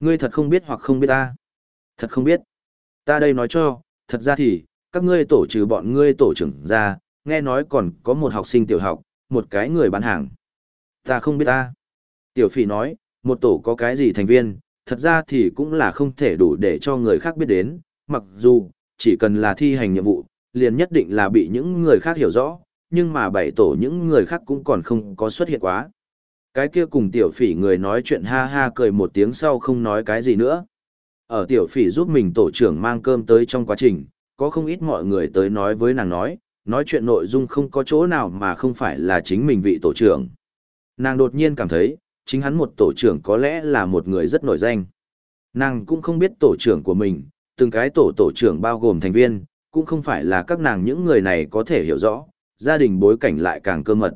Ngươi thật không biết hoặc không biết ta. Thật không biết. Ta đây nói cho, thật ra thì, các ngươi tổ trừ bọn ngươi tổ trưởng ra, nghe nói còn có một học sinh tiểu học, một cái người bán hàng. Ta không biết ta. Tiểu phỉ nói, một tổ có cái gì thành viên, thật ra thì cũng là không thể đủ để cho người khác biết đến, mặc dù, chỉ cần là thi hành nhiệm vụ, liền nhất định là bị những người khác hiểu rõ, nhưng mà bảy tổ những người khác cũng còn không có xuất hiện quá. Cái kia cùng tiểu phỉ người nói chuyện ha ha cười một tiếng sau không nói cái gì nữa. Ở tiểu phỉ giúp mình tổ trưởng mang cơm tới trong quá trình, có không ít mọi người tới nói với nàng nói, nói chuyện nội dung không có chỗ nào mà không phải là chính mình vị tổ trưởng. Nàng đột nhiên cảm thấy, chính hắn một tổ trưởng có lẽ là một người rất nổi danh. Nàng cũng không biết tổ trưởng của mình, từng cái tổ tổ trưởng bao gồm thành viên, cũng không phải là các nàng những người này có thể hiểu rõ, gia đình bối cảnh lại càng cơ mật.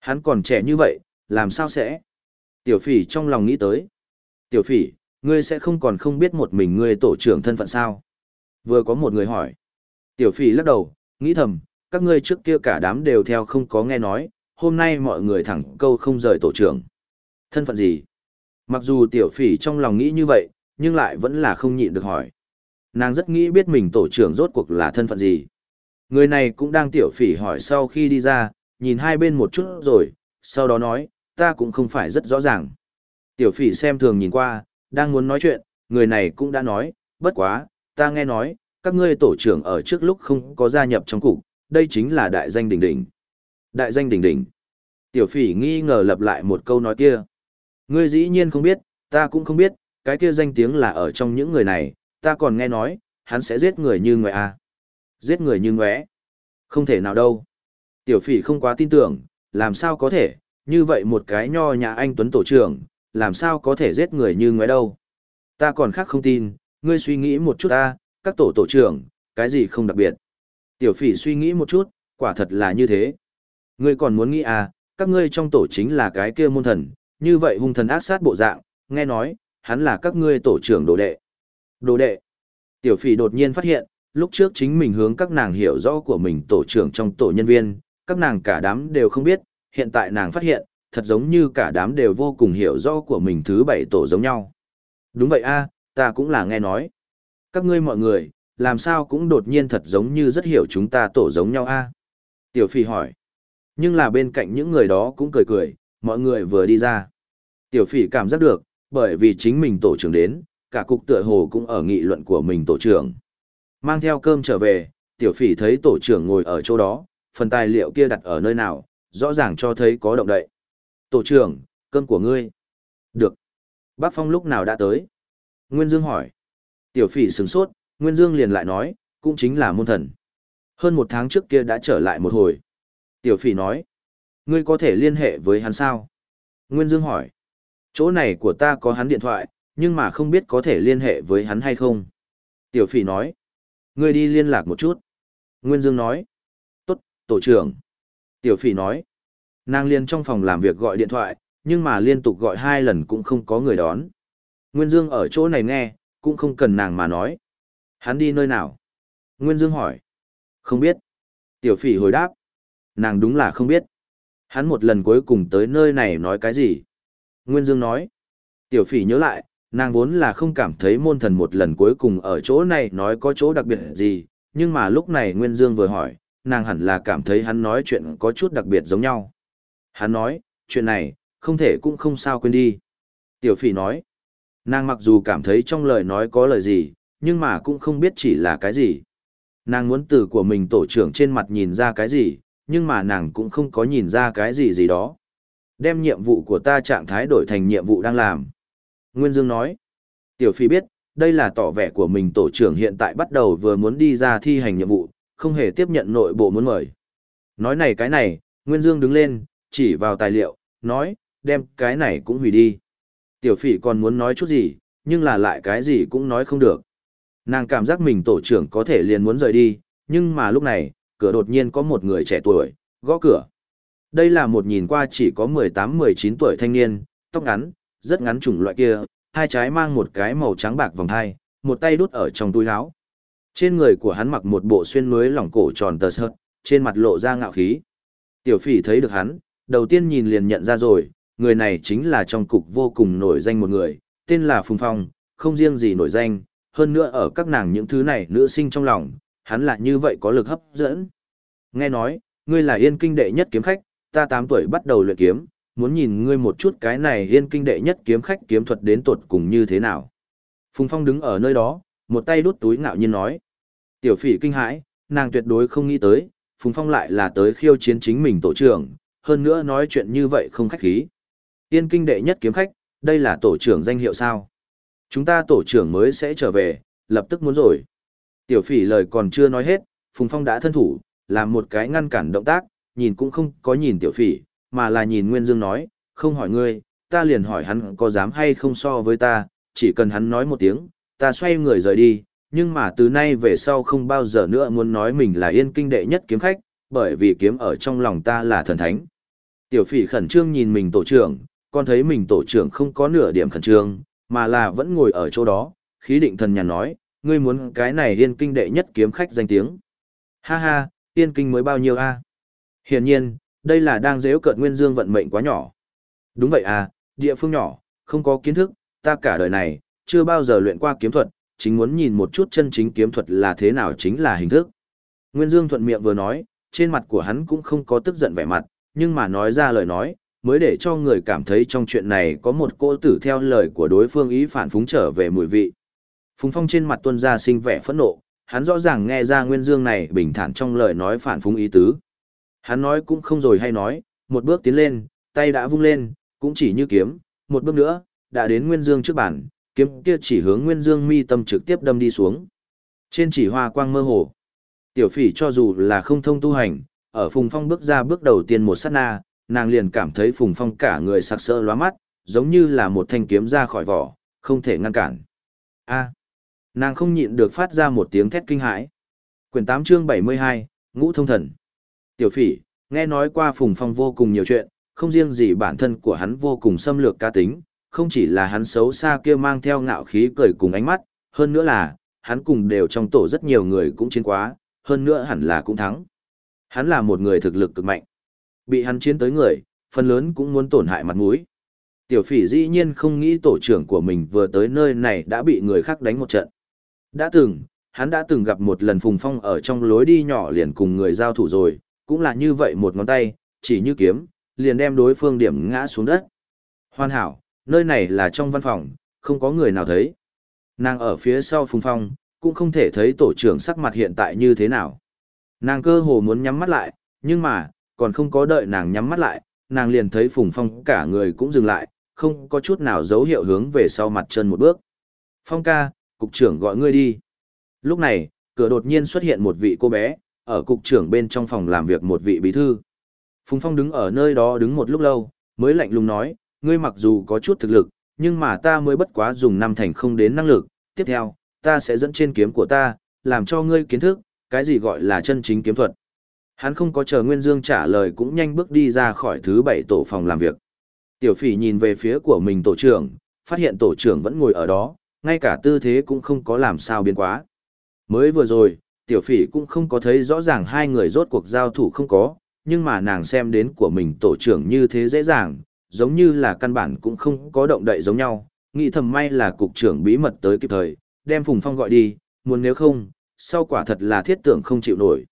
Hắn còn trẻ như vậy, làm sao sẽ? Tiểu phỉ trong lòng nghĩ tới. Tiểu phỉ, ngươi sẽ không còn không biết một mình ngươi tổ trưởng thân phận sao? Vừa có một người hỏi. Tiểu phỉ lắc đầu, nghĩ thầm, các ngươi trước kia cả đám đều theo không có nghe nói, hôm nay mọi người thẳng câu không rời tổ trưởng. Thân phận gì? Mặc dù tiểu phỉ trong lòng nghĩ như vậy, nhưng lại vẫn là không nhịn được hỏi. Nàng rất nghĩ biết mình tổ trưởng rốt cuộc là thân phận gì. Người này cũng đang tiểu phỉ hỏi sau khi đi ra, nhìn hai bên một chút rồi, sau đó nói, ta cũng không phải rất rõ ràng. Tiểu phỉ xem thường nhìn qua, đang muốn nói chuyện, người này cũng đã nói, bất quá, ta nghe nói, các ngươi tổ trưởng ở trước lúc không có gia nhập trong cục, đây chính là đại danh đỉnh đỉnh. Đại danh đỉnh đỉnh. Tiểu phỉ nghi ngờ lặp lại một câu nói kia. Ngươi dĩ nhiên không biết, ta cũng không biết, cái kia danh tiếng là ở trong những người này, ta còn nghe nói, hắn sẽ giết người như ngoại à. Giết người như ngoẹ. Không thể nào đâu. Tiểu phỉ không quá tin tưởng, làm sao có thể, như vậy một cái nho nhà anh Tuấn tổ trưởng, làm sao có thể giết người như ngoé đâu. Ta còn khác không tin, ngươi suy nghĩ một chút ta, các tổ tổ trưởng, cái gì không đặc biệt. Tiểu phỉ suy nghĩ một chút, quả thật là như thế. Ngươi còn muốn nghĩ à, các ngươi trong tổ chính là cái kia môn thần, như vậy hung thần ác sát bộ dạng, nghe nói, hắn là các ngươi tổ trưởng đồ đệ. Đồ đệ. Tiểu phỉ đột nhiên phát hiện, lúc trước chính mình hướng các nàng hiểu rõ của mình tổ trưởng trong tổ nhân viên, các nàng cả đám đều không biết, hiện tại nàng phát hiện, thật giống như cả đám đều vô cùng hiểu rõ của mình thứ bảy tổ giống nhau. Đúng vậy a, ta cũng là nghe nói. Các ngươi mọi người, làm sao cũng đột nhiên thật giống như rất hiểu chúng ta tổ giống nhau a. Tiểu Phi hỏi. Nhưng là bên cạnh những người đó cũng cười cười, mọi người vừa đi ra. Tiểu phi cảm giác được, bởi vì chính mình tổ trưởng đến, cả cục tựa hồ cũng ở nghị luận của mình tổ trưởng. Mang theo cơm trở về, Tiểu Phỉ thấy tổ trưởng ngồi ở chỗ đó, phần tài liệu kia đặt ở nơi nào, rõ ràng cho thấy có động đậy. Tổ trưởng, cơm của ngươi. Được. Bác Phong lúc nào đã tới? Nguyên Dương hỏi. Tiểu phỉ sừng sốt, Nguyên Dương liền lại nói, cũng chính là môn thần. Hơn một tháng trước kia đã trở lại một hồi. Tiểu phỉ nói, ngươi có thể liên hệ với hắn sao? Nguyên Dương hỏi, chỗ này của ta có hắn điện thoại, nhưng mà không biết có thể liên hệ với hắn hay không. Tiểu phỉ nói, ngươi đi liên lạc một chút. Nguyên Dương nói, tốt, tổ trưởng. Tiểu phỉ nói, nàng liên trong phòng làm việc gọi điện thoại, nhưng mà liên tục gọi hai lần cũng không có người đón. Nguyên Dương ở chỗ này nghe, cũng không cần nàng mà nói. Hắn đi nơi nào? Nguyên Dương hỏi. Không biết. Tiểu phỉ hồi đáp. Nàng đúng là không biết. Hắn một lần cuối cùng tới nơi này nói cái gì? Nguyên Dương nói. Tiểu phỉ nhớ lại, nàng vốn là không cảm thấy môn thần một lần cuối cùng ở chỗ này nói có chỗ đặc biệt gì, nhưng mà lúc này Nguyên Dương vừa hỏi, nàng hẳn là cảm thấy hắn nói chuyện có chút đặc biệt giống nhau. Hắn nói, chuyện này, không thể cũng không sao quên đi. Tiểu phỉ nói, nàng mặc dù cảm thấy trong lời nói có lời gì, nhưng mà cũng không biết chỉ là cái gì. Nàng muốn từ của mình tổ trưởng trên mặt nhìn ra cái gì, nhưng mà nàng cũng không có nhìn ra cái gì gì đó. Đem nhiệm vụ của ta trạng thái đổi thành nhiệm vụ đang làm. Nguyên Dương nói, Tiểu Phi biết, đây là tỏ vẻ của mình tổ trưởng hiện tại bắt đầu vừa muốn đi ra thi hành nhiệm vụ, không hề tiếp nhận nội bộ muốn mời. Nói này cái này, Nguyên Dương đứng lên, chỉ vào tài liệu, nói, đem cái này cũng hủy đi. Tiểu phỉ còn muốn nói chút gì, nhưng là lại cái gì cũng nói không được. Nàng cảm giác mình tổ trưởng có thể liền muốn rời đi, nhưng mà lúc này, cửa đột nhiên có một người trẻ tuổi, gõ cửa. Đây là một nhìn qua chỉ có 18-19 tuổi thanh niên, tóc ngắn, rất ngắn chủng loại kia, hai trái mang một cái màu trắng bạc vòng hai, một tay đút ở trong túi áo. Trên người của hắn mặc một bộ xuyên núi lỏng cổ tròn tờ sợt, trên mặt lộ ra ngạo khí. Tiểu phỉ thấy được hắn, đầu tiên nhìn liền nhận ra rồi, người này chính là trong cục vô cùng nổi danh một người, tên là Phùng Phong, không riêng gì nổi danh, hơn nữa ở các nàng những thứ này nữ sinh trong lòng, hắn là như vậy có lực hấp dẫn. Nghe nói, ngươi là yên kinh đệ nhất kiếm khách, ta 8 tuổi bắt đầu luyện kiếm, muốn nhìn ngươi một chút cái này yên kinh đệ nhất kiếm khách kiếm thuật đến tột cùng như thế nào. Phùng Phong đứng ở nơi đó, một tay đút túi ngạo nhiên nói. Tiểu phỉ kinh hãi, nàng tuyệt đối không nghĩ tới, Phùng Phong lại là tới khiêu chiến chính mình tổ trưởng, hơn nữa nói chuyện như vậy không khách khí. Yên kinh đệ nhất kiếm khách, đây là tổ trưởng danh hiệu sao? Chúng ta tổ trưởng mới sẽ trở về, lập tức muốn rồi. Tiểu phỉ lời còn chưa nói hết, Phùng Phong đã thân thủ, làm một cái ngăn cản động tác, nhìn cũng không có nhìn tiểu phỉ, mà là nhìn Nguyên Dương nói, không hỏi ngươi, ta liền hỏi hắn có dám hay không so với ta, chỉ cần hắn nói một tiếng, ta xoay người rời đi, nhưng mà từ nay về sau không bao giờ nữa muốn nói mình là yên kinh đệ nhất kiếm khách, bởi vì kiếm ở trong lòng ta là thần thánh. Tiểu phỉ khẩn trương nhìn mình tổ trưởng, con thấy mình tổ trưởng không có nửa điểm khẩn trương, mà là vẫn ngồi ở chỗ đó, khí định thần nhàn nói, ngươi muốn cái này yên kinh đệ nhất kiếm khách danh tiếng. Ha ha, yên kinh mới bao nhiêu a? Hiển nhiên, đây là đang dễ cợt nguyên dương vận mệnh quá nhỏ. Đúng vậy à, địa phương nhỏ, không có kiến thức, ta cả đời này, chưa bao giờ luyện qua kiếm thuật, chính muốn nhìn một chút chân chính kiếm thuật là thế nào chính là hình thức. Nguyên Dương thuận miệng vừa nói, trên mặt của hắn cũng không có tức giận vẻ mặt, nhưng mà nói ra lời nói, mới để cho người cảm thấy trong chuyện này có một cô tử theo lời của đối phương ý phản phúng trở về mùi vị. Phùng Phong trên mặt tuân ra sinh vẻ phẫn nộ, hắn rõ ràng nghe ra Nguyên Dương này bình thản trong lời nói phản phúng ý tứ. Hắn nói cũng không rồi hay nói, một bước tiến lên, tay đã vung lên, cũng chỉ như kiếm, một bước nữa, đã đến Nguyên Dương trước bản, kiếm kia chỉ hướng Nguyên Dương mi tâm trực tiếp đâm đi xuống. Trên chỉ hoa quang mơ hồ. Tiểu phỉ cho dù là không thông tu hành, ở Phùng Phong bước ra bước đầu tiên một sát na, nàng liền cảm thấy Phùng Phong cả người sặc sỡ lóa mắt, giống như là một thanh kiếm ra khỏi vỏ, không thể ngăn cản. A. nàng không nhịn được phát ra một tiếng thét kinh hãi. Quyển 8 chương 72, Ngũ Thông Thần. Tiểu phỉ, nghe nói qua Phùng Phong vô cùng nhiều chuyện, không riêng gì bản thân của hắn vô cùng xâm lược cá tính, không chỉ là hắn xấu xa kia mang theo ngạo khí cười cùng ánh mắt, hơn nữa là, hắn cùng đều trong tổ rất nhiều người cũng chiến quá, hơn nữa hẳn là cũng thắng. Hắn là một người thực lực cực mạnh. Bị hắn chiến tới người, phần lớn cũng muốn tổn hại mặt mũi. Tiểu phỉ dĩ nhiên không nghĩ tổ trưởng của mình vừa tới nơi này đã bị người khác đánh một trận. Đã từng, hắn đã từng gặp một lần Phùng Phong ở trong lối đi nhỏ liền cùng người giao thủ rồi, cũng là như vậy một ngón tay, chỉ như kiếm, liền đem đối phương điểm ngã xuống đất. Hoàn hảo, nơi này là trong văn phòng, không có người nào thấy. Nàng ở phía sau Phùng Phong, cũng không thể thấy tổ trưởng sắc mặt hiện tại như thế nào. Nàng cơ hồ muốn nhắm mắt lại, nhưng mà, còn không có đợi nàng nhắm mắt lại, nàng liền thấy Phùng Phong cả người cũng dừng lại, không có chút nào dấu hiệu hướng về sau mặt chân một bước. Phong ca, cục trưởng gọi ngươi đi. Lúc này, cửa đột nhiên xuất hiện một vị cô bé, ở cục trưởng bên trong phòng làm việc một vị bí thư. Phùng Phong đứng ở nơi đó đứng một lúc lâu, mới lạnh lùng nói, ngươi mặc dù có chút thực lực, nhưng mà ta mới bất quá dùng năm thành không đến năng lực, tiếp theo, ta sẽ dẫn trên kiếm của ta, làm cho ngươi kiến thức, cái gì gọi là chân chính kiếm thuật. Hắn không có chờ Nguyên Dương trả lời cũng nhanh bước đi ra khỏi thứ bảy tổ phòng làm việc. Tiểu phỉ nhìn về phía của mình tổ trưởng, phát hiện tổ trưởng vẫn ngồi ở đó, ngay cả tư thế cũng không có làm sao biến quá. Mới vừa rồi, tiểu phỉ cũng không có thấy rõ ràng hai người rốt cuộc giao thủ không có, nhưng mà nàng xem đến của mình tổ trưởng như thế dễ dàng, giống như là căn bản cũng không có động đậy giống nhau, nghĩ thầm may là cục trưởng bí mật tới kịp thời, đem Phùng Phong gọi đi, muốn nếu không, sau quả thật là thiết tưởng không chịu nổi.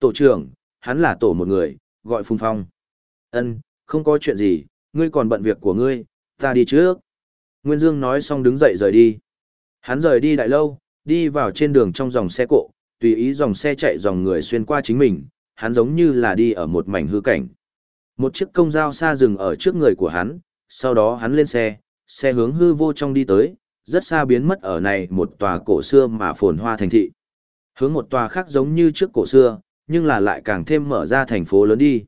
Tổ trưởng, hắn là tổ một người, gọi Phùng Phong. Ân, không có chuyện gì, ngươi còn bận việc của ngươi, ta đi trước. Nguyên Dương nói xong đứng dậy rời đi. Hắn rời đi đại lâu, đi vào trên đường trong dòng xe cộ, tùy ý dòng xe chạy dòng người xuyên qua chính mình, hắn giống như là đi ở một mảnh hư cảnh. Một chiếc công dao xa dừng ở trước người của hắn, sau đó hắn lên xe, xe hướng hư vô trong đi tới, rất xa biến mất ở này một tòa cổ xưa mà phồn hoa thành thị. Hướng một tòa khác giống như trước cổ xưa, nhưng là lại càng thêm mở ra thành phố lớn đi.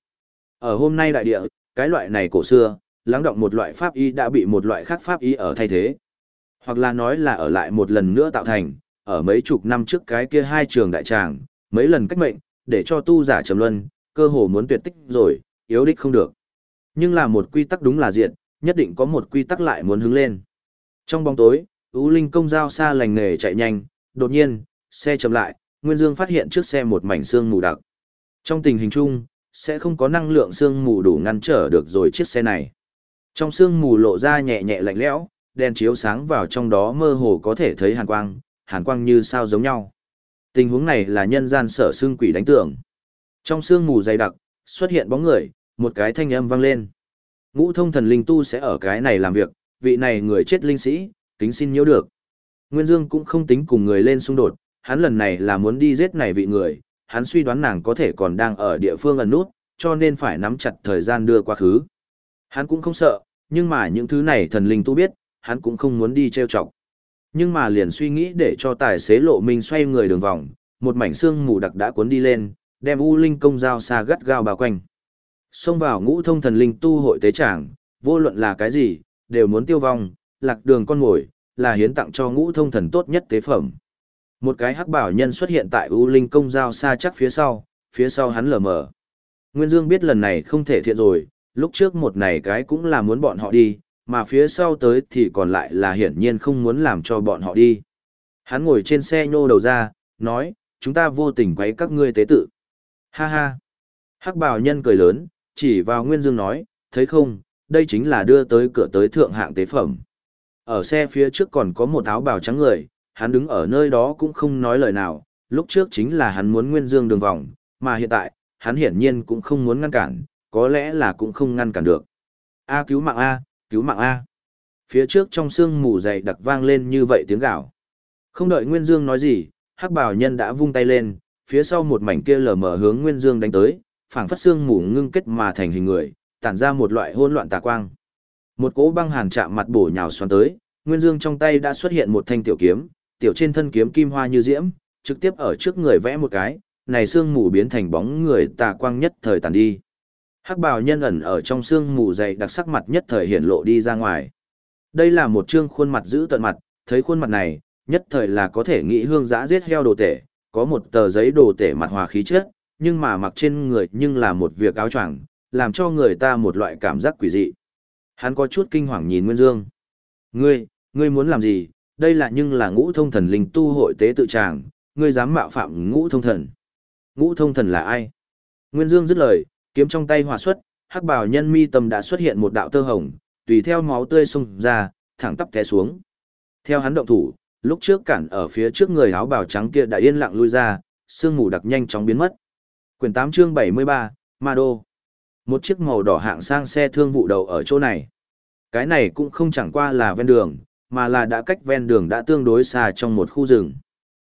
Ở hôm nay đại địa, cái loại này cổ xưa, lắng động một loại pháp y đã bị một loại khác pháp y ở thay thế. Hoặc là nói là ở lại một lần nữa tạo thành, ở mấy chục năm trước cái kia hai trường đại tràng, mấy lần cách mệnh, để cho tu giả trầm luân, cơ hồ muốn tuyệt tích rồi, yếu đích không được. Nhưng là một quy tắc đúng là diện, nhất định có một quy tắc lại muốn hướng lên. Trong bóng tối, U Linh công giao xa lành nghề chạy nhanh, đột nhiên, xe chậm lại, Nguyên Dương phát hiện trước xe một mảnh xương mù đặc. Trong tình hình chung, sẽ không có năng lượng xương mù đủ ngăn trở được rồi chiếc xe này. Trong xương mù lộ ra nhẹ nhẹ lạnh lẽo, đèn chiếu sáng vào trong đó mơ hồ có thể thấy hàn quang, hàn quang như sao giống nhau. Tình huống này là nhân gian sở xương quỷ đánh tưởng. Trong xương mù dày đặc, xuất hiện bóng người, một cái thanh âm vang lên. Ngũ thông thần linh tu sẽ ở cái này làm việc, vị này người chết linh sĩ, kính xin nhiễu được. Nguyên Dương cũng không tính cùng người lên xung đột, hắn lần này là muốn đi giết này vị người, hắn suy đoán nàng có thể còn đang ở địa phương ẩn nút, cho nên phải nắm chặt thời gian đưa qua khứ. Hắn cũng không sợ, nhưng mà những thứ này thần linh tu biết, hắn cũng không muốn đi trêu chọc. Nhưng mà liền suy nghĩ để cho tài xế lộ minh xoay người đường vòng, một mảnh xương mù đặc đã cuốn đi lên, đem U Linh công giao xa gắt gao bao quanh. Xông vào ngũ thông thần linh tu hội tế tràng, vô luận là cái gì, đều muốn tiêu vong, lạc đường con ngồi, là hiến tặng cho ngũ thông thần tốt nhất tế phẩm. Một cái hắc bảo nhân xuất hiện tại U Linh công giao xa chắc phía sau, phía sau hắn lờ mờ. Nguyên Dương biết lần này không thể thiện rồi, lúc trước một này cái cũng là muốn bọn họ đi, mà phía sau tới thì còn lại là hiển nhiên không muốn làm cho bọn họ đi. Hắn ngồi trên xe nhô đầu ra, nói, chúng ta vô tình quấy các ngươi tế tự. Ha ha. Hắc bào nhân cười lớn, chỉ vào Nguyên Dương nói, thấy không, đây chính là đưa tới cửa tới thượng hạng tế phẩm. Ở xe phía trước còn có một áo bào trắng người, hắn đứng ở nơi đó cũng không nói lời nào, lúc trước chính là hắn muốn Nguyên Dương đường vòng, mà hiện tại, hắn hiển nhiên cũng không muốn ngăn cản, có lẽ là cũng không ngăn cản được. A cứu mạng A, cứu mạng A. Phía trước trong sương mù dày đặc vang lên như vậy tiếng gào. Không đợi Nguyên Dương nói gì, hắc bào nhân đã vung tay lên, phía sau một mảnh kia lờ mờ hướng Nguyên Dương đánh tới, phảng phất xương mù ngưng kết mà thành hình người, tản ra một loại hỗn loạn tà quang. Một cỗ băng hàn chạm mặt bổ nhào xoắn tới, Nguyên Dương trong tay đã xuất hiện một thanh tiểu kiếm, tiểu trên thân kiếm kim hoa như diễm, trực tiếp ở trước người vẽ một cái, này xương mù biến thành bóng người tà quang nhất thời tàn đi. Hắc bào nhân ẩn ở trong xương mù dày đặc sắc mặt nhất thời hiện lộ đi ra ngoài. Đây là một trương khuôn mặt giữ tận mặt, thấy khuôn mặt này, nhất thời là có thể nghĩ hương giã giết heo đồ tể, có một tờ giấy đồ tể mặt hòa khí chất, nhưng mà mặc trên người nhưng là một việc áo choàng, làm cho người ta một loại cảm giác quỷ dị. Hắn có chút kinh hoàng nhìn Nguyên Dương. Ngươi, ngươi muốn làm gì? Đây là nhưng là ngũ thông thần linh tu hội tế tự tràng, ngươi dám mạo phạm ngũ thông thần. Ngũ thông thần là ai? Nguyên Dương dứt lời, kiếm trong tay hòa xuất, hắc bào nhân mi tâm đã xuất hiện một đạo tơ hồng, tùy theo máu tươi xông ra, thẳng tắp té xuống. Theo hắn động thủ, lúc trước cản ở phía trước người áo bào trắng kia đã yên lặng lui ra, sương mù đặc nhanh chóng biến mất. Quyển 8 chương 73, Ma Đô. Một chiếc màu đỏ hạng sang xe thương vụ đầu ở chỗ này. Cái này cũng không chẳng qua là ven đường, mà là đã cách ven đường đã tương đối xa trong một khu rừng.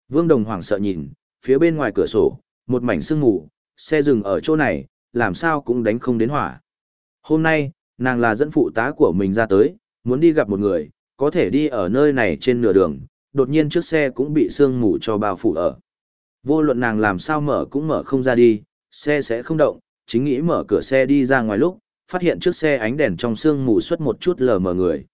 Vương Đồng hoảng sợ nhìn, phía bên ngoài cửa sổ, một mảnh sương mù, xe dừng ở chỗ này, làm sao cũng đánh không đến hỏa. Hôm nay, nàng là dẫn phụ tá của mình ra tới, muốn đi gặp một người, có thể đi ở nơi này trên nửa đường, đột nhiên trước xe cũng bị sương mù cho bao phủ ở. Vô luận nàng làm sao mở cũng mở không ra đi, xe sẽ không động, chính nghĩ mở cửa xe đi ra ngoài lúc, phát hiện trước xe ánh đèn trong sương mù xuất một chút lờ mờ người.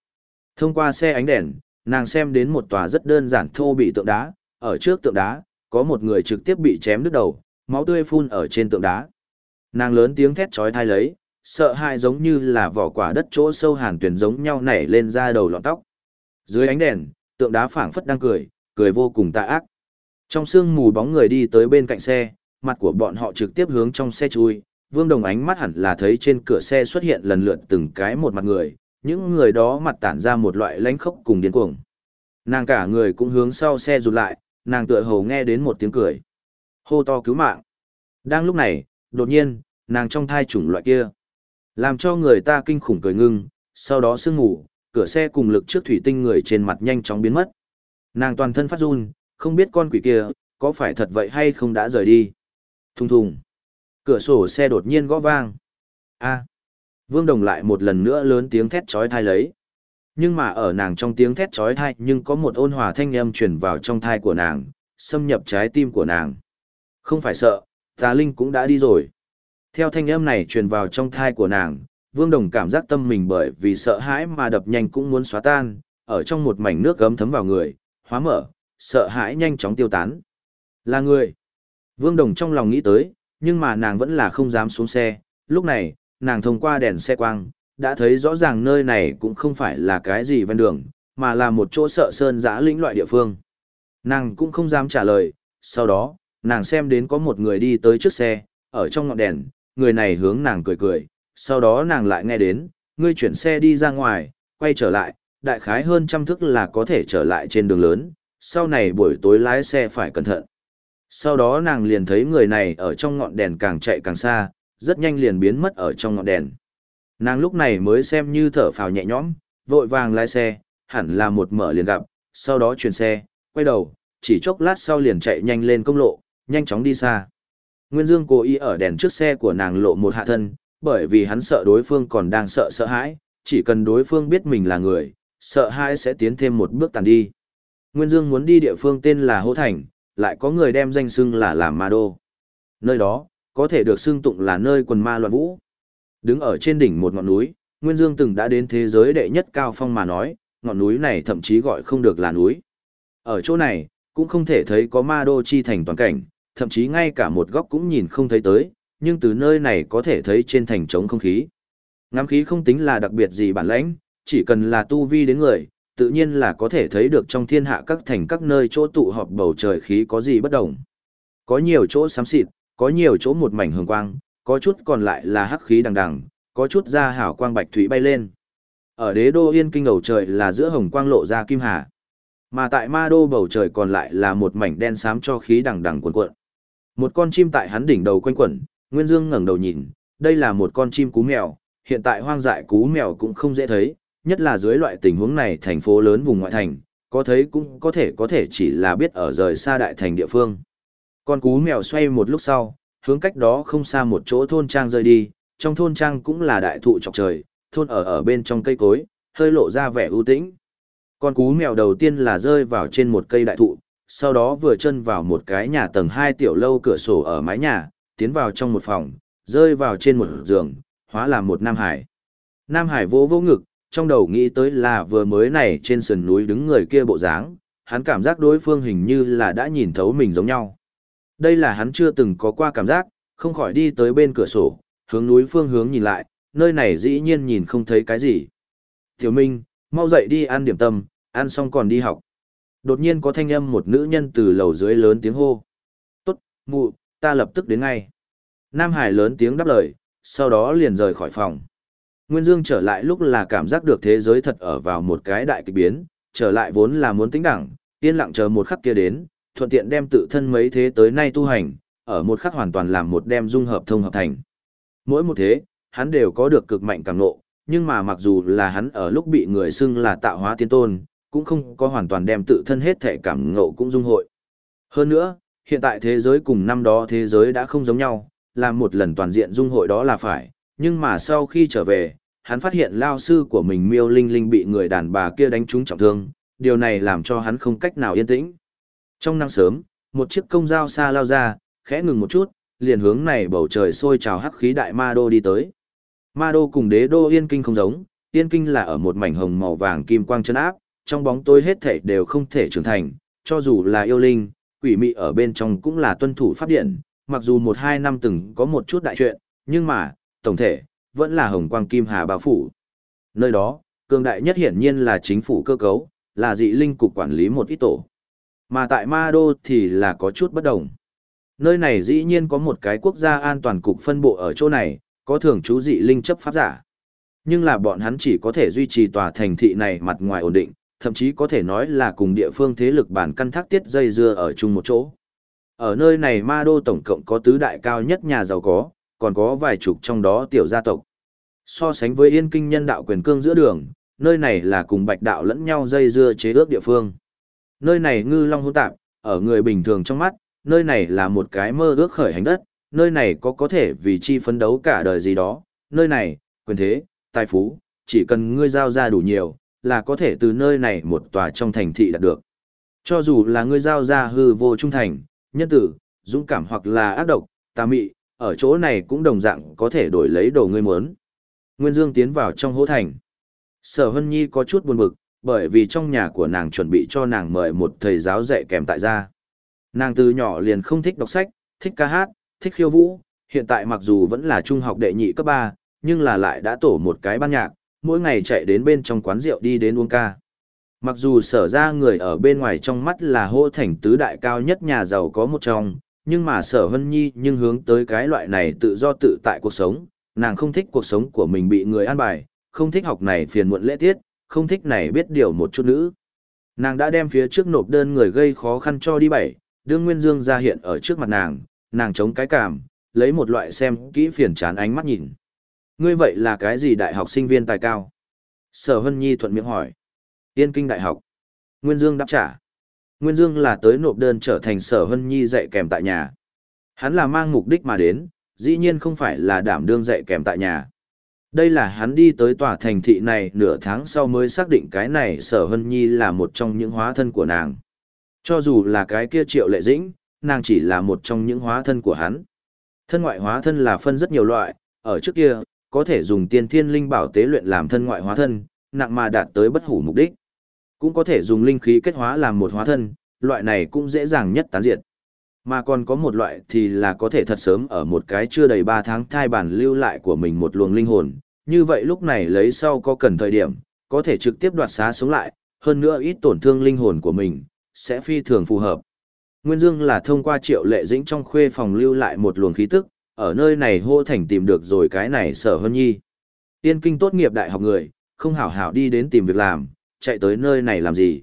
Thông qua xe ánh đèn, nàng xem đến một tòa rất đơn giản thô bị tượng đá, ở trước tượng đá, có một người trực tiếp bị chém đứt đầu, máu tươi phun ở trên tượng đá. Nàng lớn tiếng thét chói tai lấy, sợ hãi giống như là vỏ quả đất chỗ sâu hàn tuyển giống nhau nảy lên ra đầu lọn tóc. Dưới ánh đèn, tượng đá phảng phất đang cười, cười vô cùng tà ác. Trong sương mù bóng người đi tới bên cạnh xe, mặt của bọn họ trực tiếp hướng trong xe chui, Vương Đồng ánh mắt hẳn là thấy trên cửa xe xuất hiện lần lượt từng cái một mặt người, những người đó mặt tản ra một loại lãnh khốc cùng điên cuồng. Nàng cả người cũng hướng sau xe rụt lại, nàng tựa hồ nghe đến một tiếng cười. Hô to cứu mạng. Đang lúc này, đột nhiên, nàng trong thai chủng loại kia. Làm cho người ta kinh khủng cười ngưng, sau đó sương ngủ, cửa xe cùng lực trước thủy tinh người trên mặt nhanh chóng biến mất. Nàng toàn thân phát run, không biết con quỷ kia, có phải thật vậy hay không đã rời đi. Thùng thùng. Cửa sổ xe đột nhiên gõ vang. a Vương Đồng lại một lần nữa lớn tiếng thét chói thai lấy. Nhưng mà ở nàng trong tiếng thét chói thai nhưng có một ôn hòa thanh âm truyền vào trong thai của nàng, xâm nhập trái tim của nàng. Không phải sợ, tà linh cũng đã đi rồi. Theo thanh âm này truyền vào trong thai của nàng, Vương Đồng cảm giác tâm mình bởi vì sợ hãi mà đập nhanh cũng muốn xóa tan, ở trong một mảnh nước gấm thấm vào người, hóa mở, sợ hãi nhanh chóng tiêu tán. Là người. Vương Đồng trong lòng nghĩ tới, nhưng mà nàng vẫn là không dám xuống xe. Lúc này, nàng thông qua đèn xe quang, đã thấy rõ ràng nơi này cũng không phải là cái gì ven đường, mà là một chỗ sợ sơn giã lĩnh loại địa phương. Nàng cũng không dám trả lời, sau đó, nàng xem đến có một người đi tới trước xe, ở trong ngọn đèn, người này hướng nàng cười cười, sau đó nàng lại nghe đến, ngươi chuyển xe đi ra ngoài, quay trở lại, đại khái hơn trăm thước là có thể trở lại trên đường lớn, sau này buổi tối lái xe phải cẩn thận. Sau đó nàng liền thấy người này ở trong ngọn đèn càng chạy càng xa, rất nhanh liền biến mất ở trong ngọn đèn. Nàng lúc này mới xem như thở phào nhẹ nhõm, vội vàng lái xe, hẳn là một mở liền gặp, sau đó chuyển xe, quay đầu, chỉ chốc lát sau liền chạy nhanh lên công lộ, nhanh chóng đi xa. Nguyên Dương cố ý ở đèn trước xe của nàng lộ một hạ thân, bởi vì hắn sợ đối phương còn đang sợ sợ hãi, chỉ cần đối phương biết mình là người, sợ hãi sẽ tiến thêm một bước tàn đi. Nguyên Dương muốn đi địa phương tên là Hô Thành, lại có người đem danh xưng là làm ma đô. Nơi đó, có thể được xưng tụng là nơi quần ma loạn vũ. Đứng ở trên đỉnh một ngọn núi, Nguyên Dương từng đã đến thế giới đệ nhất cao phong mà nói, ngọn núi này thậm chí gọi không được là núi. Ở chỗ này, cũng không thể thấy có ma đô chi thành toàn cảnh, thậm chí ngay cả một góc cũng nhìn không thấy tới, nhưng từ nơi này có thể thấy trên thành trống không khí. Ngắm khí không tính là đặc biệt gì bản lãnh, chỉ cần là tu vi đến người, tự nhiên là có thể thấy được trong thiên hạ các thành các nơi chỗ tụ họp bầu trời khí có gì bất đồng. Có nhiều chỗ xám xịt, có nhiều chỗ một mảnh hường quang, có chút còn lại là hắc khí đằng đằng, có chút ra hảo quang bạch thủy bay lên. Ở đế đô yên kinh bầu trời là giữa hồng quang lộ ra kim hà. Mà tại ma đô bầu trời còn lại là một mảnh đen xám cho khí đằng đằng cuộn cuộn. Một con chim tại hắn đỉnh đầu quanh quẩn, Nguyên Dương ngẩng đầu nhìn, đây là một con chim cú mèo, hiện tại hoang dại cú mèo cũng không dễ thấy, nhất là dưới loại tình huống này thành phố lớn vùng ngoại thành, có thấy cũng có thể có thể chỉ là biết ở rời xa đại thành địa phương. Con cú mèo xoay một lúc sau, hướng cách đó không xa một chỗ thôn trang rơi đi, trong thôn trang cũng là đại thụ chọc trời, thôn ở ở bên trong cây cối, hơi lộ ra vẻ ưu tĩnh. Con cú mèo đầu tiên là rơi vào trên một cây đại thụ, sau đó vừa chân vào một cái nhà tầng 2 tiểu lâu cửa sổ ở mái nhà, tiến vào trong một phòng, rơi vào trên một giường, hóa làm một Nam Hải. Nam Hải vỗ vỗ ngực, trong đầu nghĩ tới là vừa mới này trên sườn núi đứng người kia bộ dáng, hắn cảm giác đối phương hình như là đã nhìn thấu mình giống nhau. Đây là hắn chưa từng có qua cảm giác, không khỏi đi tới bên cửa sổ, hướng núi phương hướng nhìn lại, nơi này dĩ nhiên nhìn không thấy cái gì. Tiểu Minh, mau dậy đi ăn điểm tâm, ăn xong còn đi học. Đột nhiên có thanh âm một nữ nhân từ lầu dưới lớn tiếng hô. Tốt, mụ, ta lập tức đến ngay. Nam Hải lớn tiếng đáp lời, sau đó liền rời khỏi phòng. Nguyên Dương trở lại lúc là cảm giác được thế giới thật ở vào một cái đại kịch biến, trở lại vốn là muốn tính đẳng, yên lặng chờ một khắc kia đến, thuận tiện đem tự thân mấy thế tới nay tu hành, ở một khắc hoàn toàn làm một đem dung hợp thông hợp thành. Mỗi một thế, hắn đều có được cực mạnh càng nộ, nhưng mà mặc dù là hắn ở lúc bị người xưng là tạo hóa tiên tôn, cũng không có hoàn toàn đem tự thân hết thể cảm ngộ cũng dung hội. Hơn nữa, hiện tại thế giới cùng năm đó thế giới đã không giống nhau, làm một lần toàn diện dung hội đó là phải, nhưng mà sau khi trở về, hắn phát hiện lao sư của mình miêu linh linh bị người đàn bà kia đánh trúng trọng thương, điều này làm cho hắn không cách nào yên tĩnh. Trong năng sớm, một chiếc công dao xa lao ra, khẽ ngừng một chút, liền hướng này bầu trời sôi trào hắc khí đại ma đô đi tới. Ma đô cùng đế đô yên kinh không giống, yên kinh là ở một mảnh hồng màu vàng kim quang chân áp, trong bóng tối hết thể đều không thể trưởng thành, cho dù là yêu linh, quỷ mị ở bên trong cũng là tuân thủ pháp điện, mặc dù một hai năm từng có một chút đại chuyện, nhưng mà, tổng thể, vẫn là hồng quang kim hà bao phủ. Nơi đó, cường đại nhất hiển nhiên là chính phủ cơ cấu, là dị linh cục quản lý một ít tổ. Mà tại Ma Đô thì là có chút bất đồng. Nơi này dĩ nhiên có một cái quốc gia an toàn cục phân bộ ở chỗ này, có thường trú dị linh chấp pháp giả. Nhưng là bọn hắn chỉ có thể duy trì tòa thành thị này mặt ngoài ổn định, thậm chí có thể nói là cùng địa phương thế lực bản căn thác tiết dây dưa ở chung một chỗ. Ở nơi này Ma Đô tổng cộng có tứ đại cao nhất nhà giàu có, còn có vài chục trong đó tiểu gia tộc. So sánh với yên kinh nhân đạo quyền cương giữa đường, nơi này là cùng bạch đạo lẫn nhau dây dưa chế ước địa phương. Nơi này ngư long hỗn tạp, ở người bình thường trong mắt, nơi này là một cái mơ ước khởi hành đất, nơi này có có thể vì chi phấn đấu cả đời gì đó, nơi này, quyền thế, tài phú, chỉ cần ngươi giao ra đủ nhiều, là có thể từ nơi này một tòa trong thành thị đạt được. Cho dù là ngươi giao ra hư vô trung thành, nhân tử, dũng cảm hoặc là ác độc, tà mị, ở chỗ này cũng đồng dạng có thể đổi lấy đồ ngươi muốn. Nguyên Dương tiến vào trong hố thành. Sở Hân Nhi có chút buồn bực, bởi vì trong nhà của nàng chuẩn bị cho nàng mời một thầy giáo dạy kèm tại gia. Nàng từ nhỏ liền không thích đọc sách, thích ca hát, thích khiêu vũ, hiện tại mặc dù vẫn là trung học đệ nhị cấp 3, nhưng là lại đã tổ một cái ban nhạc, mỗi ngày chạy đến bên trong quán rượu đi đến uống ca. Mặc dù sở ra người ở bên ngoài trong mắt là hô thành tứ đại cao nhất nhà giàu có một trong, nhưng mà sở hân nhi nhưng hướng tới cái loại này tự do tự tại cuộc sống, nàng không thích cuộc sống của mình bị người an bài, không thích học này phiền muộn lễ tiết, không thích này biết điều một chút nữ. Nàng đã đem phía trước nộp đơn người gây khó khăn cho đi bảy, đương Nguyên Dương ra hiện ở trước mặt nàng, nàng chống cái cảm, lấy một loại xem kỹ phiền chán ánh mắt nhìn. Ngươi vậy là cái gì đại học sinh viên tài cao? Sở Hân Nhi thuận miệng hỏi. Yên kinh đại học. Nguyên Dương đáp trả. Nguyên Dương là tới nộp đơn trở thành Sở Hân Nhi dạy kèm tại nhà. Hắn là mang mục đích mà đến, dĩ nhiên không phải là đảm đương dạy kèm tại nhà. Đây là hắn đi tới tòa thành thị này nửa tháng sau mới xác định cái này Sở Hân Nhi là một trong những hóa thân của nàng. Cho dù là cái kia triệu lệ dĩnh, nàng chỉ là một trong những hóa thân của hắn. Thân ngoại hóa thân là phân rất nhiều loại, ở trước kia, có thể dùng tiên thiên linh bảo tế luyện làm thân ngoại hóa thân, nặng mà đạt tới bất hủ mục đích. Cũng có thể dùng linh khí kết hóa làm một hóa thân, loại này cũng dễ dàng nhất tán diệt. Mà còn có một loại thì là có thể thật sớm ở một cái chưa đầy 3 tháng thai bản lưu lại của mình một luồng linh hồn, như vậy lúc này lấy sau có cần thời điểm, có thể trực tiếp đoạt xá sống lại, hơn nữa ít tổn thương linh hồn của mình, sẽ phi thường phù hợp. Nguyên Dương là thông qua triệu lệ dĩnh trong khuê phòng lưu lại một luồng khí tức, ở nơi này hô thành tìm được rồi cái này sở hơn nhi. Tiên kinh tốt nghiệp đại học người, không hảo hảo đi đến tìm việc làm, chạy tới nơi này làm gì.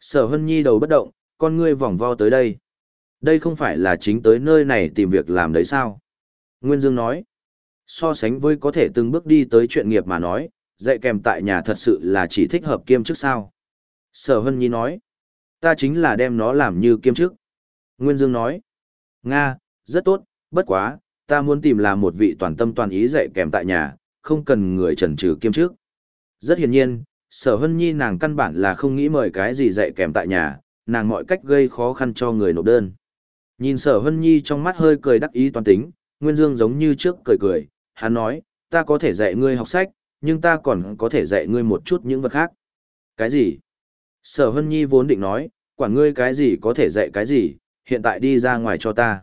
Sở Hân Nhi đầu bất động, con ngươi vòng vo tới đây. Đây không phải là chính tới nơi này tìm việc làm đấy sao? Nguyên Dương nói, so sánh với có thể từng bước đi tới chuyện nghiệp mà nói, dạy kèm tại nhà thật sự là chỉ thích hợp kiêm chức sao. Sở Hân Nhi nói, ta chính là đem nó làm như kiêm chức. Nguyên Dương nói, Nga, rất tốt, bất quá, ta muốn tìm là một vị toàn tâm toàn ý dạy kèm tại nhà, không cần người trần trừ kiêm chức. Rất hiển nhiên, sở hân nhi nàng căn bản là không nghĩ mời cái gì dạy kèm tại nhà, nàng mọi cách gây khó khăn cho người nộp đơn. Nhìn sở hân nhi trong mắt hơi cười đắc ý toàn tính, Nguyên Dương giống như trước cười cười, hắn nói, ta có thể dạy ngươi học sách, nhưng ta còn có thể dạy ngươi một chút những vật khác. Cái gì? Sở hân nhi vốn định nói, quản ngươi cái gì có thể dạy cái gì, hiện tại đi ra ngoài cho ta.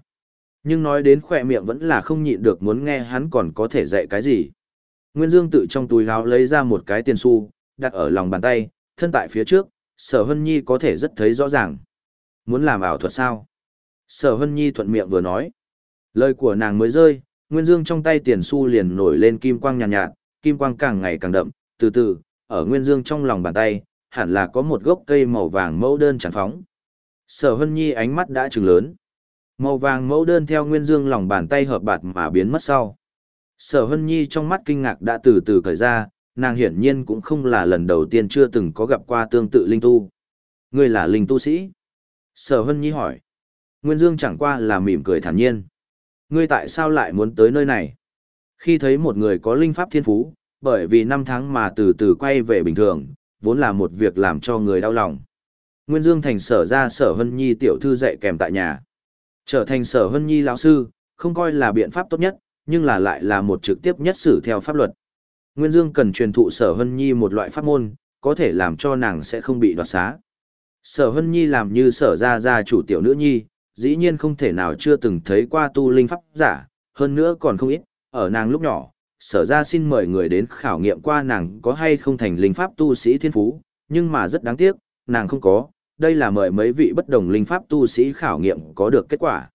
Nhưng nói đến khỏe miệng vẫn là không nhịn được muốn nghe hắn còn có thể dạy cái gì. Nguyên Dương tự trong túi áo lấy ra một cái tiền xu, đặt ở lòng bàn tay, thân tại phía trước, Sở Hân Nhi có thể rất thấy rõ ràng. Muốn làm ảo thuật sao? Sở Hân Nhi thuận miệng vừa nói. Lời của nàng mới rơi, Nguyên Dương trong tay tiền xu liền nổi lên kim quang nhàn nhạt, nhạt, kim quang càng ngày càng đậm, từ từ, ở Nguyên Dương trong lòng bàn tay, hẳn là có một gốc cây màu vàng mẫu đơn tràn phóng. Sở Hân Nhi ánh mắt đã trừng lớn. Màu vàng mẫu đơn theo Nguyên Dương lòng bàn tay hợp bạt mà biến mất sau. Sở Hân Nhi trong mắt kinh ngạc đã từ từ cởi ra, nàng hiển nhiên cũng không là lần đầu tiên chưa từng có gặp qua tương tự linh tu. Ngươi là linh tu sĩ? Sở Hân Nhi hỏi. Nguyên Dương chẳng qua là mỉm cười thản nhiên. Ngươi tại sao lại muốn tới nơi này? Khi thấy một người có linh pháp thiên phú, bởi vì năm tháng mà từ từ quay về bình thường, vốn là một việc làm cho người đau lòng. Nguyên Dương thành sở ra sở Hân Nhi tiểu thư dạy kèm tại nhà. Trở thành sở Hân Nhi lão sư, không coi là biện pháp tốt nhất, nhưng là lại là một trực tiếp nhất xử theo pháp luật. Nguyên Dương cần truyền thụ sở Hân Nhi một loại pháp môn, có thể làm cho nàng sẽ không bị đoạt xá. Sở Hân Nhi làm như sở gia gia chủ tiểu nữ nhi, dĩ nhiên không thể nào chưa từng thấy qua tu linh pháp giả, hơn nữa còn không ít, ở nàng lúc nhỏ, sở gia xin mời người đến khảo nghiệm qua nàng có hay không thành linh pháp tu sĩ thiên phú, nhưng mà rất đáng tiếc, nàng không có, đây là mời mấy vị bất đồng linh pháp tu sĩ khảo nghiệm có được kết quả.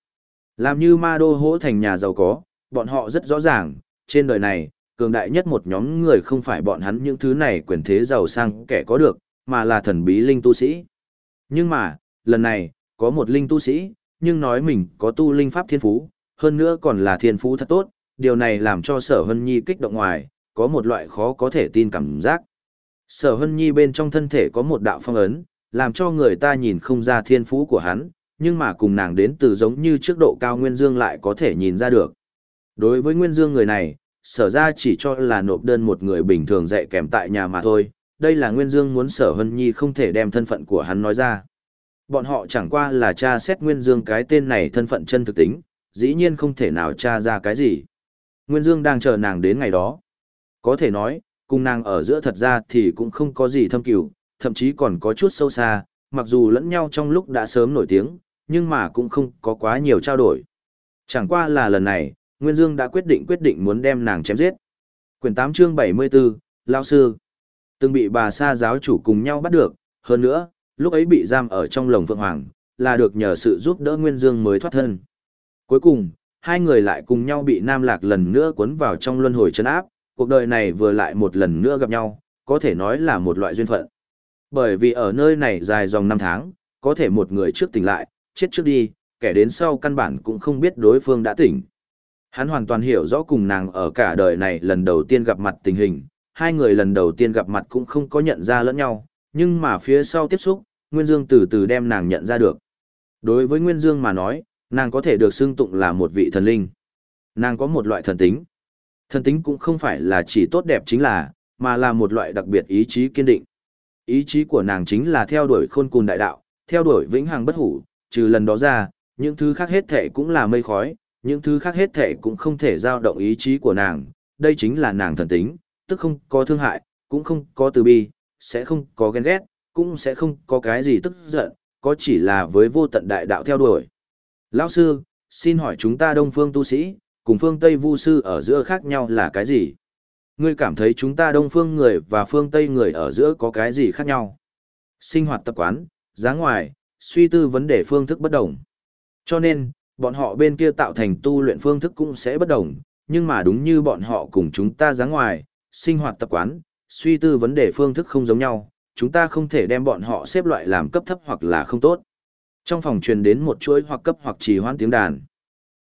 Làm như ma đô hỗ thành nhà giàu có, bọn họ rất rõ ràng, trên đời này, cường đại nhất một nhóm người không phải bọn hắn những thứ này quyền thế giàu sang kẻ có được, mà là thần bí linh tu sĩ. Nhưng mà, lần này, có một linh tu sĩ, nhưng nói mình có tu linh pháp thiên phú, hơn nữa còn là thiên phú thật tốt, điều này làm cho sở hân nhi kích động ngoài, có một loại khó có thể tin cảm giác. Sở hân nhi bên trong thân thể có một đạo phong ấn, làm cho người ta nhìn không ra thiên phú của hắn, nhưng mà cùng nàng đến từ giống như trước độ cao Nguyên Dương lại có thể nhìn ra được. Đối với Nguyên Dương người này, sở ra chỉ cho là nộp đơn một người bình thường dạy kèm tại nhà mà thôi, đây là Nguyên Dương muốn sở hân nhi không thể đem thân phận của hắn nói ra. Bọn họ chẳng qua là tra xét Nguyên Dương cái tên này thân phận chân thực tính, dĩ nhiên không thể nào tra ra cái gì. Nguyên Dương đang chờ nàng đến ngày đó. Có thể nói, cùng nàng ở giữa thật ra thì cũng không có gì thâm cửu, thậm chí còn có chút sâu xa, mặc dù lẫn nhau trong lúc đã sớm nổi tiếng, nhưng mà cũng không có quá nhiều trao đổi. Chẳng qua là lần này, Nguyên Dương đã quyết định quyết định muốn đem nàng chém giết. Quyển 8 chương 74, Lao Sư Từng bị bà sa giáo chủ cùng nhau bắt được, hơn nữa, lúc ấy bị giam ở trong lồng Phượng Hoàng, là được nhờ sự giúp đỡ Nguyên Dương mới thoát thân. Cuối cùng, hai người lại cùng nhau bị Nam Lạc lần nữa cuốn vào trong luân hồi chân áp, cuộc đời này vừa lại một lần nữa gặp nhau, có thể nói là một loại duyên phận. Bởi vì ở nơi này dài dòng năm tháng, có thể một người trước tỉnh lại, chết trước đi, kẻ đến sau căn bản cũng không biết đối phương đã tỉnh. Hắn hoàn toàn hiểu rõ cùng nàng ở cả đời này lần đầu tiên gặp mặt tình hình, hai người lần đầu tiên gặp mặt cũng không có nhận ra lẫn nhau, nhưng mà phía sau tiếp xúc, Nguyên Dương từ từ đem nàng nhận ra được. Đối với Nguyên Dương mà nói, nàng có thể được xưng tụng là một vị thần linh. Nàng có một loại thần tính. Thần tính cũng không phải là chỉ tốt đẹp chính là, mà là một loại đặc biệt ý chí kiên định. Ý chí của nàng chính là theo đuổi khôn cùng đại đạo, theo đuổi vĩnh hằng bất hủ, trừ lần đó ra, những thứ khác hết thể cũng là mây khói, những thứ khác hết thể cũng không thể giao động ý chí của nàng, đây chính là nàng thần tính, tức không có thương hại, cũng không có từ bi, sẽ không có ghen ghét, cũng sẽ không có cái gì tức giận, có chỉ là với vô tận đại đạo theo đuổi. Lão sư, xin hỏi chúng ta đông phương tu sĩ, cùng phương Tây vu sư ở giữa khác nhau là cái gì? Ngươi cảm thấy chúng ta đông phương người và phương Tây người ở giữa có cái gì khác nhau? Sinh hoạt tập quán, dáng ngoài, suy tư vấn đề phương thức bất đồng. Cho nên, bọn họ bên kia tạo thành tu luyện phương thức cũng sẽ bất đồng, nhưng mà đúng như bọn họ cùng chúng ta dáng ngoài, sinh hoạt tập quán, suy tư vấn đề phương thức không giống nhau, chúng ta không thể đem bọn họ xếp loại làm cấp thấp hoặc là không tốt. Trong phòng truyền đến một chuỗi hoặc cấp hoặc trì hoãn tiếng đàn.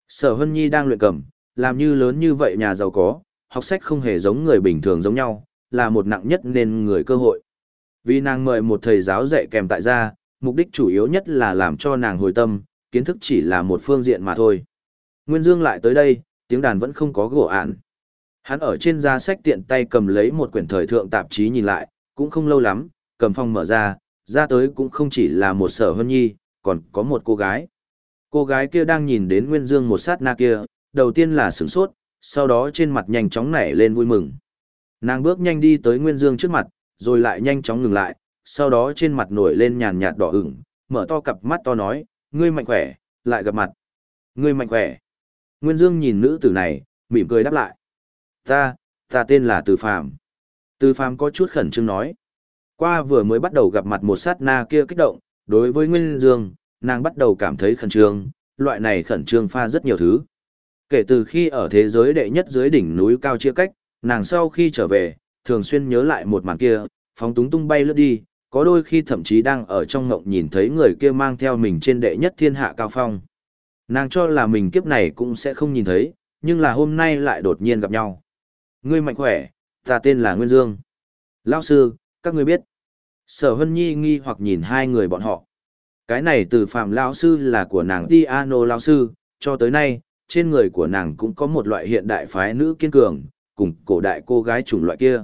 Sở Hân Nhi đang luyện cầm, làm như lớn như vậy nhà giàu có, học sách không hề giống người bình thường giống nhau, là một nặng nhất nên người cơ hội. Vì nàng mời một thầy giáo dạy kèm tại gia, mục đích chủ yếu nhất là làm cho nàng hồi tâm, kiến thức chỉ là một phương diện mà thôi. Nguyên Dương lại tới đây, tiếng đàn vẫn không có gỗ ản. Hắn ở trên giá sách tiện tay cầm lấy một quyển thời thượng tạp chí nhìn lại, cũng không lâu lắm, cầm phong mở ra, ra tới cũng không chỉ là một sở hân nhi, còn có một cô gái. Cô gái kia đang nhìn đến Nguyên Dương một sát na kia, đầu tiên là sửng sốt, sau đó trên mặt nhanh chóng nảy lên vui mừng. Nàng bước nhanh đi tới Nguyên Dương trước mặt, rồi lại nhanh chóng ngừng lại, sau đó trên mặt nổi lên nhàn nhạt đỏ ửng, mở to cặp mắt to nói, ngươi mạnh khỏe, lại gặp mặt. Ngươi mạnh khỏe. Nguyên Dương nhìn nữ tử này, mỉm cười đáp lại. Ta, ta tên là Từ Phàm. Từ Phàm có chút khẩn trương nói. Qua vừa mới bắt đầu gặp mặt một sát na kia kích động, đối với Nguyên Dương, nàng bắt đầu cảm thấy khẩn trương, loại này khẩn trương pha rất nhiều thứ. Kể từ khi ở thế giới đệ nhất dưới đỉnh núi cao chia cách, nàng sau khi trở về, thường xuyên nhớ lại một màn kia, phóng túng tung bay lướt đi, có đôi khi thậm chí đang ở trong ngộng nhìn thấy người kia mang theo mình trên đệ nhất thiên hạ cao phong. Nàng cho là mình kiếp này cũng sẽ không nhìn thấy, nhưng là hôm nay lại đột nhiên gặp nhau. Ngươi mạnh khỏe, ta tên là Nguyên Dương. Lão sư, các ngươi biết. Sở Hân Nhi nghi hoặc nhìn hai người bọn họ. Cái này từ phạm lão sư là của nàng Tiano lão sư, cho tới nay, trên người của nàng cũng có một loại hiện đại phái nữ kiên cường, cùng cổ đại cô gái chủng loại kia.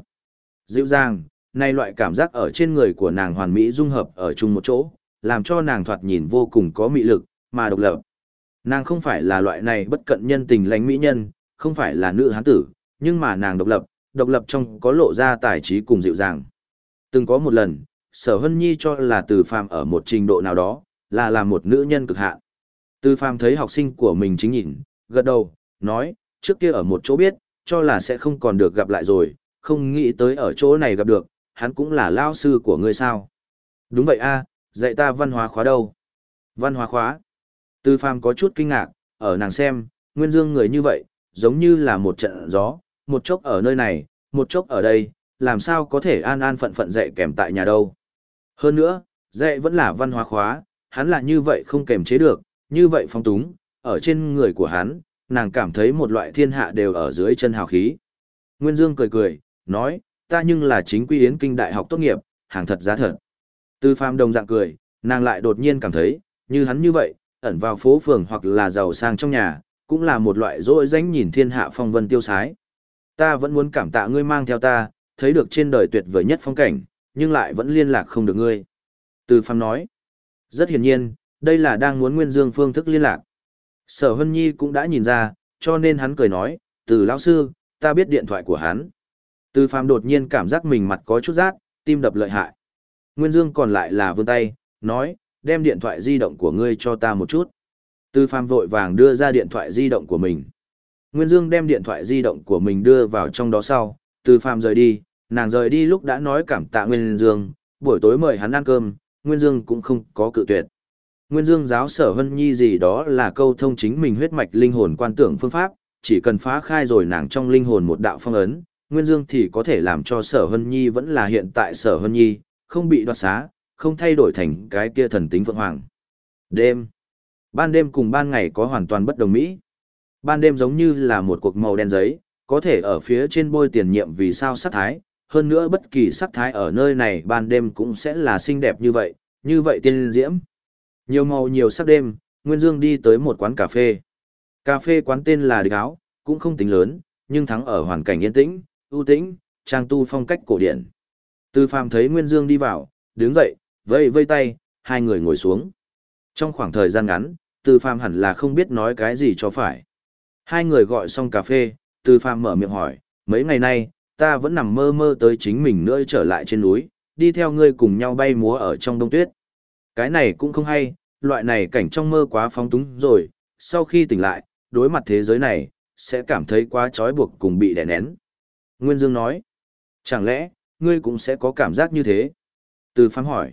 Dịu dàng, nay loại cảm giác ở trên người của nàng hoàn mỹ dung hợp ở chung một chỗ, làm cho nàng thoạt nhìn vô cùng có mị lực, mà độc lập. Nàng không phải là loại này bất cận nhân tình lánh mỹ nhân, không phải là nữ hán tử, nhưng mà nàng độc lập, độc lập trong có lộ ra tài trí cùng dịu dàng. Từng có một lần, sở hân nhi cho là từ phàm ở một trình độ nào đó, là là một nữ nhân cực hạn. Từ phàm thấy học sinh của mình chính nhìn, gật đầu, nói, trước kia ở một chỗ biết, cho là sẽ không còn được gặp lại rồi, không nghĩ tới ở chỗ này gặp được, hắn cũng là lao sư của ngươi sao. Đúng vậy a dạy ta văn hóa khóa đâu. Văn hóa khóa. Tư phàm có chút kinh ngạc, ở nàng xem, nguyên dương người như vậy, giống như là một trận gió, một chốc ở nơi này, một chốc ở đây, làm sao có thể an an phận phận dạy kèm tại nhà đâu. Hơn nữa, dạy vẫn là văn hóa khóa, hắn là như vậy không kèm chế được, như vậy phong túng, ở trên người của hắn, nàng cảm thấy một loại thiên hạ đều ở dưới chân hào khí. Nguyên Dương cười cười, nói, ta nhưng là chính quy yến kinh đại học tốt nghiệp, hàng thật giá thật. Tư phàm đồng dạng cười, nàng lại đột nhiên cảm thấy, như hắn như vậy, ẩn vào phố phường hoặc là giàu sang trong nhà, cũng là một loại dỗi danh nhìn thiên hạ phong vân tiêu sái. Ta vẫn muốn cảm tạ ngươi mang theo ta, thấy được trên đời tuyệt vời nhất phong cảnh, nhưng lại vẫn liên lạc không được ngươi. Từ phàm nói, rất hiển nhiên, đây là đang muốn Nguyên Dương phương thức liên lạc. Sở Hân Nhi cũng đã nhìn ra, cho nên hắn cười nói, từ lão sư, ta biết điện thoại của hắn. Từ phàm đột nhiên cảm giác mình mặt có chút rát, tim đập lợi hại. Nguyên Dương còn lại là vươn tay, nói, đem điện thoại di động của ngươi cho ta một chút. Từ phàm vội vàng đưa ra điện thoại di động của mình. Nguyên Dương đem điện thoại di động của mình đưa vào trong đó sau, từ phàm rời đi, nàng rời đi lúc đã nói cảm tạ Nguyên Dương, buổi tối mời hắn ăn cơm, Nguyên Dương cũng không có cự tuyệt. Nguyên Dương giáo sở hân nhi gì đó là câu thông chính mình huyết mạch linh hồn quan tưởng phương pháp, chỉ cần phá khai rồi nàng trong linh hồn một đạo phong ấn, Nguyên Dương thì có thể làm cho Sở Hân Nhi vẫn là hiện tại Sở Hân Nhi, không bị đoạt xá, không thay đổi thành cái kia thần tính vượng Hoàng. Đêm. Ban đêm cùng ban ngày có hoàn toàn bất đồng mỹ. Ban đêm giống như là một cuộc màu đen giấy, có thể ở phía trên bôi tiền nhiệm vì sao sắc thái, hơn nữa bất kỳ sắc thái ở nơi này ban đêm cũng sẽ là xinh đẹp như vậy, như vậy tiên diễm. Nhiều màu nhiều sắc đêm, Nguyên Dương đi tới một quán cà phê. Cà phê quán tên là Địch Áo, cũng không tính lớn, nhưng thắng ở hoàn cảnh yên tĩnh, ưu tĩnh, trang tu phong cách cổ điển. Từ Phàm thấy Nguyên Dương đi vào, đứng dậy, vây vây tay, hai người ngồi xuống. Trong khoảng thời gian ngắn, Từ Phàm hẳn là không biết nói cái gì cho phải. Hai người gọi xong cà phê, Từ Phàm mở miệng hỏi, mấy ngày nay, ta vẫn nằm mơ mơ tới chính mình nữa trở lại trên núi, đi theo ngươi cùng nhau bay múa ở trong đông tuyết. Cái này cũng không hay, loại này cảnh trong mơ quá phóng túng rồi, sau khi tỉnh lại, đối mặt thế giới này, sẽ cảm thấy quá trói buộc cùng bị đè nén. Nguyên Dương nói, chẳng lẽ, ngươi cũng sẽ có cảm giác như thế? Từ phán hỏi,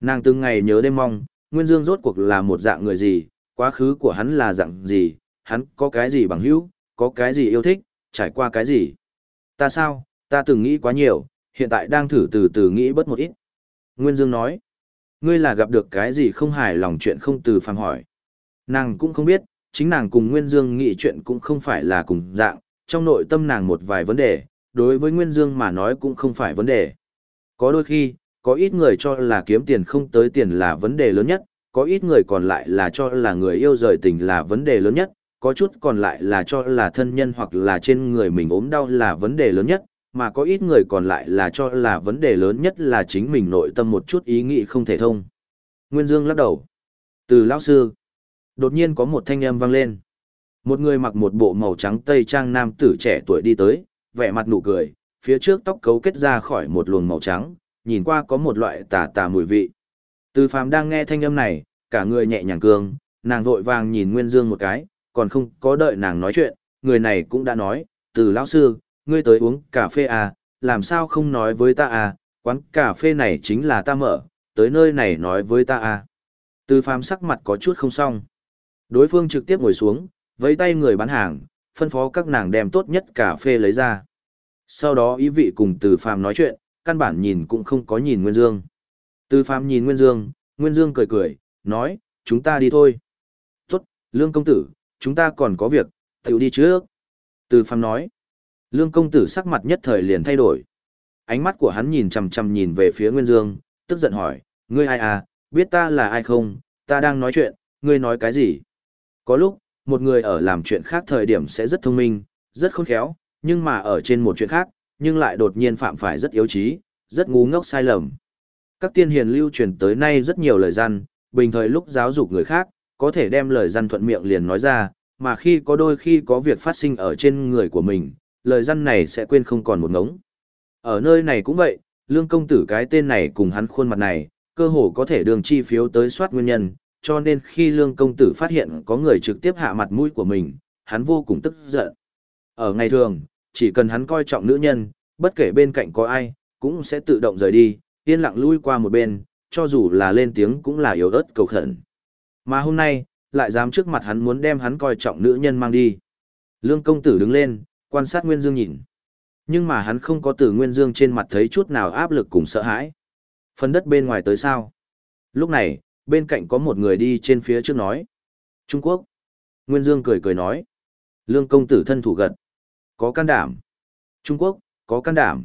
nàng từng ngày nhớ đêm mong, Nguyên Dương rốt cuộc là một dạng người gì, quá khứ của hắn là dạng gì, hắn có cái gì bằng hữu, có cái gì yêu thích, trải qua cái gì. Ta sao, ta từng nghĩ quá nhiều, hiện tại đang thử từ từ nghĩ bớt một ít. Nguyên Dương nói, ngươi là gặp được cái gì không hài lòng chuyện không từ phàm hỏi. Nàng cũng không biết, chính nàng cùng Nguyên Dương nghĩ chuyện cũng không phải là cùng dạng, trong nội tâm nàng một vài vấn đề, đối với Nguyên Dương mà nói cũng không phải vấn đề. Có đôi khi, có ít người cho là kiếm tiền không tới tiền là vấn đề lớn nhất, có ít người còn lại là cho là người yêu rời tình là vấn đề lớn nhất, có chút còn lại là cho là thân nhân hoặc là trên người mình ốm đau là vấn đề lớn nhất, mà có ít người còn lại là cho là vấn đề lớn nhất là chính mình nội tâm một chút ý nghĩ không thể thông. Nguyên Dương lắc đầu. Từ lão sư, đột nhiên có một thanh âm vang lên. Một người mặc một bộ màu trắng tây trang nam tử trẻ tuổi đi tới, vẻ mặt nụ cười, phía trước tóc cấu kết ra khỏi một luồng màu trắng, nhìn qua có một loại tà tà mùi vị. Từ phàm đang nghe thanh âm này, cả người nhẹ nhàng cương, nàng vội vàng nhìn Nguyên Dương một cái, còn không có đợi nàng nói chuyện, người này cũng đã nói, từ lão sư, ngươi tới uống cà phê à, làm sao không nói với ta à, quán cà phê này chính là ta mở, tới nơi này nói với ta à. Từ phàm sắc mặt có chút không xong. Đối phương trực tiếp ngồi xuống, vẫy tay người bán hàng, phân phó các nàng đem tốt nhất cà phê lấy ra. Sau đó ý vị cùng từ phàm nói chuyện, căn bản nhìn cũng không có nhìn Nguyên Dương. Từ phàm nhìn Nguyên Dương, Nguyên Dương cười cười, nói, chúng ta đi thôi. Tốt, Lương công tử, chúng ta còn có việc, tiểu đi trước. Từ phàm nói, Lương công tử sắc mặt nhất thời liền thay đổi. Ánh mắt của hắn nhìn chằm chằm nhìn về phía Nguyên Dương, tức giận hỏi, ngươi ai à, biết ta là ai không, ta đang nói chuyện, ngươi nói cái gì? Có lúc, một người ở làm chuyện khác thời điểm sẽ rất thông minh, rất khôn khéo, nhưng mà ở trên một chuyện khác, nhưng lại đột nhiên phạm phải rất yếu trí, rất ngu ngốc sai lầm. Các tiên hiền lưu truyền tới nay rất nhiều lời gian, bình thời lúc giáo dục người khác, có thể đem lời gian thuận miệng liền nói ra, mà khi có đôi khi có việc phát sinh ở trên người của mình, lời răn này sẽ quên không còn một ngống. Ở nơi này cũng vậy, lương công tử cái tên này cùng hắn khuôn mặt này, cơ hồ có thể đường chi phiếu tới soát nguyên nhân, cho nên khi lương công tử phát hiện có người trực tiếp hạ mặt mũi của mình, hắn vô cùng tức giận. Ở ngày thường, chỉ cần hắn coi trọng nữ nhân, bất kể bên cạnh có ai, cũng sẽ tự động rời đi, yên lặng lui qua một bên, cho dù là lên tiếng cũng là yếu ớt cầu khẩn. Mà hôm nay, lại dám trước mặt hắn muốn đem hắn coi trọng nữ nhân mang đi. Lương công tử đứng lên, quan sát Nguyên Dương nhìn. Nhưng mà hắn không có từ Nguyên Dương trên mặt thấy chút nào áp lực cùng sợ hãi. Phần đất bên ngoài tới sao? Lúc này, bên cạnh có một người đi trên phía trước nói. Trung Quốc. Nguyên Dương cười cười nói. Lương công tử thân thủ gật. Có can đảm. Trung Quốc, có can đảm.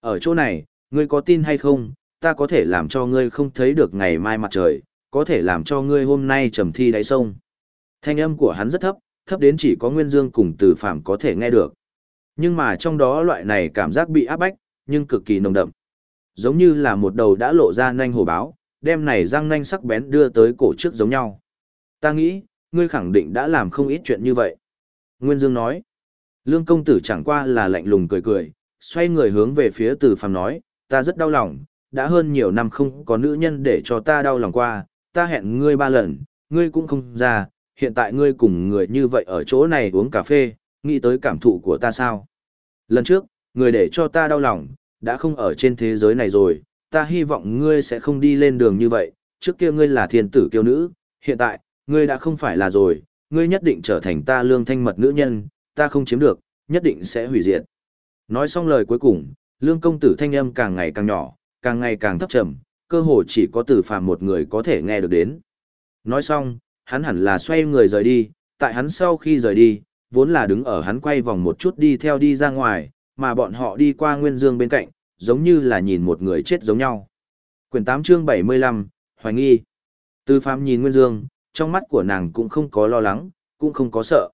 Ở chỗ này, ngươi có tin hay không, ta có thể làm cho ngươi không thấy được ngày mai mặt trời, có thể làm cho ngươi hôm nay trầm thi đáy sông. Thanh âm của hắn rất thấp, thấp đến chỉ có Nguyên Dương cùng Từ phàm có thể nghe được. Nhưng mà trong đó loại này cảm giác bị áp bách, nhưng cực kỳ nồng đậm. Giống như là một đầu đã lộ ra nanh hồ báo, đem này răng nanh sắc bén đưa tới cổ trước giống nhau. Ta nghĩ, ngươi khẳng định đã làm không ít chuyện như vậy. Nguyên Dương nói. Lương công tử chẳng qua là lạnh lùng cười cười, xoay người hướng về phía Từ phàm nói, ta rất đau lòng, đã hơn nhiều năm không có nữ nhân để cho ta đau lòng qua, ta hẹn ngươi ba lần, ngươi cũng không ra, hiện tại ngươi cùng người như vậy ở chỗ này uống cà phê, nghĩ tới cảm thụ của ta sao? Lần trước, người để cho ta đau lòng, đã không ở trên thế giới này rồi, ta hy vọng ngươi sẽ không đi lên đường như vậy, trước kia ngươi là thiên tử kiêu nữ, hiện tại, ngươi đã không phải là rồi, ngươi nhất định trở thành ta lương thanh mật nữ nhân, ta không chiếm được, nhất định sẽ hủy diệt. Nói xong lời cuối cùng, lương công tử thanh âm càng ngày càng nhỏ, càng ngày càng thấp trầm, cơ hồ chỉ có tử phàm một người có thể nghe được đến. Nói xong, hắn hẳn là xoay người rời đi, tại hắn sau khi rời đi, vốn là đứng ở hắn quay vòng một chút đi theo đi ra ngoài, mà bọn họ đi qua Nguyên Dương bên cạnh, giống như là nhìn một người chết giống nhau. Quyển 8 chương 75, Hoài nghi. Tư Phạm nhìn Nguyên Dương, trong mắt của nàng cũng không có lo lắng, cũng không có sợ.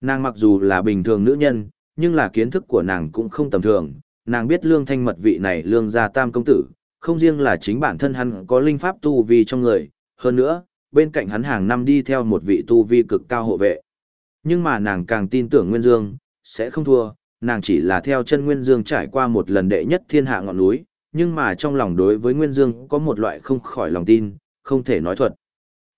Nàng mặc dù là bình thường nữ nhân, nhưng là kiến thức của nàng cũng không tầm thường, nàng biết lương thanh mật vị này lương gia tam công tử, không riêng là chính bản thân hắn có linh pháp tu vi trong người, hơn nữa, bên cạnh hắn hàng năm đi theo một vị tu vi cực cao hộ vệ. Nhưng mà nàng càng tin tưởng Nguyên Dương, sẽ không thua, nàng chỉ là theo chân Nguyên Dương trải qua một lần đệ nhất thiên hạ ngọn núi, nhưng mà trong lòng đối với Nguyên Dương có một loại không khỏi lòng tin, không thể nói thuật.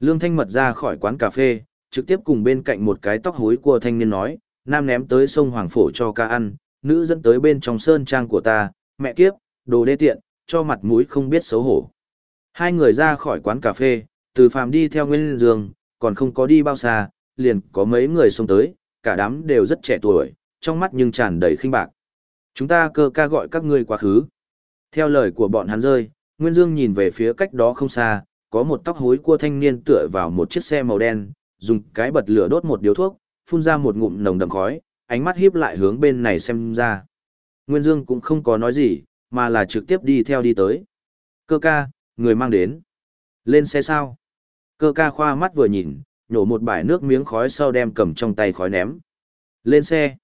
Lương Thanh Mật ra khỏi quán cà phê, trực tiếp cùng bên cạnh một cái tóc hối của thanh niên nói, nam ném tới sông Hoàng Phổ cho ca ăn, nữ dẫn tới bên trong sơn trang của ta, mẹ kiếp, đồ đê tiện, cho mặt mũi không biết xấu hổ. Hai người ra khỏi quán cà phê, từ phàm đi theo Nguyên Dương, còn không có đi bao xa, liền có mấy người xông tới, cả đám đều rất trẻ tuổi, trong mắt nhưng tràn đầy khinh bạc. Chúng ta cơ ca gọi các ngươi quá khứ. Theo lời của bọn hắn rơi, Nguyên Dương nhìn về phía cách đó không xa, có một tóc hối cua thanh niên tựa vào một chiếc xe màu đen, dùng cái bật lửa đốt một điếu thuốc, phun ra một ngụm nồng đậm khói, ánh mắt hiếp lại hướng bên này xem ra. Nguyên Dương cũng không có nói gì, mà là trực tiếp đi theo đi tới. Cơ ca, người mang đến. Lên xe sao? Cơ ca khoa mắt vừa nhìn, nhổ một bãi nước miếng khói sau đem cầm trong tay khói ném. Lên xe.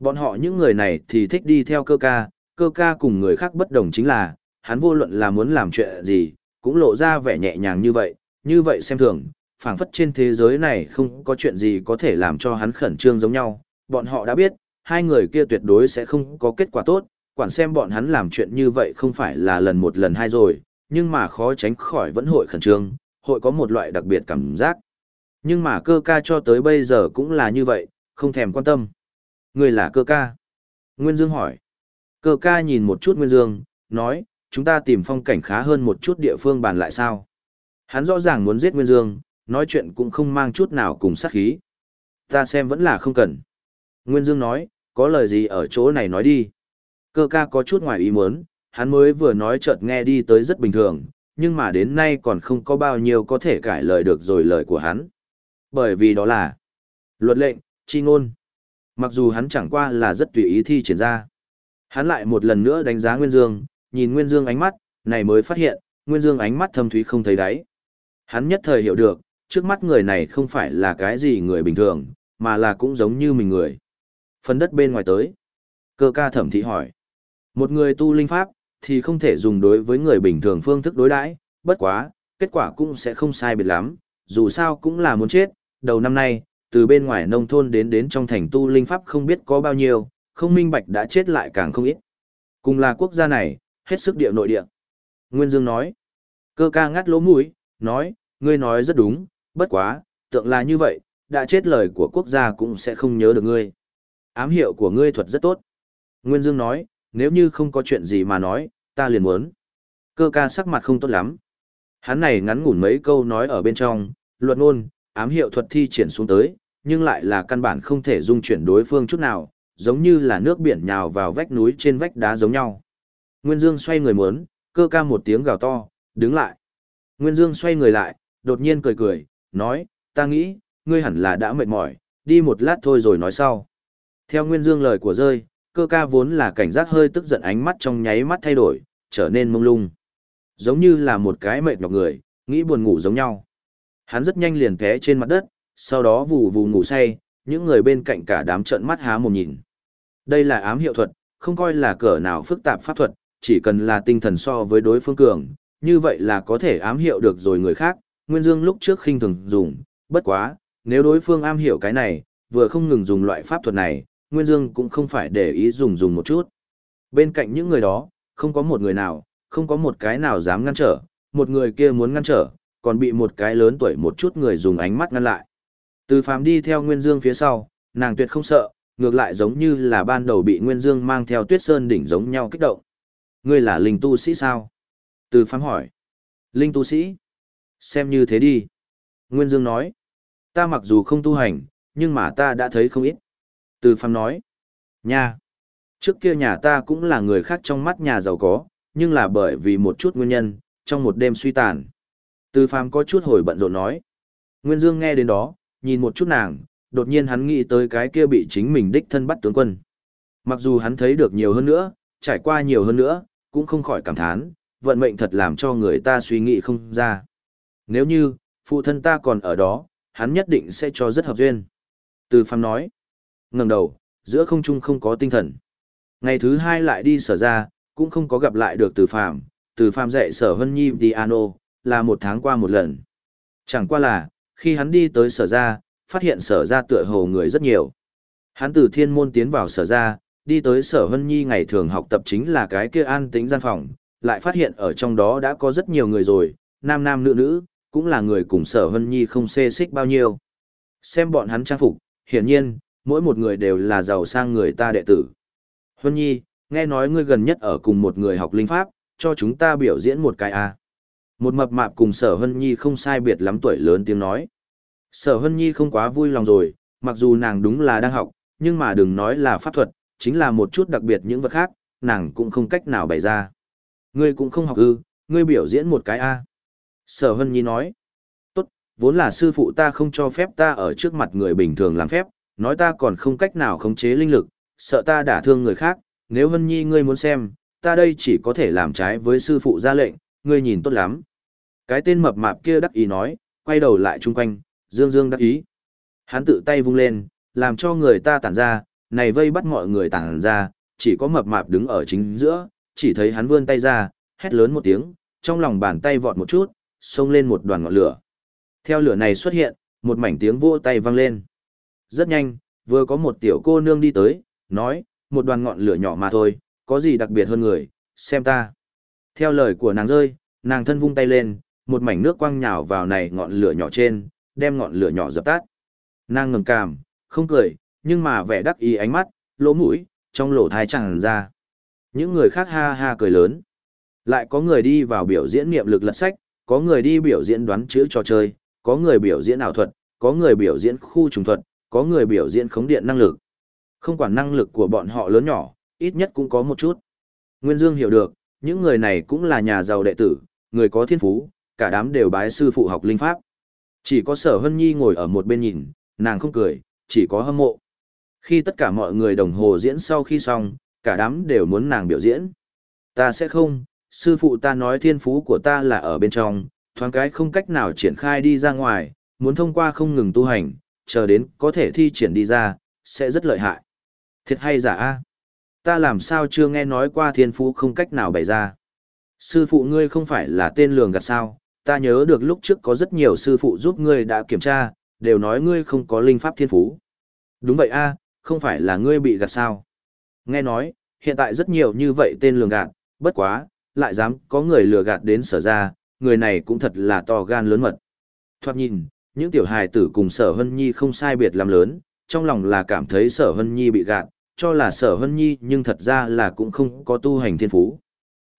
Bọn họ những người này thì thích đi theo cơ ca, cơ ca cùng người khác bất đồng chính là, hắn vô luận là muốn làm chuyện gì, cũng lộ ra vẻ nhẹ nhàng như vậy, như vậy xem thường, phảng phất trên thế giới này không có chuyện gì có thể làm cho hắn khẩn trương giống nhau. Bọn họ đã biết, hai người kia tuyệt đối sẽ không có kết quả tốt, quản xem bọn hắn làm chuyện như vậy không phải là lần một lần hai rồi, nhưng mà khó tránh khỏi vẫn hội khẩn trương, hội có một loại đặc biệt cảm giác. Nhưng mà cơ ca cho tới bây giờ cũng là như vậy, không thèm quan tâm. Người là cơ ca. Nguyên Dương hỏi. Cơ ca nhìn một chút Nguyên Dương, nói, chúng ta tìm phong cảnh khá hơn một chút địa phương bàn lại sao. Hắn rõ ràng muốn giết Nguyên Dương, nói chuyện cũng không mang chút nào cùng sát khí. Ta xem vẫn là không cần. Nguyên Dương nói, có lời gì ở chỗ này nói đi. Cơ ca có chút ngoài ý muốn, hắn mới vừa nói chợt nghe đi tới rất bình thường, nhưng mà đến nay còn không có bao nhiêu có thể cải lời được rồi lời của hắn. Bởi vì đó là luật lệnh, chi ngôn. Mặc dù hắn chẳng qua là rất tùy ý thi triển ra. Hắn lại một lần nữa đánh giá Nguyên Dương, nhìn Nguyên Dương ánh mắt, này mới phát hiện, Nguyên Dương ánh mắt thâm thúy không thấy đáy. Hắn nhất thời hiểu được, trước mắt người này không phải là cái gì người bình thường, mà là cũng giống như mình người. Phần đất bên ngoài tới. Cơ ca thẩm thị hỏi. Một người tu linh pháp, thì không thể dùng đối với người bình thường phương thức đối đãi, bất quá, kết quả cũng sẽ không sai biệt lắm, dù sao cũng là muốn chết, đầu năm nay, từ bên ngoài nông thôn đến đến trong thành tu linh pháp không biết có bao nhiêu, không minh bạch đã chết lại càng không ít. Cùng là quốc gia này, hết sức địa nội địa. Nguyên Dương nói, cơ ca ngắt lỗ mũi, nói, ngươi nói rất đúng, bất quá, tượng là như vậy, đã chết lời của quốc gia cũng sẽ không nhớ được ngươi. Ám hiệu của ngươi thuật rất tốt. Nguyên Dương nói, nếu như không có chuyện gì mà nói, ta liền muốn. Cơ ca sắc mặt không tốt lắm. Hắn này ngắn ngủn mấy câu nói ở bên trong, luật ngôn, ám hiệu thuật thi triển xuống tới, nhưng lại là căn bản không thể dung chuyển đối phương chút nào, giống như là nước biển nhào vào vách núi trên vách đá giống nhau. Nguyên Dương xoay người muốn, cơ ca một tiếng gào to, đứng lại. Nguyên Dương xoay người lại, đột nhiên cười cười, nói, ta nghĩ, ngươi hẳn là đã mệt mỏi, đi một lát thôi rồi nói sau. Theo Nguyên Dương lời của rơi, cơ ca vốn là cảnh giác hơi tức giận ánh mắt trong nháy mắt thay đổi, trở nên mông lung. Giống như là một cái mệt nhọc người, nghĩ buồn ngủ giống nhau. Hắn rất nhanh liền té trên mặt đất, sau đó vù vù ngủ say, những người bên cạnh cả đám trợn mắt há mồm nhìn. Đây là ám hiệu thuật, không coi là cỡ nào phức tạp pháp thuật, chỉ cần là tinh thần so với đối phương cường, như vậy là có thể ám hiệu được rồi người khác. Nguyên Dương lúc trước khinh thường dùng, bất quá, nếu đối phương am hiểu cái này, vừa không ngừng dùng loại pháp thuật này, Nguyên Dương cũng không phải để ý dùng dùng một chút. Bên cạnh những người đó, không có một người nào, không có một cái nào dám ngăn trở, một người kia muốn ngăn trở, còn bị một cái lớn tuổi một chút người dùng ánh mắt ngăn lại. Từ phàm đi theo Nguyên Dương phía sau, nàng tuyệt không sợ, ngược lại giống như là ban đầu bị Nguyên Dương mang theo tuyết sơn đỉnh giống nhau kích động. Ngươi là linh tu sĩ sao? Từ phàm hỏi. Linh tu sĩ? Xem như thế đi. Nguyên Dương nói. Ta mặc dù không tu hành, nhưng mà ta đã thấy không ít. Từ phàm nói. Nha. Trước kia nhà ta cũng là người khác trong mắt nhà giàu có, nhưng là bởi vì một chút nguyên nhân, trong một đêm suy tàn. Từ phàm có chút hồi bận rộn nói. Nguyên Dương nghe đến đó, nhìn một chút nàng, đột nhiên hắn nghĩ tới cái kia bị chính mình đích thân bắt tướng quân. Mặc dù hắn thấy được nhiều hơn nữa, trải qua nhiều hơn nữa, cũng không khỏi cảm thán, vận mệnh thật làm cho người ta suy nghĩ không ra. Nếu như, phụ thân ta còn ở đó, hắn nhất định sẽ cho rất hợp duyên. Từ phàm nói, ngẩng đầu, giữa không trung không có tinh thần. Ngày thứ hai lại đi sở ra, cũng không có gặp lại được từ phàm, từ phàm dạy sở hân nhi piano, là một tháng qua một lần. Chẳng qua là, khi hắn đi tới sở ra, phát hiện sở ra tựa hồ người rất nhiều. Hắn từ thiên môn tiến vào sở ra, đi tới sở hân nhi ngày thường học tập chính là cái kia an tĩnh gian phòng, lại phát hiện ở trong đó đã có rất nhiều người rồi, nam nam nữ nữ, cũng là người cùng sở hân nhi không xê xích bao nhiêu. Xem bọn hắn trang phục, hiển nhiên, mỗi một người đều là giàu sang người ta đệ tử. Hân nhi, nghe nói ngươi gần nhất ở cùng một người học linh pháp, cho chúng ta biểu diễn một cái a. À. Một mập mạp cùng sở hân nhi không sai biệt lắm tuổi lớn tiếng nói. Sở hân nhi không quá vui lòng rồi, mặc dù nàng đúng là đang học, nhưng mà đừng nói là pháp thuật, chính là một chút đặc biệt những vật khác, nàng cũng không cách nào bày ra. Ngươi cũng không học ư, ngươi biểu diễn một cái a. Sở hân nhi nói. Tốt, vốn là sư phụ ta không cho phép ta ở trước mặt người bình thường làm phép, nói ta còn không cách nào khống chế linh lực, sợ ta đả thương người khác, nếu hân nhi ngươi muốn xem, ta đây chỉ có thể làm trái với sư phụ ra lệnh, ngươi nhìn tốt lắm. Cái tên mập mạp kia đắc ý nói, quay đầu lại chung quanh, dương dương đắc ý. Hắn tự tay vung lên, làm cho người ta tản ra, này vây bắt mọi người tản ra, chỉ có mập mạp đứng ở chính giữa, chỉ thấy hắn vươn tay ra, hét lớn một tiếng, trong lòng bàn tay vọt một chút, xông lên một đoàn ngọn lửa. Theo lửa này xuất hiện, một mảnh tiếng vỗ tay vang lên. Rất nhanh, vừa có một tiểu cô nương đi tới, nói, một đoàn ngọn lửa nhỏ mà thôi, có gì đặc biệt hơn người, xem ta. Theo lời của nàng rơi, nàng thân vung tay lên, một mảnh nước quăng nhào vào này ngọn lửa nhỏ trên, đem ngọn lửa nhỏ dập tắt. Nàng ngẩng cảm, không cười, nhưng mà vẻ đắc ý ánh mắt, lỗ mũi, trong lỗ thai chẳng ra. Những người khác ha ha cười lớn. Lại có người đi vào biểu diễn niệm lực lật sách, có người đi biểu diễn đoán chữ trò chơi, có người biểu diễn ảo thuật, có người biểu diễn khu trùng thuật, có người biểu diễn khống điện năng lực. Không quản năng lực của bọn họ lớn nhỏ, ít nhất cũng có một chút. Nguyên Dương hiểu được, những người này cũng là nhà giàu đệ tử, người có thiên phú, cả đám đều bái sư phụ học linh pháp. Chỉ có sở hân nhi ngồi ở một bên nhìn, nàng không cười, chỉ có hâm mộ. Khi tất cả mọi người đồng hồ diễn sau khi xong, cả đám đều muốn nàng biểu diễn. Ta sẽ không, sư phụ ta nói thiên phú của ta là ở bên trong, thoáng cái không cách nào triển khai đi ra ngoài, muốn thông qua không ngừng tu hành, chờ đến có thể thi triển đi ra, sẽ rất lợi hại. Thiệt hay giả a? Ta làm sao chưa nghe nói qua thiên phú không cách nào bày ra. Sư phụ ngươi không phải là tên lường gạt sao, ta nhớ được lúc trước có rất nhiều sư phụ giúp ngươi đã kiểm tra, đều nói ngươi không có linh pháp thiên phú. Đúng vậy a, không phải là ngươi bị gạt sao. Nghe nói, hiện tại rất nhiều như vậy tên lường gạt, bất quá, lại dám có người lừa gạt đến sở ra, người này cũng thật là to gan lớn mật. Thoạt nhìn, những tiểu hài tử cùng sở hân nhi không sai biệt làm lớn, trong lòng là cảm thấy sở hân nhi bị gạt, cho là sở hân nhi nhưng thật ra là cũng không có tu hành thiên phú.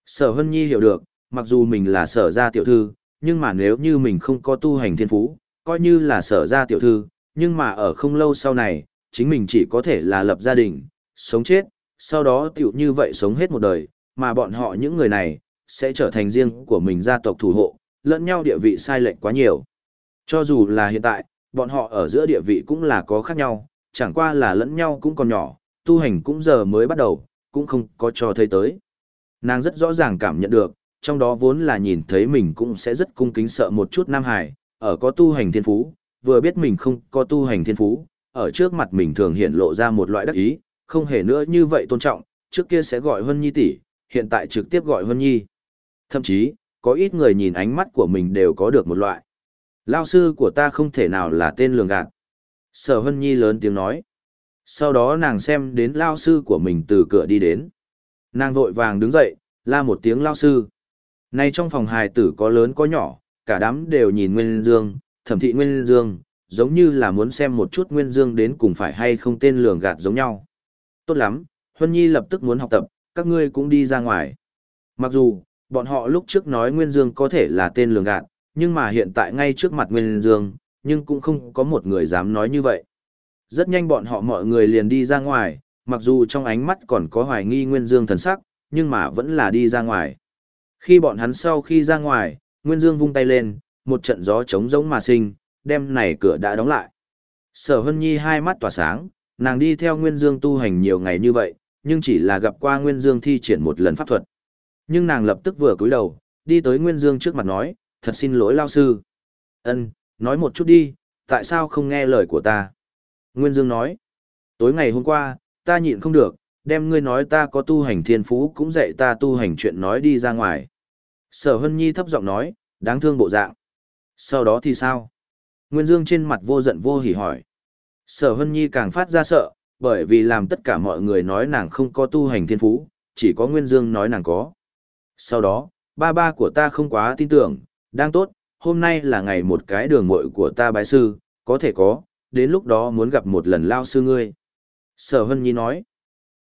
Sở hân nhi hiểu được, mặc dù mình là sở gia tiểu thư, nhưng mà nếu như mình không có tu hành thiên phú, coi như là sở gia tiểu thư, nhưng mà ở không lâu sau này, chính mình chỉ có thể là lập gia đình, sống chết, sau đó tiểu như vậy sống hết một đời, mà bọn họ những người này, sẽ trở thành riêng của mình gia tộc thủ hộ, lẫn nhau địa vị sai lệch quá nhiều. Cho dù là hiện tại, bọn họ ở giữa địa vị cũng là có khác nhau, chẳng qua là lẫn nhau cũng còn nhỏ, tu hành cũng giờ mới bắt đầu, cũng không có cho thấy tới. Nàng rất rõ ràng cảm nhận được, trong đó vốn là nhìn thấy mình cũng sẽ rất cung kính sợ một chút Nam Hải, ở có tu hành thiên phú, vừa biết mình không có tu hành thiên phú, ở trước mặt mình thường hiện lộ ra một loại đắc ý, không hề nữa như vậy tôn trọng, trước kia sẽ gọi Hân Nhi tỷ, hiện tại trực tiếp gọi Hân Nhi. Thậm chí, có ít người nhìn ánh mắt của mình đều có được một loại. Lao sư của ta không thể nào là tên lường gạt. Sở Hân Nhi lớn tiếng nói. Sau đó nàng xem đến lao sư của mình từ cửa đi đến. Nàng vội vàng đứng dậy, la một tiếng lao sư. Nay trong phòng hài tử có lớn có nhỏ, cả đám đều nhìn Nguyên Dương, thẩm thị Nguyên Dương, giống như là muốn xem một chút Nguyên Dương đến cùng phải hay không tên lường gạt giống nhau. Tốt lắm, Huân Nhi lập tức muốn học tập, các ngươi cũng đi ra ngoài. Mặc dù, bọn họ lúc trước nói Nguyên Dương có thể là tên lường gạt, nhưng mà hiện tại ngay trước mặt Nguyên Dương, nhưng cũng không có một người dám nói như vậy. Rất nhanh bọn họ mọi người liền đi ra ngoài, mặc dù trong ánh mắt còn có hoài nghi Nguyên Dương thần sắc, nhưng mà vẫn là đi ra ngoài. Khi bọn hắn sau khi ra ngoài, Nguyên Dương vung tay lên, một trận gió trống rỗng mà sinh, đem này cửa đã đóng lại. Sở Hân Nhi hai mắt tỏa sáng, nàng đi theo Nguyên Dương tu hành nhiều ngày như vậy, nhưng chỉ là gặp qua Nguyên Dương thi triển một lần pháp thuật. Nhưng nàng lập tức vừa cúi đầu, đi tới Nguyên Dương trước mặt nói, thật xin lỗi lao sư. Ân, nói một chút đi, tại sao không nghe lời của ta? Nguyên Dương nói, tối ngày hôm qua, ta nhịn không được, đem ngươi nói ta có tu hành thiên phú cũng dạy ta tu hành chuyện nói đi ra ngoài. Sở Hân Nhi thấp giọng nói, đáng thương bộ dạng. Sau đó thì sao? Nguyên Dương trên mặt vô giận vô hỉ hỏi. Sở Hân Nhi càng phát ra sợ, bởi vì làm tất cả mọi người nói nàng không có tu hành thiên phú, chỉ có Nguyên Dương nói nàng có. Sau đó, ba ba của ta không quá tin tưởng, đang tốt, hôm nay là ngày một cái đường muội của ta bái sư, có thể có, đến lúc đó muốn gặp một lần lao sư ngươi. Sở Hân Nhi nói.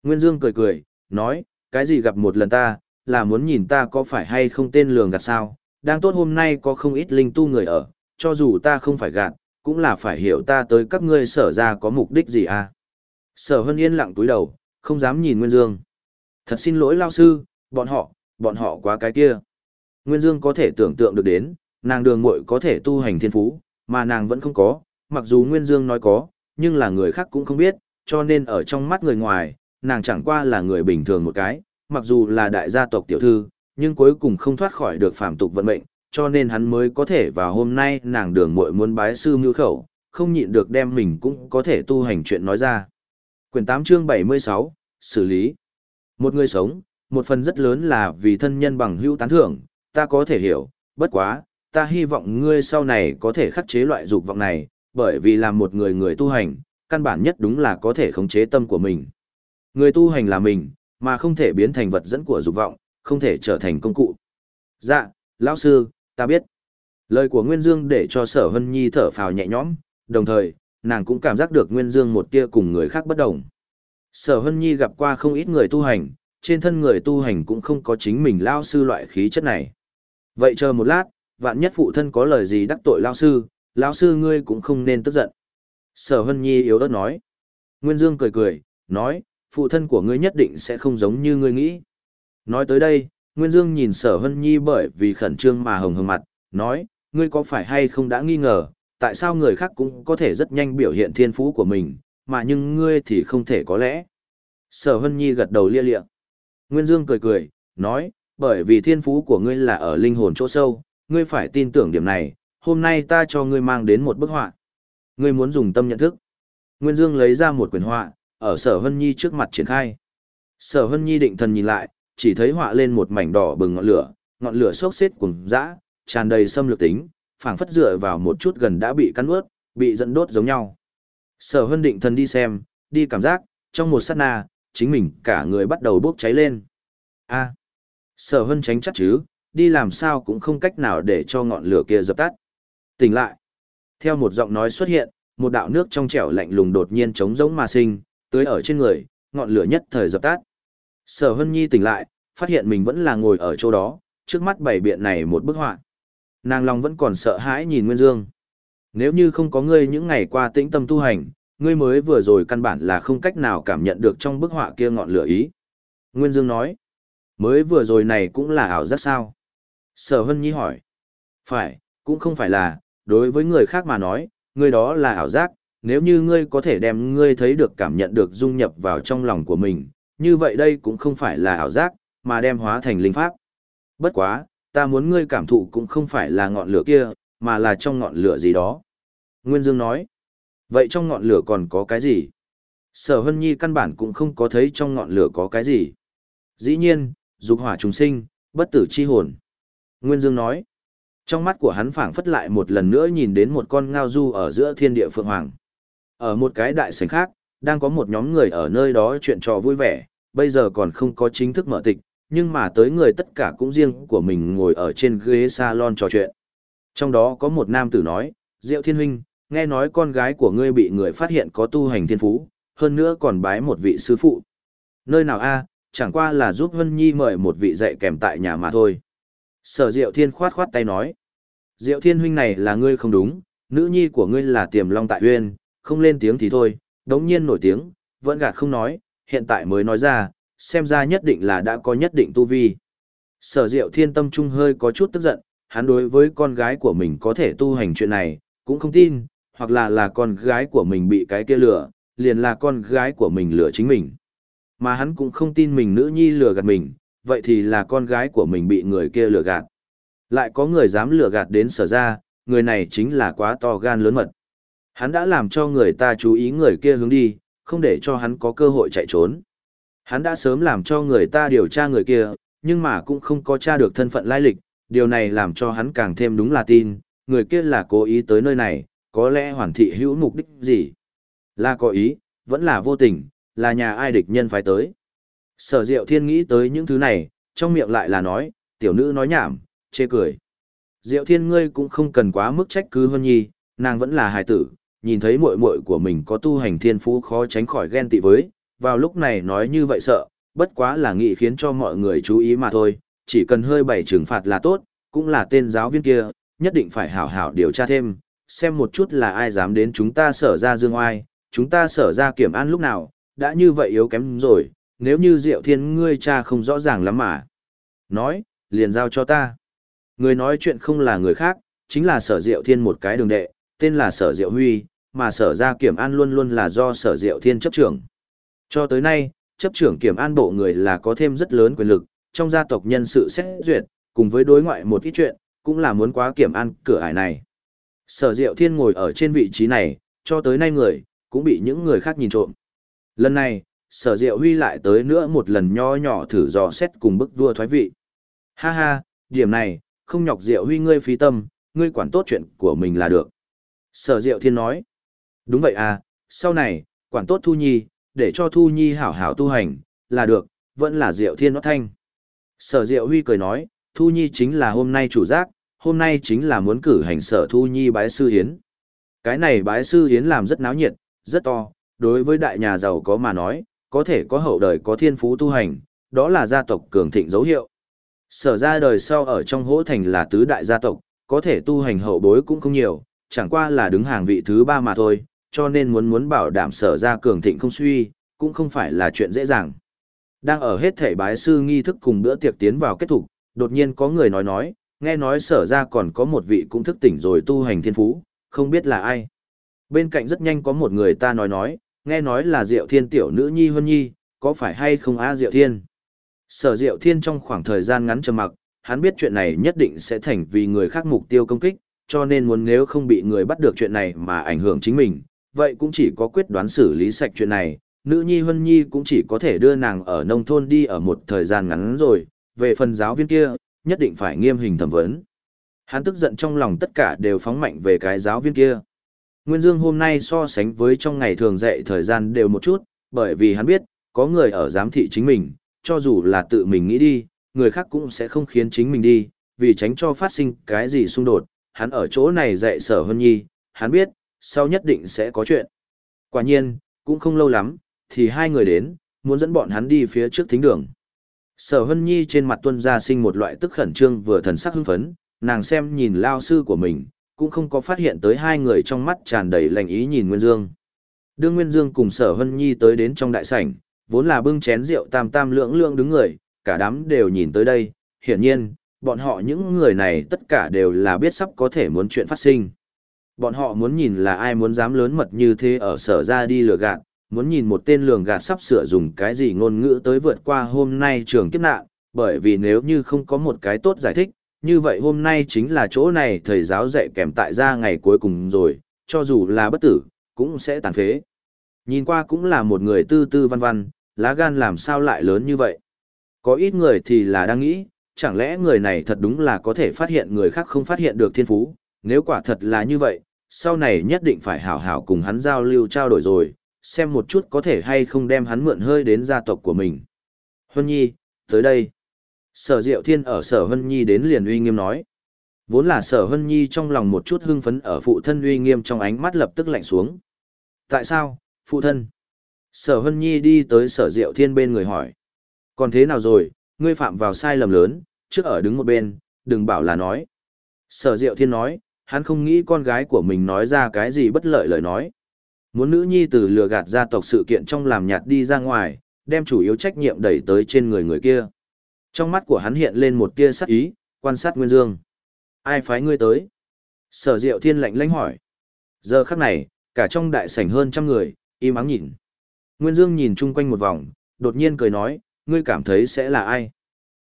Nguyên Dương cười cười, nói, cái gì gặp một lần ta, là muốn nhìn ta có phải hay không tên lường gạt sao, đang tốt hôm nay có không ít linh tu người ở, cho dù ta không phải gạt, cũng là phải hiểu ta tới các ngươi sở ra có mục đích gì à. Sở Hân yên lặng túi đầu, không dám nhìn Nguyên Dương. Thật xin lỗi lao sư, bọn họ, bọn họ quá cái kia. Nguyên Dương có thể tưởng tượng được đến, nàng đường muội có thể tu hành thiên phú, mà nàng vẫn không có, mặc dù Nguyên Dương nói có, nhưng là người khác cũng không biết, cho nên ở trong mắt người ngoài, nàng chẳng qua là người bình thường một cái, mặc dù là đại gia tộc tiểu thư, nhưng cuối cùng không thoát khỏi được phàm tục vận mệnh, cho nên hắn mới có thể vào hôm nay nàng đường muội muốn bái sư mưu khẩu, không nhịn được đem mình cũng có thể tu hành chuyện nói ra. Quyển 8 chương 76, xử lý. Một người sống, một phần rất lớn là vì thân nhân bằng hữu tán thưởng, ta có thể hiểu, bất quá, ta hy vọng ngươi sau này có thể khắc chế loại dục vọng này, bởi vì làm một người người tu hành, căn bản nhất đúng là có thể khống chế tâm của mình. Người tu hành là mình, mà không thể biến thành vật dẫn của dục vọng, không thể trở thành công cụ. Dạ, lão sư, ta biết. Lời của Nguyên Dương để cho Sở Hân Nhi thở phào nhẹ nhõm, đồng thời, nàng cũng cảm giác được Nguyên Dương một tia cùng người khác bất đồng. Sở Hân Nhi gặp qua không ít người tu hành, trên thân người tu hành cũng không có chính mình lao sư loại khí chất này. Vậy chờ một lát, vạn nhất phụ thân có lời gì đắc tội lao sư, lao sư ngươi cũng không nên tức giận. Sở Hân Nhi yếu ớt nói. Nguyên Dương cười cười, nói, phụ thân của ngươi nhất định sẽ không giống như ngươi nghĩ. Nói tới đây, Nguyên Dương nhìn Sở Hân Nhi bởi vì khẩn trương mà hồng hồng mặt, nói, ngươi có phải hay không đã nghi ngờ, tại sao người khác cũng có thể rất nhanh biểu hiện thiên phú của mình, mà nhưng ngươi thì không thể có lẽ. Sở Hân Nhi gật đầu lia lịa. Nguyên Dương cười cười, nói, bởi vì thiên phú của ngươi là ở linh hồn chỗ sâu, ngươi phải tin tưởng điểm này, hôm nay ta cho ngươi mang đến một bức họa. Ngươi muốn dùng tâm nhận thức. Nguyên Dương lấy ra một quyển họa, ở Sở Hân Nhi trước mặt triển khai. Sở Hân Nhi định thần nhìn lại, chỉ thấy họa lên một mảnh đỏ bừng ngọn lửa, ngọn lửa sốc xếp cùng dã, tràn đầy xâm lược tính, phảng phất dựa vào một chút gần đã bị cắn ướt, bị dẫn đốt giống nhau. Sở Hân định thần đi xem, đi cảm giác, trong một sát na, chính mình cả người bắt đầu bốc cháy lên. A. Sở Hân tránh chắc chứ, đi làm sao cũng không cách nào để cho ngọn lửa kia dập tắt. Tỉnh lại. Theo một giọng nói xuất hiện, một đạo nước trong trẻo lạnh lùng đột nhiên trống rỗng mà sinh, tưới ở trên người, ngọn lửa nhất thời dập tắt. Sở Hân Nhi tỉnh lại, phát hiện mình vẫn là ngồi ở chỗ đó, trước mắt bảy biện này một bức họa. Nàng lòng vẫn còn sợ hãi nhìn Nguyên Dương. Nếu như không có ngươi những ngày qua tĩnh tâm tu hành, ngươi mới vừa rồi căn bản là không cách nào cảm nhận được trong bức họa kia ngọn lửa ý. Nguyên Dương nói, mới vừa rồi này cũng là ảo giác sao? Sở Hân Nhi hỏi, phải, cũng không phải là, đối với người khác mà nói, ngươi đó là ảo giác, nếu như ngươi có thể đem ngươi thấy được cảm nhận được dung nhập vào trong lòng của mình, như vậy đây cũng không phải là ảo giác, mà đem hóa thành linh pháp. Bất quá, ta muốn ngươi cảm thụ cũng không phải là ngọn lửa kia, mà là trong ngọn lửa gì đó. Nguyên Dương nói, vậy trong ngọn lửa còn có cái gì? Sở Hân Nhi căn bản cũng không có thấy trong ngọn lửa có cái gì. Dĩ nhiên, dục hỏa trùng sinh, bất tử chi hồn. Nguyên Dương nói, trong mắt của hắn phảng phất lại một lần nữa nhìn đến một con ngao du ở giữa thiên địa phượng hoàng. Ở một cái đại sảnh khác, đang có một nhóm người ở nơi đó chuyện trò vui vẻ, bây giờ còn không có chính thức mở tịch, nhưng mà tới người tất cả cũng riêng của mình ngồi ở trên ghế salon trò chuyện. Trong đó có một nam tử nói, Diệu Thiên Huynh, nghe nói con gái của ngươi bị người phát hiện có tu hành thiên phú, hơn nữa còn bái một vị sư phụ. Nơi nào a chẳng qua là giúp Vân Nhi mời một vị dạy kèm tại nhà mà thôi. Sở Diệu Thiên khoát khoát tay nói, Diệu Thiên Huynh này là ngươi không đúng, nữ nhi của ngươi là tiềm long tại huyên, không lên tiếng thì thôi, đống nhiên nổi tiếng, vẫn gạt không nói, hiện tại mới nói ra, xem ra nhất định là đã có nhất định tu vi. Sở diệu thiên tâm trung hơi có chút tức giận, hắn đối với con gái của mình có thể tu hành chuyện này, cũng không tin, hoặc là là con gái của mình bị cái kia lừa, liền là con gái của mình lừa chính mình. Mà hắn cũng không tin mình nữ nhi lừa gạt mình, vậy thì là con gái của mình bị người kia lừa gạt. Lại có người dám lừa gạt đến sở ra, người này chính là quá to gan lớn mật. Hắn đã làm cho người ta chú ý người kia hướng đi, không để cho hắn có cơ hội chạy trốn. Hắn đã sớm làm cho người ta điều tra người kia, nhưng mà cũng không có tra được thân phận lai lịch, điều này làm cho hắn càng thêm đúng là tin, người kia là cố ý tới nơi này, có lẽ hoàn thị hữu mục đích gì. Là có ý, vẫn là vô tình, là nhà ai địch nhân phải tới. Sở diệu thiên nghĩ tới những thứ này, trong miệng lại là nói, tiểu nữ nói nhảm, chê cười. Diệu thiên ngươi cũng không cần quá mức trách cứ Vân Nhi, nàng vẫn là hài tử, nhìn thấy muội muội của mình có tu hành thiên phú khó tránh khỏi ghen tị với, vào lúc này nói như vậy sợ, bất quá là nghĩ khiến cho mọi người chú ý mà thôi, chỉ cần hơi bảy trừng phạt là tốt, cũng là tên giáo viên kia, nhất định phải hảo hảo điều tra thêm, xem một chút là ai dám đến chúng ta sở ra dương oai, chúng ta sở ra kiểm an lúc nào, đã như vậy yếu kém rồi, nếu như Diệu Thiên ngươi cha không rõ ràng lắm mà. Nói, liền giao cho ta. Người nói chuyện không là người khác, chính là sở Diệu Thiên một cái đường đệ, tên là sở Diệu Huy, mà sở gia kiểm an luôn luôn là do sở Diệu Thiên chấp trưởng. Cho tới nay, chấp trưởng kiểm an bộ người là có thêm rất lớn quyền lực, trong gia tộc nhân sự xét duyệt, cùng với đối ngoại một ít chuyện, cũng là muốn quá kiểm an cửa ải này. Sở Diệu Thiên ngồi ở trên vị trí này, cho tới nay người, cũng bị những người khác nhìn trộm. Lần này, sở diệu huy lại tới nữa một lần nho nhỏ thử dò xét cùng bức vua thoái vị. Ha ha, điểm này, không nhọc diệu huy ngươi phí tâm, ngươi quản tốt chuyện của mình là được. Sở diệu thiên nói. Đúng vậy à, sau này, quản tốt Thu Nhi, để cho Thu Nhi hảo hảo tu hành, là được, vẫn là diệu thiên nó thanh. Sở diệu huy cười nói, Thu Nhi chính là hôm nay chủ giác, hôm nay chính là muốn cử hành sở Thu Nhi bái sư hiến. Cái này bái sư hiến làm rất náo nhiệt, rất to, đối với đại nhà giàu có mà nói, có thể có hậu đời có thiên phú tu hành, đó là gia tộc cường thịnh dấu hiệu. Sở ra đời sau ở trong hỗ thành là tứ đại gia tộc, có thể tu hành hậu bối cũng không nhiều, chẳng qua là đứng hàng vị thứ ba mà thôi, cho nên muốn muốn bảo đảm sở ra cường thịnh không suy, cũng không phải là chuyện dễ dàng. Đang ở hết thể bái sư nghi thức cùng bữa tiệc tiến vào kết thúc, đột nhiên có người nói nói, nghe nói sở ra còn có một vị cũng thức tỉnh rồi tu hành thiên phú, không biết là ai. Bên cạnh rất nhanh có một người ta nói nói, nghe nói là Diệu Thiên tiểu nữ nhi Huân Nhi, có phải hay không a Diệu Thiên? Sở Diệu Thiên trong khoảng thời gian ngắn trầm mặc, hắn biết chuyện này nhất định sẽ thành vì người khác mục tiêu công kích, cho nên muốn nếu không bị người bắt được chuyện này mà ảnh hưởng chính mình, vậy cũng chỉ có quyết đoán xử lý sạch chuyện này, nữ nhi Huân Nhi cũng chỉ có thể đưa nàng ở nông thôn đi ở một thời gian ngắn rồi, về phần giáo viên kia, nhất định phải nghiêm hình thẩm vấn. Hắn tức giận trong lòng tất cả đều phóng mạnh về cái giáo viên kia. Nguyên Dương hôm nay so sánh với trong ngày thường dạy thời gian đều một chút, bởi vì hắn biết, có người ở giám thị chính mình, cho dù là tự mình nghĩ đi, người khác cũng sẽ không khiến chính mình đi, vì tránh cho phát sinh cái gì xung đột, hắn ở chỗ này dạy sở hân nhi, hắn biết, sau nhất định sẽ có chuyện. Quả nhiên, cũng không lâu lắm, thì hai người đến, muốn dẫn bọn hắn đi phía trước thính đường. Sở hân nhi trên mặt tuân ra sinh một loại tức khẩn trương vừa thần sắc hưng phấn, nàng xem nhìn lao sư của mình, cũng không có phát hiện tới hai người trong mắt tràn đầy lành ý nhìn Nguyên Dương. Đương Nguyên Dương cùng Sở Hân Nhi tới đến trong đại sảnh, vốn là bưng chén rượu tam tam lưỡng lưỡng đứng người, cả đám đều nhìn tới đây, hiển nhiên, bọn họ những người này tất cả đều là biết sắp có thể muốn chuyện phát sinh. Bọn họ muốn nhìn là ai muốn dám lớn mật như thế ở sở ra đi lừa gạt, muốn nhìn một tên lường gạt sắp sửa dùng cái gì ngôn ngữ tới vượt qua hôm nay trường kiếp nạn, bởi vì nếu như không có một cái tốt giải thích, như vậy hôm nay chính là chỗ này thầy giáo dạy kèm tại ra ngày cuối cùng rồi, cho dù là bất tử, cũng sẽ tàn phế. Nhìn qua cũng là một người tư tư văn văn, lá gan làm sao lại lớn như vậy. Có ít người thì là đang nghĩ, chẳng lẽ người này thật đúng là có thể phát hiện người khác không phát hiện được thiên phú, nếu quả thật là như vậy, sau này nhất định phải hảo hảo cùng hắn giao lưu trao đổi rồi, xem một chút có thể hay không đem hắn mượn hơi đến gia tộc của mình. Huân Nhi, tới đây. Sở Diệu Thiên ở Sở Hân Nhi đến liền uy nghiêm nói. Vốn là Sở Hân Nhi trong lòng một chút hưng phấn ở phụ thân uy nghiêm trong ánh mắt lập tức lạnh xuống. Tại sao, phụ thân? Sở Hân Nhi đi tới Sở Diệu Thiên bên người hỏi. Còn thế nào rồi, ngươi phạm vào sai lầm lớn, trước ở đứng một bên, đừng bảo là nói. Sở Diệu Thiên nói, hắn không nghĩ con gái của mình nói ra cái gì bất lợi lời nói. Muốn nữ nhi từ lừa gạt gia tộc sự kiện trong làm nhạt đi ra ngoài, đem chủ yếu trách nhiệm đẩy tới trên người người kia. Trong mắt của hắn hiện lên một tia sắc ý, quan sát Nguyên Dương. Ai phái ngươi tới? Sở Diệu Thiên lạnh lãnh hỏi. Giờ khắc này, cả trong đại sảnh hơn trăm người, im ắng nhìn. Nguyên Dương nhìn chung quanh một vòng, đột nhiên cười nói, ngươi cảm thấy sẽ là ai?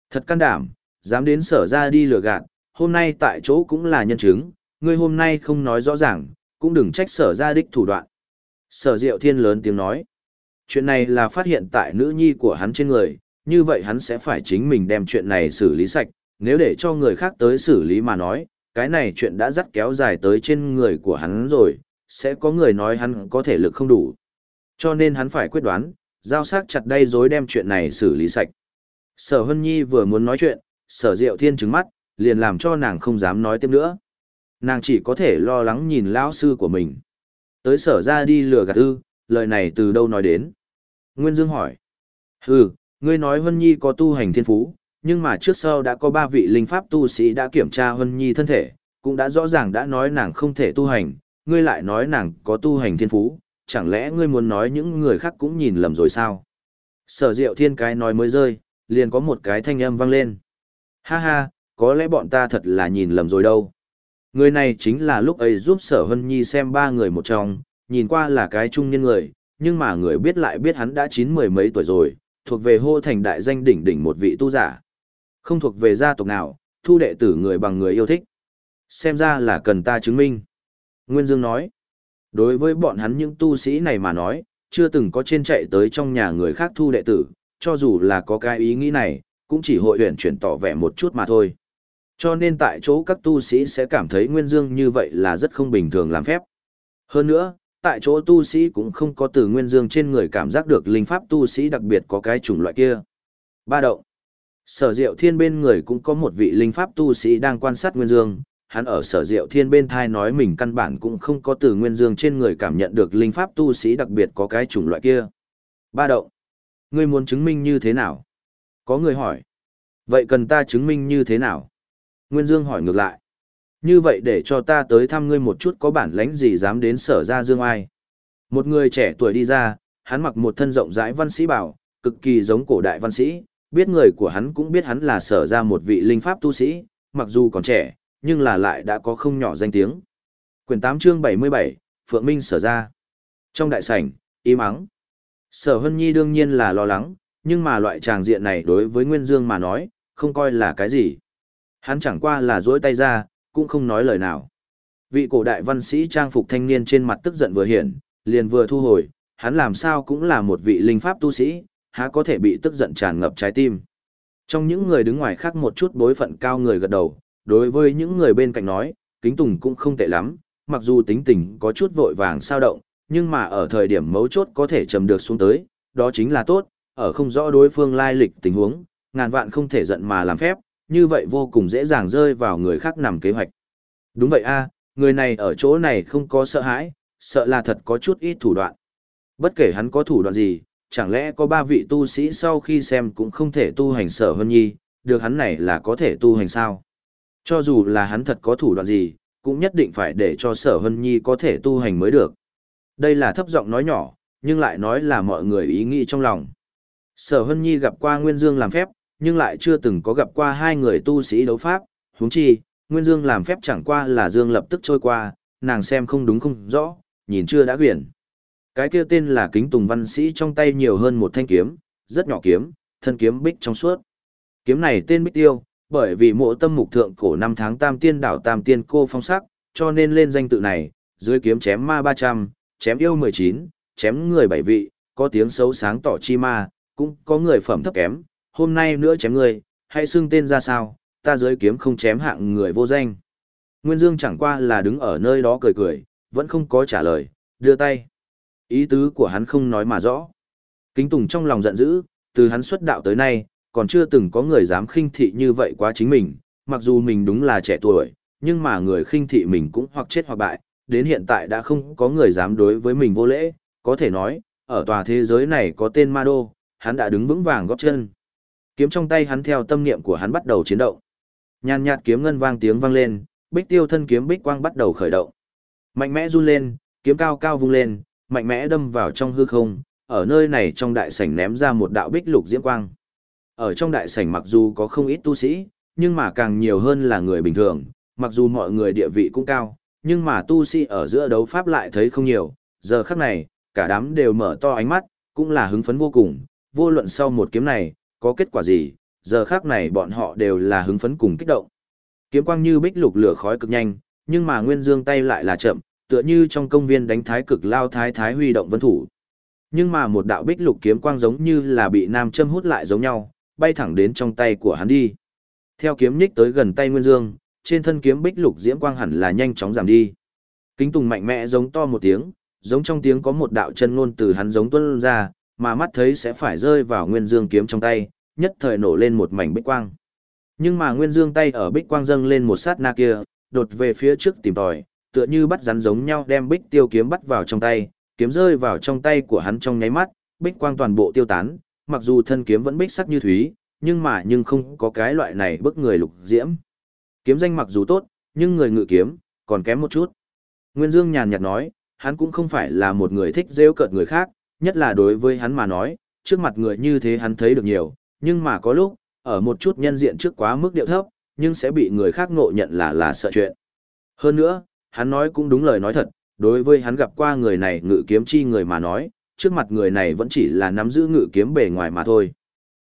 Thật can đảm, dám đến sở ra đi lừa gạt, hôm nay tại chỗ cũng là nhân chứng, ngươi hôm nay không nói rõ ràng, cũng đừng trách sở ra đích thủ đoạn. Sở Diệu Thiên lớn tiếng nói. Chuyện này là phát hiện tại nữ nhi của hắn trên người, như vậy hắn sẽ phải chính mình đem chuyện này xử lý sạch, nếu để cho người khác tới xử lý mà nói, cái này chuyện đã dắt kéo dài tới trên người của hắn rồi, sẽ có người nói hắn có thể lực không đủ. Cho nên hắn phải quyết đoán, giao sát chặt đây dối đem chuyện này xử lý sạch. Sở Hân Nhi vừa muốn nói chuyện, sở diệu thiên trứng mắt, liền làm cho nàng không dám nói tiếp nữa. Nàng chỉ có thể lo lắng nhìn lão sư của mình. Tới sở ra đi lừa gạt ư, lời này từ đâu nói đến. Nguyên Dương hỏi. Hừ, ngươi nói Hân Nhi có tu hành thiên phú, nhưng mà trước sau đã có ba vị linh pháp tu sĩ đã kiểm tra Hân Nhi thân thể, cũng đã rõ ràng đã nói nàng không thể tu hành, ngươi lại nói nàng có tu hành thiên phú, chẳng lẽ ngươi muốn nói những người khác cũng nhìn lầm rồi sao? Sở diệu thiên cái nói mới rơi, liền có một cái thanh âm vang lên. Ha ha, có lẽ bọn ta thật là nhìn lầm rồi đâu. Người này chính là lúc ấy giúp sở hân nhi xem ba người một trong, nhìn qua là cái trung niên người, nhưng mà người biết lại biết hắn đã chín mười mấy tuổi rồi, thuộc về hô thành đại danh đỉnh đỉnh một vị tu giả. Không thuộc về gia tộc nào, thu đệ tử người bằng người yêu thích. Xem ra là cần ta chứng minh. Nguyên Dương nói, đối với bọn hắn những tu sĩ này mà nói, chưa từng có trên chạy tới trong nhà người khác thu đệ tử, cho dù là có cái ý nghĩ này, cũng chỉ hội huyển chuyển tỏ vẻ một chút mà thôi. Cho nên tại chỗ các tu sĩ sẽ cảm thấy Nguyên Dương như vậy là rất không bình thường làm phép. Hơn nữa, tại chỗ tu sĩ cũng không có từ Nguyên Dương trên người cảm giác được linh pháp tu sĩ đặc biệt có cái chủng loại kia. Ba động. Sở Diệu Thiên bên người cũng có một vị linh pháp tu sĩ đang quan sát Nguyên Dương, hắn ở Sở Diệu Thiên bên thai nói mình căn bản cũng không có từ Nguyên Dương trên người cảm nhận được linh pháp tu sĩ đặc biệt có cái chủng loại kia. Ba động. Ngươi muốn chứng minh như thế nào? Có người hỏi. Vậy cần ta chứng minh như thế nào? Nguyên Dương hỏi ngược lại. Như vậy để cho ta tới thăm ngươi một chút có bản lãnh gì dám đến sở ra dương ai. Một người trẻ tuổi đi ra, hắn mặc một thân rộng rãi văn sĩ bảo, cực kỳ giống cổ đại văn sĩ, biết người của hắn cũng biết hắn là sở ra một vị linh pháp tu sĩ, mặc dù còn trẻ, nhưng là lại đã có không nhỏ danh tiếng. Quyển 8 chương 77, Phượng Minh sở ra. Trong đại sảnh, im ắng. Sở Hân Nhi đương nhiên là lo lắng, nhưng mà loại tràng diện này đối với Nguyên Dương mà nói, không coi là cái gì. Hắn chẳng qua là duỗi tay ra, cũng không nói lời nào. Vị cổ đại văn sĩ trang phục thanh niên trên mặt tức giận vừa hiện, liền vừa thu hồi, hắn làm sao cũng là một vị linh pháp tu sĩ, há có thể bị tức giận tràn ngập trái tim. Trong những người đứng ngoài khác một chút bối phận cao người gật đầu, đối với những người bên cạnh nói, kính tùng cũng không tệ lắm, mặc dù tính tình có chút vội vàng sao động, nhưng mà ở thời điểm mấu chốt có thể trầm được xuống tới, đó chính là tốt, ở không rõ đối phương lai lịch tình huống, ngàn vạn không thể giận mà làm phép, như vậy vô cùng dễ dàng rơi vào người khác nằm kế hoạch. Đúng vậy a, người này ở chỗ này không có sợ hãi, sợ là thật có chút ít thủ đoạn. Bất kể hắn có thủ đoạn gì, chẳng lẽ có ba vị tu sĩ sau khi xem cũng không thể tu hành sở hơn nhi, được hắn này là có thể tu hành sao? Cho dù là hắn thật có thủ đoạn gì, cũng nhất định phải để cho sở hân nhi có thể tu hành mới được. Đây là thấp giọng nói nhỏ, nhưng lại nói là mọi người ý nghĩ trong lòng. Sở hân nhi gặp qua Nguyên Dương làm phép, nhưng lại chưa từng có gặp qua hai người tu sĩ đấu pháp, huống chi, Nguyên Dương làm phép chẳng qua là Dương lập tức trôi qua, nàng xem không đúng không rõ, nhìn chưa đã quyển. Cái kia tên là kính tùng văn sĩ trong tay nhiều hơn một thanh kiếm, rất nhỏ kiếm, thân kiếm bích trong suốt. Kiếm này tên bích tiêu, bởi vì mộ tâm mục thượng cổ năm tháng tam tiên đảo tam tiên cô phong sắc, cho nên lên danh tự này, dưới kiếm chém ma 300, chém yêu 19, chém người bảy vị, có tiếng xấu sáng tỏ chi ma, cũng có người phẩm thấp kém, hôm nay nữa chém ngươi, hãy xưng tên ra sao, ta dưới kiếm không chém hạng người vô danh. Nguyên Dương chẳng qua là đứng ở nơi đó cười cười, vẫn không có trả lời, đưa tay. Ý tứ của hắn không nói mà rõ. Kính Tùng trong lòng giận dữ, từ hắn xuất đạo tới nay, còn chưa từng có người dám khinh thị như vậy quá chính mình, mặc dù mình đúng là trẻ tuổi, nhưng mà người khinh thị mình cũng hoặc chết hoặc bại, đến hiện tại đã không có người dám đối với mình vô lễ, có thể nói, ở tòa thế giới này có tên Ma Đô, hắn đã đứng vững vàng góp chân. Kiếm trong tay hắn theo tâm niệm của hắn bắt đầu chiến động. Nhàn nhạt kiếm ngân vang tiếng vang lên, bích tiêu thân kiếm bích quang bắt đầu khởi động. Mạnh mẽ run lên, kiếm cao cao vung lên, mạnh mẽ đâm vào trong hư không, ở nơi này trong đại sảnh ném ra một đạo bích lục diễm quang. Ở trong đại sảnh mặc dù có không ít tu sĩ, nhưng mà càng nhiều hơn là người bình thường, mặc dù mọi người địa vị cũng cao, nhưng mà tu sĩ ở giữa đấu pháp lại thấy không nhiều, giờ khắc này, cả đám đều mở to ánh mắt, cũng là hứng phấn vô cùng, vô luận sau một kiếm này, có kết quả gì, giờ khắc này bọn họ đều là hứng phấn cùng kích động. Kiếm quang như bích lục lửa khói cực nhanh, nhưng mà Nguyên Dương tay lại là chậm, tựa như trong công viên đánh thái cực lao thái thái huy động vân thủ. Nhưng mà một đạo bích lục kiếm quang giống như là bị nam châm hút lại giống nhau, bay thẳng đến trong tay của hắn đi. Theo kiếm nhích tới gần tay Nguyên Dương, trên thân kiếm bích lục diễm quang hẳn là nhanh chóng giảm đi. Kính Tùng mạnh mẽ giống to một tiếng, giống trong tiếng có một đạo chân ngôn từ hắn giống tuôn ra, mà mắt thấy sẽ phải rơi vào Nguyên Dương kiếm trong tay, nhất thời nổ lên một mảnh bích quang. Nhưng mà Nguyên Dương tay ở bích quang dâng lên một sát na kia, đột về phía trước tìm tòi, tựa như bắt rắn giống nhau đem bích tiêu kiếm bắt vào trong tay, kiếm rơi vào trong tay của hắn trong nháy mắt, bích quang toàn bộ tiêu tán, mặc dù thân kiếm vẫn bích sắc như thúy, nhưng mà nhưng không có cái loại này bức người lục diễm. Kiếm danh mặc dù tốt, nhưng người ngự kiếm, còn kém một chút. Nguyên Dương nhàn nhạt nói, hắn cũng không phải là một người thích rêu cợt người khác, nhất là đối với hắn mà nói, trước mặt người như thế hắn thấy được nhiều, nhưng mà có lúc, ở một chút nhân diện trước quá mức điệu thấp, nhưng sẽ bị người khác ngộ nhận là là sợ chuyện. Hơn nữa, hắn nói cũng đúng lời nói thật, đối với hắn gặp qua người này ngự kiếm chi người mà nói, trước mặt người này vẫn chỉ là nắm giữ ngự kiếm bề ngoài mà thôi.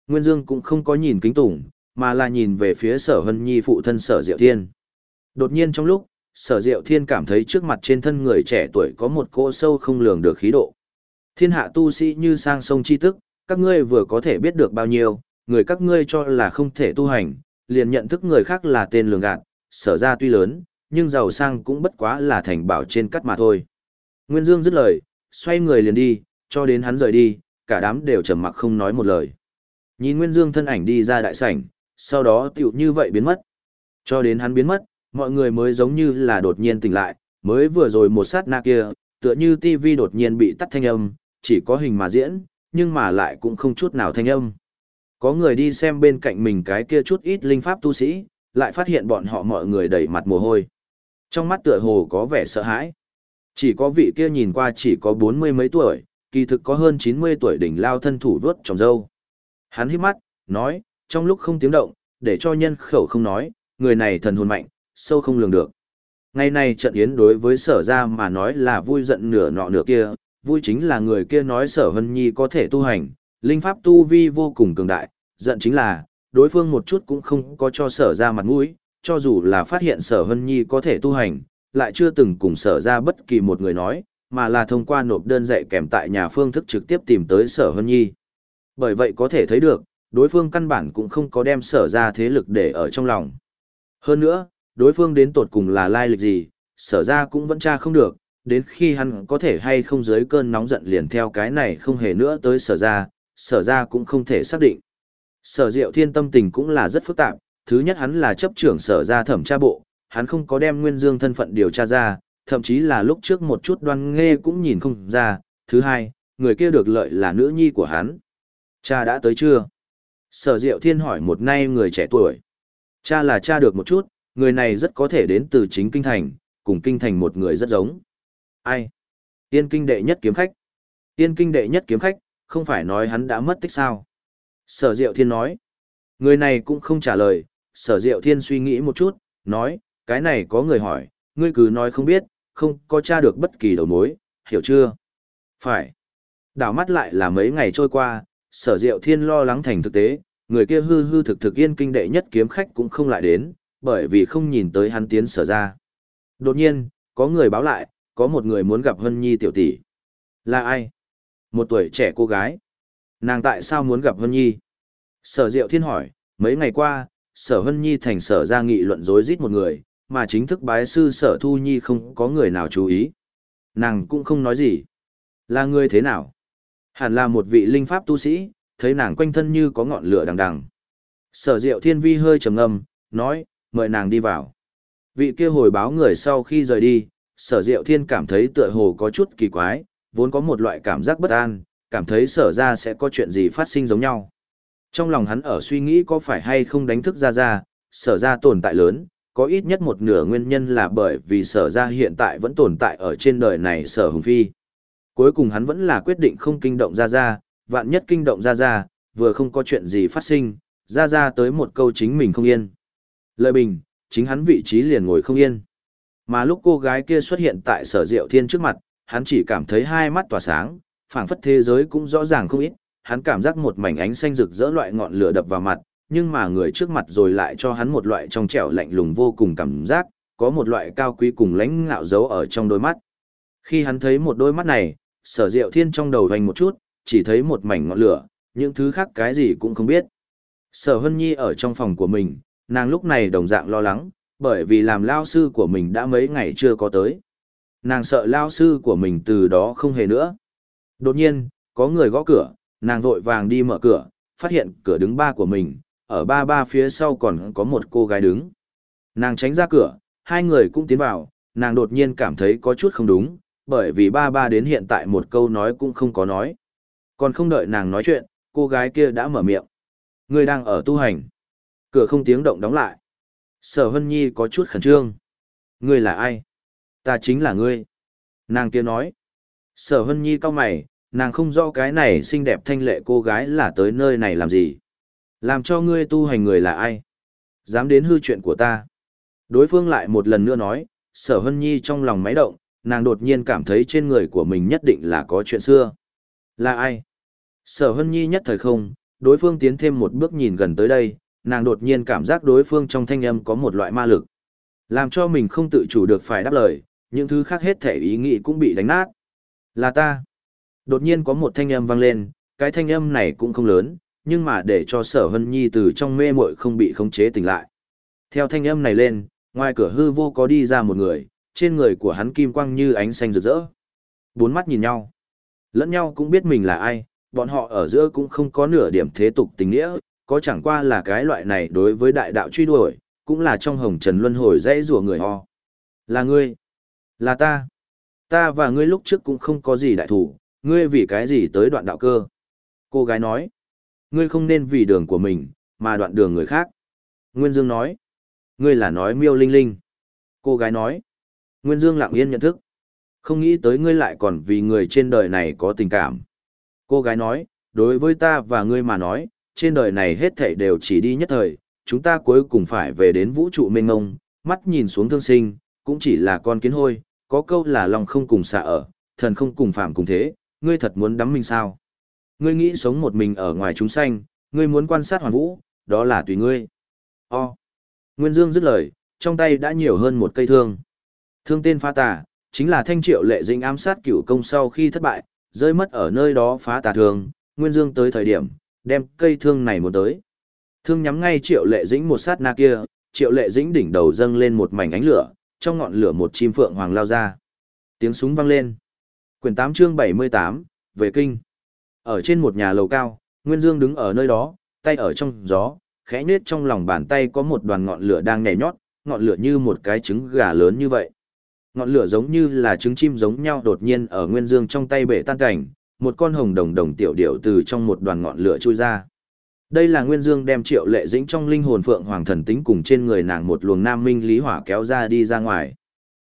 Nguyên Dương cũng không có nhìn kính tủng, mà là nhìn về phía sở hân nhi phụ thân sở diệu thiên. Đột nhiên trong lúc, sở diệu thiên cảm thấy trước mặt trên thân người trẻ tuổi có một cỗ sâu không lường được khí độ. Thiên hạ tu sĩ như sang sông chi tức, các ngươi vừa có thể biết được bao nhiêu, người các ngươi cho là không thể tu hành, liền nhận thức người khác là tên lường gạt, sở ra tuy lớn, nhưng giàu sang cũng bất quá là thành bảo trên cắt mà thôi. Nguyên Dương dứt lời, xoay người liền đi, cho đến hắn rời đi, cả đám đều trầm mặc không nói một lời. Nhìn Nguyên Dương thân ảnh đi ra đại sảnh, sau đó tiểu như vậy biến mất. Cho đến hắn biến mất, mọi người mới giống như là đột nhiên tỉnh lại, mới vừa rồi một sát na kia, tựa như tivi đột nhiên bị tắt thanh âm, chỉ có hình mà diễn, nhưng mà lại cũng không chút nào thanh âm. Có người đi xem bên cạnh mình cái kia chút ít linh pháp tu sĩ, lại phát hiện bọn họ mọi người đầy mặt mồ hôi. Trong mắt tựa hồ có vẻ sợ hãi. Chỉ có vị kia nhìn qua chỉ có bốn mươi mấy tuổi, kỳ thực có hơn chín mươi tuổi đỉnh lao thân thủ vớt trồng dâu. Hắn hít mắt, nói, trong lúc không tiếng động, để cho nhân khẩu không nói, người này thần hồn mạnh, sâu không lường được. Ngày này trận yến đối với sở ra mà nói là vui giận nửa nọ nửa kia, vui chính là người kia nói sở hân nhi có thể tu hành, linh pháp tu vi vô cùng cường đại, giận chính là, đối phương một chút cũng không có cho sở ra mặt mũi, cho dù là phát hiện sở hân nhi có thể tu hành, lại chưa từng cùng sở ra bất kỳ một người nói, mà là thông qua nộp đơn dạy kèm tại nhà phương thức trực tiếp tìm tới sở hân nhi. Bởi vậy có thể thấy được, đối phương căn bản cũng không có đem sở ra thế lực để ở trong lòng. Hơn nữa, đối phương đến tột cùng là lai lịch gì, sở ra cũng vẫn tra không được, đến khi hắn có thể hay không dưới cơn nóng giận liền theo cái này không hề nữa tới sở ra, sở ra cũng không thể xác định. Sở diệu thiên tâm tình cũng là rất phức tạp, thứ nhất hắn là chấp trưởng sở ra thẩm tra bộ, hắn không có đem nguyên dương thân phận điều tra ra, thậm chí là lúc trước một chút đoan nghe cũng nhìn không ra, thứ hai, người kia được lợi là nữ nhi của hắn. Cha đã tới chưa? Sở diệu thiên hỏi một nay người trẻ tuổi. Cha là cha được một chút, người này rất có thể đến từ chính kinh thành, cùng kinh thành một người rất giống. Ai? Tiên kinh đệ nhất kiếm khách. Tiên kinh đệ nhất kiếm khách, không phải nói hắn đã mất tích sao? Sở Diệu Thiên nói. Người này cũng không trả lời, Sở Diệu Thiên suy nghĩ một chút, nói, cái này có người hỏi, ngươi cứ nói không biết, không có tra được bất kỳ đầu mối, hiểu chưa? Phải. Đảo mắt lại là mấy ngày trôi qua, Sở Diệu Thiên lo lắng thành thực tế, người kia hư hư thực thực yên kinh đệ nhất kiếm khách cũng không lại đến, bởi vì không nhìn tới hắn tiến sở ra. Đột nhiên, có người báo lại, có một người muốn gặp Hân Nhi tiểu tỷ. Là ai? Một tuổi trẻ cô gái. Nàng tại sao muốn gặp Hân Nhi? Sở Diệu Thiên hỏi, mấy ngày qua, sở Hân Nhi thành sở ra nghị luận dối rít một người, mà chính thức bái sư sở Thu Nhi không có người nào chú ý. Nàng cũng không nói gì. Là người thế nào? Hẳn là một vị linh pháp tu sĩ, thấy nàng quanh thân như có ngọn lửa đằng đằng. Sở Diệu Thiên Vi hơi trầm ngâm, nói, mời nàng đi vào. Vị kia hồi báo người sau khi rời đi, sở Diệu Thiên cảm thấy tựa hồ có chút kỳ quái, vốn có một loại cảm giác bất an, cảm thấy sở ra sẽ có chuyện gì phát sinh giống nhau. Trong lòng hắn ở suy nghĩ có phải hay không đánh thức ra ra, sở ra tồn tại lớn, có ít nhất một nửa nguyên nhân là bởi vì sở ra hiện tại vẫn tồn tại ở trên đời này sở hùng phi. Cuối cùng hắn vẫn là quyết định không kinh động ra ra, vạn nhất kinh động ra ra, vừa không có chuyện gì phát sinh, ra ra tới một câu chính mình không yên. Lợi bình, chính hắn vị trí liền ngồi không yên. Mà lúc cô gái kia xuất hiện tại sở diệu thiên trước mặt, hắn chỉ cảm thấy hai mắt tỏa sáng, phảng phất thế giới cũng rõ ràng không ít, hắn cảm giác một mảnh ánh xanh rực rỡ loại ngọn lửa đập vào mặt, nhưng mà người trước mặt rồi lại cho hắn một loại trong trẻo lạnh lùng vô cùng cảm giác, có một loại cao quý cùng lãnh ngạo giấu ở trong đôi mắt. Khi hắn thấy một đôi mắt này, sở diệu thiên trong đầu hoành một chút, chỉ thấy một mảnh ngọn lửa, những thứ khác cái gì cũng không biết. Sở Hân Nhi ở trong phòng của mình, nàng lúc này đồng dạng lo lắng, bởi vì làm lao sư của mình đã mấy ngày chưa có tới. Nàng sợ lao sư của mình từ đó không hề nữa. Đột nhiên, có người gõ cửa, nàng vội vàng đi mở cửa, phát hiện cửa đứng ba của mình, ở ba ba phía sau còn có một cô gái đứng. Nàng tránh ra cửa, hai người cũng tiến vào, nàng đột nhiên cảm thấy có chút không đúng, bởi vì ba ba đến hiện tại một câu nói cũng không có nói. Còn không đợi nàng nói chuyện, cô gái kia đã mở miệng. Người đang ở tu hành. Cửa không tiếng động đóng lại. Sở Hân Nhi có chút khẩn trương. Ngươi là ai? Ta chính là ngươi. Nàng kia nói. Sở Hân Nhi cao mày, nàng không rõ cái này xinh đẹp thanh lệ cô gái là tới nơi này làm gì. Làm cho ngươi tu hành người là ai? Dám đến hư chuyện của ta. Đối phương lại một lần nữa nói, sở hân nhi trong lòng máy động, nàng đột nhiên cảm thấy trên người của mình nhất định là có chuyện xưa. Là ai? Sở hân nhi nhất thời không, đối phương tiến thêm một bước nhìn gần tới đây, nàng đột nhiên cảm giác đối phương trong thanh âm có một loại ma lực. Làm cho mình không tự chủ được phải đáp lời, những thứ khác hết thể ý nghĩ cũng bị đánh nát. Là ta. Đột nhiên có một thanh âm vang lên, cái thanh âm này cũng không lớn, nhưng mà để cho sở hân nhi từ trong mê muội không bị khống chế tỉnh lại. Theo thanh âm này lên, ngoài cửa hư vô có đi ra một người, trên người của hắn kim quang như ánh xanh rực rỡ. Bốn mắt nhìn nhau. Lẫn nhau cũng biết mình là ai, bọn họ ở giữa cũng không có nửa điểm thế tục tình nghĩa, có chẳng qua là cái loại này đối với đại đạo truy đuổi, cũng là trong hồng trần luân hồi dãy rùa người ho. Là ngươi. Là ta. Ta và ngươi lúc trước cũng không có gì đại thủ, ngươi vì cái gì tới đoạn đạo cơ. Cô gái nói. Ngươi không nên vì đường của mình, mà đoạn đường người khác. Nguyên Dương nói. Ngươi là nói miêu linh linh. Cô gái nói. Nguyên Dương lặng yên nhận thức. Không nghĩ tới ngươi lại còn vì người trên đời này có tình cảm. Cô gái nói, đối với ta và ngươi mà nói, trên đời này hết thảy đều chỉ đi nhất thời, chúng ta cuối cùng phải về đến vũ trụ mênh ngông, mắt nhìn xuống thương sinh, cũng chỉ là con kiến hôi, có câu là lòng không cùng xạ ở, thần không cùng phạm cùng thế, ngươi thật muốn đắm mình sao? Ngươi nghĩ sống một mình ở ngoài chúng sanh, ngươi muốn quan sát hoàn vũ, đó là tùy ngươi. O. Nguyên Dương dứt lời, trong tay đã nhiều hơn một cây thương. Thương tên phá tà, chính là thanh triệu lệ Dĩnh ám sát cửu công sau khi thất bại, rơi mất ở nơi đó phá tà thương, Nguyên Dương tới thời điểm, đem cây thương này một tới. Thương nhắm ngay triệu lệ dĩnh một sát na kia, triệu lệ dĩnh đỉnh đầu dâng lên một mảnh ánh lửa, trong ngọn lửa một chim phượng hoàng lao ra. Tiếng súng vang lên. Quyển 8 chương 78, về kinh. Ở trên một nhà lầu cao, Nguyên Dương đứng ở nơi đó, tay ở trong gió, khẽ nết trong lòng bàn tay có một đoàn ngọn lửa đang nhảy nhót, ngọn lửa như một cái trứng gà lớn như vậy. Ngọn lửa giống như là trứng chim giống nhau đột nhiên ở Nguyên Dương trong tay bể tan cảnh, một con hồng đồng đồng tiểu điểu từ trong một đoàn ngọn lửa trôi ra. Đây là Nguyên Dương đem Triệu Lệ Dĩnh trong linh hồn phượng hoàng thần tính cùng trên người nàng một luồng nam minh lý hỏa kéo ra đi ra ngoài.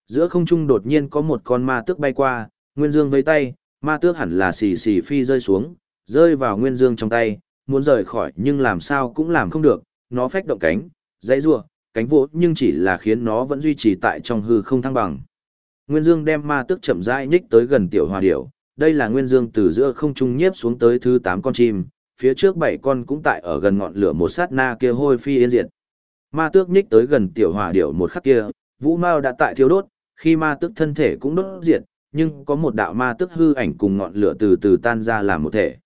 Giữa không trung đột nhiên có một con ma tước bay qua, Nguyên Dương vẫy tay, ma tước hẳn là xì xì phi rơi xuống, rơi vào Nguyên Dương trong tay, muốn rời khỏi nhưng làm sao cũng làm không được, nó phách động cánh, dãy rủa, cánh vỗ nhưng chỉ là khiến nó vẫn duy trì tại trong hư không thăng bằng. Nguyên Dương đem ma tước chậm rãi nhích tới gần tiểu hòa điểu, đây là Nguyên Dương từ giữa không trung nhiếp xuống tới thứ 8 con chim, phía trước bảy con cũng tại ở gần ngọn lửa một sát na kia hôi phi yên diệt. Ma tước nhích tới gần tiểu hỏa điểu một khắc kia, vũ mao đã tại thiêu đốt, khi ma tước thân thể cũng đốt diệt, nhưng có một đạo ma tước hư ảnh cùng ngọn lửa từ từ tan ra làm một thể.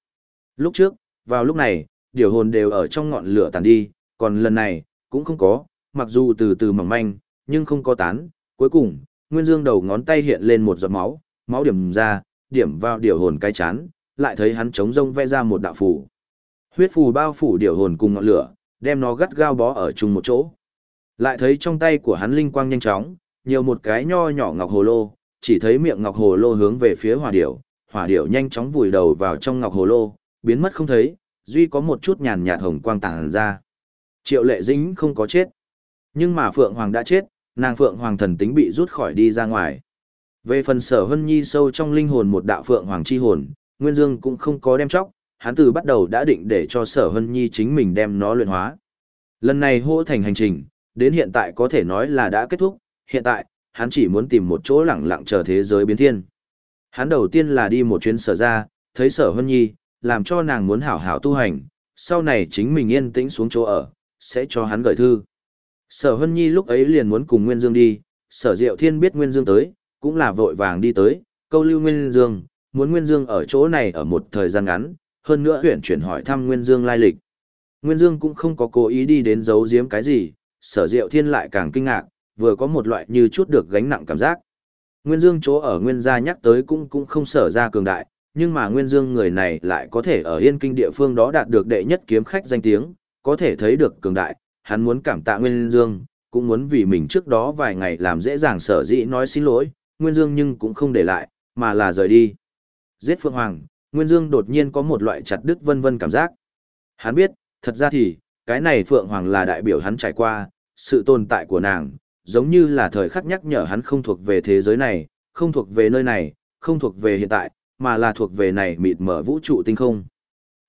Lúc trước, vào lúc này, điều hồn đều ở trong ngọn lửa tàn đi, còn lần này, cũng không có, mặc dù từ từ mỏng manh, nhưng không có tán. Cuối cùng, Nguyên Dương đầu ngón tay hiện lên một giọt máu, máu điểm ra, điểm vào điều hồn cái chán, lại thấy hắn chống rông vẽ ra một đạo phù. Huyết phù bao phủ điều hồn cùng ngọn lửa, đem nó gắt gao bó ở chung một chỗ. Lại thấy trong tay của hắn linh quang nhanh chóng, nhiều một cái nho nhỏ ngọc hồ lô, chỉ thấy miệng ngọc hồ lô hướng về phía hỏa điểu, hỏa điểu nhanh chóng vùi đầu vào trong ngọc hồ lô, biến mất không thấy, duy có một chút nhàn nhạt hồng quang tàng ra. Triệu lệ dính không có chết. Nhưng mà Phượng Hoàng đã chết, nàng Phượng Hoàng thần tính bị rút khỏi đi ra ngoài. Về phần sở hân nhi sâu trong linh hồn một đạo phượng hoàng chi hồn, Nguyên Dương cũng không có đem chóc, hắn từ bắt đầu đã định để cho sở hân nhi chính mình đem nó luyện hóa. Lần này hô thành hành trình, đến hiện tại có thể nói là đã kết thúc, hiện tại, hắn chỉ muốn tìm một chỗ lặng lặng chờ thế giới biến thiên. Hắn đầu tiên là đi một chuyến sở ra, thấy sở hân nhi, làm cho nàng muốn hảo hảo tu hành, sau này chính mình yên tĩnh xuống chỗ ở, sẽ cho hắn gửi thư. Sở hân nhi lúc ấy liền muốn cùng Nguyên Dương đi, sở diệu thiên biết Nguyên Dương tới, cũng là vội vàng đi tới, câu lưu Nguyên Dương, muốn Nguyên Dương ở chỗ này ở một thời gian ngắn, hơn nữa huyện chuyển hỏi thăm Nguyên Dương lai lịch. Nguyên Dương cũng không có cố ý đi đến giấu giếm cái gì, sở diệu thiên lại càng kinh ngạc, vừa có một loại như chút được gánh nặng cảm giác. Nguyên Dương chỗ ở Nguyên gia nhắc tới cũng cũng không sở ra cường đại, nhưng mà Nguyên Dương người này lại có thể ở yên kinh địa phương đó đạt được đệ nhất kiếm khách danh tiếng, có thể thấy được cường đại, hắn muốn cảm tạ Nguyên Dương, cũng muốn vì mình trước đó vài ngày làm dễ dàng sở dĩ nói xin lỗi, Nguyên Dương nhưng cũng không để lại, mà là rời đi. Giết Phượng Hoàng, Nguyên Dương đột nhiên có một loại chặt đứt vân vân cảm giác. Hắn biết, thật ra thì, cái này Phượng Hoàng là đại biểu hắn trải qua, sự tồn tại của nàng, giống như là thời khắc nhắc nhở hắn không thuộc về thế giới này, không thuộc về nơi này, không thuộc về hiện tại, mà là thuộc về này mịt mở vũ trụ tinh không.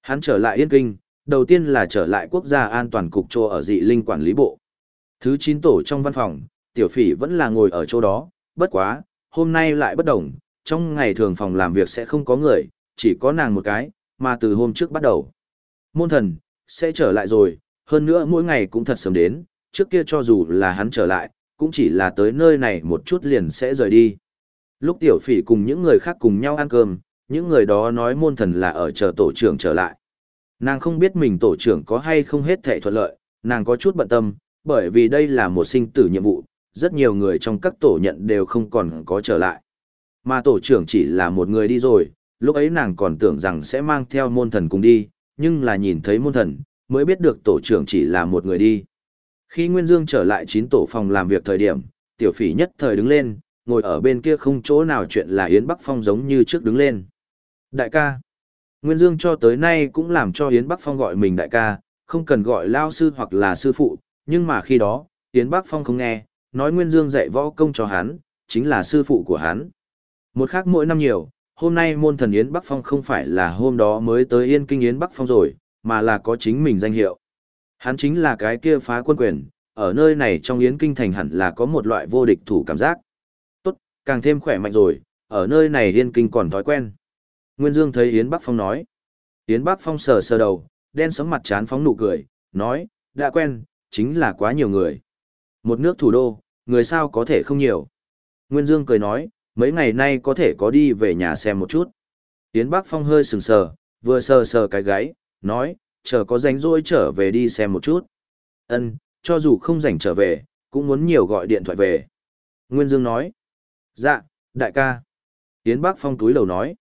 Hắn trở lại Yên Kinh, đầu tiên là trở lại quốc gia an toàn cục trô ở dị linh quản lý bộ. Thứ 9 tổ trong văn phòng, tiểu phỉ vẫn là ngồi ở chỗ đó, bất quá, hôm nay lại bất đồng, trong ngày thường phòng làm việc sẽ không có người, chỉ có nàng một cái, mà từ hôm trước bắt đầu. Môn thần, sẽ trở lại rồi, hơn nữa mỗi ngày cũng thật sớm đến, trước kia cho dù là hắn trở lại, cũng chỉ là tới nơi này một chút liền sẽ rời đi. Lúc tiểu phỉ cùng những người khác cùng nhau ăn cơm, những người đó nói môn thần là ở chờ tổ trưởng trở lại. Nàng không biết mình tổ trưởng có hay không hết thể thuận lợi, nàng có chút bận tâm, bởi vì đây là một sinh tử nhiệm vụ, rất nhiều người trong các tổ nhận đều không còn có trở lại. Mà tổ trưởng chỉ là một người đi rồi, lúc ấy nàng còn tưởng rằng sẽ mang theo môn thần cùng đi, nhưng là nhìn thấy môn thần, mới biết được tổ trưởng chỉ là một người đi. Khi Nguyên Dương trở lại chín tổ phòng làm việc thời điểm, tiểu phỉ nhất thời đứng lên, ngồi ở bên kia không chỗ nào chuyện là Yến Bắc Phong giống như trước đứng lên. Đại ca. Nguyên Dương cho tới nay cũng làm cho Yến Bắc Phong gọi mình đại ca, không cần gọi lao sư hoặc là sư phụ, nhưng mà khi đó, Yến Bắc Phong không nghe, nói Nguyên Dương dạy võ công cho hắn, chính là sư phụ của hắn. Một khác mỗi năm nhiều, hôm nay môn thần Yến Bắc Phong không phải là hôm đó mới tới Yên Kinh Yến Bắc Phong rồi, mà là có chính mình danh hiệu. Hắn chính là cái kia phá quân quyền, ở nơi này trong Yến Kinh Thành hẳn là có một loại vô địch thủ cảm giác. Tốt, càng thêm khỏe mạnh rồi, ở nơi này Yên Kinh còn thói quen. Nguyên Dương thấy Yến Bắc Phong nói. Yến Bắc Phong sờ sờ đầu, đen sấm mặt chán phóng nụ cười, nói, đã quen, chính là quá nhiều người. Một nước thủ đô, người sao có thể không nhiều. Nguyên Dương cười nói, mấy ngày nay có thể có đi về nhà xem một chút. Yến Bắc Phong hơi sừng sờ, vừa sờ sờ cái gáy, nói, chờ có rảnh rỗi trở về đi xem một chút. Ân, cho dù không rảnh trở về, cũng muốn nhiều gọi điện thoại về. Nguyên Dương nói, dạ, đại ca. Yến Bắc Phong túi đầu nói,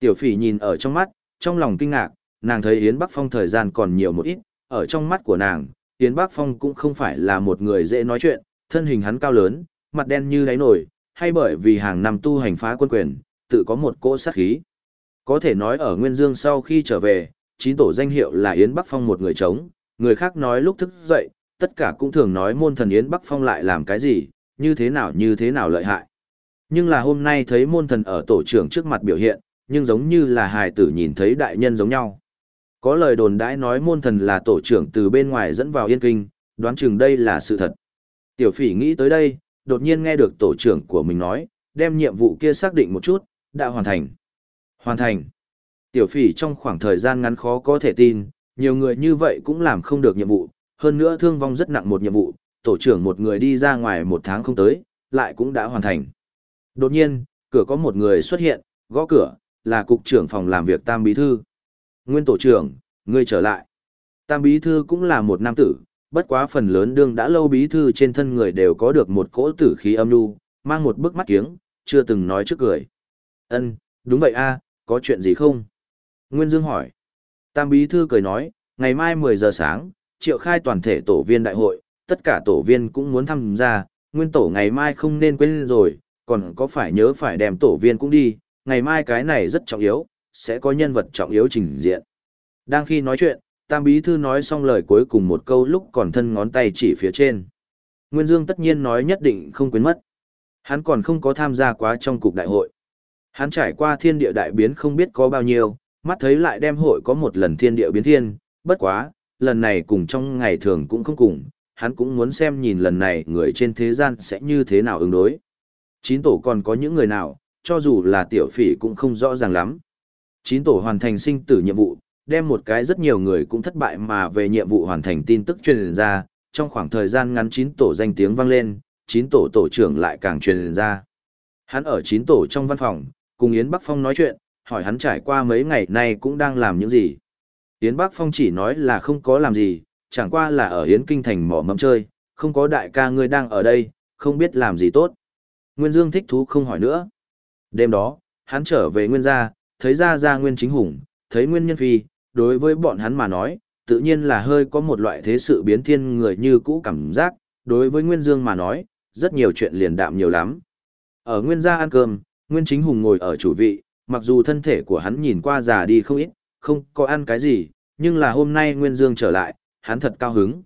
tiểu phỉ nhìn ở trong mắt, trong lòng kinh ngạc, nàng thấy Yến Bắc Phong thời gian còn nhiều một ít, ở trong mắt của nàng, Yến Bắc Phong cũng không phải là một người dễ nói chuyện, thân hình hắn cao lớn, mặt đen như đáy nổi, hay bởi vì hàng năm tu hành phá quân quyền, tự có một cỗ sát khí. Có thể nói ở Nguyên Dương sau khi trở về, chín tổ danh hiệu là Yến Bắc Phong một người chống, người khác nói lúc thức dậy, tất cả cũng thường nói môn thần Yến Bắc Phong lại làm cái gì, như thế nào như thế nào lợi hại. Nhưng là hôm nay thấy môn thần ở tổ trưởng trước mặt biểu hiện, nhưng giống như là hài tử nhìn thấy đại nhân giống nhau. Có lời đồn đãi nói môn thần là tổ trưởng từ bên ngoài dẫn vào yên kinh, đoán chừng đây là sự thật. Tiểu phỉ nghĩ tới đây, đột nhiên nghe được tổ trưởng của mình nói, đem nhiệm vụ kia xác định một chút, đã hoàn thành. Hoàn thành. Tiểu phỉ trong khoảng thời gian ngắn khó có thể tin, nhiều người như vậy cũng làm không được nhiệm vụ, hơn nữa thương vong rất nặng một nhiệm vụ, tổ trưởng một người đi ra ngoài một tháng không tới, lại cũng đã hoàn thành. Đột nhiên, cửa có một người xuất hiện, gõ cửa, là cục trưởng phòng làm việc Tam Bí Thư. Nguyên tổ trưởng, ngươi trở lại. Tam Bí Thư cũng là một nam tử, bất quá phần lớn đương đã lâu Bí Thư trên thân người đều có được một cỗ tử khí âm nhu, mang một bức mắt kiếng, chưa từng nói trước cười. Ân, đúng vậy a, có chuyện gì không? Nguyên Dương hỏi. Tam Bí Thư cười nói, ngày mai 10 giờ sáng, triệu khai toàn thể tổ viên đại hội, tất cả tổ viên cũng muốn tham gia, nguyên tổ ngày mai không nên quên rồi, còn có phải nhớ phải đem tổ viên cũng đi, ngày mai cái này rất trọng yếu, sẽ có nhân vật trọng yếu trình diện. Đang khi nói chuyện, Tam Bí Thư nói xong lời cuối cùng một câu lúc còn thân ngón tay chỉ phía trên. Nguyên Dương tất nhiên nói nhất định không quên mất. Hắn còn không có tham gia quá trong cục đại hội. Hắn trải qua thiên địa đại biến không biết có bao nhiêu, mắt thấy lại đem hội có một lần thiên địa biến thiên, bất quá, lần này cùng trong ngày thường cũng không cùng, hắn cũng muốn xem nhìn lần này người trên thế gian sẽ như thế nào ứng đối. Chín tổ còn có những người nào, cho dù là tiểu phỉ cũng không rõ ràng lắm. Chín tổ hoàn thành sinh tử nhiệm vụ, đem một cái rất nhiều người cũng thất bại mà về nhiệm vụ hoàn thành tin tức truyền ra, trong khoảng thời gian ngắn chín tổ danh tiếng vang lên, chín tổ tổ trưởng lại càng truyền ra. Hắn ở chín tổ trong văn phòng, cùng Yến Bắc Phong nói chuyện, hỏi hắn trải qua mấy ngày nay cũng đang làm những gì. Yến Bắc Phong chỉ nói là không có làm gì, chẳng qua là ở Yến Kinh Thành mỏ mẫm chơi, không có đại ca ngươi đang ở đây, không biết làm gì tốt. Nguyên Dương thích thú không hỏi nữa. Đêm đó, hắn trở về Nguyên gia, thấy ra ra Nguyên Chính Hùng, thấy Nguyên Nhân Phi, đối với bọn hắn mà nói, tự nhiên là hơi có một loại thế sự biến thiên người như cũ cảm giác, đối với Nguyên Dương mà nói, rất nhiều chuyện liền đạm nhiều lắm. Ở Nguyên gia ăn cơm, Nguyên Chính Hùng ngồi ở chủ vị, mặc dù thân thể của hắn nhìn qua già đi không ít, không có ăn cái gì, nhưng là hôm nay Nguyên Dương trở lại, hắn thật cao hứng.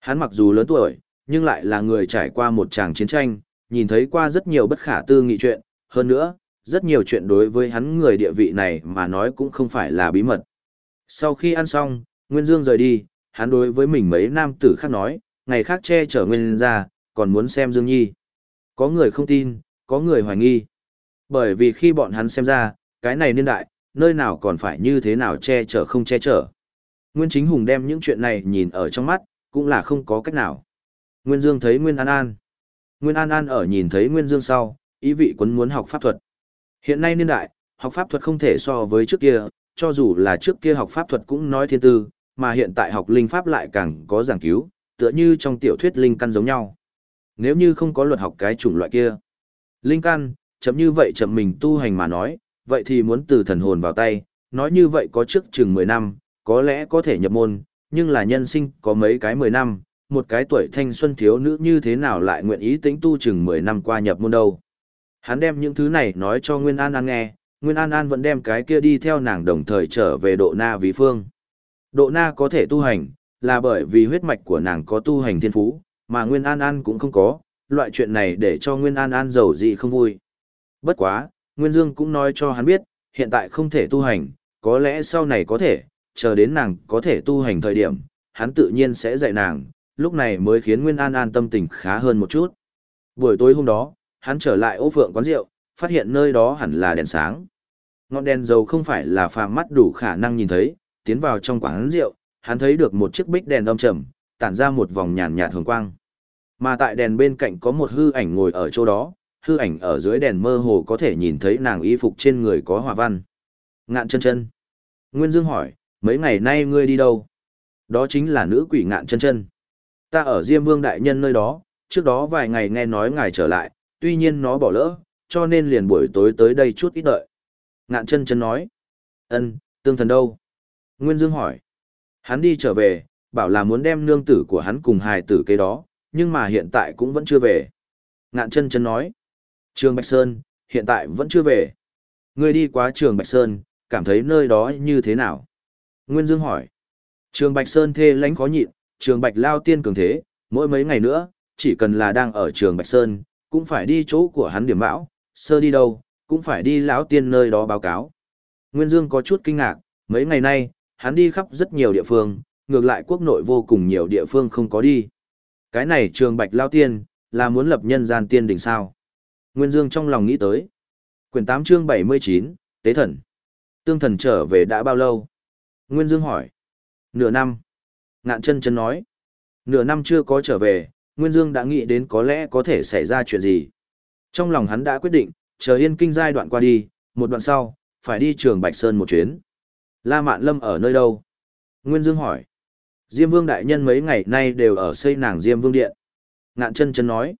Hắn mặc dù lớn tuổi, nhưng lại là người trải qua một tràng chiến tranh, nhìn thấy qua rất nhiều bất khả tư nghị chuyện, hơn nữa, rất nhiều chuyện đối với hắn người địa vị này mà nói cũng không phải là bí mật. Sau khi ăn xong, Nguyên Dương rời đi, hắn đối với mình mấy nam tử khác nói, ngày khác che chở Nguyên ra, còn muốn xem Dương Nhi. Có người không tin, có người hoài nghi. Bởi vì khi bọn hắn xem ra, cái này niên đại, nơi nào còn phải như thế nào che chở không che chở. Nguyên Chính Hùng đem những chuyện này nhìn ở trong mắt, cũng là không có cách nào. Nguyên Dương thấy Nguyên An An. Nguyên An An ở nhìn thấy Nguyên Dương sau, ý vị quấn muốn học pháp thuật. Hiện nay niên đại, học pháp thuật không thể so với trước kia, cho dù là trước kia học pháp thuật cũng nói thiên tư, mà hiện tại học linh pháp lại càng có giảng cứu, tựa như trong tiểu thuyết linh căn giống nhau. Nếu như không có luật học cái chủng loại kia, linh căn, chậm như vậy chậm mình tu hành mà nói, vậy thì muốn từ thần hồn vào tay, nói như vậy có trước chừng 10 năm, có lẽ có thể nhập môn, nhưng là nhân sinh có mấy cái 10 năm, một cái tuổi thanh xuân thiếu nữ như thế nào lại nguyện ý tính tu chừng 10 năm qua nhập môn đâu. Hắn đem những thứ này nói cho Nguyên An An nghe, Nguyên An An vẫn đem cái kia đi theo nàng đồng thời trở về độ na ví phương. Độ na có thể tu hành, là bởi vì huyết mạch của nàng có tu hành thiên phú, mà Nguyên An An cũng không có, loại chuyện này để cho Nguyên An An giàu gì không vui. Bất quá, Nguyên Dương cũng nói cho hắn biết, hiện tại không thể tu hành, có lẽ sau này có thể, chờ đến nàng có thể tu hành thời điểm, hắn tự nhiên sẽ dạy nàng, lúc này mới khiến Nguyên An An tâm tình khá hơn một chút. Buổi tối hôm đó, hắn trở lại ô phượng quán rượu, phát hiện nơi đó hẳn là đèn sáng. Ngọn đèn dầu không phải là phàm mắt đủ khả năng nhìn thấy, tiến vào trong quán rượu, hắn thấy được một chiếc bích đèn đông trầm, tản ra một vòng nhàn nhạt hồng quang. Mà tại đèn bên cạnh có một hư ảnh ngồi ở chỗ đó, hư ảnh ở dưới đèn mơ hồ có thể nhìn thấy nàng y phục trên người có hòa văn. Ngạn chân chân. Nguyên Dương hỏi, mấy ngày nay ngươi đi đâu? Đó chính là nữ quỷ ngạn chân chân. Ta ở Diêm Vương Đại Nhân nơi đó, trước đó vài ngày nghe nói ngài trở lại, tuy nhiên nó bỏ lỡ, cho nên liền buổi tối tới đây chút ít đợi. Ngạn chân chân nói. ân tương thần đâu? Nguyên Dương hỏi. Hắn đi trở về, bảo là muốn đem nương tử của hắn cùng hài tử kế đó, nhưng mà hiện tại cũng vẫn chưa về. Ngạn chân chân nói. Trường Bạch Sơn, hiện tại vẫn chưa về. Ngươi đi qua trường Bạch Sơn, cảm thấy nơi đó như thế nào? Nguyên Dương hỏi. Trường Bạch Sơn thê lãnh khó nhịn, trường Bạch lao tiên cường thế, mỗi mấy ngày nữa, chỉ cần là đang ở trường Bạch Sơn, cũng phải đi chỗ của hắn điểm bão, sơ đi đâu, cũng phải đi lão tiên nơi đó báo cáo. Nguyên Dương có chút kinh ngạc, mấy ngày nay, hắn đi khắp rất nhiều địa phương, ngược lại quốc nội vô cùng nhiều địa phương không có đi. Cái này trường Bạch lao tiên, là muốn lập nhân gian tiên đỉnh sao? Nguyên Dương trong lòng nghĩ tới. Quyển 8 chương 79, Tế Thần. Tương thần trở về đã bao lâu? Nguyên Dương hỏi. Nửa năm. Ngạn chân chân nói. Nửa năm chưa có trở về, Nguyên Dương đã nghĩ đến có lẽ có thể xảy ra chuyện gì. Trong lòng hắn đã quyết định, chờ yên kinh giai đoạn qua đi, một đoạn sau, phải đi trường Bạch Sơn một chuyến. La Mạn Lâm ở nơi đâu? Nguyên Dương hỏi. Diêm Vương Đại Nhân mấy ngày nay đều ở xây nàng Diêm Vương Điện. Ngạn chân chân nói.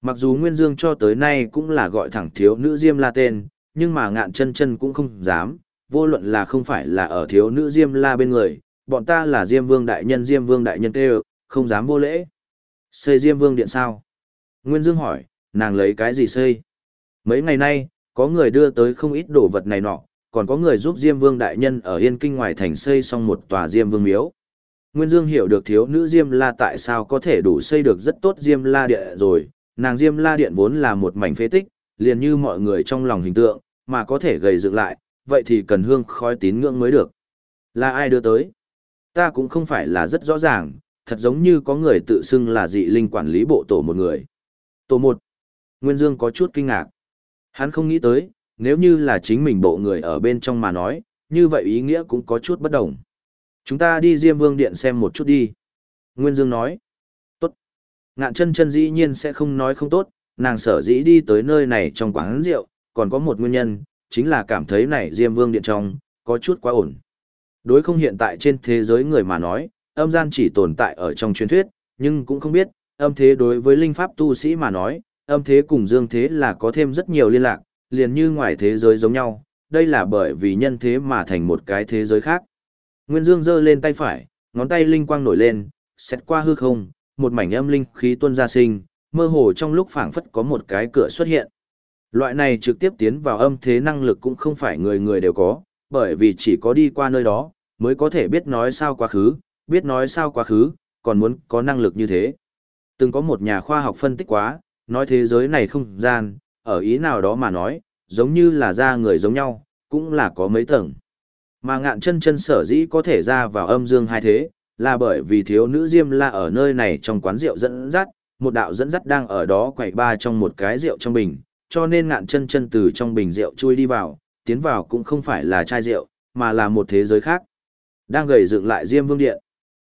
Mặc dù Nguyên Dương cho tới nay cũng là gọi thẳng thiếu nữ Diêm La tên, nhưng mà ngạn chân chân cũng không dám, vô luận là không phải là ở thiếu nữ Diêm La bên người, bọn ta là Diêm Vương Đại Nhân Diêm Vương Đại Nhân kêu, không dám vô lễ. Xây Diêm Vương Điện sao? Nguyên Dương hỏi, nàng lấy cái gì xây? Mấy ngày nay, có người đưa tới không ít đồ vật này nọ, còn có người giúp Diêm Vương Đại Nhân ở Yên Kinh ngoài thành xây xong một tòa Diêm Vương Miếu. Nguyên Dương hiểu được thiếu nữ Diêm La tại sao có thể đủ xây được rất tốt Diêm La Địa rồi, nàng Diêm La Điện vốn là một mảnh phế tích, liền như mọi người trong lòng hình tượng, mà có thể gầy dựng lại, vậy thì cần hương khói tín ngưỡng mới được. Là ai đưa tới? Ta cũng không phải là rất rõ ràng, thật giống như có người tự xưng là dị linh quản lý bộ tổ một người. Tổ một. Nguyên Dương có chút kinh ngạc. Hắn không nghĩ tới, nếu như là chính mình bộ người ở bên trong mà nói, như vậy ý nghĩa cũng có chút bất đồng. Chúng ta đi Diêm Vương Điện xem một chút đi. Nguyên Dương nói. Tốt. Ngạn chân chân dĩ nhiên sẽ không nói không tốt, nàng sở dĩ đi tới nơi này trong quán rượu, còn có một nguyên nhân, chính là cảm thấy này Diêm Vương Điện trong, có chút quá ổn. Đối không hiện tại trên thế giới người mà nói, âm gian chỉ tồn tại ở trong truyền thuyết, nhưng cũng không biết, âm thế đối với linh pháp tu sĩ mà nói, âm thế cùng dương thế là có thêm rất nhiều liên lạc, liền như ngoài thế giới giống nhau, đây là bởi vì nhân thế mà thành một cái thế giới khác. Nguyên Dương giơ lên tay phải, ngón tay linh quang nổi lên, xét qua hư không, một mảnh âm linh khí tuôn ra sinh, mơ hồ trong lúc phảng phất có một cái cửa xuất hiện. Loại này trực tiếp tiến vào âm thế năng lực cũng không phải người người đều có, bởi vì chỉ có đi qua nơi đó, mới có thể biết nói sao quá khứ, biết nói sao quá khứ, còn muốn có năng lực như thế. Từng có một nhà khoa học phân tích quá, nói thế giới này không gian, ở ý nào đó mà nói, giống như là ra người giống nhau, cũng là có mấy tầng. Mà ngạn chân chân sở dĩ có thể ra vào âm dương hai thế, là bởi vì thiếu nữ Diêm La ở nơi này trong quán rượu dẫn dắt, một đạo dẫn dắt đang ở đó quậy ba trong một cái rượu trong bình, cho nên ngạn chân chân từ trong bình rượu chui đi vào, tiến vào cũng không phải là chai rượu, mà là một thế giới khác. Đang gầy dựng lại Diêm Vương Điện.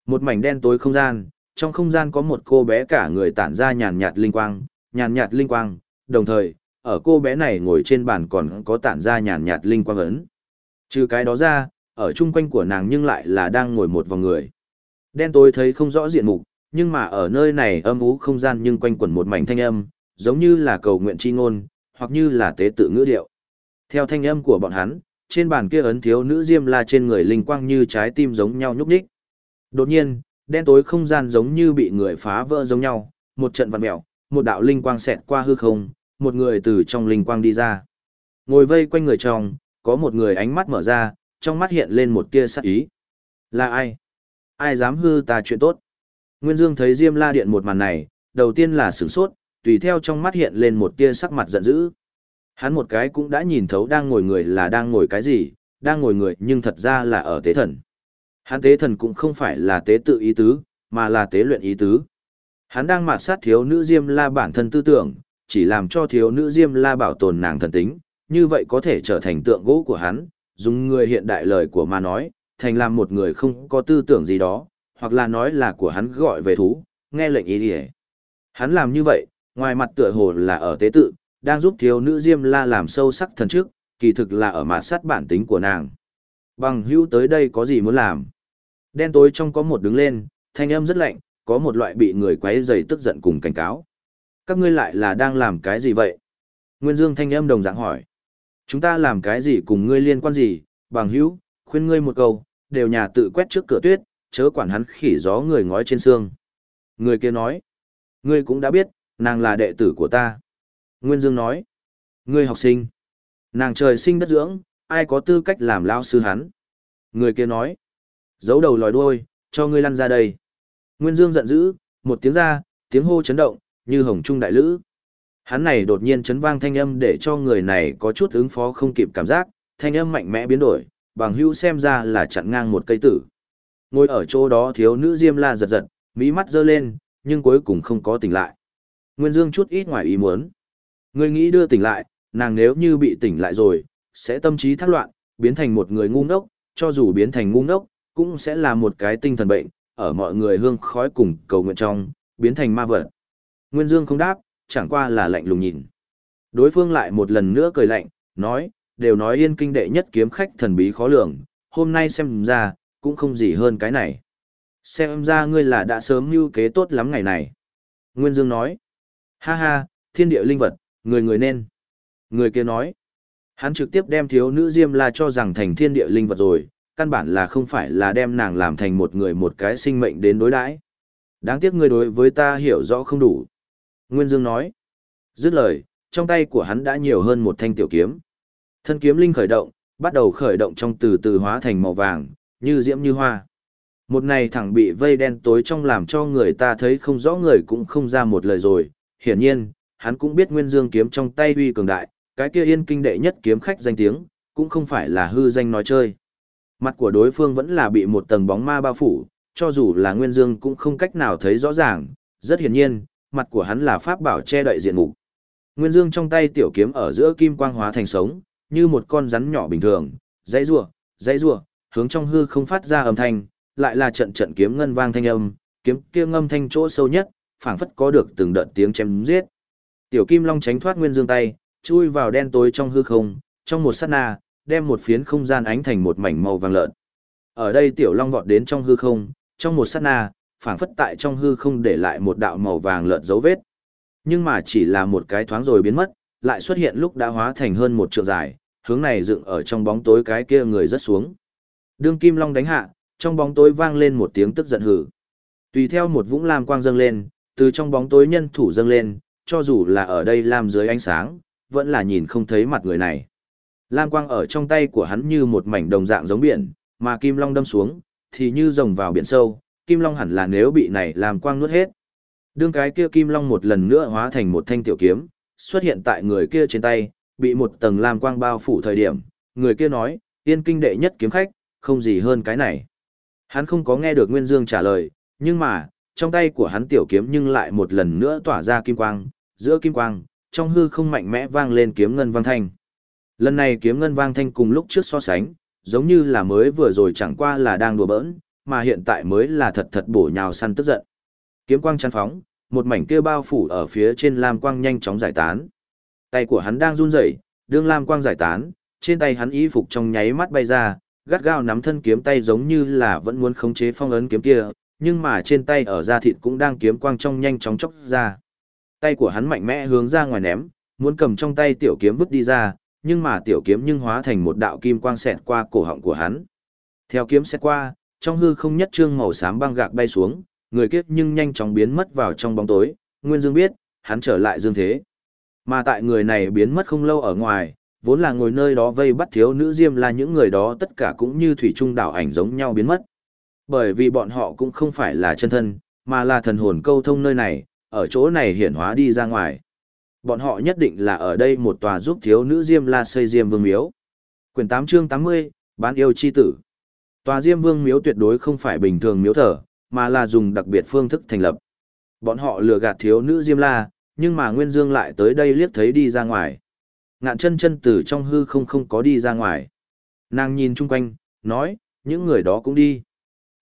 Một mảnh đen tối không gian, trong không gian có một cô bé cả người tản ra nhàn nhạt linh quang, nhàn nhạt linh quang, đồng thời, ở cô bé này ngồi trên bàn còn có tản ra nhàn nhạt linh quang ấn. Trừ cái đó ra, ở chung quanh của nàng nhưng lại là đang ngồi một vòng người. Đen tối thấy không rõ diện mục, nhưng mà ở nơi này âm ú không gian nhưng quanh quẩn một mảnh thanh âm, giống như là cầu nguyện chi ngôn, hoặc như là tế tự ngữ điệu. Theo thanh âm của bọn hắn, trên bàn kia ấn thiếu nữ diêm la trên người linh quang như trái tim giống nhau nhúc nhích. Đột nhiên, đen tối không gian giống như bị người phá vỡ giống nhau, một trận vặn mèo, một đạo linh quang xẹt qua hư không, một người từ trong linh quang đi ra. Ngồi vây quanh người trong, có một người ánh mắt mở ra, trong mắt hiện lên một tia sắc ý. Là ai? Ai dám hư ta chuyện tốt? Nguyên Dương thấy Diêm La Điện một màn này, đầu tiên là sửng sốt, tùy theo trong mắt hiện lên một tia sắc mặt giận dữ. Hắn một cái cũng đã nhìn thấu đang ngồi người là đang ngồi cái gì, đang ngồi người nhưng thật ra là ở tế thần. Hắn tế thần cũng không phải là tế tự ý tứ, mà là tế luyện ý tứ. Hắn đang mạt sát thiếu nữ Diêm La bản thân tư tưởng, chỉ làm cho thiếu nữ Diêm La bảo tồn nàng thần tính, như vậy có thể trở thành tượng gỗ của hắn, dùng người hiện đại lời của ma nói, thành làm một người không có tư tưởng gì đó, hoặc là nói là của hắn gọi về thú, nghe lệnh ý đi Hắn làm như vậy, ngoài mặt tựa hồ là ở tế tự, đang giúp thiếu nữ Diêm La làm sâu sắc thần trước, kỳ thực là ở mạt sát bản tính của nàng. Bằng hữu tới đây có gì muốn làm? Đen tối trong có một đứng lên, thanh âm rất lạnh, có một loại bị người quấy rầy tức giận cùng cảnh cáo. Các ngươi lại là đang làm cái gì vậy? Nguyên Dương thanh âm đồng dạng hỏi. Chúng ta làm cái gì cùng ngươi liên quan gì, bằng hữu, khuyên ngươi một câu, đều nhà tự quét trước cửa tuyết, chớ quản hắn khỉ gió người ngói trên xương. Người kia nói, ngươi cũng đã biết, nàng là đệ tử của ta. Nguyên Dương nói, ngươi học sinh, nàng trời sinh đất dưỡng, ai có tư cách làm lao sư hắn. Người kia nói, giấu đầu lòi đuôi, cho ngươi lăn ra đây. Nguyên Dương giận dữ, một tiếng ra, tiếng hô chấn động, như hồng trung đại lữ. Hắn này đột nhiên chấn vang thanh âm để cho người này có chút ứng phó không kịp cảm giác, thanh âm mạnh mẽ biến đổi, bằng hữu xem ra là chặn ngang một cây tử. Ngồi ở chỗ đó thiếu nữ Diêm La giật giật, mỹ mắt giơ lên, nhưng cuối cùng không có tỉnh lại. Nguyên Dương chút ít ngoài ý muốn. Người nghĩ đưa tỉnh lại, nàng nếu như bị tỉnh lại rồi, sẽ tâm trí thác loạn, biến thành một người ngu ngốc, cho dù biến thành ngu ngốc, cũng sẽ là một cái tinh thần bệnh, ở mọi người hương khói cùng cầu nguyện trong, biến thành ma vật. Nguyên Dương không đáp, chẳng qua là lạnh lùng nhìn. Đối phương lại một lần nữa cười lạnh, nói, đều nói yên kinh đệ nhất kiếm khách thần bí khó lường, hôm nay xem ra, cũng không gì hơn cái này. Xem ra ngươi là đã sớm mưu kế tốt lắm ngày này. Nguyên Dương nói, ha ha, thiên địa linh vật, người người nên. Người kia nói, hắn trực tiếp đem thiếu nữ Diêm La cho rằng thành thiên địa linh vật rồi, căn bản là không phải là đem nàng làm thành một người một cái sinh mệnh đến đối đãi. Đáng tiếc ngươi đối với ta hiểu rõ không đủ. Nguyên Dương nói. Dứt lời, trong tay của hắn đã nhiều hơn một thanh tiểu kiếm. Thân kiếm linh khởi động, bắt đầu khởi động trong từ từ hóa thành màu vàng, như diễm như hoa. Một này thẳng bị vây đen tối trong làm cho người ta thấy không rõ người cũng không ra một lời rồi, hiển nhiên, hắn cũng biết Nguyên Dương kiếm trong tay uy cường đại, cái kia yên kinh đệ nhất kiếm khách danh tiếng, cũng không phải là hư danh nói chơi. Mặt của đối phương vẫn là bị một tầng bóng ma bao phủ, cho dù là Nguyên Dương cũng không cách nào thấy rõ ràng, rất hiển nhiên, mặt của hắn là pháp bảo che đậy diện mục. Nguyên Dương trong tay tiểu kiếm ở giữa kim quang hóa thành sống, như một con rắn nhỏ bình thường, dãy rủa, dãy rủa, hướng trong hư không phát ra âm thanh, lại là trận trận kiếm ngân vang thanh âm, kiếm kia ngâm thanh chỗ sâu nhất, phảng phất có được từng đợt tiếng chém giết. Tiểu Kim Long tránh thoát Nguyên Dương tay, chui vào đen tối trong hư không, trong một sát na, đem một phiến không gian ánh thành một mảnh màu vàng lợn. Ở đây Tiểu Long vọt đến trong hư không, trong một sát na, phảng phất tại trong hư không để lại một đạo màu vàng lợn dấu vết. Nhưng mà chỉ là một cái thoáng rồi biến mất, lại xuất hiện lúc đã hóa thành hơn một trượng dài, hướng này dựng ở trong bóng tối cái kia người rất xuống. Đương Kim Long đánh hạ, trong bóng tối vang lên một tiếng tức giận hử. Tùy theo một vũng lam quang dâng lên, từ trong bóng tối nhân thủ dâng lên, cho dù là ở đây lam dưới ánh sáng, vẫn là nhìn không thấy mặt người này. Lam quang ở trong tay của hắn như một mảnh đồng dạng giống biển, mà Kim Long đâm xuống, thì như rồng vào biển sâu, Kim Long hẳn là nếu bị này làm quang nuốt hết. Đương cái kia Kim Long một lần nữa hóa thành một thanh tiểu kiếm, xuất hiện tại người kia trên tay, bị một tầng lam quang bao phủ thời điểm, người kia nói, yên kinh đệ nhất kiếm khách, không gì hơn cái này. Hắn không có nghe được Nguyên Dương trả lời, nhưng mà, trong tay của hắn tiểu kiếm nhưng lại một lần nữa tỏa ra kim quang, giữa kim quang, trong hư không mạnh mẽ vang lên kiếm ngân vang thanh. Lần này kiếm ngân vang thanh cùng lúc trước so sánh, giống như là mới vừa rồi chẳng qua là đang đùa bỡn, mà hiện tại mới là thật thật bổ nhào săn tức giận. Kiếm quang chăn phóng, một mảnh kia bao phủ ở phía trên lam quang nhanh chóng giải tán. Tay của hắn đang run rẩy, đương lam quang giải tán, trên tay hắn y phục trong nháy mắt bay ra, gắt gao nắm thân kiếm tay giống như là vẫn muốn khống chế phong ấn kiếm kia, nhưng mà trên tay ở da thịt cũng đang kiếm quang trong nhanh chóng chốc ra. Tay của hắn mạnh mẽ hướng ra ngoài ném, muốn cầm trong tay tiểu kiếm vứt đi ra, nhưng mà tiểu kiếm nhưng hóa thành một đạo kim quang xẹt qua cổ họng của hắn. Theo kiếm xẹt qua, trong hư không nhất trương màu xám băng gạc bay xuống, người kiếp nhưng nhanh chóng biến mất vào trong bóng tối, Nguyên Dương biết, hắn trở lại dương thế. Mà tại người này biến mất không lâu ở ngoài, vốn là ngồi nơi đó vây bắt thiếu nữ diêm là những người đó tất cả cũng như thủy trung đảo ảnh giống nhau biến mất. Bởi vì bọn họ cũng không phải là chân thân, mà là thần hồn câu thông nơi này, ở chỗ này hiển hóa đi ra ngoài. Bọn họ nhất định là ở đây một tòa giúp thiếu nữ diêm la xây diêm vương miếu. Quyển 8 chương 80, bán yêu chi tử. Tòa diêm vương miếu tuyệt đối không phải bình thường miếu thờ, mà là dùng đặc biệt phương thức thành lập. Bọn họ lừa gạt thiếu nữ diêm la, nhưng mà Nguyên Dương lại tới đây liếc thấy đi ra ngoài. Ngạn chân chân từ trong hư không không có đi ra ngoài. Nàng nhìn chung quanh, nói, những người đó cũng đi.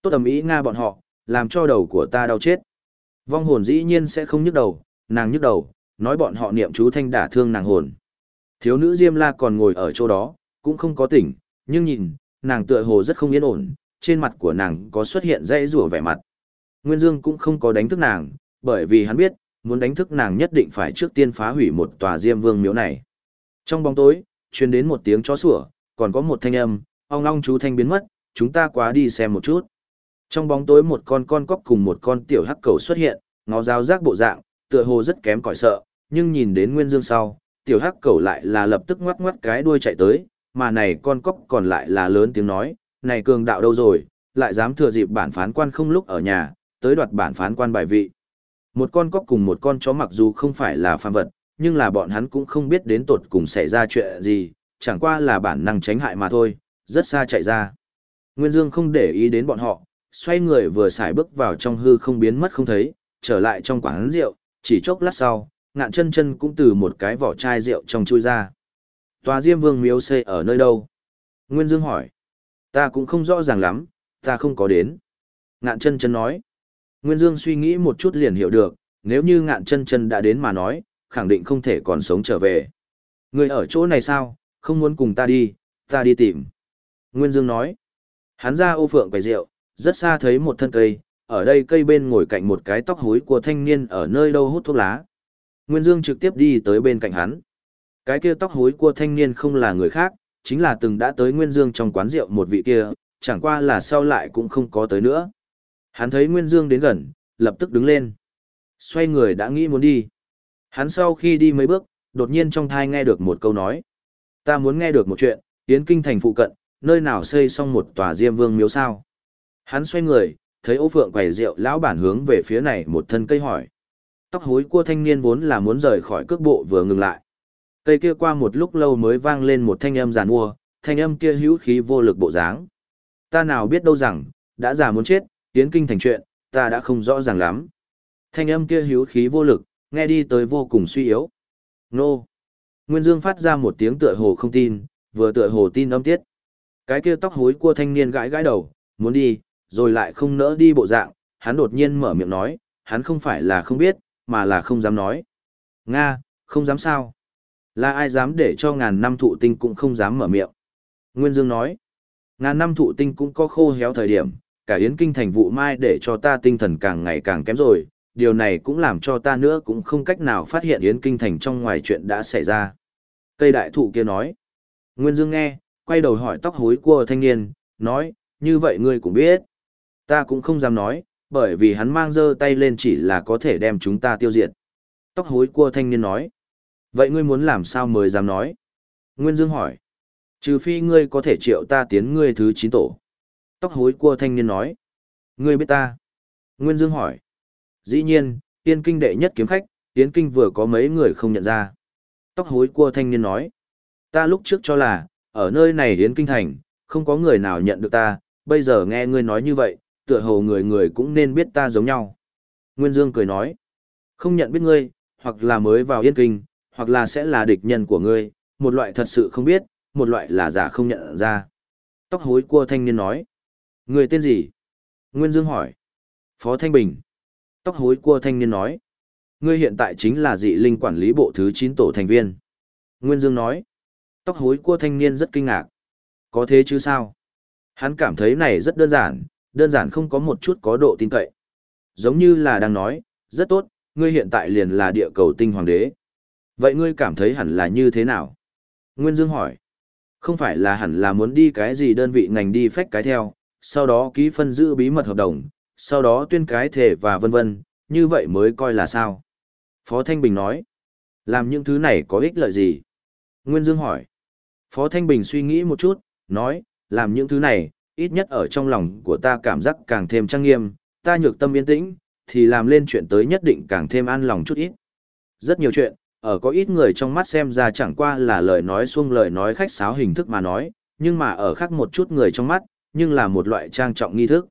Tốt tầm ý Nga bọn họ, làm cho đầu của ta đau chết. Vong hồn dĩ nhiên sẽ không nhức đầu, nàng nhức đầu, nói bọn họ niệm chú thanh đả thương nàng hồn. Thiếu nữ Diêm La còn ngồi ở chỗ đó, cũng không có tỉnh, nhưng nhìn, nàng tựa hồ rất không yên ổn, trên mặt của nàng có xuất hiện dãy rủa vẻ mặt. Nguyên Dương cũng không có đánh thức nàng, bởi vì hắn biết, muốn đánh thức nàng nhất định phải trước tiên phá hủy một tòa Diêm Vương miếu này. Trong bóng tối, truyền đến một tiếng chó sủa, còn có một thanh âm, ong ong chú thanh biến mất, chúng ta quá đi xem một chút. Trong bóng tối một con con cóc cùng một con tiểu hắc cầu xuất hiện, ngó giáo giác bộ dạng, tựa hồ rất kém cỏi sợ, nhưng nhìn đến Nguyên Dương sau, tiểu hắc cầu lại là lập tức ngoắc ngoắc cái đuôi chạy tới, mà này con cóc còn lại là lớn tiếng nói, này cường đạo đâu rồi, lại dám thừa dịp bản phán quan không lúc ở nhà, tới đoạt bản phán quan bài vị. Một con cóc cùng một con chó mặc dù không phải là phàm vật, nhưng là bọn hắn cũng không biết đến tột cùng xảy ra chuyện gì, chẳng qua là bản năng tránh hại mà thôi, rất xa chạy ra. Nguyên Dương không để ý đến bọn họ, xoay người vừa xài bước vào trong hư không biến mất không thấy, trở lại trong quán rượu, chỉ chốc lát sau, ngạn chân chân cũng từ một cái vỏ chai rượu trong chui ra. Tòa Diêm Vương miếu xây ở nơi đâu? Nguyên Dương hỏi. Ta cũng không rõ ràng lắm, ta không có đến. Ngạn chân chân nói. Nguyên Dương suy nghĩ một chút liền hiểu được, nếu như ngạn chân chân đã đến mà nói, khẳng định không thể còn sống trở về. Người ở chỗ này sao, không muốn cùng ta đi, ta đi tìm. Nguyên Dương nói. Hắn ra ô phượng quầy rượu, rất xa thấy một thân cây, ở đây cây bên ngồi cạnh một cái tóc hối của thanh niên ở nơi đâu hút thuốc lá. Nguyên Dương trực tiếp đi tới bên cạnh hắn. Cái kia tóc hối của thanh niên không là người khác, chính là từng đã tới Nguyên Dương trong quán rượu một vị kia, chẳng qua là sau lại cũng không có tới nữa. Hắn thấy Nguyên Dương đến gần, lập tức đứng lên. Xoay người đã nghĩ muốn đi. Hắn sau khi đi mấy bước, đột nhiên trong thai nghe được một câu nói. Ta muốn nghe được một chuyện, Yến Kinh thành phụ cận, nơi nào xây xong một tòa Diêm Vương miếu sao. Hắn xoay người, thấy Ô Phượng quầy rượu lão bản hướng về phía này một thân cây hỏi. Tóc hối cua thanh niên vốn là muốn rời khỏi cước bộ vừa ngừng lại. Cây kia qua một lúc lâu mới vang lên một thanh âm giàn mua, thanh âm kia hữu khí vô lực bộ dáng. Ta nào biết đâu rằng, đã già muốn chết, tiến kinh thành chuyện, ta đã không rõ ràng lắm. Thanh âm kia hữu khí vô lực, nghe đi tới vô cùng suy yếu. Nô! Nguyên Dương phát ra một tiếng tựa hồ không tin, vừa tựa hồ tin âm tiết. Cái kia tóc hối cua thanh niên gãi gãi đầu, muốn đi, rồi lại không nỡ đi bộ dạng, hắn đột nhiên mở miệng nói, hắn không phải là không biết, mà là không dám nói. Nga, không dám sao? Là ai dám để cho ngàn năm thụ tinh cũng không dám mở miệng? Nguyên Dương nói, ngàn năm thụ tinh cũng có khô héo thời điểm, cả yến kinh thành vụ mai để cho ta tinh thần càng ngày càng kém rồi, điều này cũng làm cho ta nữa cũng không cách nào phát hiện yến kinh thành trong ngoài chuyện đã xảy ra. Cây đại thụ kia nói, Nguyên Dương nghe, quay đầu hỏi tóc hối của thanh niên, nói, như vậy ngươi cũng biết. Ta cũng không dám nói, bởi vì hắn mang dơ tay lên chỉ là có thể đem chúng ta tiêu diệt. Tóc hối cua thanh niên nói, vậy ngươi muốn làm sao mới dám nói? Nguyên Dương hỏi, trừ phi ngươi có thể triệu ta tiến ngươi thứ chín tổ. Tóc hối cua thanh niên nói, ngươi biết ta. Nguyên Dương hỏi, dĩ nhiên, tiên kinh đệ nhất kiếm khách, tiến kinh vừa có mấy người không nhận ra. Tóc hối cua thanh niên nói, ta lúc trước cho là, ở nơi này hiến kinh thành, không có người nào nhận được ta, bây giờ nghe ngươi nói như vậy, tựa hồ người người cũng nên biết ta giống nhau. Nguyên Dương cười nói, không nhận biết ngươi, hoặc là mới vào yên kinh, hoặc là sẽ là địch nhân của ngươi, một loại thật sự không biết, một loại là giả không nhận ra. Tóc hối cua thanh niên nói, người tên gì? Nguyên Dương hỏi, Phó Thanh Bình. Tóc hối cua thanh niên nói, ngươi hiện tại chính là dị linh quản lý bộ thứ 9 tổ thành viên. Nguyên Dương nói, tóc hối cua thanh niên rất kinh ngạc. Có thế chứ sao? Hắn cảm thấy này rất đơn giản, đơn giản không có một chút có độ tin cậy. Giống như là đang nói, rất tốt, ngươi hiện tại liền là địa cầu tinh hoàng đế. Vậy ngươi cảm thấy hẳn là như thế nào? Nguyên Dương hỏi. Không phải là hẳn là muốn đi cái gì đơn vị ngành đi phách cái theo, sau đó ký phân giữ bí mật hợp đồng, sau đó tuyên cái thể và vân vân, như vậy mới coi là sao? Phó Thanh Bình nói. Làm những thứ này có ích lợi gì? Nguyên Dương hỏi. Phó Thanh Bình suy nghĩ một chút, nói, làm những thứ này, ít nhất ở trong lòng của ta cảm giác càng thêm trang nghiêm, ta nhược tâm yên tĩnh, thì làm lên chuyện tới nhất định càng thêm an lòng chút ít. Rất nhiều chuyện, ở có ít người trong mắt xem ra chẳng qua là lời nói xuông lời nói khách sáo hình thức mà nói, nhưng mà ở khác một chút người trong mắt, nhưng là một loại trang trọng nghi thức.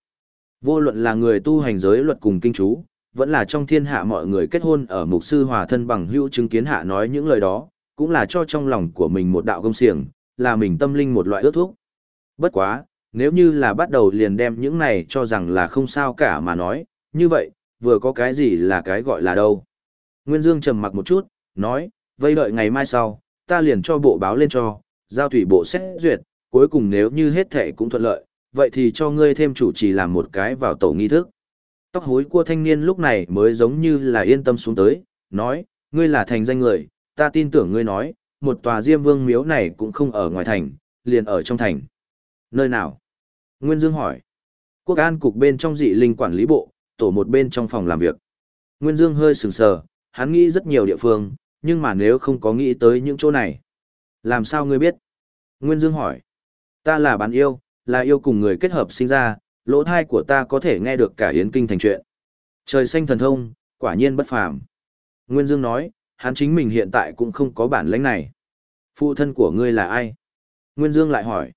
Vô luận là người tu hành giới luật cùng kinh chú, vẫn là trong thiên hạ mọi người kết hôn ở mục sư hòa thân bằng hữu chứng kiến hạ nói những lời đó, cũng là cho trong lòng của mình một đạo công xiềng, là mình tâm linh một loại ước thúc. Bất quá, nếu như là bắt đầu liền đem những này cho rằng là không sao cả mà nói, như vậy, vừa có cái gì là cái gọi là đâu. Nguyên Dương trầm mặc một chút, nói, vây đợi ngày mai sau, ta liền cho bộ báo lên cho, giao thủy bộ xét duyệt, cuối cùng nếu như hết thể cũng thuận lợi, vậy thì cho ngươi thêm chủ trì làm một cái vào tổ nghi thức. Tóc hối của thanh niên lúc này mới giống như là yên tâm xuống tới, nói, ngươi là thành danh người, ta tin tưởng ngươi nói, một tòa diêm vương miếu này cũng không ở ngoài thành, liền ở trong thành. Nơi nào? Nguyên Dương hỏi. Quốc an cục bên trong dị linh quản lý bộ, tổ một bên trong phòng làm việc. Nguyên Dương hơi sừng sờ, hắn nghĩ rất nhiều địa phương, nhưng mà nếu không có nghĩ tới những chỗ này. Làm sao ngươi biết? Nguyên Dương hỏi. Ta là bán yêu, là yêu cùng người kết hợp sinh ra, lỗ thai của ta có thể nghe được cả yến kinh thành chuyện. Trời xanh thần thông, quả nhiên bất phàm. Nguyên Dương nói, hắn chính mình hiện tại cũng không có bản lãnh này. Phụ thân của ngươi là ai? Nguyên Dương lại hỏi.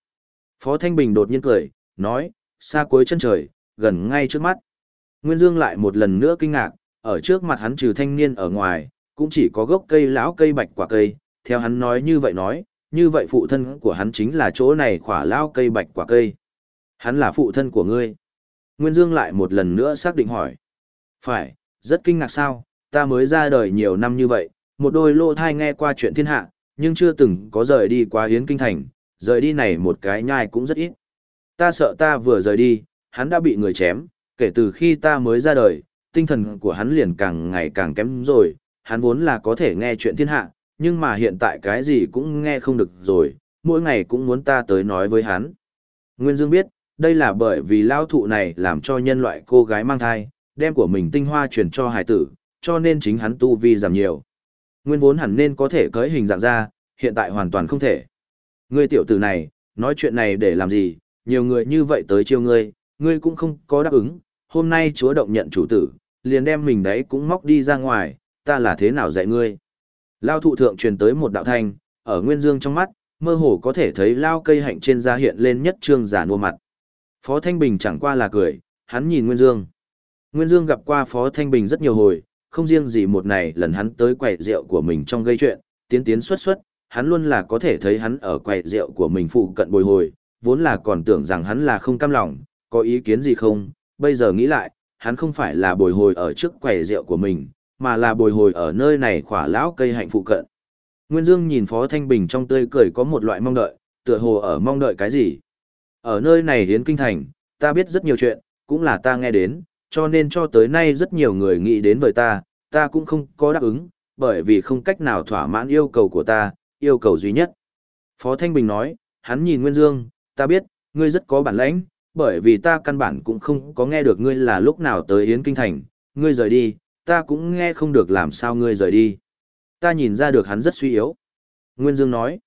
Phó Thanh Bình đột nhiên cười, nói, xa cuối chân trời, gần ngay trước mắt. Nguyên Dương lại một lần nữa kinh ngạc, ở trước mặt hắn trừ thanh niên ở ngoài, cũng chỉ có gốc cây lão cây bạch quả cây, theo hắn nói như vậy nói, như vậy phụ thân của hắn chính là chỗ này khỏa lão cây bạch quả cây. Hắn là phụ thân của ngươi. Nguyên Dương lại một lần nữa xác định hỏi. Phải, rất kinh ngạc sao, ta mới ra đời nhiều năm như vậy, một đôi lô thai nghe qua chuyện thiên hạ, nhưng chưa từng có rời đi qua hiến kinh thành, rời đi này một cái nhai cũng rất ít. Ta sợ ta vừa rời đi, hắn đã bị người chém, kể từ khi ta mới ra đời, tinh thần của hắn liền càng ngày càng kém rồi, hắn vốn là có thể nghe chuyện thiên hạ, nhưng mà hiện tại cái gì cũng nghe không được rồi, mỗi ngày cũng muốn ta tới nói với hắn. Nguyên Dương biết, đây là bởi vì lao thụ này làm cho nhân loại cô gái mang thai, đem của mình tinh hoa truyền cho hải tử, cho nên chính hắn tu vi giảm nhiều. Nguyên vốn hẳn nên có thể cưới hình dạng ra, hiện tại hoàn toàn không thể. Ngươi tiểu tử này, nói chuyện này để làm gì, nhiều người như vậy tới chiêu ngươi, ngươi cũng không có đáp ứng, hôm nay chúa động nhận chủ tử, liền đem mình đấy cũng móc đi ra ngoài, ta là thế nào dạy ngươi. Lao thụ thượng truyền tới một đạo thanh, ở Nguyên Dương trong mắt, mơ hồ có thể thấy lao cây hạnh trên da hiện lên nhất trương giả nua mặt. Phó Thanh Bình chẳng qua là cười, hắn nhìn Nguyên Dương. Nguyên Dương gặp qua Phó Thanh Bình rất nhiều hồi, không riêng gì một này lần hắn tới quầy rượu của mình trong gây chuyện, tiến tiến xuất xuất, hắn luôn là có thể thấy hắn ở quầy rượu của mình phụ cận bồi hồi, vốn là còn tưởng rằng hắn là không cam lòng, có ý kiến gì không, bây giờ nghĩ lại, hắn không phải là bồi hồi ở trước quầy rượu của mình, mà là bồi hồi ở nơi này khỏa lão cây hạnh phụ cận. Nguyên Dương nhìn Phó Thanh Bình trong tươi cười có một loại mong đợi, tựa hồ ở mong đợi cái gì. Ở nơi này hiến kinh thành, ta biết rất nhiều chuyện, cũng là ta nghe đến, cho nên cho tới nay rất nhiều người nghĩ đến với ta, ta cũng không có đáp ứng, bởi vì không cách nào thỏa mãn yêu cầu của ta, yêu cầu duy nhất. Phó Thanh Bình nói, hắn nhìn Nguyên Dương, ta biết, ngươi rất có bản lãnh, bởi vì ta căn bản cũng không có nghe được ngươi là lúc nào tới Yến Kinh Thành, ngươi rời đi, ta cũng nghe không được làm sao ngươi rời đi. Ta nhìn ra được hắn rất suy yếu. Nguyên Dương nói,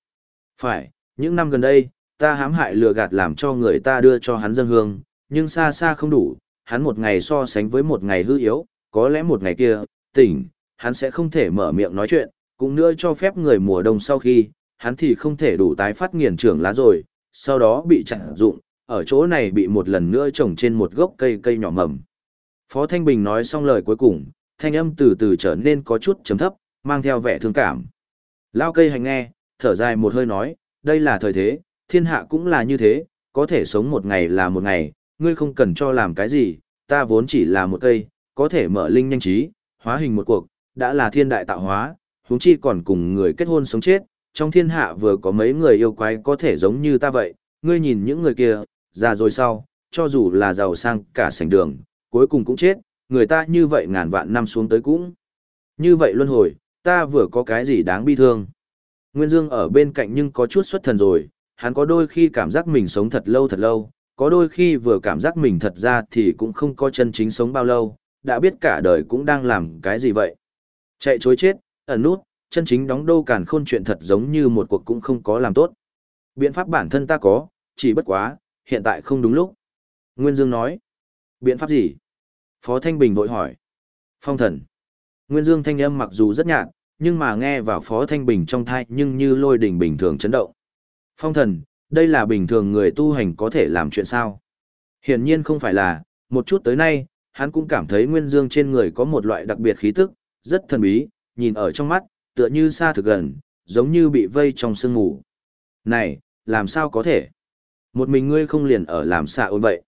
phải, những năm gần đây, ta hãm hại lừa gạt làm cho người ta đưa cho hắn dân hương, nhưng xa xa không đủ, hắn một ngày so sánh với một ngày hư yếu, có lẽ một ngày kia, tỉnh, hắn sẽ không thể mở miệng nói chuyện, cũng nữa cho phép người mùa đông sau khi, hắn thì không thể đủ tái phát nghiền trưởng lá rồi, sau đó bị chặn dụng, ở chỗ này bị một lần nữa trồng trên một gốc cây cây nhỏ mầm. Phó Thanh Bình nói xong lời cuối cùng, thanh âm từ từ trở nên có chút chấm thấp, mang theo vẻ thương cảm. Lao cây hành nghe, thở dài một hơi nói, đây là thời thế, thiên hạ cũng là như thế, có thể sống một ngày là một ngày, ngươi không cần cho làm cái gì, ta vốn chỉ là một cây, có thể mở linh nhanh trí, hóa hình một cuộc, đã là thiên đại tạo hóa, huống chi còn cùng người kết hôn sống chết, trong thiên hạ vừa có mấy người yêu quái có thể giống như ta vậy, ngươi nhìn những người kia, già rồi sau, cho dù là giàu sang cả sảnh đường, cuối cùng cũng chết, người ta như vậy ngàn vạn năm xuống tới cũng. Như vậy luân hồi, ta vừa có cái gì đáng bi thương. Nguyên Dương ở bên cạnh nhưng có chút xuất thần rồi, hắn có đôi khi cảm giác mình sống thật lâu thật lâu, có đôi khi vừa cảm giác mình thật ra thì cũng không có chân chính sống bao lâu, đã biết cả đời cũng đang làm cái gì vậy. Chạy chối chết, ẩn nút, chân chính đóng đô càn khôn chuyện thật giống như một cuộc cũng không có làm tốt. Biện pháp bản thân ta có, chỉ bất quá, hiện tại không đúng lúc. Nguyên Dương nói. Biện pháp gì? Phó Thanh Bình vội hỏi. Phong thần. Nguyên Dương thanh âm mặc dù rất nhạt, nhưng mà nghe vào Phó Thanh Bình trong thai nhưng như lôi đỉnh bình thường chấn động. Phong thần, đây là bình thường người tu hành có thể làm chuyện sao? Hiển nhiên không phải là, một chút tới nay, hắn cũng cảm thấy Nguyên Dương trên người có một loại đặc biệt khí tức, rất thần bí, nhìn ở trong mắt, tựa như xa thực gần, giống như bị vây trong sương ngủ. Này, làm sao có thể? Một mình ngươi không liền ở làm xạ ôn vậy.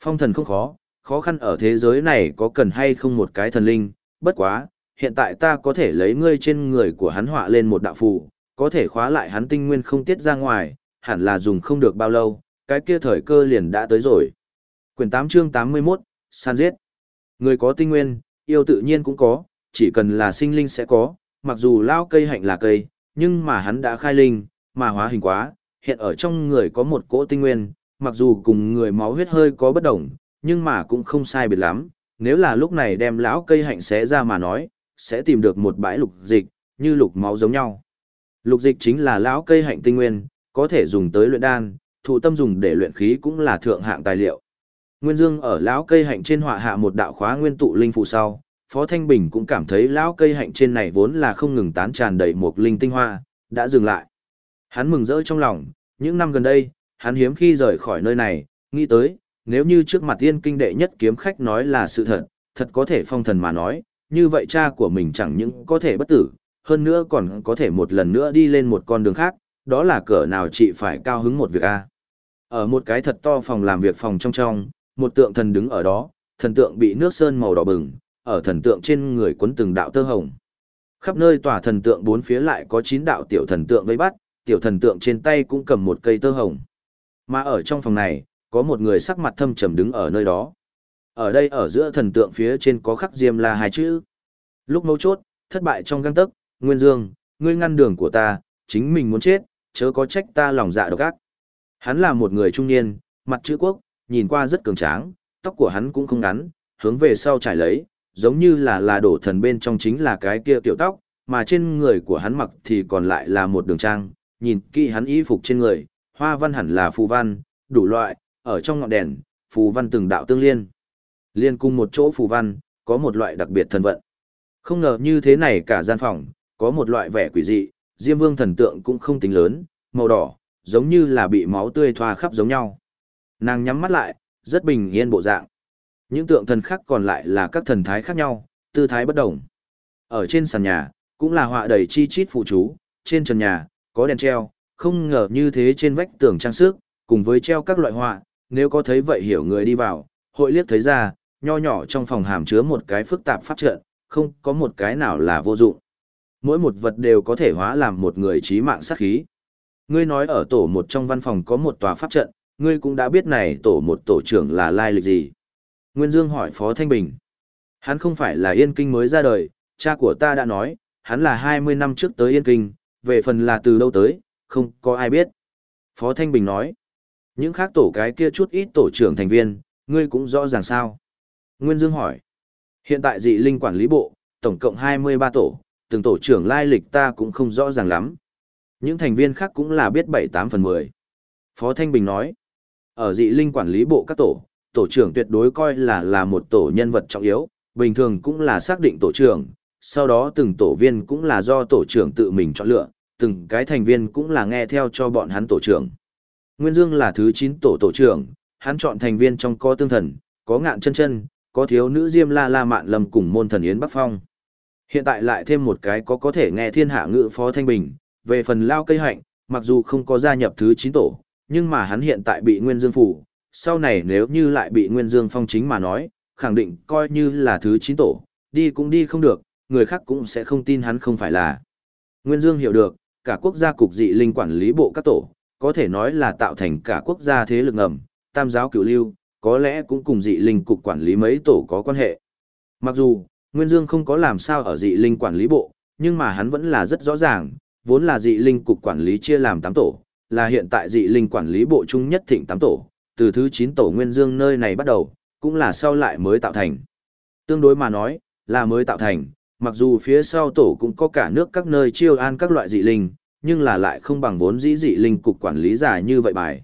Phong thần không khó, khó khăn ở thế giới này có cần hay không một cái thần linh, bất quá, hiện tại ta có thể lấy ngươi trên người của hắn họa lên một đạo phù, có thể khóa lại hắn tinh nguyên không tiết ra ngoài, hẳn là dùng không được bao lâu, cái kia thời cơ liền đã tới rồi. Quyển 8 chương 81, san giết. Người có tinh nguyên, yêu tự nhiên cũng có, chỉ cần là sinh linh sẽ có, mặc dù lao cây hạnh là cây, nhưng mà hắn đã khai linh, mà hóa hình quá, hiện ở trong người có một cỗ tinh nguyên, mặc dù cùng người máu huyết hơi có bất đồng, nhưng mà cũng không sai biệt lắm, nếu là lúc này đem lão cây hạnh xé ra mà nói, sẽ tìm được một bãi lục dịch, như lục máu giống nhau. Lục dịch chính là lão cây hạnh tinh nguyên, có thể dùng tới luyện đan, thụ tâm dùng để luyện khí cũng là thượng hạng tài liệu. Nguyên Dương ở lão cây hạnh trên họa hạ một đạo khóa nguyên tụ linh phù sau, Phó Thanh Bình cũng cảm thấy lão cây hạnh trên này vốn là không ngừng tán tràn đầy một linh tinh hoa, đã dừng lại. Hắn mừng rỡ trong lòng, những năm gần đây, hắn hiếm khi rời khỏi nơi này, nghĩ tới, nếu như trước mặt tiên kinh đệ nhất kiếm khách nói là sự thật, thật có thể phong thần mà nói, như vậy cha của mình chẳng những có thể bất tử, hơn nữa còn có thể một lần nữa đi lên một con đường khác, đó là cỡ nào chị phải cao hứng một việc a. Ở một cái thật to phòng làm việc phòng trong trong, một tượng thần đứng ở đó, thần tượng bị nước sơn màu đỏ bừng, ở thần tượng trên người quấn từng đạo tơ hồng. Khắp nơi tòa thần tượng bốn phía lại có chín đạo tiểu thần tượng vây bắt, tiểu thần tượng trên tay cũng cầm một cây tơ hồng. Mà ở trong phòng này, có một người sắc mặt thâm trầm đứng ở nơi đó. Ở đây ở giữa thần tượng phía trên có khắc diêm la hai chữ. Lúc mấu chốt, thất bại trong găng tấc, Nguyên Dương, ngươi ngăn đường của ta, chính mình muốn chết, chớ có trách ta lòng dạ độc ác. Hắn là một người trung niên, mặt chữ quốc, nhìn qua rất cường tráng, tóc của hắn cũng không ngắn, hướng về sau trải lấy, giống như là là đổ thần bên trong chính là cái kia tiểu tóc, mà trên người của hắn mặc thì còn lại là một đường trang, nhìn kỹ hắn y phục trên người, hoa văn hẳn là phù văn, đủ loại, ở trong ngọn đèn, phù văn từng đạo tương liên. Liên cùng một chỗ phù văn, có một loại đặc biệt thần vận. Không ngờ như thế này cả gian phòng, có một loại vẻ quỷ dị, Diêm Vương thần tượng cũng không tính lớn, màu đỏ, giống như là bị máu tươi thoa khắp giống nhau. Nàng nhắm mắt lại, rất bình yên bộ dạng. Những tượng thần khác còn lại là các thần thái khác nhau, tư thái bất đồng. Ở trên sàn nhà, cũng là họa đầy chi chít phụ chú, trên trần nhà, có đèn treo, không ngờ như thế trên vách tường trang sức, cùng với treo các loại họa, nếu có thấy vậy hiểu người đi vào, hội liếc thấy ra, nho nhỏ trong phòng hàm chứa một cái phức tạp pháp trận, không có một cái nào là vô dụng. Mỗi một vật đều có thể hóa làm một người trí mạng sát khí. Ngươi nói ở tổ một trong văn phòng có một tòa pháp trận, ngươi cũng đã biết này tổ một tổ trưởng là lai lịch gì. Nguyên Dương hỏi Phó Thanh Bình. Hắn không phải là Yên Kinh mới ra đời, cha của ta đã nói, hắn là 20 năm trước tới Yên Kinh, về phần là từ đâu tới, không có ai biết. Phó Thanh Bình nói, những khác tổ cái kia chút ít tổ trưởng thành viên, ngươi cũng rõ ràng sao. Nguyên Dương hỏi, hiện tại dị linh quản lý bộ, tổng cộng 23 tổ, từng tổ trưởng lai lịch ta cũng không rõ ràng lắm. Những thành viên khác cũng là biết 7-8 phần 10. Phó Thanh Bình nói, ở dị linh quản lý bộ các tổ, tổ trưởng tuyệt đối coi là là một tổ nhân vật trọng yếu, bình thường cũng là xác định tổ trưởng, sau đó từng tổ viên cũng là do tổ trưởng tự mình chọn lựa, từng cái thành viên cũng là nghe theo cho bọn hắn tổ trưởng. Nguyên Dương là thứ 9 tổ tổ trưởng, hắn chọn thành viên trong có tương thần, có ngạn chân chân, có thiếu nữ Diêm La La Mạn Lâm cùng môn thần Yến Bắc Phong. Hiện tại lại thêm một cái có có thể nghe thiên hạ ngữ Phó Thanh Bình, về phần lao cây hạnh, mặc dù không có gia nhập thứ 9 tổ, nhưng mà hắn hiện tại bị Nguyên Dương phủ, sau này nếu như lại bị Nguyên Dương phong chính mà nói, khẳng định coi như là thứ chín tổ, đi cũng đi không được, người khác cũng sẽ không tin hắn không phải là. Nguyên Dương hiểu được, cả quốc gia cục dị linh quản lý bộ các tổ, có thể nói là tạo thành cả quốc gia thế lực ngầm, tam giáo cửu lưu, có lẽ cũng cùng dị linh cục quản lý mấy tổ có quan hệ. Mặc dù, Nguyên Dương không có làm sao ở dị linh quản lý bộ, nhưng mà hắn vẫn là rất rõ ràng, vốn là dị linh cục quản lý chia làm 8 tổ, là hiện tại dị linh quản lý bộ chung nhất thịnh 8 tổ, từ thứ 9 tổ Nguyên Dương nơi này bắt đầu, cũng là sau lại mới tạo thành. Tương đối mà nói, là mới tạo thành, mặc dù phía sau tổ cũng có cả nước các nơi chiêu an các loại dị linh, nhưng là lại không bằng vốn dĩ dị linh cục quản lý giả như vậy bài.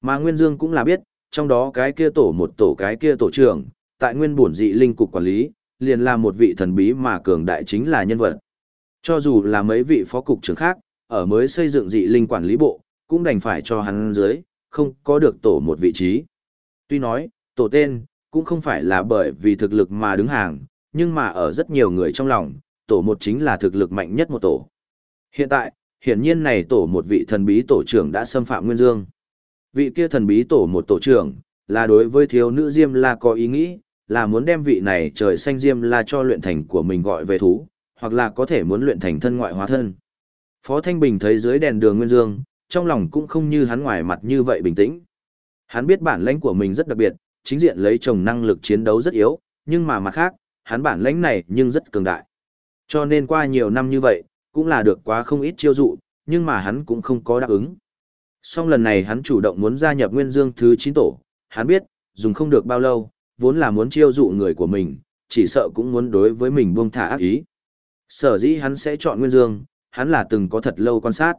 Mà Nguyên Dương cũng là biết, trong đó cái kia tổ một tổ cái kia tổ trưởng, tại nguyên bổn dị linh cục quản lý, liền là một vị thần bí mà cường đại chính là nhân vật. Cho dù là mấy vị phó cục trưởng khác, ở mới xây dựng dị linh quản lý bộ, cũng đành phải cho hắn dưới, không có được tổ một vị trí. Tuy nói, tổ tên, cũng không phải là bởi vì thực lực mà đứng hàng, nhưng mà ở rất nhiều người trong lòng, tổ một chính là thực lực mạnh nhất một tổ. Hiện tại, hiển nhiên này tổ một vị thần bí tổ trưởng đã xâm phạm Nguyên Dương. Vị kia thần bí tổ một tổ trưởng, là đối với thiếu nữ Diêm La có ý nghĩ, là muốn đem vị này trời xanh Diêm La cho luyện thành của mình gọi về thú, hoặc là có thể muốn luyện thành thân ngoại hóa thân. Phó Thanh Bình thấy dưới đèn đường Nguyên Dương, trong lòng cũng không như hắn ngoài mặt như vậy bình tĩnh. Hắn biết bản lãnh của mình rất đặc biệt, chính diện lấy chồng năng lực chiến đấu rất yếu, nhưng mà mặt khác, hắn bản lãnh này nhưng rất cường đại. Cho nên qua nhiều năm như vậy, cũng là được quá không ít chiêu dụ, nhưng mà hắn cũng không có đáp ứng. Song lần này hắn chủ động muốn gia nhập Nguyên Dương thứ 9 tổ, hắn biết, dùng không được bao lâu, vốn là muốn chiêu dụ người của mình, chỉ sợ cũng muốn đối với mình buông thả ác ý. Sở dĩ hắn sẽ chọn Nguyên Dương, hắn là từng có thật lâu quan sát.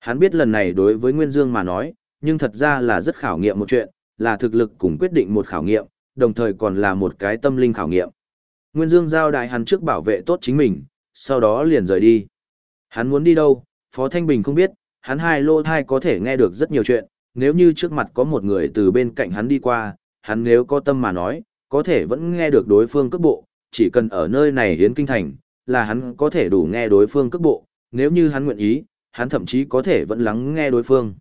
Hắn biết lần này đối với Nguyên Dương mà nói, nhưng thật ra là rất khảo nghiệm một chuyện, là thực lực cùng quyết định một khảo nghiệm, đồng thời còn là một cái tâm linh khảo nghiệm. Nguyên Dương giao đại hắn trước bảo vệ tốt chính mình, sau đó liền rời đi. Hắn muốn đi đâu, Phó Thanh Bình không biết, hắn hai lô thai có thể nghe được rất nhiều chuyện, nếu như trước mặt có một người từ bên cạnh hắn đi qua, hắn nếu có tâm mà nói, có thể vẫn nghe được đối phương cước bộ, chỉ cần ở nơi này hiến kinh thành, là hắn có thể đủ nghe đối phương cước bộ, nếu như hắn nguyện ý, hắn thậm chí có thể vẫn lắng nghe đối phương.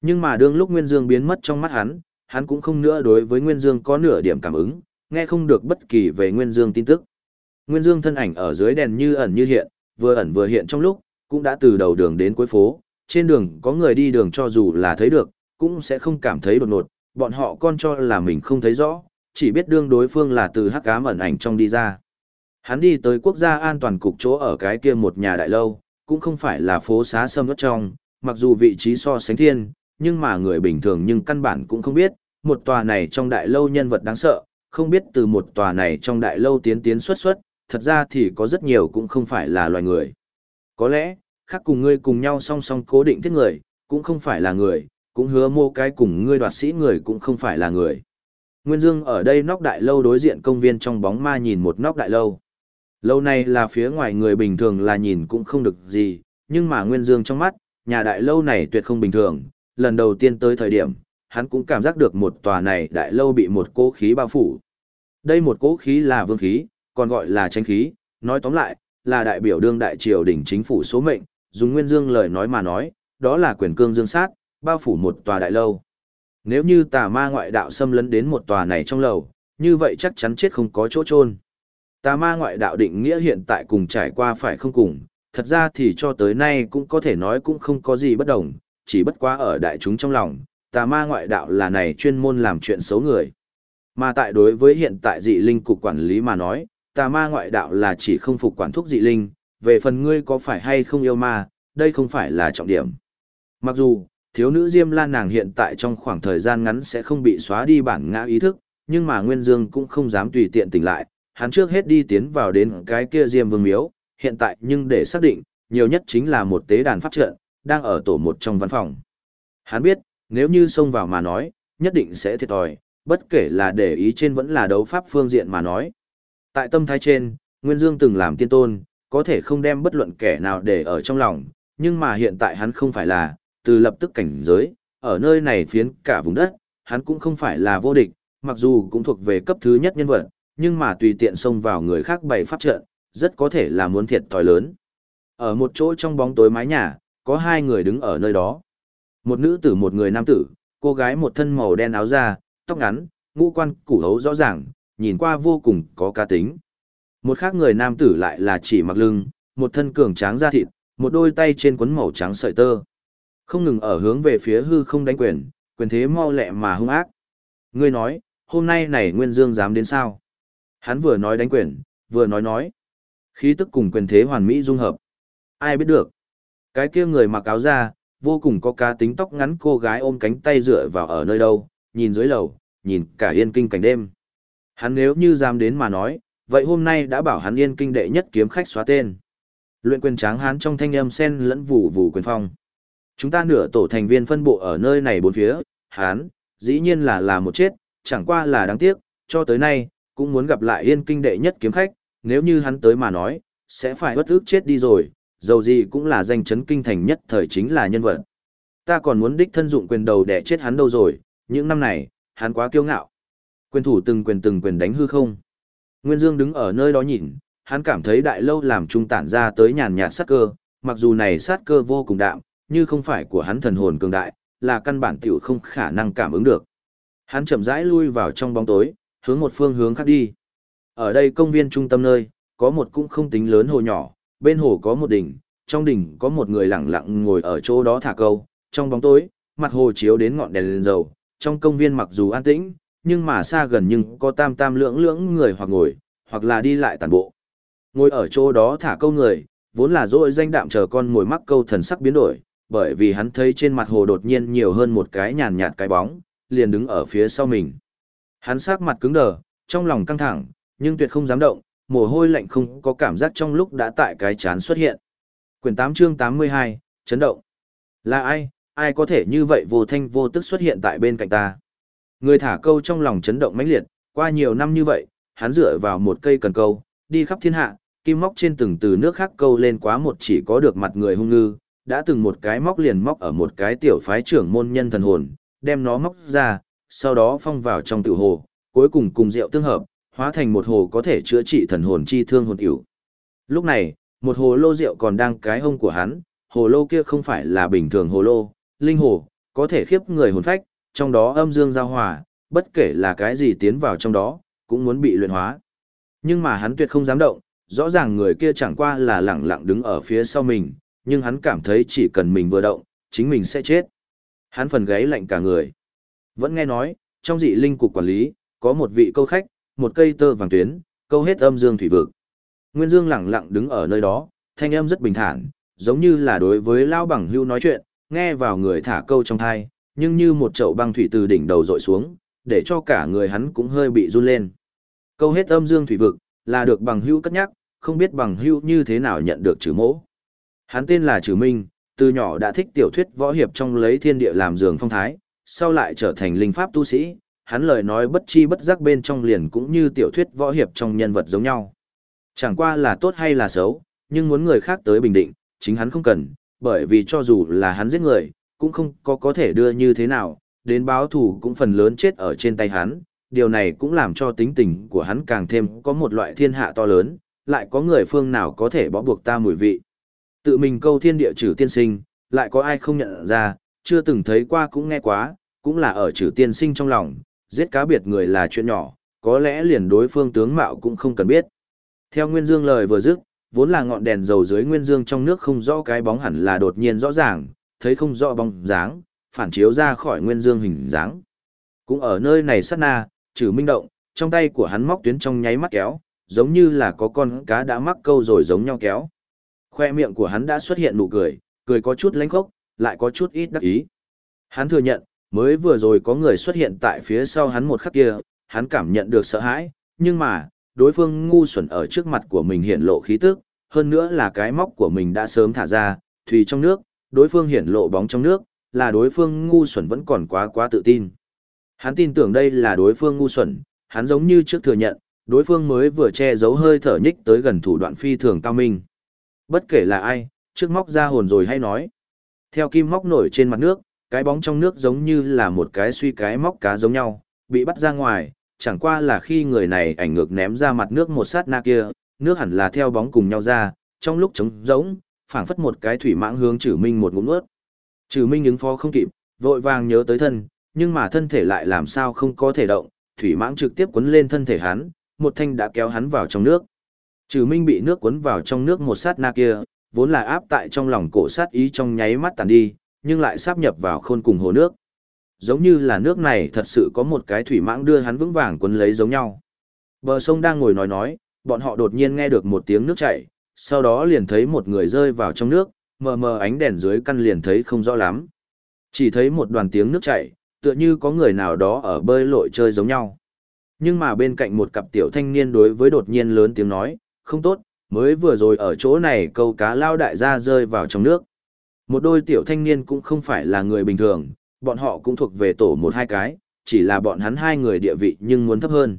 Nhưng mà đương lúc Nguyên Dương biến mất trong mắt hắn, hắn cũng không nữa đối với Nguyên Dương có nửa điểm cảm ứng, nghe không được bất kỳ về Nguyên Dương tin tức. Nguyên Dương thân ảnh ở dưới đèn như ẩn như hiện, vừa ẩn vừa hiện trong lúc, cũng đã từ đầu đường đến cuối phố, trên đường có người đi đường cho dù là thấy được, cũng sẽ không cảm thấy đột ngột, bọn họ con cho là mình không thấy rõ, chỉ biết đương đối phương là từ hắc ám ẩn ảnh trong đi ra. Hắn đi tới quốc gia an toàn cục chỗ ở cái kia một nhà đại lâu, cũng không phải là phố xá sâm ớt trong, mặc dù vị trí so sánh thiên, nhưng mà người bình thường nhưng căn bản cũng không biết, một tòa này trong đại lâu nhân vật đáng sợ, không biết từ một tòa này trong đại lâu tiến tiến xuất xuất, thật ra thì có rất nhiều cũng không phải là loài người. Có lẽ, khác cùng ngươi cùng nhau song song cố định thiết người, cũng không phải là người, cũng hứa mô cái cùng ngươi đoạt sĩ người cũng không phải là người. Nguyên Dương ở đây nóc đại lâu đối diện công viên trong bóng ma nhìn một nóc đại lâu. Lâu này là phía ngoài người bình thường là nhìn cũng không được gì, nhưng mà Nguyên Dương trong mắt, nhà đại lâu này tuyệt không bình thường. Lần đầu tiên tới thời điểm, hắn cũng cảm giác được một tòa này đại lâu bị một cố khí bao phủ. Đây một cố khí là vương khí, còn gọi là tranh khí, nói tóm lại, là đại biểu đương đại triều đỉnh chính phủ số mệnh, dùng Nguyên Dương lời nói mà nói, đó là quyền cương dương sát, bao phủ một tòa đại lâu. Nếu như tà ma ngoại đạo xâm lấn đến một tòa này trong lầu, như vậy chắc chắn chết không có chỗ chôn. Tà ma ngoại đạo định nghĩa hiện tại cùng trải qua phải không cùng, thật ra thì cho tới nay cũng có thể nói cũng không có gì bất đồng, chỉ bất quá ở đại chúng trong lòng, tà ma ngoại đạo là này chuyên môn làm chuyện xấu người. Mà tại đối với hiện tại dị linh cục quản lý mà nói, tà ma ngoại đạo là chỉ không phục quản thúc dị linh, về phần ngươi có phải hay không yêu ma, đây không phải là trọng điểm. Mặc dù, thiếu nữ Diêm Lan nàng hiện tại trong khoảng thời gian ngắn sẽ không bị xóa đi bản ngã ý thức, nhưng mà Nguyên Dương cũng không dám tùy tiện tỉnh lại, hắn trước hết đi tiến vào đến cái kia Diêm Vương Miếu, hiện tại nhưng để xác định, nhiều nhất chính là một tế đàn pháp trận, đang ở tổ một trong văn phòng. Hắn biết, nếu như xông vào mà nói, nhất định sẽ thiệt thòi, bất kể là để ý trên vẫn là đấu pháp phương diện mà nói. Tại tâm thái trên, Nguyên Dương từng làm tiên tôn, có thể không đem bất luận kẻ nào để ở trong lòng, nhưng mà hiện tại hắn không phải là, từ lập tức cảnh giới, ở nơi này phiến cả vùng đất, hắn cũng không phải là vô địch, mặc dù cũng thuộc về cấp thứ nhất nhân vật, nhưng mà tùy tiện xông vào người khác bày pháp trận, rất có thể là muốn thiệt thòi lớn. Ở một chỗ trong bóng tối mái nhà, có hai người đứng ở nơi đó. Một nữ tử một người nam tử, cô gái một thân màu đen áo da, tóc ngắn, ngũ quan củ hấu rõ ràng, nhìn qua vô cùng có cá tính. Một khác người nam tử lại là chỉ mặc lưng, một thân cường tráng da thịt, một đôi tay trên quấn màu trắng sợi tơ. Không ngừng ở hướng về phía hư không đánh quyền, quyền thế mau lẹ mà hung ác. Ngươi nói, hôm nay này Nguyên Dương dám đến sao? Hắn vừa nói đánh quyền, vừa nói nói. Khí tức cùng quyền thế hoàn mỹ dung hợp. Ai biết được? Cái kia người mặc áo da, vô cùng có cá tính tóc ngắn cô gái ôm cánh tay dựa vào ở nơi đâu, nhìn dưới lầu, nhìn cả yên kinh cảnh đêm. Hắn nếu như dám đến mà nói, vậy hôm nay đã bảo hắn yên kinh đệ nhất kiếm khách xóa tên. Luyện quyền tráng hắn trong thanh âm sen lẫn vụ vụ quyền phong. Chúng ta nửa tổ thành viên phân bộ ở nơi này bốn phía, hắn dĩ nhiên là là một chết, chẳng qua là đáng tiếc, cho tới nay, cũng muốn gặp lại yên kinh đệ nhất kiếm khách, nếu như hắn tới mà nói, sẽ phải bất ức chết đi rồi, dầu gì cũng là danh chấn kinh thành nhất thời chính là nhân vật. Ta còn muốn đích thân dụng quyền đầu để chết hắn đâu rồi, những năm này, hắn quá kiêu ngạo. Quyền thủ từng quyền từng quyền đánh hư không. Nguyên Dương đứng ở nơi đó nhìn, hắn cảm thấy đại lâu làm trung tản ra tới nhàn nhạt sát cơ, mặc dù này sát cơ vô cùng đạm, như không phải của hắn thần hồn cường đại, là căn bản tiểu không khả năng cảm ứng được. Hắn chậm rãi lui vào trong bóng tối, hướng một phương hướng khác đi. Ở đây công viên trung tâm nơi, có một cũng không tính lớn hồ nhỏ, bên hồ có một đỉnh, trong đỉnh có một người lặng lặng ngồi ở chỗ đó thả câu, trong bóng tối, mặt hồ chiếu đến ngọn đèn lên dầu, trong công viên mặc dù an tĩnh, nhưng mà xa gần nhưng có tam tam lưỡng lưỡng người hoặc ngồi, hoặc là đi lại tàn bộ. Ngồi ở chỗ đó thả câu người, vốn là dỗi danh đạm chờ con ngồi mắc câu thần sắc biến đổi, bởi vì hắn thấy trên mặt hồ đột nhiên nhiều hơn một cái nhàn nhạt cái bóng, liền đứng ở phía sau mình. Hắn sắc mặt cứng đờ, trong lòng căng thẳng, nhưng tuyệt không dám động, mồ hôi lạnh không có cảm giác trong lúc đã tại cái chán xuất hiện. Quyển 8 chương 82, chấn động. Là ai, ai có thể như vậy vô thanh vô tức xuất hiện tại bên cạnh ta? Người thả câu trong lòng chấn động mãnh liệt, qua nhiều năm như vậy, hắn dựa vào một cây cần câu, đi khắp thiên hạ, kim móc trên từng từ nước khác câu lên quá một chỉ có được mặt người hung ngư, đã từng một cái móc liền móc ở một cái tiểu phái trưởng môn nhân thần hồn, đem nó móc ra, sau đó phong vào trong tiểu hồ, cuối cùng cùng rượu tương hợp, hóa thành một hồ có thể chữa trị thần hồn chi thương hồn tiểu. Lúc này, một hồ lô rượu còn đang cái hông của hắn, hồ lô kia không phải là bình thường hồ lô, linh hồ, có thể khiếp người hồn phách, trong đó âm dương giao hòa, bất kể là cái gì tiến vào trong đó, cũng muốn bị luyện hóa. Nhưng mà hắn tuyệt không dám động, rõ ràng người kia chẳng qua là lẳng lặng đứng ở phía sau mình, nhưng hắn cảm thấy chỉ cần mình vừa động, chính mình sẽ chết. Hắn phần gáy lạnh cả người. Vẫn nghe nói, trong dị linh cục quản lý, có một vị câu khách, một cây tơ vàng tuyến, câu hết âm dương thủy vực. Nguyên Dương lẳng lặng đứng ở nơi đó, thanh âm rất bình thản, giống như là đối với lao bằng hưu nói chuyện, nghe vào người thả câu trong thai, nhưng như một chậu băng thủy từ đỉnh đầu dội xuống, để cho cả người hắn cũng hơi bị run lên. Câu hết âm dương thủy vực, là được bằng hưu cất nhắc, không biết bằng hưu như thế nào nhận được chữ mỗ. Hắn tên là Trừ Minh, từ nhỏ đã thích tiểu thuyết võ hiệp trong lấy thiên địa làm giường phong thái, sau lại trở thành linh pháp tu sĩ, hắn lời nói bất chi bất giác bên trong liền cũng như tiểu thuyết võ hiệp trong nhân vật giống nhau. Chẳng qua là tốt hay là xấu, nhưng muốn người khác tới bình định, chính hắn không cần, bởi vì cho dù là hắn giết người, cũng không có có thể đưa như thế nào, đến báo thù cũng phần lớn chết ở trên tay hắn, điều này cũng làm cho tính tình của hắn càng thêm có một loại thiên hạ to lớn, lại có người phương nào có thể bó buộc ta mùi vị. Tự mình câu thiên địa trừ tiên sinh, lại có ai không nhận ra, chưa từng thấy qua cũng nghe quá, cũng là ở trừ tiên sinh trong lòng, giết cá biệt người là chuyện nhỏ, có lẽ liền đối phương tướng mạo cũng không cần biết. Theo Nguyên Dương lời vừa dứt, vốn là ngọn đèn dầu dưới Nguyên Dương trong nước không rõ cái bóng hẳn là đột nhiên rõ ràng, thấy không rõ bóng dáng, phản chiếu ra khỏi Nguyên Dương hình dáng. Cũng ở nơi này sát na, trừ minh động, trong tay của hắn móc tuyến trong nháy mắt kéo, giống như là có con cá đã mắc câu rồi giống nhau kéo. Khoe miệng của hắn đã xuất hiện nụ cười, cười có chút lánh khốc, lại có chút ít đắc ý. Hắn thừa nhận, mới vừa rồi có người xuất hiện tại phía sau hắn một khắc kia, hắn cảm nhận được sợ hãi, nhưng mà, đối phương ngu xuẩn ở trước mặt của mình hiện lộ khí tức, hơn nữa là cái móc của mình đã sớm thả ra, thủy trong nước, đối phương hiện lộ bóng trong nước, là đối phương ngu xuẩn vẫn còn quá quá tự tin. Hắn tin tưởng đây là đối phương ngu xuẩn, hắn giống như trước thừa nhận, đối phương mới vừa che giấu hơi thở nhích tới gần thủ đoạn phi thường cao minh. Bất kể là ai, trước móc ra hồn rồi hay nói. Theo kim móc nổi trên mặt nước, cái bóng trong nước giống như là một cái suy cái móc cá giống nhau, bị bắt ra ngoài, chẳng qua là khi người này ảnh ngược ném ra mặt nước một sát na kia, nước hẳn là theo bóng cùng nhau ra, trong lúc trống rỗng, phảng phất một cái thủy mãng hướng Trử Minh một ngụm nuốt. Trử Minh ứng phó không kịp, vội vàng nhớ tới thân, nhưng mà thân thể lại làm sao không có thể động, thủy mãng trực tiếp cuốn lên thân thể hắn, một thanh đã kéo hắn vào trong nước. Trừ Minh bị nước cuốn vào trong nước một sát na kia, vốn là áp tại trong lòng cổ sát ý trong nháy mắt tàn đi, nhưng lại sáp nhập vào khôn cùng hồ nước. Giống như là nước này thật sự có một cái thủy mãng đưa hắn vững vàng cuốn lấy giống nhau. Bờ sông đang ngồi nói nói, bọn họ đột nhiên nghe được một tiếng nước chảy, sau đó liền thấy một người rơi vào trong nước, mờ mờ ánh đèn dưới căn liền thấy không rõ lắm. Chỉ thấy một đoàn tiếng nước chảy, tựa như có người nào đó ở bơi lội chơi giống nhau. Nhưng mà bên cạnh một cặp tiểu thanh niên đối với đột nhiên lớn tiếng nói, không tốt, mới vừa rồi ở chỗ này câu cá lao đại gia rơi vào trong nước. Một đôi tiểu thanh niên cũng không phải là người bình thường, bọn họ cũng thuộc về tổ một hai cái, chỉ là bọn hắn hai người địa vị nhưng muốn thấp hơn.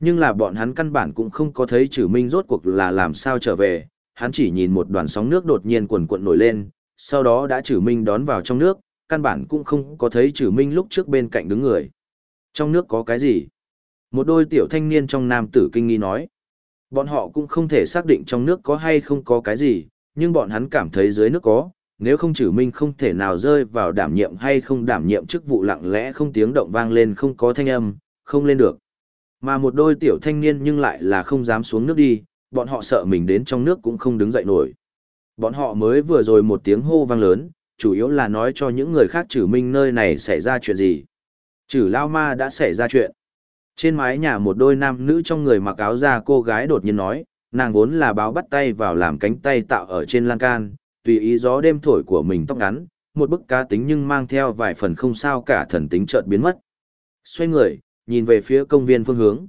Nhưng là bọn hắn căn bản cũng không có thấy trừ minh rốt cuộc là làm sao trở về, hắn chỉ nhìn một đoàn sóng nước đột nhiên cuộn cuộn nổi lên, sau đó đã trừ minh đón vào trong nước, căn bản cũng không có thấy trừ minh lúc trước bên cạnh đứng người. Trong nước có cái gì? Một đôi tiểu thanh niên trong nam tử kinh nghi nói. Bọn họ cũng không thể xác định trong nước có hay không có cái gì, nhưng bọn hắn cảm thấy dưới nước có, nếu không trừ minh không thể nào rơi vào đảm nhiệm hay không đảm nhiệm chức vụ lặng lẽ không tiếng động vang lên không có thanh âm, không lên được. Mà một đôi tiểu thanh niên nhưng lại là không dám xuống nước đi, bọn họ sợ mình đến trong nước cũng không đứng dậy nổi. Bọn họ mới vừa rồi một tiếng hô vang lớn, chủ yếu là nói cho những người khác trừ minh nơi này xảy ra chuyện gì. Trừ lao ma đã xảy ra chuyện. Trên mái nhà một đôi nam nữ trong người mặc áo da cô gái đột nhiên nói, nàng vốn là báo bắt tay vào làm cánh tay tạo ở trên lan can, tùy ý gió đêm thổi của mình tóc ngắn, một bức cá tính nhưng mang theo vài phần không sao cả thần tính chợt biến mất. Xoay người, nhìn về phía công viên phương hướng.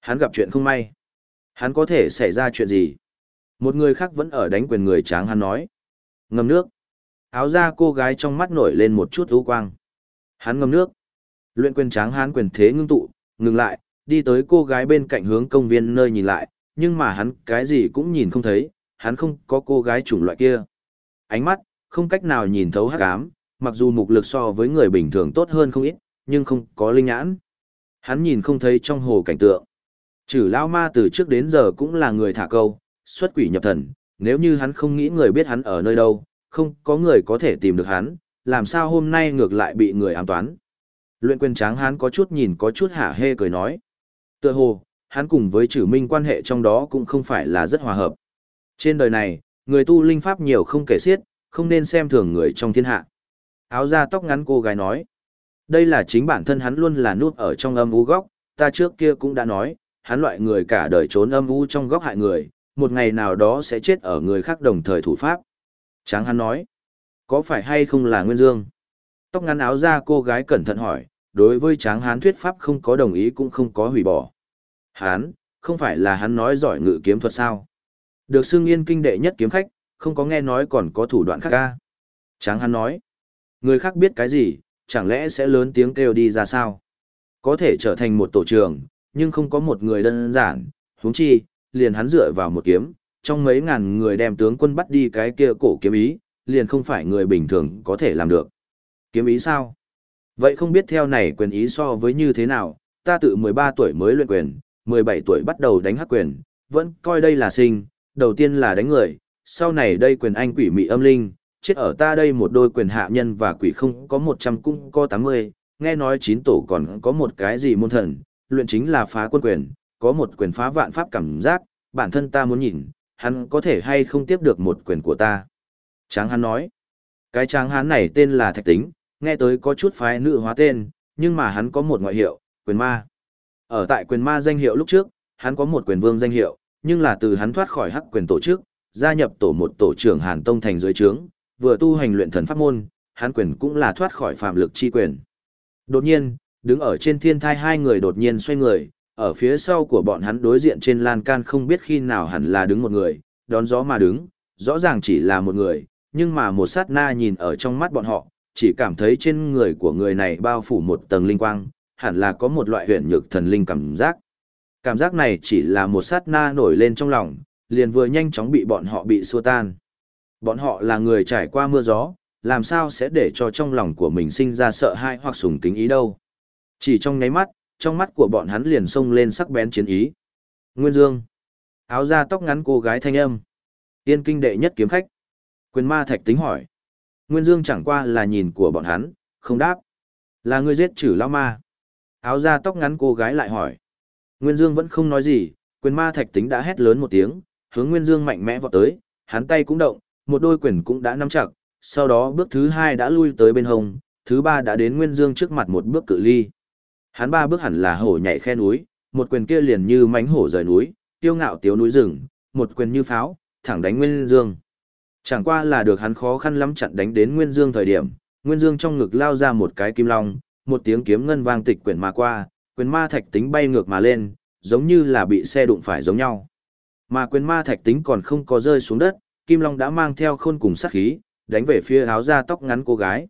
Hắn gặp chuyện không may. Hắn có thể xảy ra chuyện gì? Một người khác vẫn ở đánh quyền người tráng hắn nói. Ngâm nước. Áo da cô gái trong mắt nổi lên một chút ưu quang. Hắn ngâm nước. Luyện quyền tráng hắn quyền thế ngưng tụ, ngừng lại, đi tới cô gái bên cạnh hướng công viên nơi nhìn lại, nhưng mà hắn cái gì cũng nhìn không thấy, hắn không có cô gái chủng loại kia. Ánh mắt, không cách nào nhìn thấu hắc ám, mặc dù mục lực so với người bình thường tốt hơn không ít, nhưng không có linh nhãn. Hắn nhìn không thấy trong hồ cảnh tượng. Chử lao ma từ trước đến giờ cũng là người thả câu, xuất quỷ nhập thần, nếu như hắn không nghĩ người biết hắn ở nơi đâu, không có người có thể tìm được hắn, làm sao hôm nay ngược lại bị người ám toán. Luyện quyền tráng Hán có chút nhìn có chút hả hê cười nói. Tựa hồ, hắn cùng với Chử minh quan hệ trong đó cũng không phải là rất hòa hợp. Trên đời này, người tu linh pháp nhiều không kể xiết, không nên xem thường người trong thiên hạ. Áo da tóc ngắn cô gái nói. Đây là chính bản thân hắn luôn là núp ở trong âm u góc, ta trước kia cũng đã nói, hắn loại người cả đời trốn âm u trong góc hại người, một ngày nào đó sẽ chết ở người khác đồng thời thủ pháp. Tráng hắn nói, có phải hay không là Nguyên Dương? Tóc ngắn áo ra, cô gái cẩn thận hỏi, đối với tráng hán thuyết pháp không có đồng ý cũng không có hủy bỏ. Hán, không phải là hắn nói giỏi ngự kiếm thuật sao? Được xưng yên kinh đệ nhất kiếm khách, không có nghe nói còn có thủ đoạn khác ca. Tráng Hán nói, người khác biết cái gì, chẳng lẽ sẽ lớn tiếng kêu đi ra sao? Có thể trở thành một tổ trưởng, nhưng không có một người đơn giản, huống chi, liền hắn dựa vào một kiếm, trong mấy ngàn người đem tướng quân bắt đi cái kia cổ kiếm ý, liền không phải người bình thường có thể làm được. Kiếm ý sao? Vậy không biết theo này quyền ý so với như thế nào, ta tự 13 tuổi mới luyện quyền, 17 tuổi bắt đầu đánh hắc quyền, vẫn coi đây là sinh, đầu tiên là đánh người, sau này đây quyền anh quỷ mị âm linh, chết ở ta đây một đôi quyền hạ nhân và quỷ không có 100 cũng có 80, nghe nói chín tổ còn có một cái gì môn thần, luyện chính là phá quân quyền, có một quyền phá vạn pháp cảm giác, bản thân ta muốn nhìn, hắn có thể hay không tiếp được một quyền của ta. Tráng hắn nói, cái tráng hắn này tên là Thạch Tính, nghe tới có chút phái nữ hóa tên, nhưng mà hắn có một ngoại hiệu, quyền ma. Ở tại quyền ma danh hiệu lúc trước, hắn có một quyền vương danh hiệu, nhưng là từ hắn thoát khỏi hắc quyền tổ chức, gia nhập tổ một tổ trưởng Hàn Tông thành dưới trướng, vừa tu hành luyện thần pháp môn, hắn quyền cũng là thoát khỏi phạm lực chi quyền. Đột nhiên, đứng ở trên thiên thai hai người đột nhiên xoay người, ở phía sau của bọn hắn đối diện trên lan can không biết khi nào hẳn là đứng một người, đón gió mà đứng, rõ ràng chỉ là một người, nhưng mà một sát na nhìn ở trong mắt bọn họ, chỉ cảm thấy trên người của người này bao phủ một tầng linh quang, hẳn là có một loại huyền nhược thần linh cảm giác. Cảm giác này chỉ là một sát na nổi lên trong lòng, liền vừa nhanh chóng bị bọn họ bị xua tan. Bọn họ là người trải qua mưa gió, làm sao sẽ để cho trong lòng của mình sinh ra sợ hãi hoặc sùng kính ý đâu. Chỉ trong nháy mắt, trong mắt của bọn hắn liền xông lên sắc bén chiến ý. Nguyên Dương. Áo da tóc ngắn cô gái thanh âm. Tiên kinh đệ nhất kiếm khách. Quyền ma thạch tính hỏi. Nguyên Dương chẳng qua là nhìn của bọn hắn, không đáp. Là ngươi giết trừ lao ma. Áo da tóc ngắn cô gái lại hỏi. Nguyên Dương vẫn không nói gì, quyền ma thạch tính đã hét lớn một tiếng, hướng Nguyên Dương mạnh mẽ vọt tới, hắn tay cũng động, một đôi quyền cũng đã nắm chặt, sau đó bước thứ hai đã lui tới bên hông, thứ ba đã đến Nguyên Dương trước mặt một bước cự ly. Hắn ba bước hẳn là hổ nhảy khe núi, một quyền kia liền như mánh hổ rời núi, tiêu ngạo tiếu núi rừng, một quyền như pháo, thẳng đánh Nguyên Dương. Chẳng qua là được hắn khó khăn lắm chặn đánh đến Nguyên Dương thời điểm, Nguyên Dương trong ngực lao ra một cái kim long, một tiếng kiếm ngân vang tịch quyển mà qua, quyền ma thạch tính bay ngược mà lên, giống như là bị xe đụng phải giống nhau. Mà quyền ma thạch tính còn không có rơi xuống đất, kim long đã mang theo khôn cùng sát khí, đánh về phía áo da tóc ngắn cô gái.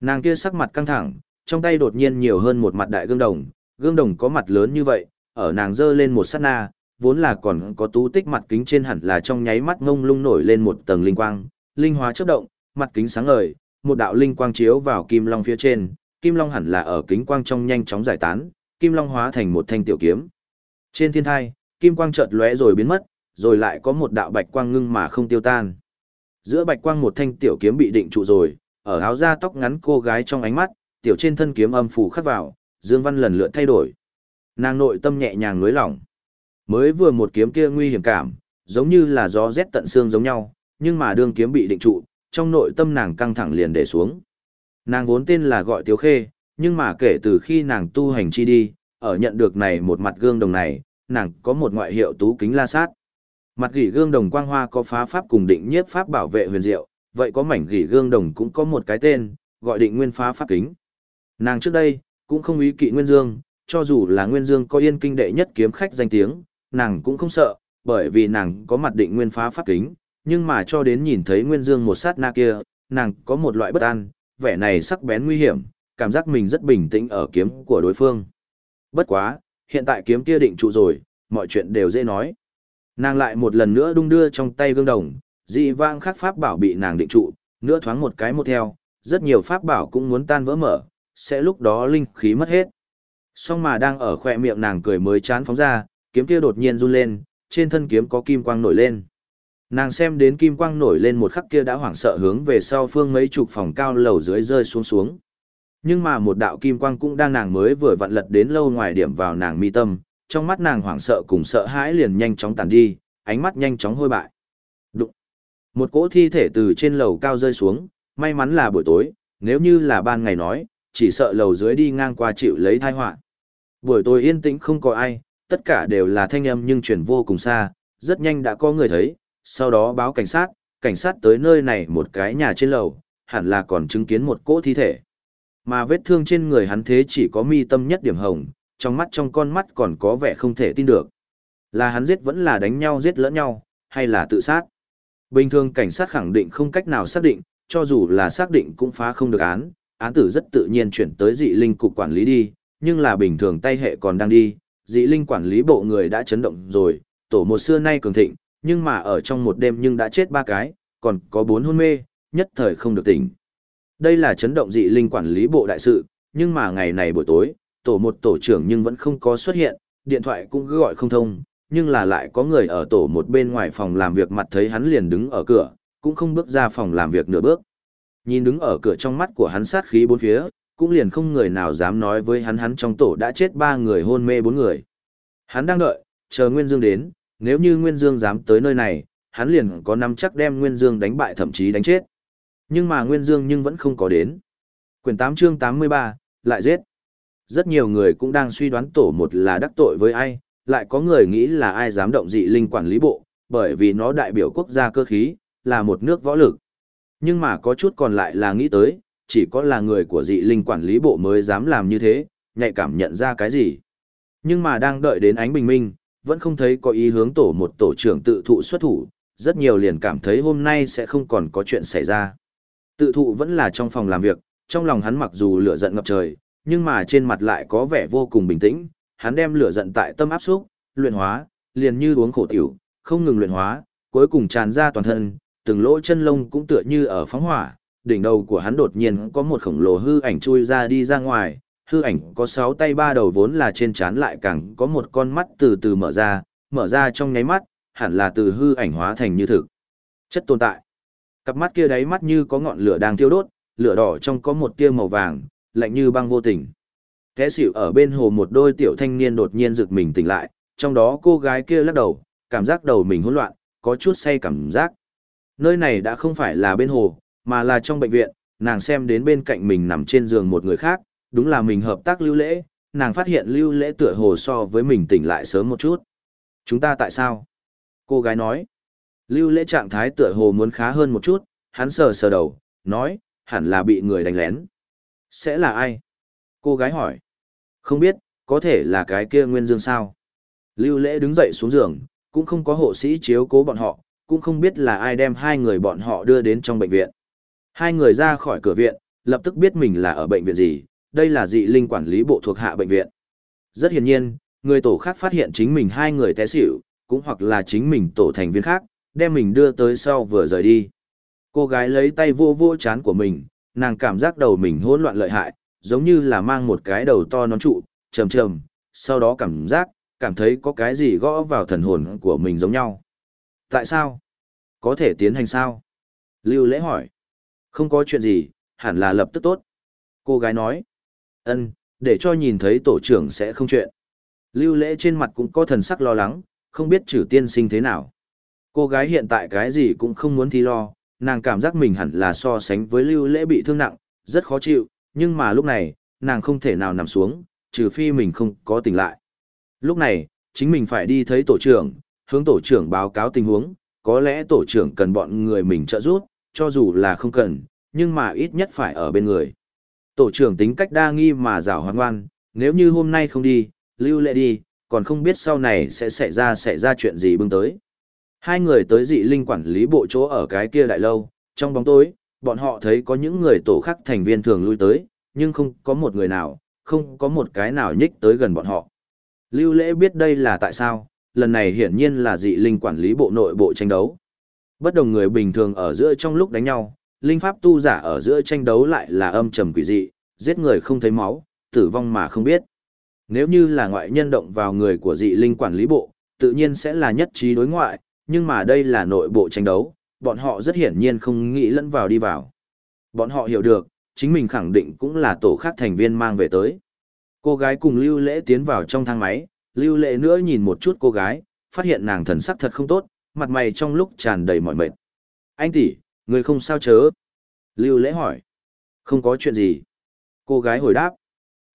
Nàng kia sắc mặt căng thẳng, trong tay đột nhiên nhiều hơn một mặt đại gương đồng, gương đồng có mặt lớn như vậy, ở nàng giơ lên một sát na, vốn là còn có tú tích mặt kính trên hẳn là trong nháy mắt ngông lung nổi lên một tầng linh quang, linh hóa chớp động, mặt kính sáng ngời, một đạo linh quang chiếu vào kim long phía trên, kim long hẳn là ở kính quang trong nhanh chóng giải tán, kim long hóa thành một thanh tiểu kiếm. Trên thiên thai, kim quang chợt lóe rồi biến mất, rồi lại có một đạo bạch quang ngưng mà không tiêu tan. Giữa bạch quang một thanh tiểu kiếm bị định trụ rồi, ở áo da tóc ngắn cô gái trong ánh mắt, tiểu trên thân kiếm âm phủ khắc vào, Dương Văn lần lượt thay đổi. Nàng nội tâm nhẹ nhàng nuối lòng. Mới vừa một kiếm kia nguy hiểm cảm, giống như là gió rét tận xương giống nhau, nhưng mà đương kiếm bị định trụ, trong nội tâm nàng căng thẳng liền để xuống. Nàng vốn tên là gọi Tiếu Khê, nhưng mà kể từ khi nàng tu hành chi đi, ở nhận được này một mặt gương đồng này, nàng có một ngoại hiệu tú kính la sát. Mặt gỉ gương đồng quang hoa có phá pháp cùng định nhiếp pháp bảo vệ huyền diệu, vậy có mảnh gỉ gương đồng cũng có một cái tên, gọi định nguyên phá pháp kính. Nàng trước đây, cũng không ý kỵ Nguyên Dương, cho dù là Nguyên Dương có yên kinh đệ nhất kiếm khách danh tiếng, nàng cũng không sợ, bởi vì nàng có mặt định nguyên phá pháp kính, nhưng mà cho đến nhìn thấy Nguyên Dương một sát na kia, nàng có một loại bất an, vẻ này sắc bén nguy hiểm, cảm giác mình rất bình tĩnh ở kiếm của đối phương. Bất quá, hiện tại kiếm kia định trụ rồi, mọi chuyện đều dễ nói. Nàng lại một lần nữa đung đưa trong tay gương đồng, dị vang khắc pháp bảo bị nàng định trụ, nữa thoáng một cái một theo, rất nhiều pháp bảo cũng muốn tan vỡ mở, sẽ lúc đó linh khí mất hết. Song mà đang ở khỏe miệng nàng cười mới chán phóng ra, kiếm kia đột nhiên run lên, trên thân kiếm có kim quang nổi lên. Nàng xem đến kim quang nổi lên một khắc kia đã hoảng sợ hướng về sau phương mấy chục phòng cao lầu dưới rơi xuống xuống. Nhưng mà một đạo kim quang cũng đang nàng mới vừa vặn lật đến lâu ngoài điểm vào nàng mi tâm, trong mắt nàng hoảng sợ cùng sợ hãi liền nhanh chóng tàn đi, ánh mắt nhanh chóng hôi bại. Đụng. Một cỗ thi thể từ trên lầu cao rơi xuống, may mắn là buổi tối, nếu như là ban ngày nói, chỉ sợ lầu dưới đi ngang qua chịu lấy tai họa. Buổi tối yên tĩnh không có ai, tất cả đều là thanh âm nhưng chuyển vô cùng xa, rất nhanh đã có người thấy, sau đó báo cảnh sát, cảnh sát tới nơi này một cái nhà trên lầu, hẳn là còn chứng kiến một cỗ thi thể. Mà vết thương trên người hắn thế chỉ có mi tâm nhất điểm hồng, trong mắt trong con mắt còn có vẻ không thể tin được. Là hắn giết vẫn là đánh nhau giết lẫn nhau, hay là tự sát? Bình thường cảnh sát khẳng định không cách nào xác định, cho dù là xác định cũng phá không được án, án tử rất tự nhiên chuyển tới dị linh cục quản lý đi, nhưng là bình thường tay hệ còn đang đi, dị linh quản lý bộ người đã chấn động rồi, tổ một xưa nay cường thịnh, nhưng mà ở trong một đêm nhưng đã chết ba cái, còn có bốn hôn mê, nhất thời không được tỉnh. Đây là chấn động dị linh quản lý bộ đại sự, nhưng mà ngày này buổi tối, tổ một tổ trưởng nhưng vẫn không có xuất hiện, điện thoại cũng cứ gọi không thông, nhưng là lại có người ở tổ một bên ngoài phòng làm việc mặt thấy hắn liền đứng ở cửa, cũng không bước ra phòng làm việc nửa bước. Nhìn đứng ở cửa trong mắt của hắn sát khí bốn phía, cũng liền không người nào dám nói với hắn hắn trong tổ đã chết ba người hôn mê bốn người. Hắn đang đợi, chờ Nguyên Dương đến, nếu như Nguyên Dương dám tới nơi này, hắn liền có nắm chắc đem Nguyên Dương đánh bại thậm chí đánh chết. Nhưng mà Nguyên Dương nhưng vẫn không có đến. Quyển 8 chương 83, lại giết. Rất nhiều người cũng đang suy đoán tổ một là đắc tội với ai, lại có người nghĩ là ai dám động dị linh quản lý bộ, bởi vì nó đại biểu quốc gia cơ khí, là một nước võ lực. Nhưng mà có chút còn lại là nghĩ tới, chỉ có là người của dị linh quản lý bộ mới dám làm như thế, nhạy cảm nhận ra cái gì. Nhưng mà đang đợi đến ánh bình minh, vẫn không thấy có ý hướng tổ một tổ trưởng tự thụ xuất thủ, rất nhiều liền cảm thấy hôm nay sẽ không còn có chuyện xảy ra. Tự thụ vẫn là trong phòng làm việc, trong lòng hắn mặc dù lửa giận ngập trời, nhưng mà trên mặt lại có vẻ vô cùng bình tĩnh, hắn đem lửa giận tại tâm áp xúc, luyện hóa, liền như uống khổ tiểu, không ngừng luyện hóa, cuối cùng tràn ra toàn thân, từng lỗ chân lông cũng tựa như ở phóng hỏa, đỉnh đầu của hắn đột nhiên có một khổng lồ hư ảnh chui ra đi ra ngoài, hư ảnh có sáu tay ba đầu vốn là trên trán lại càng có một con mắt từ từ mở ra, mở ra trong nháy mắt, hẳn là từ hư ảnh hóa thành như thực. Chất tồn tại. Cặp mắt kia đáy mắt như có ngọn lửa đang thiêu đốt, lửa đỏ trong có một tia màu vàng, lạnh như băng vô tình. Thế xỉu ở bên hồ một đôi tiểu thanh niên đột nhiên giựt mình tỉnh lại, trong đó cô gái kia lắc đầu, cảm giác đầu mình hỗn loạn, có chút say cảm giác. Nơi này đã không phải là bên hồ, mà là trong bệnh viện, nàng xem đến bên cạnh mình nằm trên giường một người khác, đúng là mình hợp tác lưu lễ, nàng phát hiện lưu lễ tựa hồ so với mình tỉnh lại sớm một chút. Chúng ta tại sao? Cô gái nói. Lưu lễ trạng thái tựa hồ muốn khá hơn một chút, hắn sờ sờ đầu, nói, hẳn là bị người đánh lén. Sẽ là ai? Cô gái hỏi. Không biết, có thể là cái kia nguyên dương sao? Lưu lễ đứng dậy xuống giường, cũng không có hộ sĩ chiếu cố bọn họ, cũng không biết là ai đem hai người bọn họ đưa đến trong bệnh viện. Hai người ra khỏi cửa viện, lập tức biết mình là ở bệnh viện gì, đây là dị linh quản lý bộ thuộc hạ bệnh viện. Rất hiển nhiên, người tổ khác phát hiện chính mình hai người té xỉu, cũng hoặc là chính mình tổ thành viên khác, đem mình đưa tới sau vừa rời đi. Cô gái lấy tay vô vô chán của mình, nàng cảm giác đầu mình hỗn loạn lợi hại, giống như là mang một cái đầu to nón trụ, trầm trầm, sau đó cảm giác, cảm thấy có cái gì gõ vào thần hồn của mình giống nhau. Tại sao? Có thể tiến hành sao? Lưu lễ hỏi. Không có chuyện gì, hẳn là lập tức tốt. Cô gái nói. ân để cho nhìn thấy tổ trưởng sẽ không chuyện. Lưu lễ trên mặt cũng có thần sắc lo lắng, không biết trừ tiên sinh thế nào. Cô gái hiện tại cái gì cũng không muốn thi lo, nàng cảm giác mình hẳn là so sánh với lưu lễ bị thương nặng, rất khó chịu, nhưng mà lúc này, nàng không thể nào nằm xuống, trừ phi mình không có tỉnh lại. Lúc này, chính mình phải đi thấy tổ trưởng, hướng tổ trưởng báo cáo tình huống, có lẽ tổ trưởng cần bọn người mình trợ giúp, cho dù là không cần, nhưng mà ít nhất phải ở bên người. Tổ trưởng tính cách đa nghi mà rào hoang ngoan, nếu như hôm nay không đi, lưu lệ đi, còn không biết sau này sẽ xảy ra xảy ra chuyện gì bưng tới. Hai người tới dị linh quản lý bộ chỗ ở cái kia đại lâu, trong bóng tối, bọn họ thấy có những người tổ khác thành viên thường lui tới, nhưng không có một người nào, không có một cái nào nhích tới gần bọn họ. Lưu lễ biết đây là tại sao, lần này hiển nhiên là dị linh quản lý bộ nội bộ tranh đấu. Bất đồng người bình thường ở giữa trong lúc đánh nhau, linh pháp tu giả ở giữa tranh đấu lại là âm trầm quỷ dị, giết người không thấy máu, tử vong mà không biết. Nếu như là ngoại nhân động vào người của dị linh quản lý bộ, tự nhiên sẽ là nhất trí đối ngoại, nhưng mà đây là nội bộ tranh đấu, bọn họ rất hiển nhiên không nghĩ lẫn vào đi vào. Bọn họ hiểu được, chính mình khẳng định cũng là tổ khác thành viên mang về tới. Cô gái cùng Lưu Lễ tiến vào trong thang máy, Lưu Lễ nữa nhìn một chút cô gái, phát hiện nàng thần sắc thật không tốt, mặt mày trong lúc tràn đầy mỏi mệt. Anh tỷ, người không sao chớ? Lưu Lễ hỏi. Không có chuyện gì. Cô gái hồi đáp.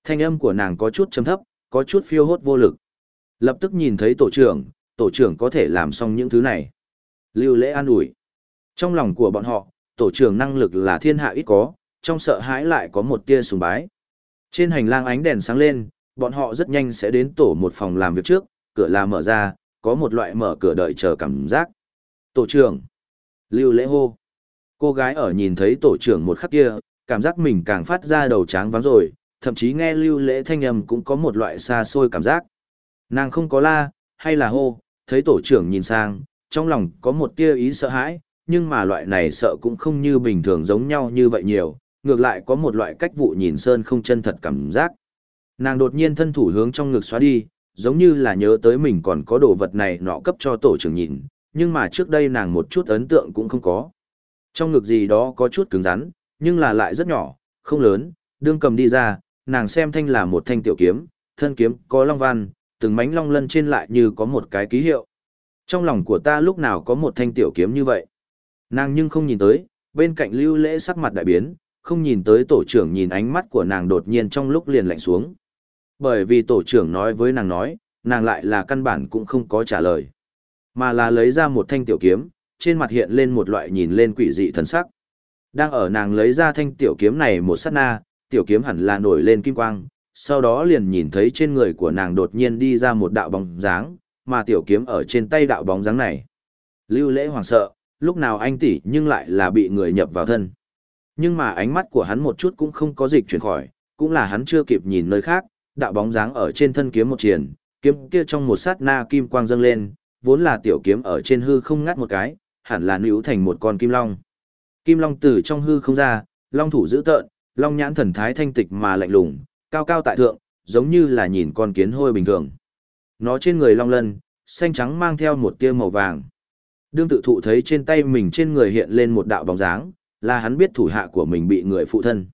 Thanh âm của nàng có chút trầm thấp, có chút phiêu hốt vô lực. Lập tức nhìn thấy tổ trưởng, tổ trưởng có thể làm xong những thứ này. Lưu Lễ an ủi. Trong lòng của bọn họ, tổ trưởng năng lực là thiên hạ ít có, trong sợ hãi lại có một tia sùng bái. Trên hành lang ánh đèn sáng lên, bọn họ rất nhanh sẽ đến tổ một phòng làm việc trước, cửa là mở ra, có một loại mở cửa đợi chờ cảm giác. Tổ trưởng. Lưu lễ hô. Cô gái ở nhìn thấy tổ trưởng một khắc kia, cảm giác mình càng phát ra đầu tráng vắng rồi, thậm chí nghe lưu lễ thanh âm cũng có một loại xa xôi cảm giác. Nàng không có la, hay là hô, thấy tổ trưởng nhìn sang, trong lòng có một tia ý sợ hãi, nhưng mà loại này sợ cũng không như bình thường giống nhau như vậy nhiều, ngược lại có một loại cách vụ nhìn sơn không chân thật cảm giác. Nàng đột nhiên thân thủ hướng trong ngực xóa đi, giống như là nhớ tới mình còn có đồ vật này nọ cấp cho tổ trưởng nhìn, nhưng mà trước đây nàng một chút ấn tượng cũng không có. Trong ngực gì đó có chút cứng rắn, nhưng là lại rất nhỏ, không lớn, đương cầm đi ra, nàng xem thanh là một thanh tiểu kiếm, thân kiếm có long văn, từng mánh long lân trên lại như có một cái ký hiệu. Trong lòng của ta lúc nào có một thanh tiểu kiếm như vậy. Nàng nhưng không nhìn tới, bên cạnh lưu lễ sắc mặt đại biến, không nhìn tới tổ trưởng nhìn ánh mắt của nàng đột nhiên trong lúc liền lạnh xuống. Bởi vì tổ trưởng nói với nàng nói, nàng lại là căn bản cũng không có trả lời. Mà là lấy ra một thanh tiểu kiếm, trên mặt hiện lên một loại nhìn lên quỷ dị thần sắc. Đang ở nàng lấy ra thanh tiểu kiếm này một sát na, tiểu kiếm hẳn là nổi lên kim quang, sau đó liền nhìn thấy trên người của nàng đột nhiên đi ra một đạo bóng dáng, mà tiểu kiếm ở trên tay đạo bóng dáng này. Lưu lễ hoàng sợ, lúc nào anh tỷ nhưng lại là bị người nhập vào thân. Nhưng mà ánh mắt của hắn một chút cũng không có dịch chuyển khỏi, cũng là hắn chưa kịp nhìn nơi khác, đạo bóng dáng ở trên thân kiếm một triển kiếm kia trong một sát na kim quang dâng lên, vốn là tiểu kiếm ở trên hư không ngắt một cái, hẳn là nữ thành một con kim long. Kim long từ trong hư không ra, long thủ giữ tợn, long nhãn thần thái thanh tịch mà lạnh lùng, cao cao tại thượng, giống như là nhìn con kiến hôi bình thường. Nó trên người long lân, xanh trắng mang theo một tia màu vàng. Đương tự thụ thấy trên tay mình trên người hiện lên một đạo bóng dáng, là hắn biết thủ hạ của mình bị người phụ thân.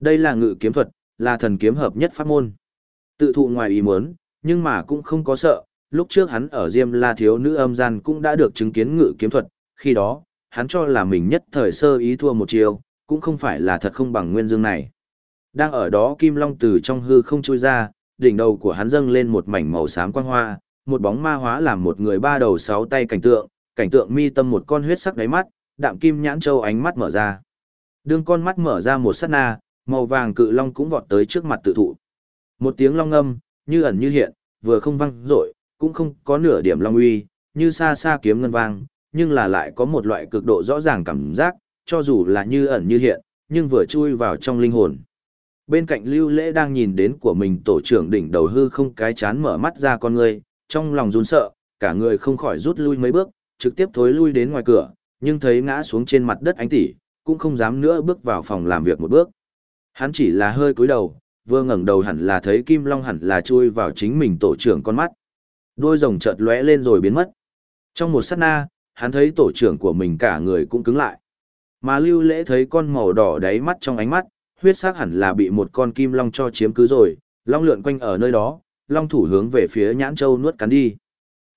Đây là ngự kiếm thuật, là thần kiếm hợp nhất pháp môn. Tự thụ ngoài ý muốn, nhưng mà cũng không có sợ, lúc trước hắn ở Diêm La thiếu nữ âm gian cũng đã được chứng kiến ngự kiếm thuật, khi đó, hắn cho là mình nhất thời sơ ý thua một chiều, cũng không phải là thật không bằng nguyên dương này. Đang ở đó Kim Long từ trong hư không trôi ra, đỉnh đầu của hắn dâng lên một mảnh màu xám quang hoa, một bóng ma hóa làm một người ba đầu sáu tay cảnh tượng, cảnh tượng mi tâm một con huyết sắc đáy mắt, đạm kim nhãn châu ánh mắt mở ra. Đương con mắt mở ra một sát na, màu vàng cự long cũng vọt tới trước mặt tự thụ. Một tiếng long âm, như ẩn như hiện, vừa không vang dội, cũng không có nửa điểm long uy, như xa xa kiếm ngân vang, nhưng là lại có một loại cực độ rõ ràng cảm giác, cho dù là như ẩn như hiện, nhưng vừa chui vào trong linh hồn. Bên cạnh Lưu Lễ đang nhìn đến của mình tổ trưởng đỉnh đầu hư không cái chán mở mắt ra con người, trong lòng run sợ, cả người không khỏi rút lui mấy bước, trực tiếp thối lui đến ngoài cửa, nhưng thấy ngã xuống trên mặt đất ánh tỷ, cũng không dám nữa bước vào phòng làm việc một bước. Hắn chỉ là hơi cúi đầu, vừa ngẩng đầu hẳn là thấy Kim Long hẳn là chui vào chính mình tổ trưởng con mắt. Đôi rồng chợt lóe lên rồi biến mất. Trong một sát na, hắn thấy tổ trưởng của mình cả người cũng cứng lại. Mà lưu lễ thấy con màu đỏ đáy mắt trong ánh mắt, huyết sắc hẳn là bị một con kim long cho chiếm cứ rồi, long lượn quanh ở nơi đó, long thủ hướng về phía nhãn châu nuốt cắn đi.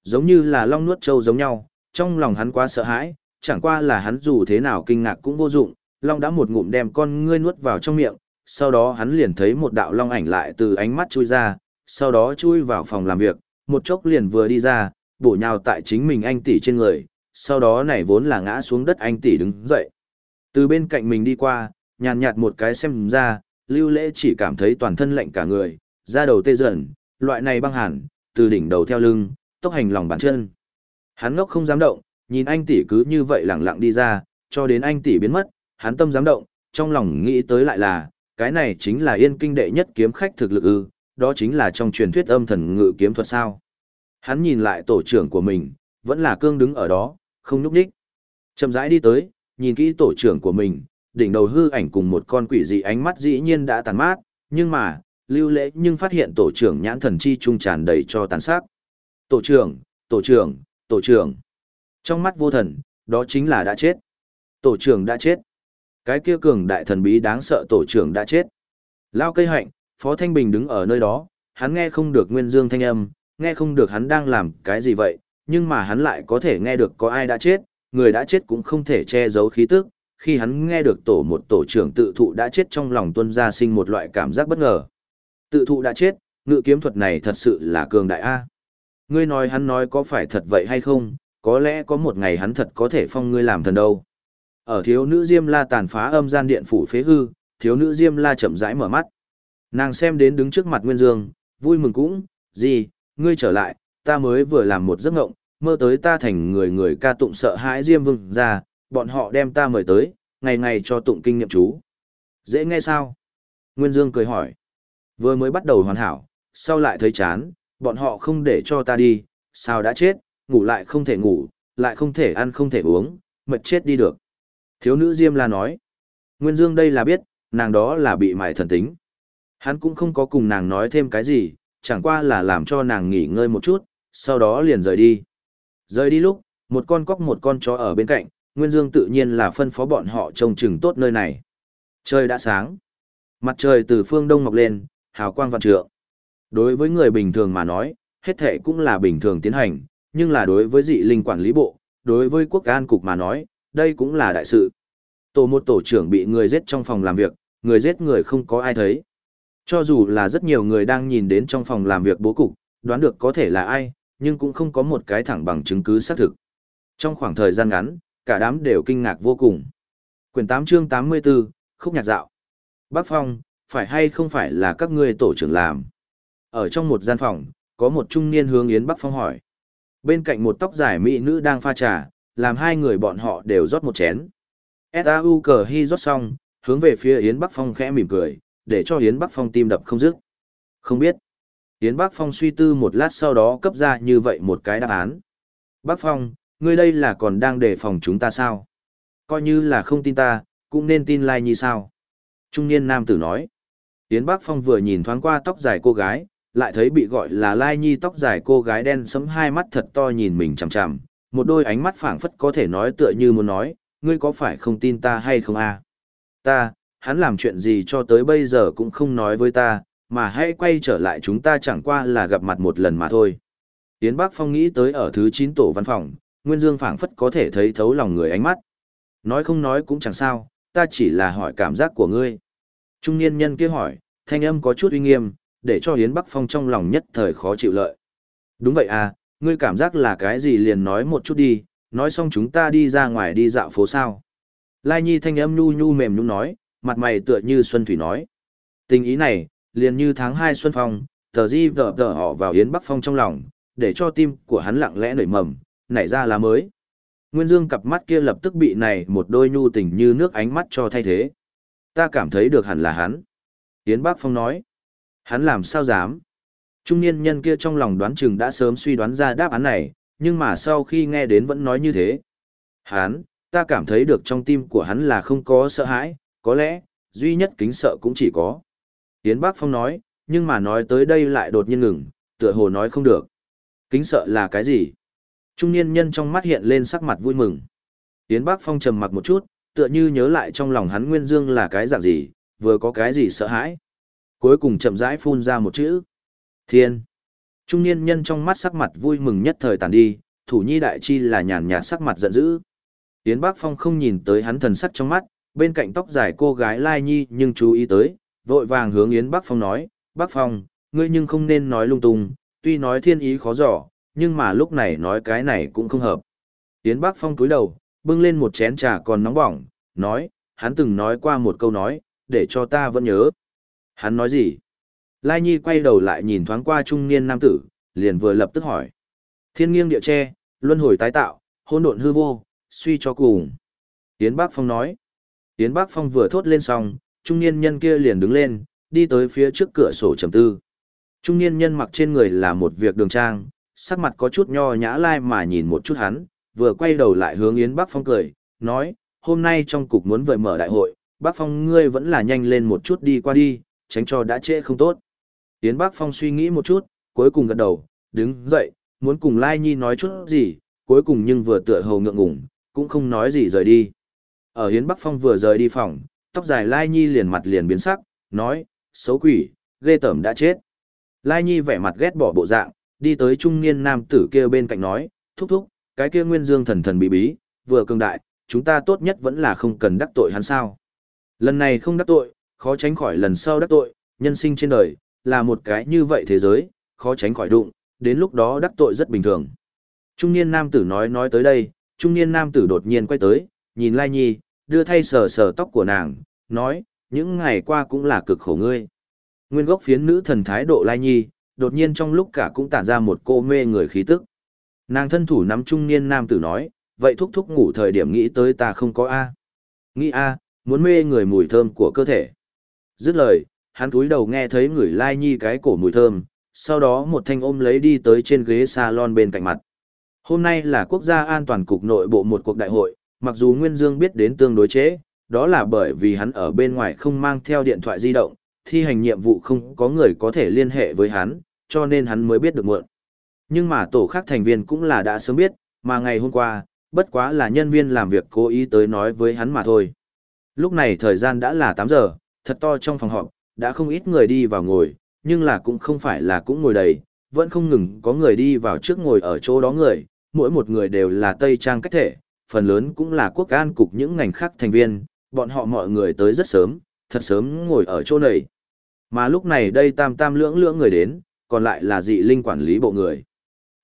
Giống như là long nuốt châu giống nhau, trong lòng hắn quá sợ hãi, chẳng qua là hắn dù thế nào kinh ngạc cũng vô dụng, long đã một ngụm đem con ngươi nuốt vào trong miệng, sau đó hắn liền thấy một đạo long ảnh lại từ ánh mắt chui ra, sau đó chui vào phòng làm việc, một chốc liền vừa đi ra, bổ nhào tại chính mình anh tỷ trên người, sau đó này vốn là ngã xuống đất anh tỷ đứng dậy. Từ bên cạnh mình đi qua, nhàn nhạt một cái xem ra, lưu lễ chỉ cảm thấy toàn thân lạnh cả người, da đầu tê dần, loại này băng hẳn, từ đỉnh đầu theo lưng, tốc hành lòng bàn chân. Hắn ngốc không dám động, nhìn anh tỷ cứ như vậy lẳng lặng đi ra, cho đến anh tỷ biến mất, hắn tâm dám động, trong lòng nghĩ tới lại là, cái này chính là yên kinh đệ nhất kiếm khách thực lực ư, đó chính là trong truyền thuyết âm thần ngự kiếm thuật sao. Hắn nhìn lại tổ trưởng của mình, vẫn là cương đứng ở đó, không nhúc nhích. Chậm rãi đi tới, nhìn kỹ tổ trưởng của mình, đỉnh đầu hư ảnh cùng một con quỷ dị ánh mắt dĩ nhiên đã tàn mát, nhưng mà, lưu lễ nhưng phát hiện tổ trưởng nhãn thần chi trung tràn đầy cho tàn sắc. Tổ trưởng, tổ trưởng, tổ trưởng. Trong mắt vô thần, đó chính là đã chết. Tổ trưởng đã chết. Cái kia cường đại thần bí đáng sợ tổ trưởng đã chết. Lao cây hạnh, Phó Thanh Bình đứng ở nơi đó, hắn nghe không được Nguyên Dương thanh âm, nghe không được hắn đang làm cái gì vậy, nhưng mà hắn lại có thể nghe được có ai đã chết, người đã chết cũng không thể che giấu khí tức. Khi hắn nghe được tổ một tổ trưởng tự thụ đã chết trong lòng tuân gia sinh một loại cảm giác bất ngờ. Tự thụ đã chết, ngự kiếm thuật này thật sự là cường đại A. Ngươi nói hắn nói có phải thật vậy hay không, có lẽ có một ngày hắn thật có thể phong ngươi làm thần đâu. Ở thiếu nữ Diêm La tàn phá âm gian điện phủ phế hư, thiếu nữ Diêm La chậm rãi mở mắt. Nàng xem đến đứng trước mặt Nguyên Dương, vui mừng cũng, gì, ngươi trở lại, ta mới vừa làm một giấc ngộng, mơ tới ta thành người người ca tụng sợ hãi Diêm Vương ra, bọn họ đem ta mời tới, ngày ngày cho tụng kinh nghiệm chú. Dễ nghe sao? Nguyên Dương cười hỏi. Vừa mới bắt đầu hoàn hảo, sau lại thấy chán, bọn họ không để cho ta đi, sao đã chết, ngủ lại không thể ngủ, lại không thể ăn không thể uống, mệt chết đi được. Thiếu nữ Diêm La nói, Nguyên Dương đây là biết, nàng đó là bị mại thần tính. Hắn cũng không có cùng nàng nói thêm cái gì, chẳng qua là làm cho nàng nghỉ ngơi một chút, sau đó liền rời đi. Rời đi lúc, một con cóc một con chó ở bên cạnh, Nguyên Dương tự nhiên là phân phó bọn họ trông chừng tốt nơi này. Trời đã sáng. Mặt trời từ phương đông mọc lên, hào quang vạn trượng. Đối với người bình thường mà nói, hết thể cũng là bình thường tiến hành, nhưng là đối với dị linh quản lý bộ, đối với quốc an cục mà nói, đây cũng là đại sự. Tổ một tổ trưởng bị người giết trong phòng làm việc, người giết người không có ai thấy. Cho dù là rất nhiều người đang nhìn đến trong phòng làm việc bố cục, đoán được có thể là ai, nhưng cũng không có một cái thẳng bằng chứng cứ xác thực. Trong khoảng thời gian ngắn, cả đám đều kinh ngạc vô cùng. Quyển 8 chương 84, khúc nhạc dạo. Bác Phong, phải hay không phải là các ngươi tổ trưởng làm? Ở trong một gian phòng, có một trung niên hướng Yến Bắc Phong hỏi. Bên cạnh một tóc dài mỹ nữ đang pha trà, làm hai người bọn họ đều rót một chén. S.A.U. cờ hy rót xong, hướng về phía Yến Bắc Phong khẽ mỉm cười, để cho Yến Bắc Phong tim đập không dứt. Không biết. Yến Bắc Phong suy tư một lát sau đó cấp ra như vậy một cái đáp án. Bắc Phong, ngươi đây là còn đang đề phòng chúng ta sao? Coi như là không tin ta, cũng nên tin Lai Nhi sao? Trung niên nam tử nói. Yến Bắc Phong vừa nhìn thoáng qua tóc dài cô gái, lại thấy bị gọi là Lai Nhi tóc dài cô gái đen sẫm hai mắt thật to nhìn mình chằm chằm, một đôi ánh mắt phảng phất có thể nói tựa như muốn nói, ngươi có phải không tin ta hay không a? Ta, hắn làm chuyện gì cho tới bây giờ cũng không nói với ta, mà hãy quay trở lại chúng ta chẳng qua là gặp mặt một lần mà thôi. Yến Bắc Phong nghĩ tới ở thứ 9 tổ văn phòng, Nguyên Dương phảng phất có thể thấy thấu lòng người ánh mắt. Nói không nói cũng chẳng sao, ta chỉ là hỏi cảm giác của ngươi. Trung niên nhân kia hỏi, thanh âm có chút uy nghiêm, để cho Yến Bắc Phong trong lòng nhất thời khó chịu lợi. Đúng vậy à, ngươi cảm giác là cái gì liền nói một chút đi, nói xong chúng ta đi ra ngoài đi dạo phố sao. Lai Nhi thanh âm nhu nhu mềm nhung nói, mặt mày tựa như Xuân Thủy nói. Tình ý này, liền như tháng 2 Xuân Phong, tờ di vợ tờ họ vào Yến Bắc Phong trong lòng, để cho tim của hắn lặng lẽ nảy mầm, nảy ra lá mới. Nguyên Dương cặp mắt kia lập tức bị này một đôi nhu tình như nước ánh mắt cho thay thế. Ta cảm thấy được hẳn là hắn. Yến Bắc Phong nói. Hắn làm sao dám? Trung niên nhân kia trong lòng đoán chừng đã sớm suy đoán ra đáp án này, nhưng mà sau khi nghe đến vẫn nói như thế. Hắn, ta cảm thấy được trong tim của hắn là không có sợ hãi, có lẽ, duy nhất kính sợ cũng chỉ có. Yến Bắc Phong nói, nhưng mà nói tới đây lại đột nhiên ngừng, tựa hồ nói không được. Kính sợ là cái gì? Trung niên nhân trong mắt hiện lên sắc mặt vui mừng. Yến Bắc Phong trầm mặc một chút, tựa như nhớ lại trong lòng hắn Nguyên Dương là cái dạng gì, vừa có cái gì sợ hãi. Cuối cùng chậm rãi phun ra một chữ. Thiên. Trung niên nhân trong mắt sắc mặt vui mừng nhất thời tàn đi, thủ nhi đại chi là nhàn nhạt sắc mặt giận dữ. Yến Bắc Phong không nhìn tới hắn thần sắc trong mắt, bên cạnh tóc dài cô gái Lai Nhi nhưng chú ý tới, vội vàng hướng Yến Bắc Phong nói, Bắc Phong, ngươi nhưng không nên nói lung tung, tuy nói thiên ý khó dò, nhưng mà lúc này nói cái này cũng không hợp. Yến Bắc Phong cúi đầu, bưng lên một chén trà còn nóng bỏng, nói, hắn từng nói qua một câu nói, để cho ta vẫn nhớ. Hắn nói gì? Lai Nhi quay đầu lại nhìn thoáng qua trung niên nam tử, liền vừa lập tức hỏi. Thiên nghiêng địa che, luân hồi tái tạo, hôn độn hư vô, suy cho cùng. Yến Bắc Phong nói. Yến Bắc Phong vừa thốt lên xong, trung niên nhân kia liền đứng lên, đi tới phía trước cửa sổ trầm tư. Trung niên nhân mặc trên người là một việc đường trang, sắc mặt có chút nho nhã lai mà nhìn một chút hắn, vừa quay đầu lại hướng Yến Bắc Phong cười, nói, hôm nay trong cục muốn vời mở đại hội, Bắc Phong ngươi vẫn là nhanh lên một chút đi qua đi, tránh cho đã trễ không tốt. Yến Bắc Phong suy nghĩ một chút, cuối cùng gật đầu, đứng dậy, muốn cùng Lai Nhi nói chút gì, cuối cùng nhưng vừa tựa hầu ngượng ngủng, cũng không nói gì rời đi. Ở Yến Bắc Phong vừa rời đi phòng, tóc dài Lai Nhi liền mặt liền biến sắc, nói, xấu quỷ, ghê tởm đã chết. Lai Nhi vẻ mặt ghét bỏ bộ dạng, đi tới trung niên nam tử kia bên cạnh nói, thúc thúc, cái kia nguyên dương thần thần bí bí, vừa cường đại, chúng ta tốt nhất vẫn là không cần đắc tội hắn sao. Lần này không đắc tội, khó tránh khỏi lần sau đắc tội, nhân sinh trên đời, là một cái như vậy thế giới, khó tránh khỏi đụng, đến lúc đó đắc tội rất bình thường. Trung niên nam tử nói nói tới đây, trung niên nam tử đột nhiên quay tới, nhìn Lai Nhi, đưa thay sờ sờ tóc của nàng, nói, những ngày qua cũng là cực khổ ngươi. Nguyên gốc phiến nữ thần thái độ Lai Nhi, đột nhiên trong lúc cả cũng tản ra một cô mê người khí tức. Nàng thân thủ nắm trung niên nam tử nói, vậy thúc thúc ngủ thời điểm nghĩ tới ta không có A. Nghĩ A, muốn mê người mùi thơm của cơ thể. Dứt lời, hắn cúi đầu nghe thấy người lai nhi cái cổ mùi thơm, sau đó một thanh ôm lấy đi tới trên ghế salon bên cạnh mặt. Hôm nay là quốc gia an toàn cục nội bộ một cuộc đại hội, mặc dù Nguyên Dương biết đến tương đối chế, đó là bởi vì hắn ở bên ngoài không mang theo điện thoại di động, thi hành nhiệm vụ không có người có thể liên hệ với hắn, cho nên hắn mới biết được muộn. Nhưng mà tổ khác thành viên cũng là đã sớm biết, mà ngày hôm qua, bất quá là nhân viên làm việc cố ý tới nói với hắn mà thôi. Lúc này thời gian đã là 8 giờ, thật to trong phòng họp, đã không ít người đi vào ngồi, nhưng là cũng không phải là cũng ngồi đầy, vẫn không ngừng có người đi vào trước ngồi ở chỗ đó người, mỗi một người đều là Tây Trang cách thể, phần lớn cũng là quốc an cục những ngành khác thành viên, bọn họ mọi người tới rất sớm, thật sớm ngồi ở chỗ này. Mà lúc này đây tam tam lưỡng lưỡng người đến, còn lại là dị linh quản lý bộ người.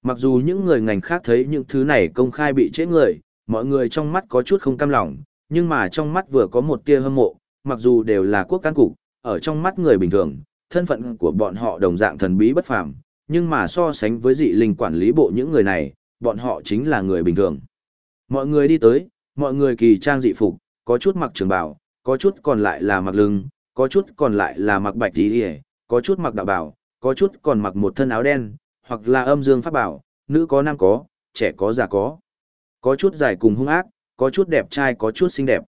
Mặc dù những người ngành khác thấy những thứ này công khai bị chết người, mọi người trong mắt có chút không cam lòng, nhưng mà trong mắt vừa có một tia hâm mộ, mặc dù đều là quốc can cục, ở trong mắt người bình thường, thân phận của bọn họ đồng dạng thần bí bất phàm, nhưng mà so sánh với dị linh quản lý bộ những người này, bọn họ chính là người bình thường. Mọi người đi tới, mọi người kỳ trang dị phục, có chút mặc trường bào, có chút còn lại là mặc lưng, có chút còn lại là mặc bạch tí hề, có chút mặc đạo bào, có chút còn mặc một thân áo đen, hoặc là âm dương pháp bảo, nữ có nam có, trẻ có già có. Có chút dài cùng hung ác, có chút đẹp trai có chút xinh đẹp.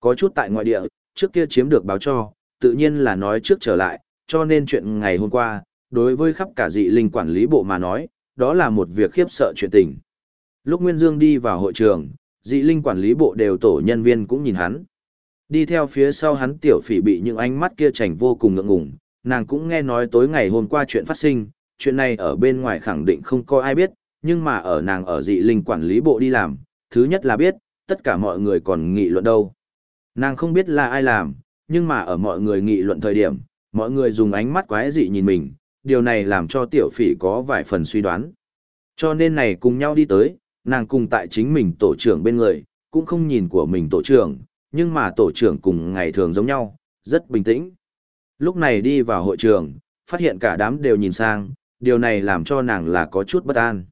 Có chút tại ngoại địa, trước kia chiếm được báo cho, tự nhiên là nói trước trở lại, cho nên chuyện ngày hôm qua, đối với khắp cả dị linh quản lý bộ mà nói, đó là một việc khiếp sợ chuyện tình. Lúc Nguyên Dương đi vào hội trường, dị linh quản lý bộ đều tổ nhân viên cũng nhìn hắn. Đi theo phía sau hắn tiểu phỉ bị những ánh mắt kia chảnh vô cùng ngượng ngùng, nàng cũng nghe nói tối ngày hôm qua chuyện phát sinh, chuyện này ở bên ngoài khẳng định không có ai biết, nhưng mà ở nàng ở dị linh quản lý bộ đi làm, thứ nhất là biết, tất cả mọi người còn nghị luận đâu. Nàng không biết là ai làm, nhưng mà ở mọi người nghị luận thời điểm, mọi người dùng ánh mắt quái dị nhìn mình, điều này làm cho tiểu phỉ có vài phần suy đoán. Cho nên này cùng nhau đi tới, nàng cùng tại chính mình tổ trưởng bên người, cũng không nhìn của mình tổ trưởng, nhưng mà tổ trưởng cùng ngày thường giống nhau, rất bình tĩnh. Lúc này đi vào hội trường, phát hiện cả đám đều nhìn sang, điều này làm cho nàng là có chút bất an.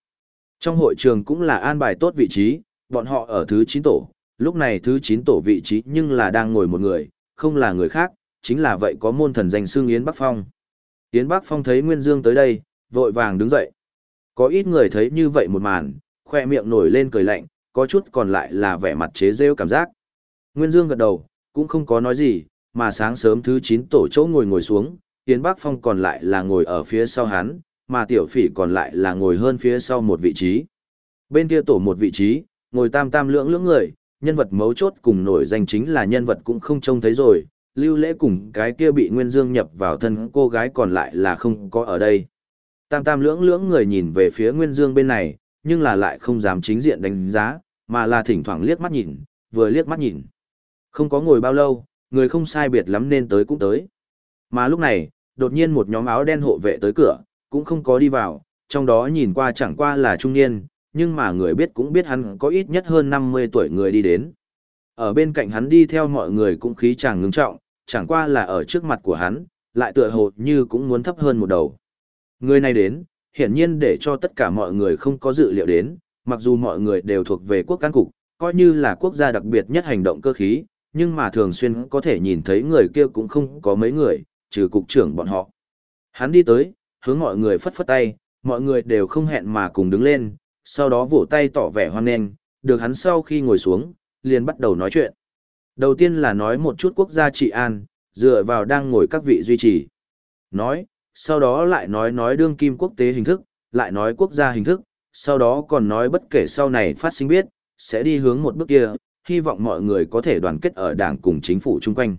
Trong hội trường cũng là an bài tốt vị trí, bọn họ ở thứ 9 tổ, lúc này thứ 9 tổ vị trí nhưng là đang ngồi một người, không là người khác, chính là vậy có môn thần danh xương Yến Bắc Phong. Yến Bắc Phong thấy Nguyên Dương tới đây, vội vàng đứng dậy. Có ít người thấy như vậy một màn, khoe miệng nổi lên cười lạnh, có chút còn lại là vẻ mặt chế rêu cảm giác. Nguyên Dương gật đầu, cũng không có nói gì, mà sáng sớm thứ 9 tổ chỗ ngồi ngồi xuống, Yến Bắc Phong còn lại là ngồi ở phía sau hắn, mà tiểu phỉ còn lại là ngồi hơn phía sau một vị trí. Bên kia tổ một vị trí, ngồi tam tam lưỡng lưỡng người, nhân vật mấu chốt cùng nổi danh chính là nhân vật cũng không trông thấy rồi, lưu lễ cùng cái kia bị Nguyên Dương nhập vào thân cô gái còn lại là không có ở đây. Tam tam lưỡng lưỡng người nhìn về phía Nguyên Dương bên này, nhưng là lại không dám chính diện đánh giá, mà là thỉnh thoảng liếc mắt nhìn, vừa liếc mắt nhìn. Không có ngồi bao lâu, người không sai biệt lắm nên tới cũng tới. Mà lúc này, đột nhiên một nhóm áo đen hộ vệ tới cửa, cũng không có đi vào, trong đó nhìn qua chẳng qua là trung niên, nhưng mà người biết cũng biết hắn có ít nhất hơn 50 tuổi người đi đến. Ở bên cạnh hắn đi theo mọi người cũng khí chàng ngưng trọng, chẳng qua là ở trước mặt của hắn, lại tựa hồ như cũng muốn thấp hơn một đầu. Người này đến, hiển nhiên để cho tất cả mọi người không có dự liệu đến, mặc dù mọi người đều thuộc về quốc cán cục, coi như là quốc gia đặc biệt nhất hành động cơ khí, nhưng mà thường xuyên có thể nhìn thấy người kia cũng không có mấy người, trừ cục trưởng bọn họ. Hắn đi tới, hướng mọi người phất phất tay, mọi người đều không hẹn mà cùng đứng lên, sau đó vỗ tay tỏ vẻ hoan nghênh, được hắn sau khi ngồi xuống, liền bắt đầu nói chuyện. Đầu tiên là nói một chút quốc gia trị an, dựa vào đang ngồi các vị duy trì. Nói, sau đó lại nói nói đương kim quốc tế hình thức, lại nói quốc gia hình thức, sau đó còn nói bất kể sau này phát sinh biết, sẽ đi hướng một bước kia, hy vọng mọi người có thể đoàn kết ở đảng cùng chính phủ chung quanh.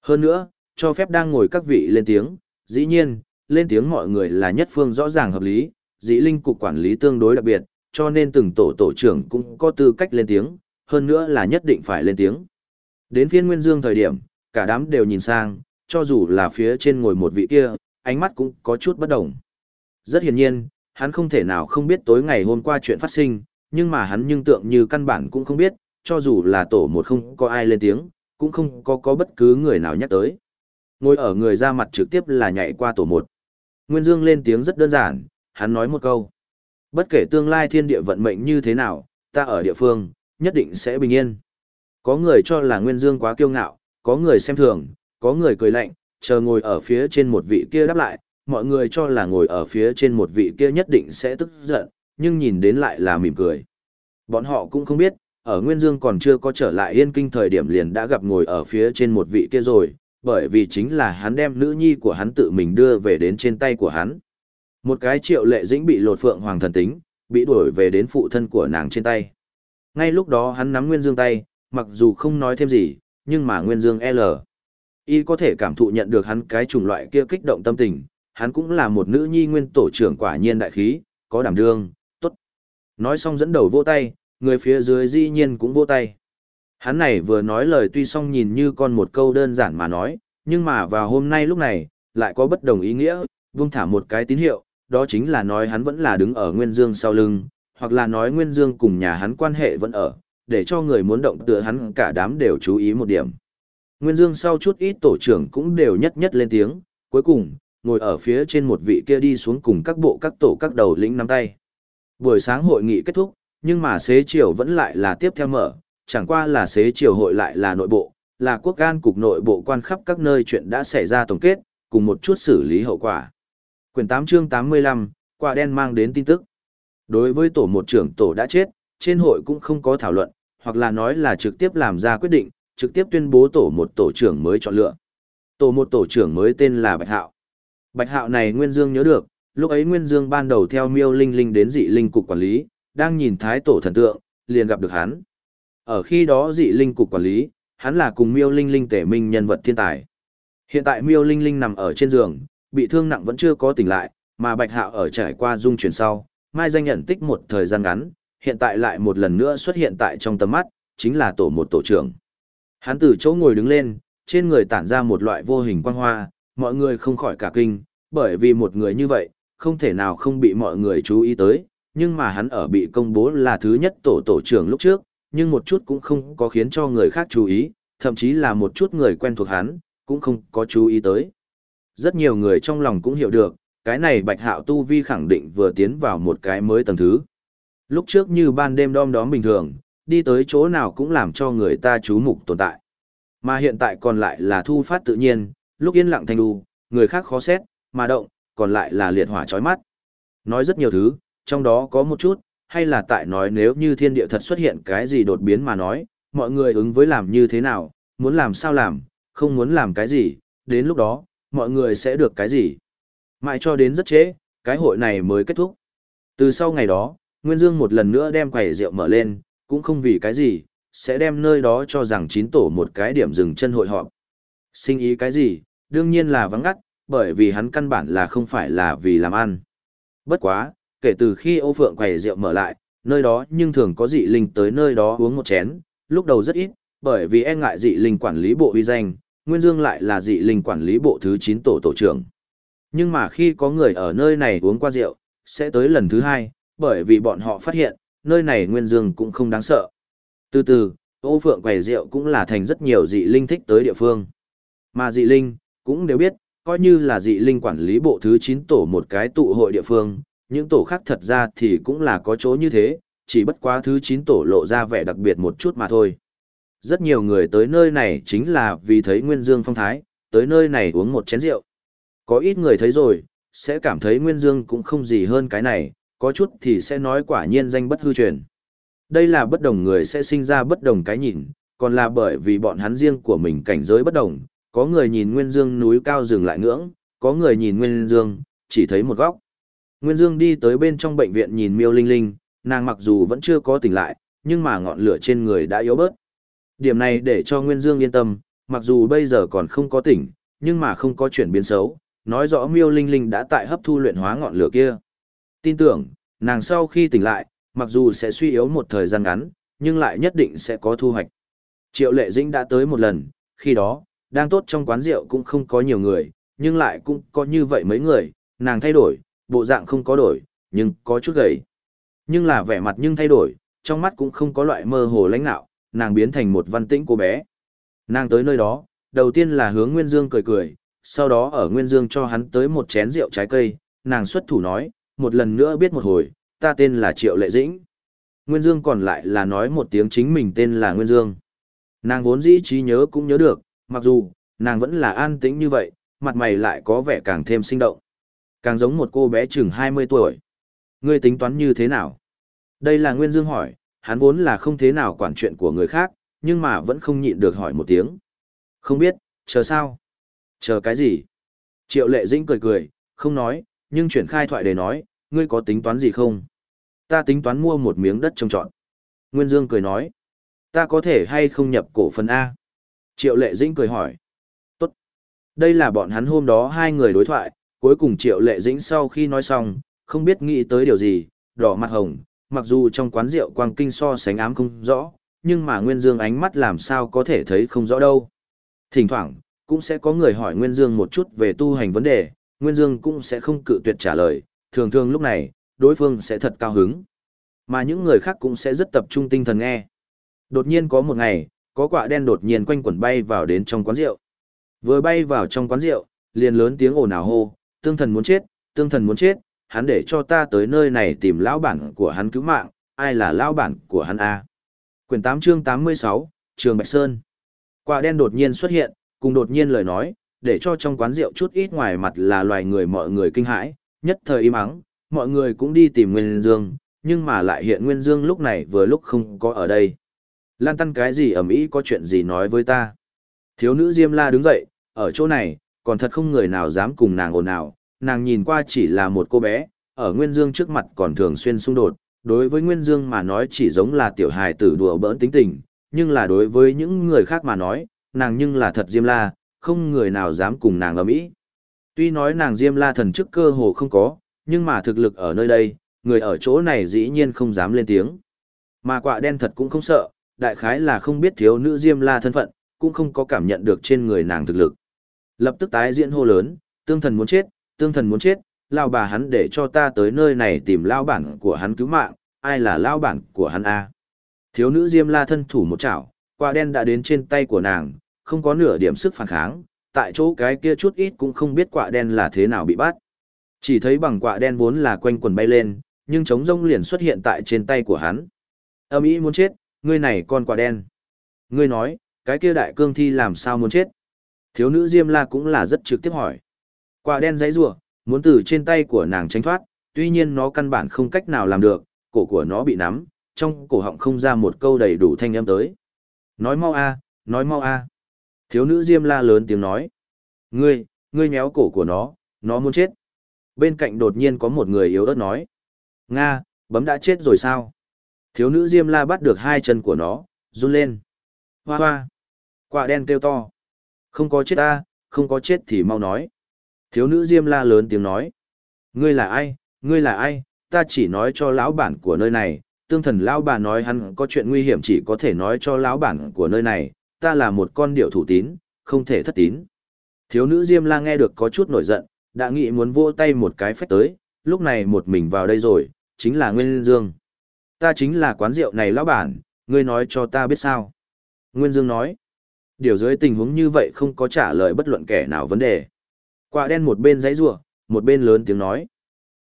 Hơn nữa, cho phép đang ngồi các vị lên tiếng, dĩ nhiên, lên tiếng mọi người là nhất phương rõ ràng hợp lý, dĩ linh cục quản lý tương đối đặc biệt, cho nên từng tổ tổ trưởng cũng có tư cách lên tiếng, hơn nữa là nhất định phải lên tiếng. Đến phiên Nguyên Dương thời điểm, cả đám đều nhìn sang, cho dù là phía trên ngồi một vị kia, ánh mắt cũng có chút bất đồng. Rất hiển nhiên, hắn không thể nào không biết tối ngày hôm qua chuyện phát sinh, nhưng mà hắn nhưng tượng như căn bản cũng không biết, cho dù là tổ một không có ai lên tiếng, cũng không có có bất cứ người nào nhắc tới. Ngồi ở người ra mặt trực tiếp là nhảy qua tổ một. Nguyên Dương lên tiếng rất đơn giản, hắn nói một câu. Bất kể tương lai thiên địa vận mệnh như thế nào, ta ở địa phương, nhất định sẽ bình yên. Có người cho là Nguyên Dương quá kiêu ngạo, có người xem thường, có người cười lạnh, chờ ngồi ở phía trên một vị kia đáp lại, mọi người cho là ngồi ở phía trên một vị kia nhất định sẽ tức giận, nhưng nhìn đến lại là mỉm cười. Bọn họ cũng không biết, ở Nguyên Dương còn chưa có trở lại yên kinh thời điểm liền đã gặp ngồi ở phía trên một vị kia rồi, bởi vì chính là hắn đem nữ nhi của hắn tự mình đưa về đến trên tay của hắn. Một cái triệu lệ dĩnh bị lột phượng hoàng thần tính, bị đuổi về đến phụ thân của nàng trên tay. Ngay lúc đó hắn nắm Nguyên Dương tay, mặc dù không nói thêm gì, nhưng mà Nguyên Dương L. Y có thể cảm thụ nhận được hắn cái chủng loại kia kích động tâm tình, hắn cũng là một nữ nhi nguyên tổ trưởng quả nhiên đại khí, có đảm đương, tốt. Nói xong dẫn đầu vô tay, người phía dưới dĩ nhiên cũng vô tay. Hắn này vừa nói lời tuy xong nhìn như con một câu đơn giản mà nói, nhưng mà vào hôm nay lúc này, lại có bất đồng ý nghĩa, vung thả một cái tín hiệu, đó chính là nói hắn vẫn là đứng ở Nguyên Dương sau lưng, hoặc là nói Nguyên Dương cùng nhà hắn quan hệ vẫn ở, để cho người muốn động tựa hắn cả đám đều chú ý một điểm. Nguyên Dương sau chút ít tổ trưởng cũng đều nhất nhất lên tiếng, cuối cùng, ngồi ở phía trên một vị kia đi xuống cùng các bộ các tổ các đầu lĩnh nắm tay. Buổi sáng hội nghị kết thúc, nhưng mà xế chiều vẫn lại là tiếp theo mở, chẳng qua là xế chiều hội lại là nội bộ, là quốc an cục nội bộ quan khắp các nơi chuyện đã xảy ra tổng kết, cùng một chút xử lý hậu quả. Quyển 8 chương 85, quả đen mang đến tin tức. Đối với tổ một trưởng tổ đã chết, trên hội cũng không có thảo luận, hoặc là nói là trực tiếp làm ra quyết định, trực tiếp tuyên bố tổ một tổ trưởng mới chọn lựa. Tổ một tổ trưởng mới tên là Bạch Hạo. Bạch Hạo này Nguyên Dương nhớ được, lúc ấy Nguyên Dương ban đầu theo Miêu Linh Linh đến dị linh cục quản lý, đang nhìn thái tổ thần tượng, liền gặp được hắn. Ở khi đó dị linh cục quản lý, hắn là cùng Miêu Linh Linh tể minh nhân vật thiên tài. Hiện tại Miêu Linh Linh nằm ở trên giường, bị thương nặng vẫn chưa có tỉnh lại, mà Bạch Hạo ở trải qua dung chuyển sau, mai danh nhận tích một thời gian ngắn, hiện tại lại một lần nữa xuất hiện tại trong tầm mắt, chính là tổ một tổ trưởng. Hắn từ chỗ ngồi đứng lên, trên người tản ra một loại vô hình quang hoa, mọi người không khỏi cả kinh, bởi vì một người như vậy, không thể nào không bị mọi người chú ý tới, nhưng mà hắn ở bị công bố là thứ nhất tổ tổ trưởng lúc trước, nhưng một chút cũng không có khiến cho người khác chú ý, thậm chí là một chút người quen thuộc hắn, cũng không có chú ý tới. Rất nhiều người trong lòng cũng hiểu được, cái này bạch hạo tu vi khẳng định vừa tiến vào một cái mới tầng thứ. Lúc trước như ban đêm đom đóm bình thường, đi tới chỗ nào cũng làm cho người ta chú mục tồn tại. Mà hiện tại còn lại là thu phát tự nhiên, lúc yên lặng thanh đu, người khác khó xét, mà động, còn lại là liệt hỏa chói mắt. Nói rất nhiều thứ, trong đó có một chút, hay là tại nói nếu như thiên địa thật xuất hiện cái gì đột biến mà nói, mọi người ứng với làm như thế nào, muốn làm sao làm, không muốn làm cái gì, đến lúc đó, mọi người sẽ được cái gì. Mãi cho đến rất trễ, cái hội này mới kết thúc. Từ sau ngày đó, Nguyên Dương một lần nữa đem quầy rượu mở lên, cũng không vì cái gì, sẽ đem nơi đó cho rằng chín tổ một cái điểm dừng chân hội họp. Sinh ý cái gì, đương nhiên là vắng ngắt, bởi vì hắn căn bản là không phải là vì làm ăn. Bất quá, kể từ khi Âu Phượng quầy rượu mở lại, nơi đó nhưng thường có dị linh tới nơi đó uống một chén, lúc đầu rất ít, bởi vì e ngại dị linh quản lý bộ uy danh, Nguyên Dương lại là dị linh quản lý bộ thứ 9 tổ tổ trưởng. Nhưng mà khi có người ở nơi này uống qua rượu, sẽ tới lần thứ hai, bởi vì bọn họ phát hiện, nơi này Nguyên Dương cũng không đáng sợ. Từ từ, Âu Phượng quầy rượu cũng là thành rất nhiều dị linh thích tới địa phương. Mà dị linh, cũng đều biết, coi như là dị linh quản lý bộ thứ 9 tổ một cái tụ hội địa phương, những tổ khác thật ra thì cũng là có chỗ như thế, chỉ bất quá thứ 9 tổ lộ ra vẻ đặc biệt một chút mà thôi. Rất nhiều người tới nơi này chính là vì thấy Nguyên Dương phong thái, tới nơi này uống một chén rượu. Có ít người thấy rồi, sẽ cảm thấy Nguyên Dương cũng không gì hơn cái này, có chút thì sẽ nói quả nhiên danh bất hư truyền. Đây là bất đồng người sẽ sinh ra bất đồng cái nhìn, còn là bởi vì bọn hắn riêng của mình cảnh giới bất đồng, có người nhìn Nguyên Dương núi cao dừng lại ngưỡng, có người nhìn Nguyên Dương, chỉ thấy một góc. Nguyên Dương đi tới bên trong bệnh viện nhìn Miêu Linh Linh, nàng mặc dù vẫn chưa có tỉnh lại, nhưng mà ngọn lửa trên người đã yếu bớt. Điểm này để cho Nguyên Dương yên tâm, mặc dù bây giờ còn không có tỉnh, nhưng mà không có chuyển biến xấu, nói rõ Miêu Linh Linh đã tại hấp thu luyện hóa ngọn lửa kia. Tin tưởng, nàng sau khi tỉnh lại, mặc dù sẽ suy yếu một thời gian ngắn, nhưng lại nhất định sẽ có thu hoạch. Triệu Lệ Dĩnh đã tới một lần, khi đó, đang tốt trong quán rượu cũng không có nhiều người, nhưng lại cũng có như vậy mấy người, nàng thay đổi, bộ dạng không có đổi, nhưng có chút gầy. Nhưng là vẻ mặt nhưng thay đổi, trong mắt cũng không có loại mơ hồ lãnh nạo, nàng biến thành một văn tĩnh cô bé. Nàng tới nơi đó, đầu tiên là hướng Nguyên Dương cười cười, sau đó ở Nguyên Dương cho hắn tới một chén rượu trái cây, nàng xuất thủ nói, một lần nữa biết một hồi, ta tên là Triệu Lệ Dĩnh. Nguyên Dương còn lại là nói một tiếng chính mình tên là Nguyên Dương. Nàng vốn dĩ trí nhớ cũng nhớ được, mặc dù, nàng vẫn là an tĩnh như vậy, mặt mày lại có vẻ càng thêm sinh động. Càng giống một cô bé chừng 20 tuổi. Ngươi tính toán như thế nào? Đây là Nguyên Dương hỏi, hắn vốn là không thế nào quản chuyện của người khác, nhưng mà vẫn không nhịn được hỏi một tiếng. Không biết, chờ sao? Chờ cái gì? Triệu lệ dĩnh cười cười, không nói, nhưng chuyển khai thoại để nói, ngươi có tính toán gì không? Ta tính toán mua một miếng đất trồng trọt. Nguyên Dương cười nói, ta có thể hay không nhập cổ phần A? Triệu lệ dĩnh cười hỏi. Tốt. Đây là bọn hắn hôm đó hai người đối thoại, cuối cùng triệu lệ dĩnh sau khi nói xong, không biết nghĩ tới điều gì, đỏ mặt hồng, mặc dù trong quán rượu quang kinh so sánh ám không rõ, nhưng mà Nguyên Dương ánh mắt làm sao có thể thấy không rõ đâu. Thỉnh thoảng, cũng sẽ có người hỏi Nguyên Dương một chút về tu hành vấn đề, Nguyên Dương cũng sẽ không cự tuyệt trả lời, thường thường lúc này, đối phương sẽ thật cao hứng. Mà những người khác cũng sẽ rất tập trung tinh thần nghe. Đột nhiên có một ngày, có quả đen đột nhiên quanh quẩn bay vào đến trong quán rượu. Vừa bay vào trong quán rượu, liền lớn tiếng ồn ào hô, tương thần muốn chết, tương thần muốn chết, hắn để cho ta tới nơi này tìm lão bản của hắn cứu mạng, ai là lão bản của hắn a? Quyển 8 chương 86, Trường Bạch Sơn. Quả đen đột nhiên xuất hiện, cùng đột nhiên lời nói, để cho trong quán rượu chút ít ngoài mặt là loài người mọi người kinh hãi, nhất thời im ắng, mọi người cũng đi tìm Nguyên Dương, nhưng mà lại hiện Nguyên Dương lúc này vừa lúc không có ở đây. Lan tăn cái gì ẩm ý có chuyện gì nói với ta. Thiếu nữ Diêm La đứng dậy, ở chỗ này, còn thật không người nào dám cùng nàng ồn ào, nàng nhìn qua chỉ là một cô bé, ở Nguyên Dương trước mặt còn thường xuyên xung đột, đối với Nguyên Dương mà nói chỉ giống là tiểu hài tử đùa bỡn tính tình, nhưng là đối với những người khác mà nói, nàng nhưng là thật Diêm La, không người nào dám cùng nàng ở mỹ. Tuy nói nàng Diêm La thần chức cơ hồ không có, nhưng mà thực lực ở nơi đây, người ở chỗ này dĩ nhiên không dám lên tiếng. Mà quạ đen thật cũng không sợ, đại khái là không biết thiếu nữ Diêm La thân phận, cũng không có cảm nhận được trên người nàng thực lực. Lập tức tái diễn hô lớn, tương thần muốn chết, tương thần muốn chết, lao bà hắn để cho ta tới nơi này tìm lao bản của hắn cứu mạng, ai là lao bản của hắn a? Thiếu nữ Diêm La thân thủ một chảo, quả đen đã đến trên tay của nàng, không có nửa điểm sức phản kháng, tại chỗ cái kia chút ít cũng không biết quả đen là thế nào bị bắt. Chỉ thấy bằng quả đen vốn là quanh quần bay lên, nhưng trống rông liền xuất hiện tại trên tay của hắn. Âm ý muốn chết, ngươi này con quả đen. Ngươi nói, cái kia đại cương thi làm sao muốn chết? Thiếu nữ Diêm La cũng là rất trực tiếp hỏi. Quả đen giấy rủa muốn từ trên tay của nàng tránh thoát, tuy nhiên nó căn bản không cách nào làm được, cổ của nó bị nắm, trong cổ họng không ra một câu đầy đủ thanh âm tới. Nói mau a, nói mau a. Thiếu nữ Diêm La lớn tiếng nói. Ngươi, ngươi nhéo cổ của nó, nó muốn chết. Bên cạnh đột nhiên có một người yếu ớt nói. Nga, bấm đã chết rồi sao? Thiếu nữ Diêm La bắt được hai chân của nó, run lên. Hoa hoa. Quả đen kêu to. Không có chết ta, không có chết thì mau nói. Thiếu nữ Diêm La lớn tiếng nói. Ngươi là ai, ngươi là ai, ta chỉ nói cho lão bản của nơi này, tương thần lão bà nói hắn có chuyện nguy hiểm chỉ có thể nói cho lão bản của nơi này, ta là một con điệu thủ tín, không thể thất tín. Thiếu nữ Diêm La nghe được có chút nổi giận, đã nghĩ muốn vỗ tay một cái phách tới, lúc này một mình vào đây rồi, chính là Nguyên Dương. Ta chính là quán rượu này lão bản, ngươi nói cho ta biết sao. Nguyên Dương nói, điều dưới tình huống như vậy không có trả lời bất luận kẻ nào vấn đề. Quả đen một bên giấy rủa một bên lớn tiếng nói.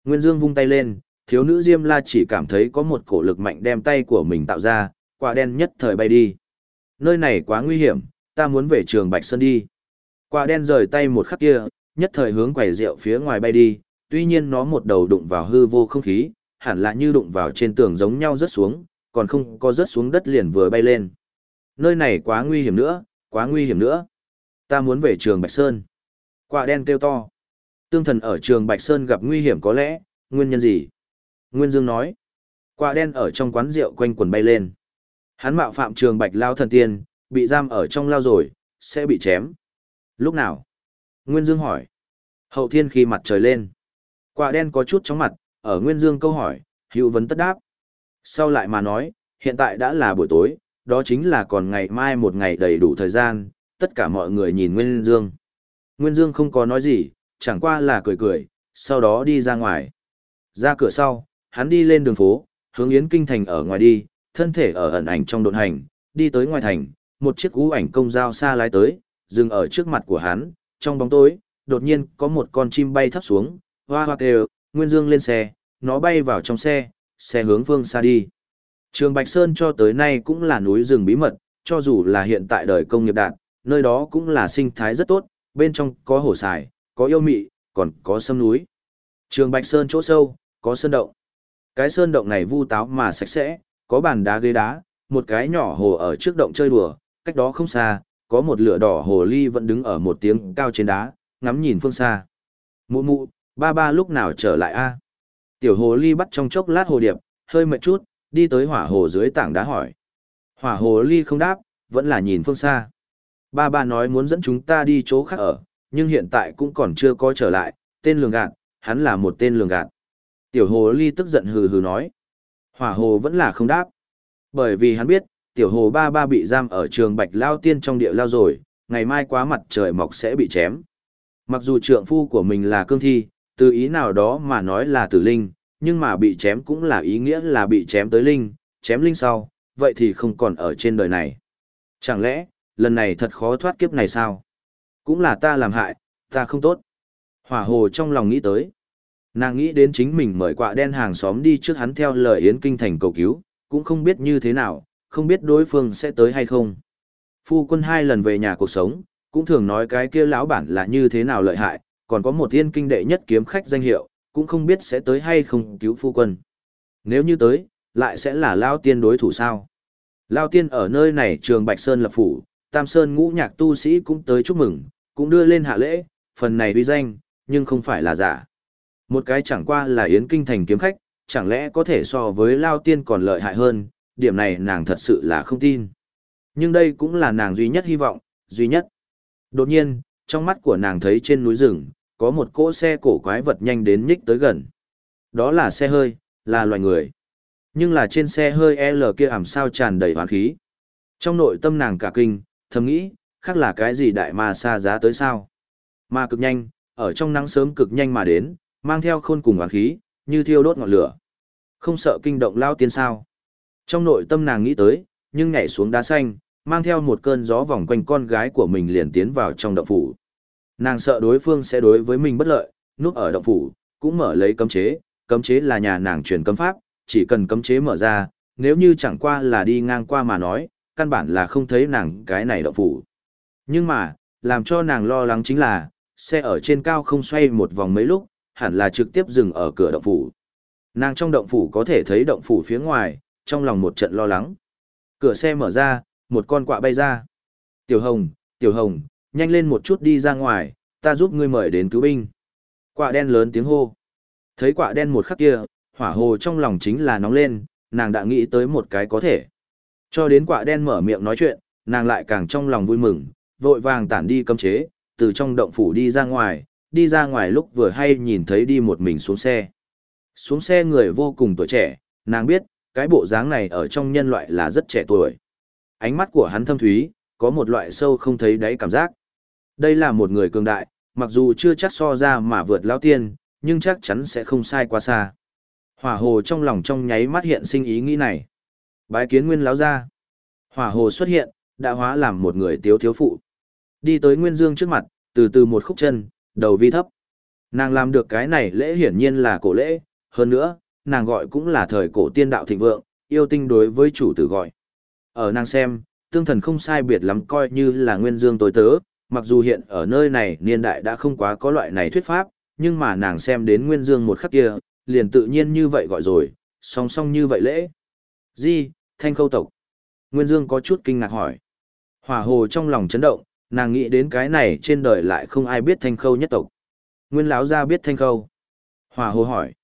Nguyên Dương vung tay lên, thiếu nữ Diêm La chỉ cảm thấy có một cổ lực mạnh đem tay của mình tạo ra, quả đen nhất thời bay đi. Nơi này quá nguy hiểm, ta muốn về trường Bạch Sơn đi. Quả đen rời tay một khắc kia, nhất thời hướng quầy rượu phía ngoài bay đi, tuy nhiên nó một đầu đụng vào hư vô không khí, hẳn là như đụng vào trên tường giống nhau rớt xuống, còn không có rớt xuống đất liền vừa bay lên. Nơi này quá nguy hiểm nữa, quá nguy hiểm nữa. Ta muốn về trường Bạch Sơn. Quả đen kêu to. Tương thần ở trường Bạch Sơn gặp nguy hiểm có lẽ, nguyên nhân gì? Nguyên Dương nói. Quả đen ở trong quán rượu quanh quần bay lên. Hắn mạo phạm trường Bạch Lao thần tiên, bị giam ở trong lao rồi, sẽ bị chém. Lúc nào? Nguyên Dương hỏi. Hậu thiên khi mặt trời lên. Quả đen có chút chóng mặt, ở Nguyên Dương câu hỏi, hữu vấn tất đáp. Sau lại mà nói, hiện tại đã là buổi tối, đó chính là còn ngày mai một ngày đầy đủ thời gian, tất cả mọi người nhìn Nguyên Dương. Nguyên Dương không có nói gì, chẳng qua là cười cười, sau đó đi ra ngoài. Ra cửa sau, hắn đi lên đường phố, hướng Yến Kinh Thành ở ngoài đi, thân thể ở ẩn ảnh trong độn hành, đi tới ngoài thành, một chiếc cú ảnh công giao xa lái tới, dừng ở trước mặt của hắn, trong bóng tối, đột nhiên có một con chim bay thấp xuống, hoa hoa kêu, Nguyên Dương lên xe, nó bay vào trong xe, xe hướng phương xa đi. Trường Bạch Sơn cho tới nay cũng là núi rừng bí mật, cho dù là hiện tại đời công nghiệp đạt, nơi đó cũng là sinh thái rất tốt, bên trong có hồ xài, có yêu mị, còn có sâm núi. Trường Bạch Sơn chỗ sâu, có sơn động. Cái sơn động này vu táo mà sạch sẽ, có bàn đá ghế đá, một cái nhỏ hồ ở trước động chơi đùa, cách đó không xa, có một lửa đỏ hồ ly vẫn đứng ở một tiếng cao trên đá, ngắm nhìn phương xa. Mụ mụ, ba ba lúc nào trở lại a? Tiểu hồ ly bắt trong chốc lát hồ điệp, hơi mệt chút, đi tới hỏa hồ dưới tảng đá hỏi. Hỏa hồ ly không đáp, vẫn là nhìn phương xa. Ba ba nói muốn dẫn chúng ta đi chỗ khác ở, nhưng hiện tại cũng còn chưa có trở lại, tên lường gạt, hắn là một tên lường gạt. Tiểu hồ ly tức giận hừ hừ nói. Hỏa hồ vẫn là không đáp. Bởi vì hắn biết, tiểu hồ ba ba bị giam ở trường bạch lao tiên trong địa lao rồi, ngày mai quá mặt trời mọc sẽ bị chém. Mặc dù trượng phu của mình là cương thi, từ ý nào đó mà nói là tử linh, nhưng mà bị chém cũng là ý nghĩa là bị chém tới linh, chém linh sau, vậy thì không còn ở trên đời này. Chẳng lẽ, lần này thật khó thoát kiếp này sao? Cũng là ta làm hại, ta không tốt. Hỏa hồ trong lòng nghĩ tới. Nàng nghĩ đến chính mình mời quạ đen hàng xóm đi trước hắn theo lời Yến Kinh Thành cầu cứu, cũng không biết như thế nào, không biết đối phương sẽ tới hay không. Phu quân hai lần về nhà cuộc sống, cũng thường nói cái kia lão bản là như thế nào lợi hại, còn có một tiên kinh đệ nhất kiếm khách danh hiệu, cũng không biết sẽ tới hay không cứu phu quân. Nếu như tới, lại sẽ là Lao Tiên đối thủ sao? Lao Tiên ở nơi này trường Bạch Sơn lập phủ, Tam Sơn ngũ nhạc tu sĩ cũng tới chúc mừng, cũng đưa lên hạ lễ, phần này uy danh, nhưng không phải là giả. Một cái chẳng qua là Yến Kinh thành kiếm khách, chẳng lẽ có thể so với Lao Tiên còn lợi hại hơn, điểm này nàng thật sự là không tin. Nhưng đây cũng là nàng duy nhất hy vọng, duy nhất. Đột nhiên, trong mắt của nàng thấy trên núi rừng, có một cỗ xe cổ quái vật nhanh đến nhích tới gần. Đó là xe hơi, là loài người. Nhưng là trên xe hơi L kia ảm sao tràn đầy hoán khí. Trong nội tâm nàng cả kinh, thầm nghĩ, khác là cái gì đại ma xa giá tới sao. Ma cực nhanh, ở trong nắng sớm cực nhanh mà đến, mang theo khôn cùng oán khí, như thiêu đốt ngọn lửa. Không sợ kinh động lao tiên sao. Trong nội tâm nàng nghĩ tới, nhưng nhảy xuống đá xanh, mang theo một cơn gió vòng quanh con gái của mình liền tiến vào trong động phủ. Nàng sợ đối phương sẽ đối với mình bất lợi, núp ở động phủ, cũng mở lấy cấm chế, cấm chế là nhà nàng truyền cấm pháp, chỉ cần cấm chế mở ra, nếu như chẳng qua là đi ngang qua mà nói, căn bản là không thấy nàng cái này động phủ. Nhưng mà, làm cho nàng lo lắng chính là, xe ở trên cao không xoay một vòng mấy lúc, hẳn là trực tiếp dừng ở cửa động phủ. Nàng trong động phủ có thể thấy động phủ phía ngoài, trong lòng một trận lo lắng. Cửa xe mở ra, một con quạ bay ra. Tiểu Hồng, Tiểu Hồng, nhanh lên một chút đi ra ngoài, ta giúp ngươi mời đến cứu binh. Quạ đen lớn tiếng hô. Thấy quạ đen một khắc kia, hỏa hồ trong lòng chính là nóng lên, nàng đã nghĩ tới một cái có thể. Cho đến quả đen mở miệng nói chuyện, nàng lại càng trong lòng vui mừng, vội vàng tản đi cấm chế, từ trong động phủ đi ra ngoài, đi ra ngoài lúc vừa hay nhìn thấy đi một mình xuống xe. Xuống xe người vô cùng tuổi trẻ, nàng biết, cái bộ dáng này ở trong nhân loại là rất trẻ tuổi. Ánh mắt của hắn thâm thúy, có một loại sâu không thấy đáy cảm giác. Đây là một người cường đại, mặc dù chưa chắc so ra mà vượt lão tiên, nhưng chắc chắn sẽ không sai quá xa. Hỏa hồ trong lòng trong nháy mắt hiện sinh ý nghĩ này. Bái kiến nguyên lão ra. Hỏa hồ xuất hiện, đã hóa làm một người tiếu thiếu phụ. Đi tới Nguyên Dương trước mặt, từ từ một khúc chân, đầu vi thấp. Nàng làm được cái này lễ hiển nhiên là cổ lễ, hơn nữa, nàng gọi cũng là thời cổ tiên đạo thịnh vượng, yêu tinh đối với chủ tử gọi. Ở nàng xem, tương thần không sai biệt lắm coi như là Nguyên Dương tối tớ, mặc dù hiện ở nơi này niên đại đã không quá có loại này thuyết pháp, nhưng mà nàng xem đến Nguyên Dương một khắc kia, liền tự nhiên như vậy gọi rồi, song song như vậy lễ. Di, thanh khâu tộc. Nguyên Dương có chút kinh ngạc hỏi. Hỏa hồ trong lòng chấn động, nàng nghĩ đến cái này trên đời lại không ai biết thanh khâu nhất tộc. Nguyên lão gia biết thanh khâu. Hỏa hồ hỏi.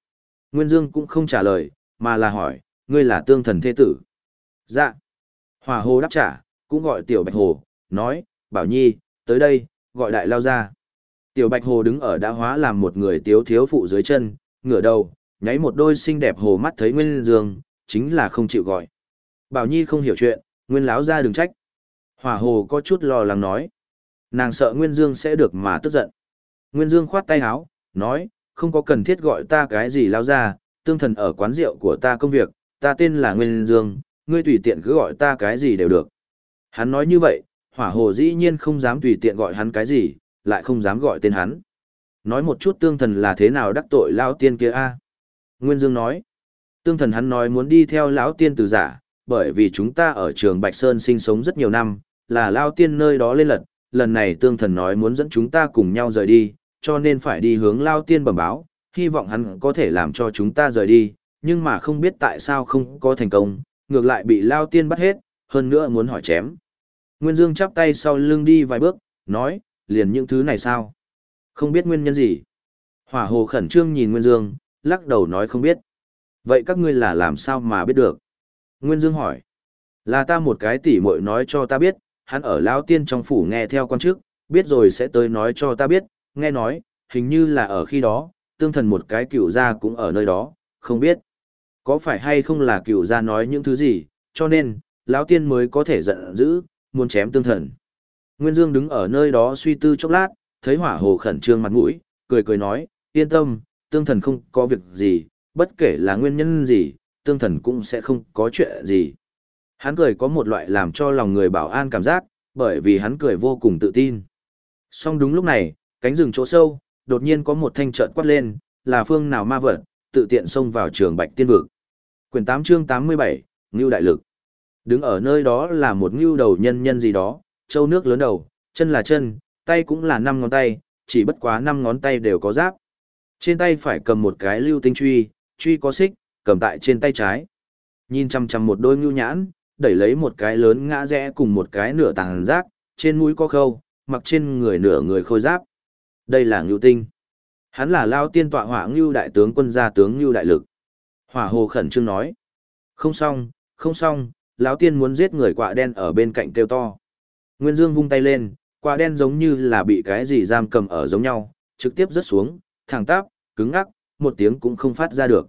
Nguyên Dương cũng không trả lời, mà là hỏi, ngươi là tương thần thế tử. Dạ. Hỏa hồ đáp trả, cũng gọi tiểu bạch hồ, nói, bảo nhi, tới đây, gọi đại lao ra. Tiểu bạch hồ đứng ở đã hóa làm một người tiếu thiếu phụ dưới chân, ngửa đầu, nháy một đôi xinh đẹp hồ mắt thấy Nguyên Dương, chính là không chịu gọi. Bảo Nhi không hiểu chuyện, Nguyên láo ra đừng trách. Hỏa hồ có chút lo lắng nói. Nàng sợ Nguyên Dương sẽ được mà tức giận. Nguyên Dương khoát tay áo, nói, không có cần thiết gọi ta cái gì lao ra, tương thần ở quán rượu của ta công việc, ta tên là Nguyên Dương, ngươi tùy tiện cứ gọi ta cái gì đều được. Hắn nói như vậy, hỏa hồ dĩ nhiên không dám tùy tiện gọi hắn cái gì, lại không dám gọi tên hắn. Nói một chút tương thần là thế nào đắc tội lao tiên kia a Nguyên Dương nói, tương thần hắn nói muốn đi theo lão tiên từ giả, bởi vì chúng ta ở trường Bạch Sơn sinh sống rất nhiều năm, là lao tiên nơi đó lên lật, lần này tương thần nói muốn dẫn chúng ta cùng nhau rời đi, cho nên phải đi hướng Lao Tiên bẩm báo, hy vọng hắn có thể làm cho chúng ta rời đi, nhưng mà không biết tại sao không có thành công, ngược lại bị Lao Tiên bắt hết, hơn nữa muốn hỏi chém. Nguyên Dương chắp tay sau lưng đi vài bước, nói, liền những thứ này sao? Không biết nguyên nhân gì? Hỏa hồ khẩn trương nhìn Nguyên Dương, lắc đầu nói không biết. Vậy các ngươi là làm sao mà biết được? Nguyên Dương hỏi. Là ta một cái tỉ muội nói cho ta biết, hắn ở Lão Tiên trong phủ nghe theo quan chức, biết rồi sẽ tới nói cho ta biết, nghe nói, hình như là ở khi đó, tương thần một cái cựu gia cũng ở nơi đó, không biết. Có phải hay không là cựu gia nói những thứ gì, cho nên, Lão Tiên mới có thể giận dữ, muốn chém tương thần. Nguyên Dương đứng ở nơi đó suy tư chốc lát, thấy hỏa hồ khẩn trương mặt mũi, cười cười nói, yên tâm, tương thần không có việc gì, bất kể là nguyên nhân gì, tương thần cũng sẽ không có chuyện gì. Hắn cười có một loại làm cho lòng người bảo an cảm giác, bởi vì hắn cười vô cùng tự tin. Song đúng lúc này, cánh rừng chỗ sâu, đột nhiên có một thanh trợn quát lên, là phương nào ma vật, tự tiện xông vào trường bạch tiên vực. Quyển 8 chương 87, Ngưu Đại Lực. Đứng ở nơi đó là một ngưu đầu nhân nhân gì đó, châu nước lớn đầu, chân là chân, tay cũng là năm ngón tay, chỉ bất quá năm ngón tay đều có giáp. Trên tay phải cầm một cái lưu tinh truy, truy có xích, cầm tại trên tay trái. Nhìn chăm chăm một đôi ngưu nhãn, đẩy lấy một cái lớn ngã rẽ cùng một cái nửa tàng rác, trên mũi có khâu, mặc trên người nửa người khôi giáp. Đây là ngưu tinh. Hắn là lao tiên tọa hỏa ngưu đại tướng quân gia tướng ngưu đại lực. Hỏa hồ khẩn trương nói. Không xong, không xong, lão tiên muốn giết người quạ đen ở bên cạnh kêu to. Nguyên Dương vung tay lên, quạ đen giống như là bị cái gì giam cầm ở giống nhau, trực tiếp rớt xuống, thẳng tắp, cứng ngắc, một tiếng cũng không phát ra được.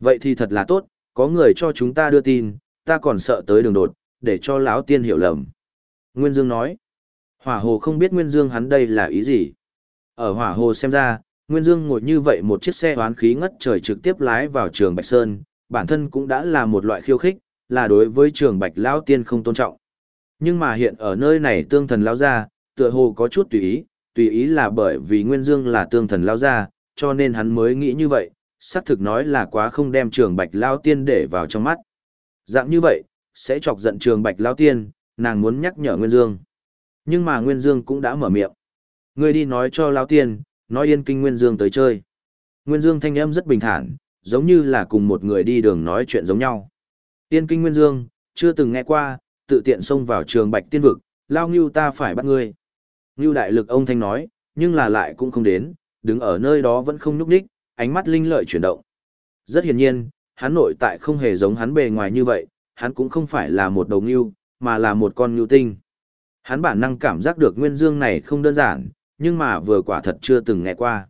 Vậy thì thật là tốt, có người cho chúng ta đưa tin, ta còn sợ tới đường đột, để cho lão tiên hiểu lầm. Nguyên Dương nói, hỏa hồ không biết Nguyên Dương hắn đây là ý gì. Ở hỏa hồ xem ra, Nguyên Dương ngồi như vậy một chiếc xe hoán khí ngất trời trực tiếp lái vào trường Bạch Sơn, bản thân cũng đã là một loại khiêu khích, là đối với trường Bạch Lão Tiên không tôn trọng. Nhưng mà hiện ở nơi này tương thần Lão Gia, tựa hồ có chút tùy ý, tùy ý là bởi vì Nguyên Dương là tương thần Lão Gia, cho nên hắn mới nghĩ như vậy, xác thực nói là quá không đem trường Bạch Lão Tiên để vào trong mắt. Dạng như vậy, sẽ chọc giận trường Bạch Lão Tiên, nàng muốn nhắc nhở Nguyên Dương. Nhưng mà Nguyên Dương cũng đã mở miệng. Ngươi đi nói cho Lão Tiên, nói yên kinh Nguyên Dương tới chơi. Nguyên Dương thanh âm rất bình thản, giống như là cùng một người đi đường nói chuyện giống nhau. Yên kinh Nguyên Dương, chưa từng nghe qua, tự tiện xông vào trường bạch tiên vực, lao ngưu ta phải bắt ngươi. Ngưu đại lực ông thanh nói, nhưng là lại cũng không đến, đứng ở nơi đó vẫn không nhúc nhích, ánh mắt linh lợi chuyển động. Rất hiển nhiên, hắn nội tại không hề giống hắn bề ngoài như vậy, hắn cũng không phải là một đầu ngưu, mà là một con ngưu tinh. Hắn bản năng cảm giác được Nguyên Dương này không đơn giản, nhưng mà vừa quả thật chưa từng nghe qua.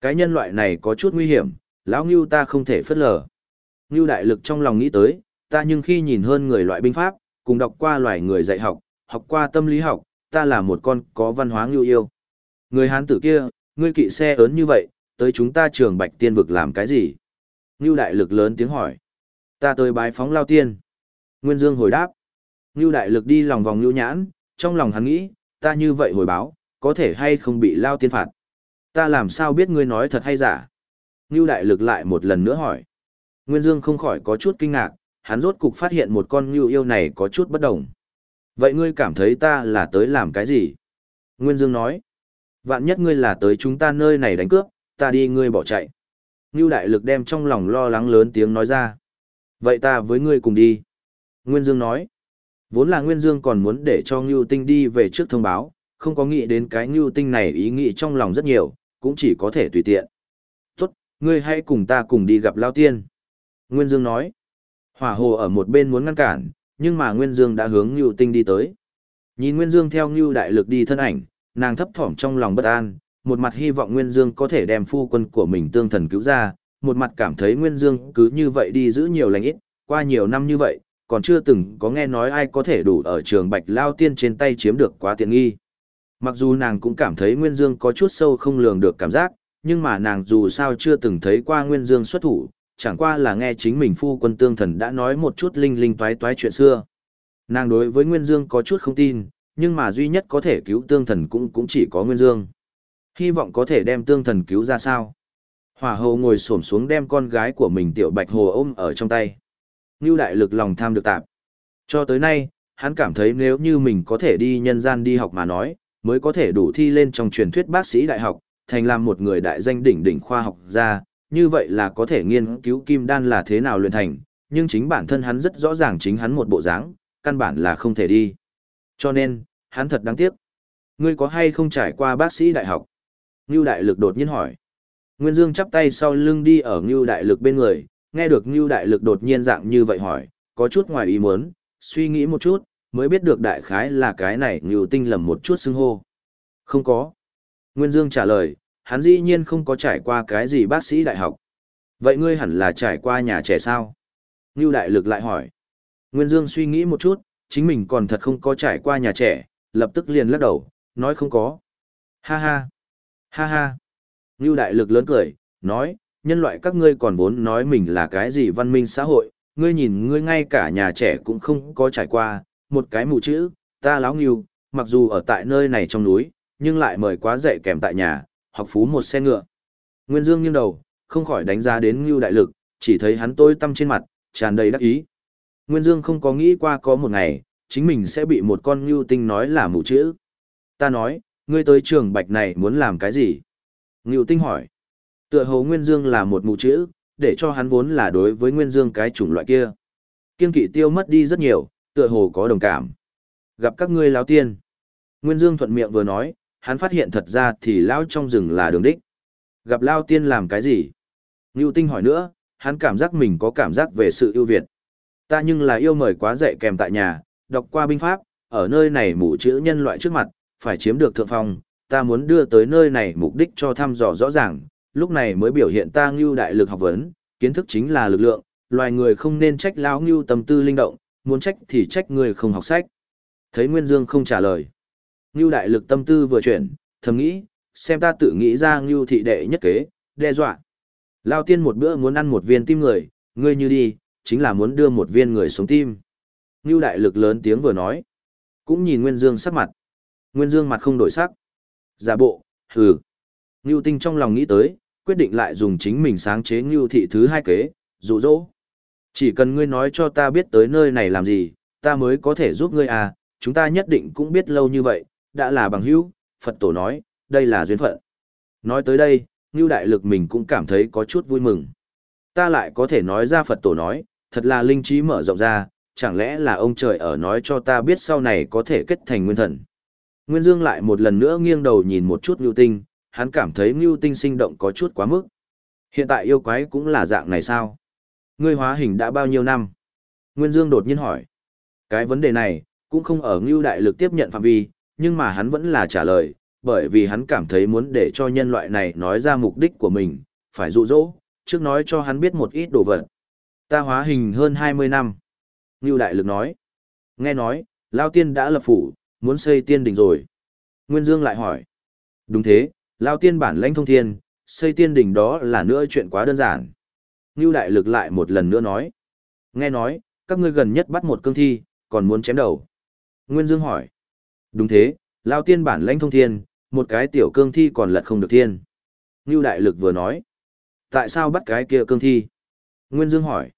Cái nhân loại này có chút nguy hiểm, lão ngưu ta không thể phất lờ. Ngưu đại lực trong lòng nghĩ tới, ta nhưng khi nhìn hơn người loại binh pháp, cùng đọc qua loài người dạy học, học qua tâm lý học, ta là một con có văn hóa ngưu yêu. Người hán tử kia, ngươi kỵ xe ớn như vậy, tới chúng ta trường bạch tiên vực làm cái gì? Ngưu đại lực lớn tiếng hỏi. Ta tới bái phóng lao tiên. Nguyên Dương hồi đáp. Ngưu đại lực đi lòng vòng ngưu nhãn, trong lòng hắn nghĩ, ta như vậy hồi báo, có thể hay không bị lao tiên phạt. Ta làm sao biết ngươi nói thật hay giả? Ngưu đại lực lại một lần nữa hỏi. Nguyên Dương không khỏi có chút kinh ngạc, hắn rốt cục phát hiện một con ngưu yêu này có chút bất đồng. Vậy ngươi cảm thấy ta là tới làm cái gì? Nguyên Dương nói. Vạn nhất ngươi là tới chúng ta nơi này đánh cướp, ta đi ngươi bỏ chạy. Ngưu đại lực đem trong lòng lo lắng lớn tiếng nói ra. Vậy ta với ngươi cùng đi. Nguyên Dương nói. Vốn là Nguyên Dương còn muốn để cho Ngưu Tinh đi về trước thông báo, không có nghĩ đến cái Ngưu Tinh này ý nghĩ trong lòng rất nhiều, cũng chỉ có thể tùy tiện. Tốt, ngươi hãy cùng ta cùng đi gặp Lao Tiên. Nguyên Dương nói. Hỏa hồ ở một bên muốn ngăn cản, nhưng mà Nguyên Dương đã hướng Ngưu Tinh đi tới. Nhìn Nguyên Dương theo Ngưu đại lực đi thân ảnh, nàng thấp thỏm trong lòng bất an, một mặt hy vọng Nguyên Dương có thể đem phu quân của mình tương thần cứu ra, một mặt cảm thấy Nguyên Dương cứ như vậy đi giữ nhiều lành ít, qua nhiều năm như vậy, còn chưa từng có nghe nói ai có thể đủ ở trường Bạch Lao Tiên trên tay chiếm được quá tiện nghi. Mặc dù nàng cũng cảm thấy Nguyên Dương có chút sâu không lường được cảm giác, nhưng mà nàng dù sao chưa từng thấy qua Nguyên Dương xuất thủ, chẳng qua là nghe chính mình phu quân tương thần đã nói một chút linh linh toái toái chuyện xưa. Nàng đối với Nguyên Dương có chút không tin, nhưng mà duy nhất có thể cứu tương thần cũng cũng chỉ có Nguyên Dương. Hy vọng có thể đem tương thần cứu ra sao. Hỏa hồ ngồi xổm xuống đem con gái của mình tiểu bạch hồ ôm ở trong tay. Ngưu đại lực lòng tham được tạp. Cho tới nay, hắn cảm thấy nếu như mình có thể đi nhân gian đi học mà nói, mới có thể đủ thi lên trong truyền thuyết bác sĩ đại học, thành làm một người đại danh đỉnh đỉnh khoa học gia, như vậy là có thể nghiên cứu kim đan là thế nào luyện thành, nhưng chính bản thân hắn rất rõ ràng chính hắn một bộ dáng, căn bản là không thể đi. Cho nên, hắn thật đáng tiếc. Ngươi có hay không trải qua bác sĩ đại học? Ngưu Đại Lực đột nhiên hỏi. Nguyên Dương chắp tay sau lưng đi ở Ngưu Đại Lực bên người, nghe được Ngưu Đại Lực đột nhiên dạng như vậy hỏi, có chút ngoài ý muốn, suy nghĩ một chút, mới biết được đại khái là cái này Ngưu Tinh lầm một chút xưng hô. Không có. Nguyên Dương trả lời, hắn dĩ nhiên không có trải qua cái gì bác sĩ đại học. Vậy ngươi hẳn là trải qua nhà trẻ sao? Ngưu Đại Lực lại hỏi. Nguyên Dương suy nghĩ một chút, chính mình còn thật không có trải qua nhà trẻ, lập tức liền lắc đầu, nói không có. Ha ha. Ha ha. Ngưu Đại Lực lớn cười, nói, nhân loại các ngươi còn vốn nói mình là cái gì văn minh xã hội, ngươi nhìn ngươi ngay cả nhà trẻ cũng không có trải qua, một cái mù chữ, ta láo ngưu, mặc dù ở tại nơi này trong núi, nhưng lại mời quá dạy kèm tại nhà, học phú một xe ngựa. Nguyên Dương nghiêng đầu, không khỏi đánh giá đến Ngưu Đại Lực, chỉ thấy hắn tôi tâm trên mặt, tràn đầy đắc ý. Nguyên Dương không có nghĩ qua có một ngày, chính mình sẽ bị một con Ngưu Tinh nói là mù chữ. Ta nói, ngươi tới trường bạch này muốn làm cái gì? Ngưu Tinh hỏi. Tựa hồ Nguyên Dương là một mù chữ, để cho hắn vốn là đối với Nguyên Dương cái chủng loại kia. Kiên kỵ tiêu mất đi rất nhiều, tựa hồ có đồng cảm. Gặp các ngươi lão tiên. Nguyên Dương thuận miệng vừa nói, hắn phát hiện thật ra thì lão trong rừng là đường đích. Gặp Lão tiên làm cái gì? Ngưu Tinh hỏi nữa, hắn cảm giác mình có cảm giác về sự ưu việt. Ta nhưng là yêu mời quá dạy kèm tại nhà, đọc qua binh pháp, ở nơi này mù chữ nhân loại trước mặt, phải chiếm được thượng phong, ta muốn đưa tới nơi này mục đích cho thăm dò rõ ràng, lúc này mới biểu hiện ta ngưu đại lực học vấn, kiến thức chính là lực lượng, loài người không nên trách lão ngưu tâm tư linh động, muốn trách thì trách người không học sách. Thấy Nguyên Dương không trả lời. Ngưu đại lực tâm tư vừa chuyển, thầm nghĩ, xem ta tự nghĩ ra ngưu thị đệ nhất kế, đe dọa. Lao tiên một bữa muốn ăn một viên tim người, ngươi như đi, chính là muốn đưa một viên người sống tim. Ngưu đại lực lớn tiếng vừa nói. Cũng nhìn Nguyên Dương sắc mặt. Nguyên Dương mặt không đổi sắc. Giả bộ, hừ. Ngưu tinh trong lòng nghĩ tới, quyết định lại dùng chính mình sáng chế ngưu thị thứ hai kế, dụ dỗ. Chỉ cần ngươi nói cho ta biết tới nơi này làm gì, ta mới có thể giúp ngươi à, chúng ta nhất định cũng biết lâu như vậy, đã là bằng hữu, Phật tổ nói, đây là duyên phận. Nói tới đây, Ngưu Đại Lực mình cũng cảm thấy có chút vui mừng. Ta lại có thể nói ra Phật tổ nói, thật là linh trí mở rộng ra, chẳng lẽ là ông trời ở nói cho ta biết sau này có thể kết thành nguyên thần. Nguyên Dương lại một lần nữa nghiêng đầu nhìn một chút Ngưu Tinh, hắn cảm thấy Ngưu Tinh sinh động có chút quá mức. Hiện tại yêu quái cũng là dạng này sao? Ngươi hóa hình đã bao nhiêu năm? Nguyên Dương đột nhiên hỏi. Cái vấn đề này, cũng không ở Ngưu Đại Lực tiếp nhận phạm vi, nhưng mà hắn vẫn là trả lời, bởi vì hắn cảm thấy muốn để cho nhân loại này nói ra mục đích của mình, phải dụ dỗ, trước nói cho hắn biết một ít đồ vật. Ta hóa hình hơn 20 năm. Ngưu Đại Lực nói. Nghe nói, Lao Tiên đã lập phủ, muốn xây tiên đình rồi. Nguyên Dương lại hỏi. Đúng thế, Lao Tiên bản lãnh thông thiên, xây tiên đình đó là nữa chuyện quá đơn giản. Ngưu Đại Lực lại một lần nữa nói. Nghe nói, các ngươi gần nhất bắt một cương thi, còn muốn chém đầu. Nguyên Dương hỏi. Đúng thế, Lao Tiên bản lãnh thông thiên, một cái tiểu cương thi còn lật không được thiên. Ngưu Đại Lực vừa nói. Tại sao bắt cái kia cương thi? Nguyên Dương hỏi.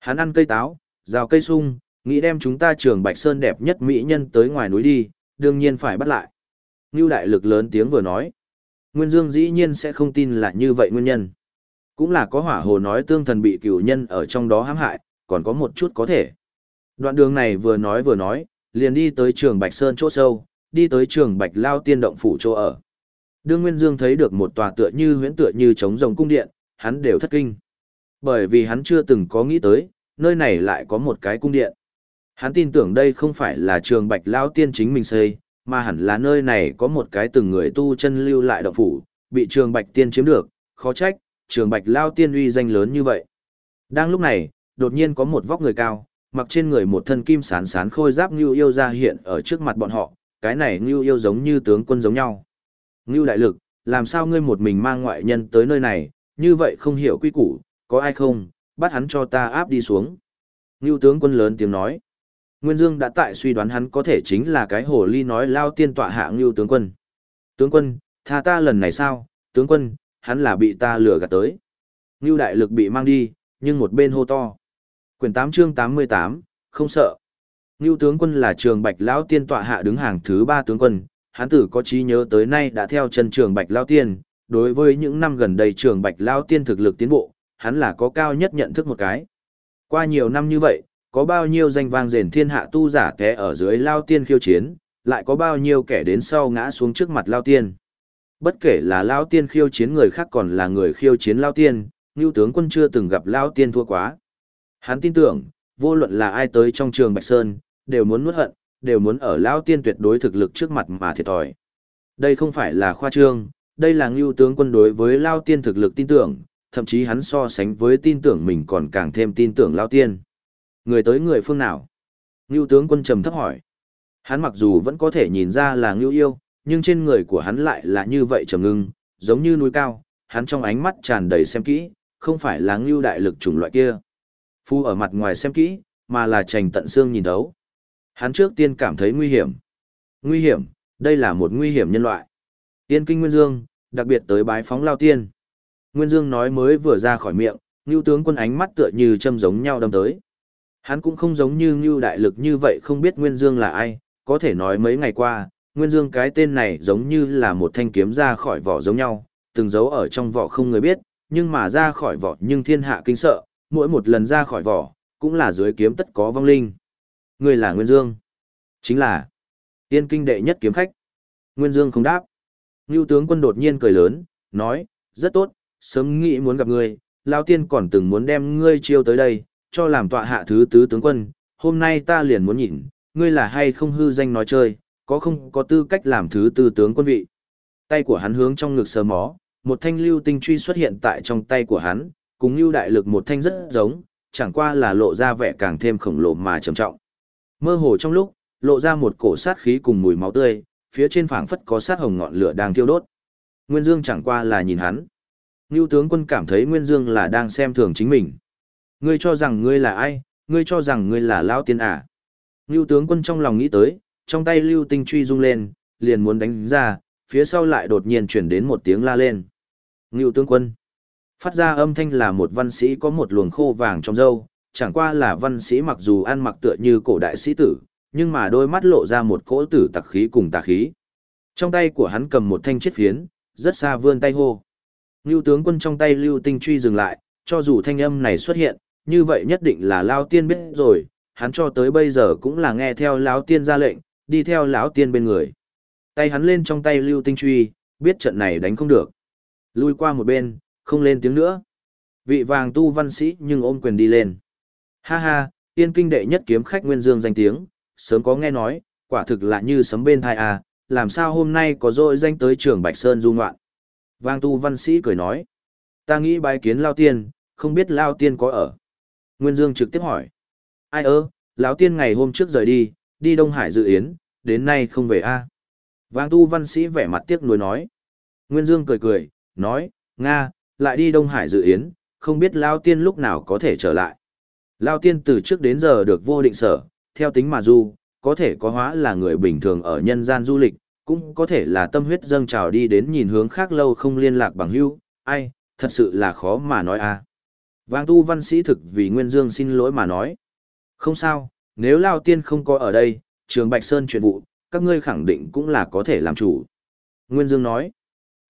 Hắn ăn cây táo, rào cây sung, nghĩ đem chúng ta trường Bạch Sơn đẹp nhất mỹ nhân tới ngoài núi đi, đương nhiên phải bắt lại. Ngưu Đại Lực lớn tiếng vừa nói. Nguyên Dương dĩ nhiên sẽ không tin là như vậy nguyên nhân. Cũng là có hỏa hồ nói tương thần bị cửu nhân ở trong đó hãm hại, còn có một chút có thể. Đoạn đường này vừa nói vừa nói, liền đi tới trường Bạch Sơn chỗ sâu, đi tới trường Bạch Lao Tiên Động Phủ chỗ ở. Đương Nguyên Dương thấy được một tòa tựa như huyễn tựa như trống rồng cung điện, hắn đều thất kinh. Bởi vì hắn chưa từng có nghĩ tới, nơi này lại có một cái cung điện. Hắn tin tưởng đây không phải là trường Bạch Lao Tiên chính mình xây, mà hẳn là nơi này có một cái từng người tu chân lưu lại động phủ, bị trường Bạch Tiên chiếm được, khó trách, trường Bạch Lao Tiên uy danh lớn như vậy. Đang lúc này, đột nhiên có một vóc người cao, mặc trên người một thân kim sán sán khôi giáp Ngưu yêu ra hiện ở trước mặt bọn họ, cái này Ngưu yêu giống như tướng quân giống nhau. Ngưu đại lực, làm sao ngươi một mình mang ngoại nhân tới nơi này, như vậy không hiểu quy củ, có ai không, bắt hắn cho ta áp đi xuống. Ngưu tướng quân lớn tiếng nói. Nguyên Dương đã tại suy đoán hắn có thể chính là cái hồ ly nói lao tiên tọa hạ Ngưu tướng quân. Tướng quân, tha ta lần này sao, tướng quân, hắn là bị ta lừa gạt tới. Ngưu đại lực bị mang đi, nhưng một bên hô to. Quyển 8 chương 88, không sợ. Ngưu tướng quân là trường bạch lão tiên tọa hạ đứng hàng thứ ba tướng quân, hắn tử có trí nhớ tới nay đã theo chân trường Bạch Lao Tiên, đối với những năm gần đây trường Bạch Lao Tiên thực lực tiến bộ, hắn là có cao nhất nhận thức một cái. Qua nhiều năm như vậy, có bao nhiêu danh vang rền thiên hạ tu giả té ở dưới Lao Tiên khiêu chiến, lại có bao nhiêu kẻ đến sau ngã xuống trước mặt Lao Tiên. Bất kể là Lao Tiên khiêu chiến người khác còn là người khiêu chiến Lao Tiên, Ngưu tướng quân chưa từng gặp Lao Tiên thua quá. Hắn tin tưởng, vô luận là ai tới trong trường Bạch Sơn, đều muốn nuốt hận, đều muốn ở Lao Tiên tuyệt đối thực lực trước mặt mà thiệt thòi. Đây không phải là khoa trương, đây là Ngưu tướng quân đối với Lao Tiên thực lực tin tưởng, thậm chí hắn so sánh với tin tưởng mình còn càng thêm tin tưởng Lao Tiên. Người tới người phương nào? Ngưu tướng quân trầm thấp hỏi. Hắn mặc dù vẫn có thể nhìn ra là ngưu yêu, nhưng trên người của hắn lại là như vậy trầm ngưng, giống như núi cao, hắn trong ánh mắt tràn đầy xem kỹ, không phải là ngưu đại lực chủng loại kia. Phu ở mặt ngoài xem kỹ, mà là trành tận xương nhìn thấu. Hắn trước tiên cảm thấy nguy hiểm. Nguy hiểm, đây là một nguy hiểm nhân loại. Tiên kinh Nguyên Dương, đặc biệt tới bái phóng lao tiên. Nguyên Dương nói mới vừa ra khỏi miệng, ngưu tướng quân ánh mắt tựa như châm giống nhau đâm tới. Hắn cũng không giống như ngưu đại lực như vậy không biết Nguyên Dương là ai, có thể nói mấy ngày qua, Nguyên Dương cái tên này giống như là một thanh kiếm ra khỏi vỏ giống nhau, từng giấu ở trong vỏ không người biết, nhưng mà ra khỏi vỏ nhưng thiên hạ kinh sợ, mỗi một lần ra khỏi vỏ, cũng là dưới kiếm tất có vong linh. Người là Nguyên Dương. Chính là tiên kinh đệ nhất kiếm khách. Nguyên Dương không đáp. Ngưu tướng quân đột nhiên cười lớn, nói, rất tốt, sớm nghĩ muốn gặp ngươi, Lao tiên còn từng muốn đem ngươi chiêu tới đây, cho làm tọa hạ thứ tứ tướng quân, hôm nay ta liền muốn nhìn, ngươi là hay không hư danh nói chơi, có không có tư cách làm thứ tư tướng quân vị. Tay của hắn hướng trong ngực sờ mó, một thanh lưu tinh truy xuất hiện tại trong tay của hắn, cùng lưu đại lực một thanh rất giống, chẳng qua là lộ ra vẻ càng thêm khổng lồ mà trầm trọng. Mơ hồ trong lúc, lộ ra một cổ sát khí cùng mùi máu tươi, phía trên phảng phất có sát hồng ngọn lửa đang thiêu đốt. Nguyên Dương chẳng qua là nhìn hắn. Ngưu tướng quân cảm thấy Nguyên Dương là đang xem thường chính mình. Ngươi cho rằng ngươi là ai, ngươi cho rằng ngươi là Lao Tiên à. Ngưu tướng quân trong lòng nghĩ tới, trong tay lưu tinh truy rung lên, liền muốn đánh ra, phía sau lại đột nhiên chuyển đến một tiếng la lên. Ngưu tướng quân. Phát ra âm thanh là một văn sĩ có một luồng khô vàng trong râu, chẳng qua là văn sĩ mặc dù ăn mặc tựa như cổ đại sĩ tử, nhưng mà đôi mắt lộ ra một cỗ tử tặc khí cùng tà khí. Trong tay của hắn cầm một thanh chiết phiến, rất xa vươn tay hô. Ngưu tướng quân trong tay lưu tinh truy dừng lại, cho dù thanh âm này xuất hiện, như vậy nhất định là Lao Tiên biết rồi, hắn cho tới bây giờ cũng là nghe theo lão tiên ra lệnh, đi theo lão tiên bên người. Tay hắn lên trong tay lưu tinh truy, biết trận này đánh không được. Lui qua một bên, không lên tiếng nữa. Vị vàng tu văn sĩ nhưng ôm quyền đi lên. Ha ha, tiên kinh đệ nhất kiếm khách Nguyên Dương danh tiếng, sớm có nghe nói, quả thực là như sấm bên thai à, làm sao hôm nay có dội danh tới trường Bạch Sơn du ngoạn. Vang tu văn sĩ cười nói. Ta nghĩ bái kiến Lao Tiên, không biết Lao Tiên có ở. Nguyên Dương trực tiếp hỏi. Ai ơ lão tiên ngày hôm trước rời đi đi đông hải dự yến đến nay không về a? À? vàng tu văn sĩ vẻ mặt tiếc nuối nói. Nguyên dương cười cười nói nga lại đi đông hải dự yến không biết Lão tiên lúc nào có thể trở lại. Lão tiên từ trước đến giờ được vô định sở theo tính mà du có thể có hóa là người bình thường ở nhân gian du lịch cũng có thể là tâm huyết dâng trào đi đến nhìn hướng khác lâu không liên lạc bằng hữu, ai thật sự là khó mà nói a vàng tu văn sĩ thực vì nguyên dương xin lỗi mà nói không sao, nếu Lao Tiên không có ở đây, trường Bạch Sơn chuyện vụ, các ngươi khẳng định cũng là có thể làm chủ. Nguyên Dương nói,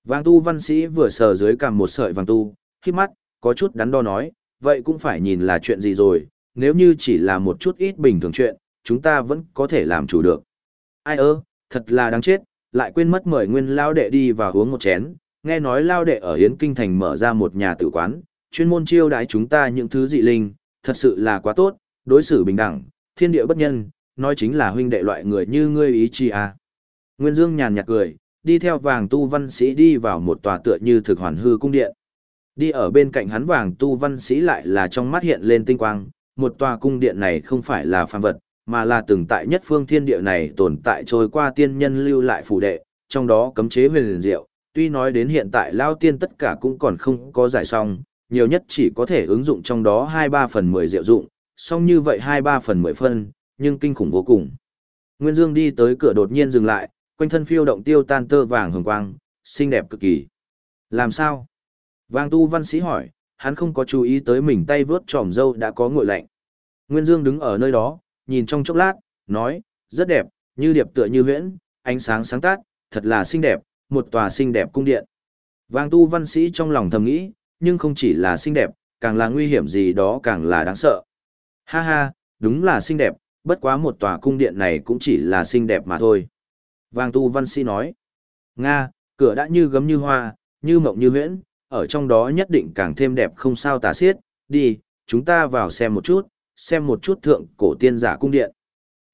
vàng tu văn sĩ vừa sờ dưới cằm một sợi vàng tu, khi mắt, có chút đắn đo nói, vậy cũng phải nhìn là chuyện gì rồi, nếu như chỉ là một chút ít bình thường chuyện, chúng ta vẫn có thể làm chủ được. Ai ơ, thật là đáng chết, lại quên mất mời Nguyên Lao Đệ đi vào uống một chén, nghe nói Lao Đệ ở Yến Kinh Thành mở ra một nhà tử quán, chuyên môn chiêu đãi chúng ta những thứ dị linh, thật sự là quá tốt, đối xử bình đẳng, thiên địa bất nhân, nói chính là huynh đệ loại người như ngươi ý chi à. Nguyên Dương nhàn nhạt cười, đi theo vàng tu văn sĩ đi vào một tòa tựa như thực hoàn hư cung điện. Đi ở bên cạnh hắn vàng tu văn sĩ lại là trong mắt hiện lên tinh quang, một tòa cung điện này không phải là phàm vật, mà là từng tại nhất phương thiên địa này tồn tại trôi qua tiên nhân lưu lại phủ đệ, trong đó cấm chế huyền liền diệu, tuy nói đến hiện tại lao tiên tất cả cũng còn không có giải xong, nhiều nhất chỉ có thể ứng dụng trong đó 2-3 phần 10 diệu dụng, song như vậy hai ba phần mười phân, nhưng kinh khủng vô cùng. Nguyên Dương đi tới cửa đột nhiên dừng lại, quanh thân phiêu động tiêu tan tơ vàng hồng quang, xinh đẹp cực kỳ. Làm sao? Vang tu văn sĩ hỏi, hắn không có chú ý tới mình tay vướt tròm dâu đã có nguội lạnh. Nguyên Dương đứng ở nơi đó, nhìn trong chốc lát, nói, rất đẹp, như điệp tựa như huyễn, ánh sáng sáng tát, thật là xinh đẹp, một tòa xinh đẹp cung điện. Vang tu văn sĩ trong lòng thầm nghĩ, nhưng không chỉ là xinh đẹp, càng là nguy hiểm gì đó càng là đáng sợ. Ha ha, đúng là xinh đẹp, bất quá một tòa cung điện này cũng chỉ là xinh đẹp mà thôi. Vàng tu văn sĩ nói, Nga, cửa đã như gấm như hoa, như mộng như huyễn, ở trong đó nhất định càng thêm đẹp không sao tả xiết, đi, chúng ta vào xem một chút, xem một chút thượng cổ tiên giả cung điện.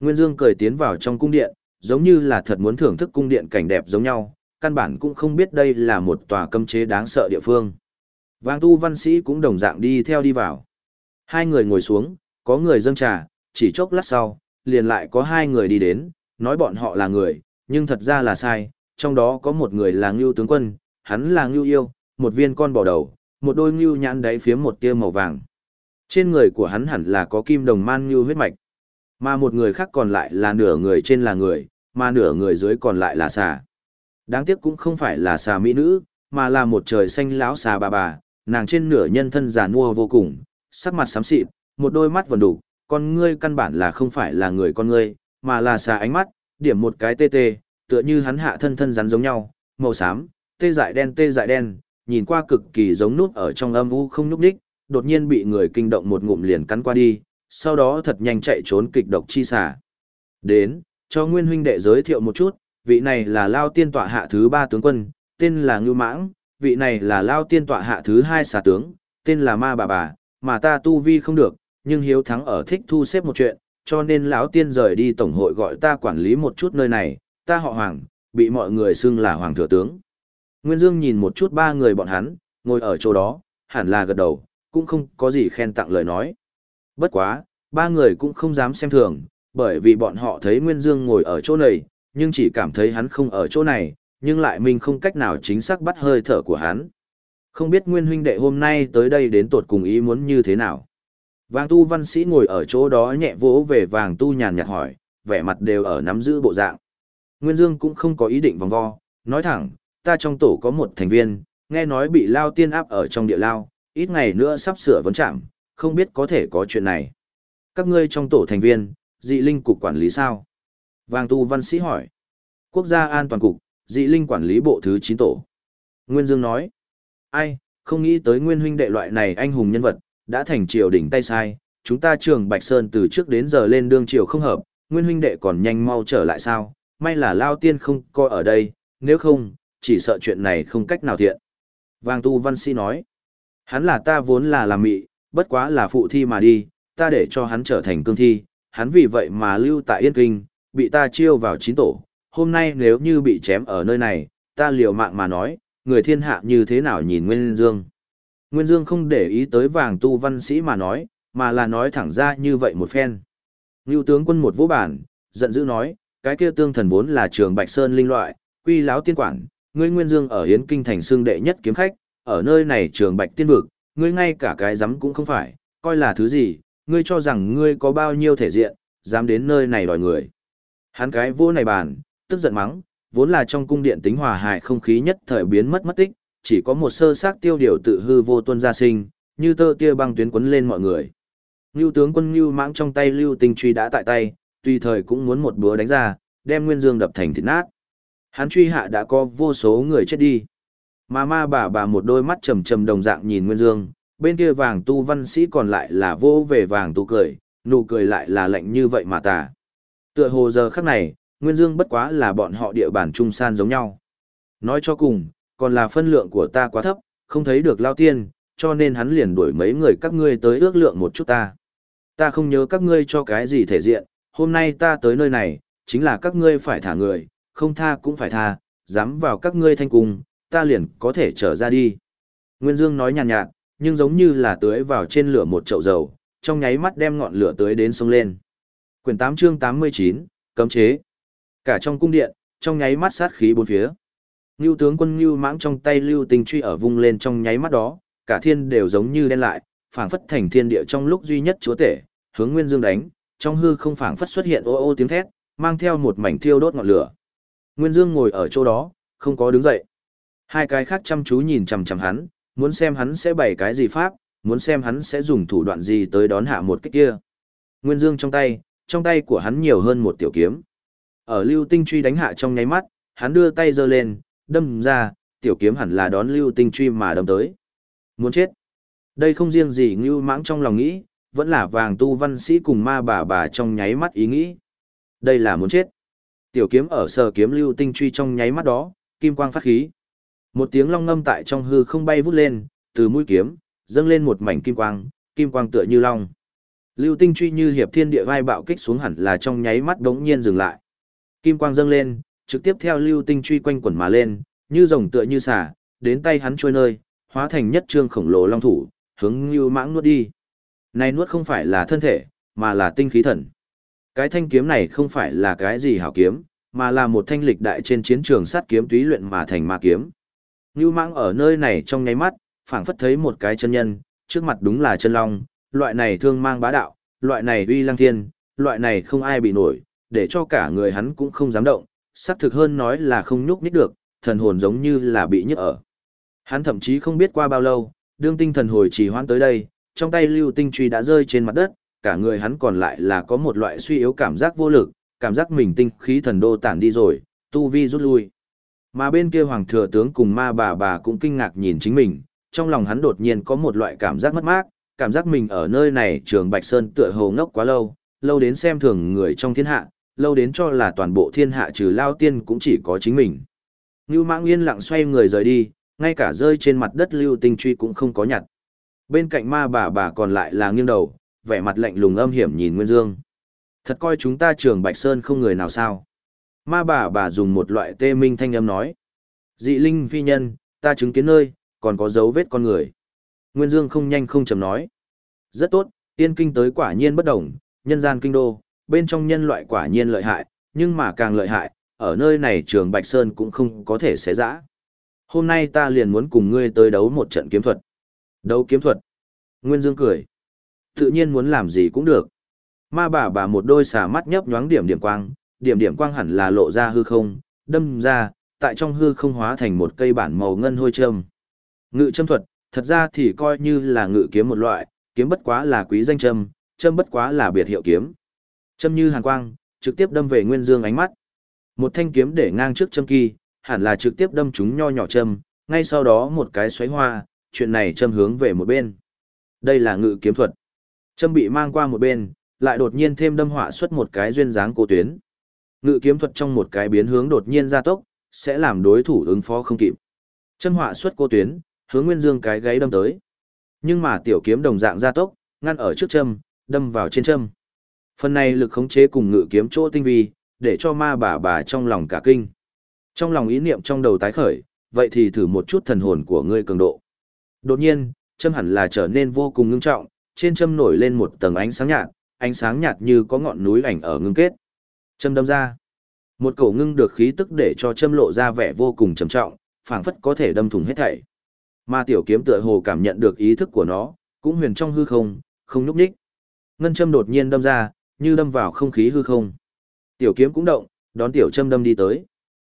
Nguyên Dương cười tiến vào trong cung điện, giống như là thật muốn thưởng thức cung điện cảnh đẹp giống nhau, căn bản cũng không biết đây là một tòa cấm chế đáng sợ địa phương. Vàng tu văn sĩ cũng đồng dạng đi theo đi vào. Hai người ngồi xuống, có người dâng trà, chỉ chốc lát sau, liền lại có hai người đi đến, nói bọn họ là người, nhưng thật ra là sai, trong đó có một người là Ngưu tướng quân, hắn là Ngưu yêu, một viên con bò đầu, một đôi Ngưu nhãn đáy phía một tia màu vàng. Trên người của hắn hẳn là có kim đồng man Ngưu huyết mạch, mà một người khác còn lại là nửa người trên là người, mà nửa người dưới còn lại là xà. Đáng tiếc cũng không phải là xà mỹ nữ, mà là một trời xanh lão xà bà bà, nàng trên nửa nhân thân già nua vô cùng, sắc mặt xám xịt, một đôi mắt vần đủ, con ngươi căn bản là không phải là người con ngươi, mà là xà ánh mắt, điểm một cái tê tê, tựa như hắn hạ thân thân rắn giống nhau, màu xám, tê dại đen tê dại đen, nhìn qua cực kỳ giống nút ở trong âm u không nhúc đích, đột nhiên bị người kinh động một ngụm liền cắn qua đi, sau đó thật nhanh chạy trốn kịch độc chi xả. Đến, cho Nguyên huynh đệ giới thiệu một chút, vị này là Lao Tiên tọa hạ thứ ba tướng quân, tên là Ngưu Mãng, vị này là Lao Tiên tọa hạ thứ hai xà tướng, tên là Ma Bà Bà, mà ta tu vi không được, nhưng hiếu thắng ở thích thu xếp một chuyện, cho nên lão tiên rời đi tổng hội gọi ta quản lý một chút nơi này, ta họ Hoàng, bị mọi người xưng là Hoàng thừa tướng. Nguyên Dương nhìn một chút ba người bọn hắn, ngồi ở chỗ đó, hẳn là gật đầu, cũng không có gì khen tặng lời nói. Bất quá, ba người cũng không dám xem thường, bởi vì bọn họ thấy Nguyên Dương ngồi ở chỗ này, nhưng chỉ cảm thấy hắn không ở chỗ này, nhưng lại mình không cách nào chính xác bắt hơi thở của hắn. Không biết Nguyên huynh đệ hôm nay tới đây đến tột cùng ý muốn như thế nào. Vàng tu văn sĩ ngồi ở chỗ đó nhẹ vỗ về vàng tu nhàn nhạt hỏi, vẻ mặt đều ở nắm giữ bộ dạng. Nguyên Dương cũng không có ý định vòng vo, nói thẳng, ta trong tổ có một thành viên, nghe nói bị lao tiên áp ở trong địa lao, ít ngày nữa sắp sửa vấn chạm, không biết có thể có chuyện này. Các ngươi trong tổ thành viên, dị linh cục quản lý sao? Vàng tu văn sĩ hỏi. Quốc gia an toàn cục, dị linh quản lý bộ thứ 9 tổ. Nguyên Dương nói. Ai, không nghĩ tới nguyên huynh đệ loại này anh hùng nhân vật, đã thành triều đỉnh tay sai, chúng ta trường Bạch Sơn từ trước đến giờ lên đương triều không hợp, nguyên huynh đệ còn nhanh mau trở lại sao, may là Lao Tiên không coi ở đây, nếu không, chỉ sợ chuyện này không cách nào thiện. Vàng tu văn sĩ nói, hắn là ta vốn là làm mị, bất quá là phụ thi mà đi, ta để cho hắn trở thành cương thi, hắn vì vậy mà lưu tại Yên Kinh, bị ta chiêu vào chín tổ, hôm nay nếu như bị chém ở nơi này, ta liều mạng mà nói, người thiên hạ như thế nào nhìn Nguyên Dương. Nguyên Dương không để ý tới vàng tu văn sĩ mà nói, mà là nói thẳng ra như vậy một phen. Ngưu tướng quân một vũ bản, giận dữ nói, cái kia tương thần vốn là trường Bạch Sơn linh loại, quy láo tiên quản, ngươi Nguyên Dương ở Yến Kinh thành xương đệ nhất kiếm khách, ở nơi này trường Bạch tiên vực, ngươi ngay cả cái dám cũng không phải, coi là thứ gì, ngươi cho rằng ngươi có bao nhiêu thể diện, dám đến nơi này đòi người. Hắn cái vô này bản tức giận mắng, vốn là trong cung điện tính hòa hài không khí nhất thời biến mất mất tích, chỉ có một sơ xác tiêu điều tự hư vô tuân gia sinh, như tơ tia băng tuyến quấn lên mọi người. lưu tướng quân lưu mãng trong tay lưu tinh truy đã tại tay, tùy thời cũng muốn một búa đánh ra, đem Nguyên Dương đập thành thịt nát. Hắn truy hạ đã có vô số người chết đi. Mà ma bà bà một đôi mắt trầm trầm đồng dạng nhìn Nguyên Dương, bên kia vàng tu văn sĩ còn lại là vô về vàng tu cười, nụ cười lại là lạnh như vậy mà tà. Tựa hồ giờ khắc này, Nguyên Dương bất quá là bọn họ địa bàn trung san giống nhau. Nói cho cùng, còn là phân lượng của ta quá thấp, không thấy được lao tiên, cho nên hắn liền đuổi mấy người các ngươi tới ước lượng một chút ta. Ta không nhớ các ngươi cho cái gì thể diện, hôm nay ta tới nơi này, chính là các ngươi phải thả người, không tha cũng phải tha, dám vào các ngươi thanh cung, ta liền có thể trở ra đi. Nguyên Dương nói nhàn nhạt, nhạt, nhưng giống như là tưới vào trên lửa một chậu dầu, trong nháy mắt đem ngọn lửa tưới đến sông lên. Quyển 8 chương 89, cấm chế. Cả trong cung điện, trong nháy mắt sát khí bốn phía. Ngưu tướng quân Ngưu mãng trong tay lưu tình truy ở vung lên trong nháy mắt đó, cả thiên đều giống như đen lại, phảng phất thành thiên địa trong lúc duy nhất chúa tể, hướng Nguyên Dương đánh, trong hư không phảng phất xuất hiện ô ô tiếng thét, mang theo một mảnh thiêu đốt ngọn lửa. Nguyên Dương ngồi ở chỗ đó, không có đứng dậy. Hai cái khác chăm chú nhìn chằm chằm hắn, muốn xem hắn sẽ bày cái gì pháp, muốn xem hắn sẽ dùng thủ đoạn gì tới đón hạ một cái kia. Nguyên Dương trong tay, trong tay của hắn nhiều hơn một tiểu kiếm. Ở lưu tinh truy đánh hạ trong nháy mắt, hắn đưa tay giơ lên, đâm ra, tiểu kiếm hẳn là đón lưu tinh truy mà đâm tới. Muốn chết. Đây không riêng gì ngưu mãng trong lòng nghĩ, vẫn là vàng tu văn sĩ cùng ma bà bà trong nháy mắt ý nghĩ. Đây là muốn chết. Tiểu kiếm ở sờ kiếm lưu tinh truy trong nháy mắt đó, kim quang phát khí. Một tiếng long ngâm tại trong hư không bay vút lên, từ mũi kiếm, dâng lên một mảnh kim quang, kim quang tựa như long. Lưu tinh truy như hiệp thiên địa vai bạo kích xuống hẳn là trong nháy mắt đống nhiên dừng lại. Kim quang dâng lên, trực tiếp theo lưu tinh truy quanh quẩn mà lên, như rồng tựa như xả, đến tay hắn trôi nơi, hóa thành nhất trương khổng lồ long thủ, hướng lưu mãng nuốt đi. Này nuốt không phải là thân thể, mà là tinh khí thần. Cái thanh kiếm này không phải là cái gì hảo kiếm, mà là một thanh lịch đại trên chiến trường sát kiếm túy luyện mà thành ma kiếm. Lưu mãng ở nơi này trong nháy mắt, phảng phất thấy một cái chân nhân, trước mặt đúng là chân long, loại này thương mang bá đạo, loại này uy lăng thiên, loại này không ai bị nổi, để cho cả người hắn cũng không dám động, xác thực hơn nói là không nhúc nhích được, thần hồn giống như là bị nhức ở. Hắn thậm chí không biết qua bao lâu, đương tinh thần hồi trì hoãn tới đây, trong tay lưu tinh truy đã rơi trên mặt đất, cả người hắn còn lại là có một loại suy yếu cảm giác vô lực, cảm giác mình tinh khí thần đô tản đi rồi, tu vi rút lui. Mà bên kia hoàng thừa tướng cùng ma bà bà cũng kinh ngạc nhìn chính mình, trong lòng hắn đột nhiên có một loại cảm giác mất mát, cảm giác mình ở nơi này trường Bạch Sơn tựa hồ ngốc quá lâu, lâu đến xem thường người trong thiên hạ, lâu đến cho là toàn bộ thiên hạ trừ lao tiên cũng chỉ có chính mình. Ngưu Mãng yên lặng xoay người rời đi, ngay cả rơi trên mặt đất lưu tinh truy cũng không có nhặt. Bên cạnh ma bà bà còn lại là nghiêng đầu, vẻ mặt lạnh lùng âm hiểm nhìn Nguyên Dương. Thật coi chúng ta trường Bạch Sơn không người nào sao. Ma bà bà dùng một loại tê minh thanh âm nói. Dị linh phi nhân, ta chứng kiến nơi, còn có dấu vết con người. Nguyên Dương không nhanh không chậm nói. Rất tốt, tiên kinh tới quả nhiên bất đồng, nhân gian kinh đô, bên trong nhân loại quả nhiên lợi hại, nhưng mà càng lợi hại, ở nơi này trường Bạch Sơn cũng không có thể xé giã. Hôm nay ta liền muốn cùng ngươi tới đấu một trận kiếm thuật. Đấu kiếm thuật. Nguyên Dương cười. Tự nhiên muốn làm gì cũng được. Ma bà bà một đôi xà mắt nhấp nhoáng điểm điểm quang, điểm điểm quang hẳn là lộ ra hư không, đâm ra, tại trong hư không hóa thành một cây bản màu ngân hôi châm. Ngự châm thuật, thật ra thì coi như là ngự kiếm một loại, kiếm bất quá là quý danh châm, châm bất quá là biệt hiệu kiếm. Châm như hàn quang, trực tiếp đâm về Nguyên Dương ánh mắt. Một thanh kiếm để ngang trước châm kỳ, hẳn là trực tiếp đâm chúng nho nhỏ châm, ngay sau đó một cái xoáy hoa, chuyện này châm hướng về một bên. Đây là ngự kiếm thuật. Châm bị mang qua một bên, lại đột nhiên thêm đâm họa xuất một cái duyên dáng cố tuyến. Ngự kiếm thuật trong một cái biến hướng đột nhiên gia tốc, sẽ làm đối thủ ứng phó không kịp. Châm họa xuất cô tuyến, hướng Nguyên Dương cái gáy đâm tới. Nhưng mà tiểu kiếm đồng dạng gia tốc, ngăn ở trước châm, đâm vào trên châm. Phần này lực khống chế cùng ngự kiếm chỗ tinh vi, để cho ma bà bà trong lòng cả kinh. Trong lòng ý niệm trong đầu tái khởi, vậy thì thử một chút thần hồn của ngươi cường độ. Đột nhiên, châm hẳn là trở nên vô cùng ngưng trọng, trên châm nổi lên một tầng ánh sáng nhạt, ánh sáng nhạt như có ngọn núi ảnh ở ngưng kết. Châm đâm ra. Một cổ ngưng được khí tức để cho châm lộ ra vẻ vô cùng trầm trọng, phảng phất có thể đâm thủng hết thảy. ma tiểu kiếm tựa hồ cảm nhận được ý thức của nó, cũng huyền trong hư không, không nhúc nhích. Ngân châm đột nhiên đâm ra, như đâm vào không khí hư không. Tiểu kiếm cũng động, đón tiểu châm đâm đi tới.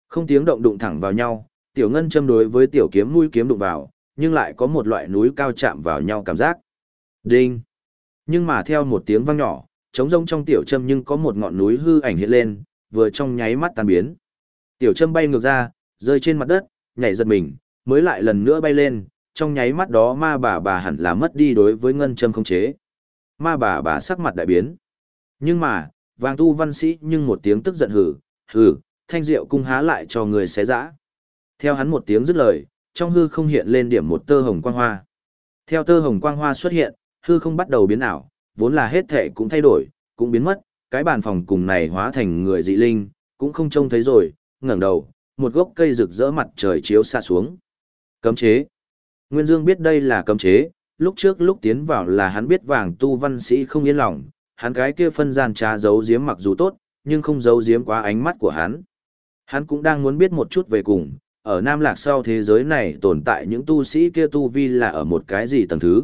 Không tiếng động đụng thẳng vào nhau, tiểu ngân châm đối với tiểu kiếm mũi kiếm đụng vào, nhưng lại có một loại núi cao chạm vào nhau cảm giác. Đinh! Nhưng mà theo một tiếng vang nhỏ, trống rông trong tiểu châm nhưng có một ngọn núi hư ảnh hiện lên, vừa trong nháy mắt tan biến. Tiểu châm bay ngược ra, rơi trên mặt đất, nhảy giật mình, mới lại lần nữa bay lên, trong nháy mắt đó ma bà bà hẳn là mất đi đối với ngân châm không chế. Ma bà bà sắc mặt đại biến. Nhưng mà, vàng tu văn sĩ nhưng một tiếng tức giận hử, hử, thanh diệu cung há lại cho người xé dã. Theo hắn một tiếng dứt lời, trong hư không hiện lên điểm một tơ hồng quang hoa. Theo tơ hồng quang hoa xuất hiện, hư không bắt đầu biến ảo, vốn là hết thể cũng thay đổi, cũng biến mất, cái bàn phòng cùng này hóa thành người dị linh, cũng không trông thấy rồi, ngẩng đầu, một gốc cây rực rỡ mặt trời chiếu xa xuống. Cấm chế. Nguyên Dương biết đây là cấm chế, lúc trước lúc tiến vào là hắn biết vàng tu văn sĩ không yên lòng, hắn cái kia phân gian trá giấu giếm mặc dù tốt, nhưng không giấu giếm quá ánh mắt của hắn. Hắn cũng đang muốn biết một chút về cùng, ở Nam Lạc sau thế giới này tồn tại những tu sĩ kia tu vi là ở một cái gì tầng thứ.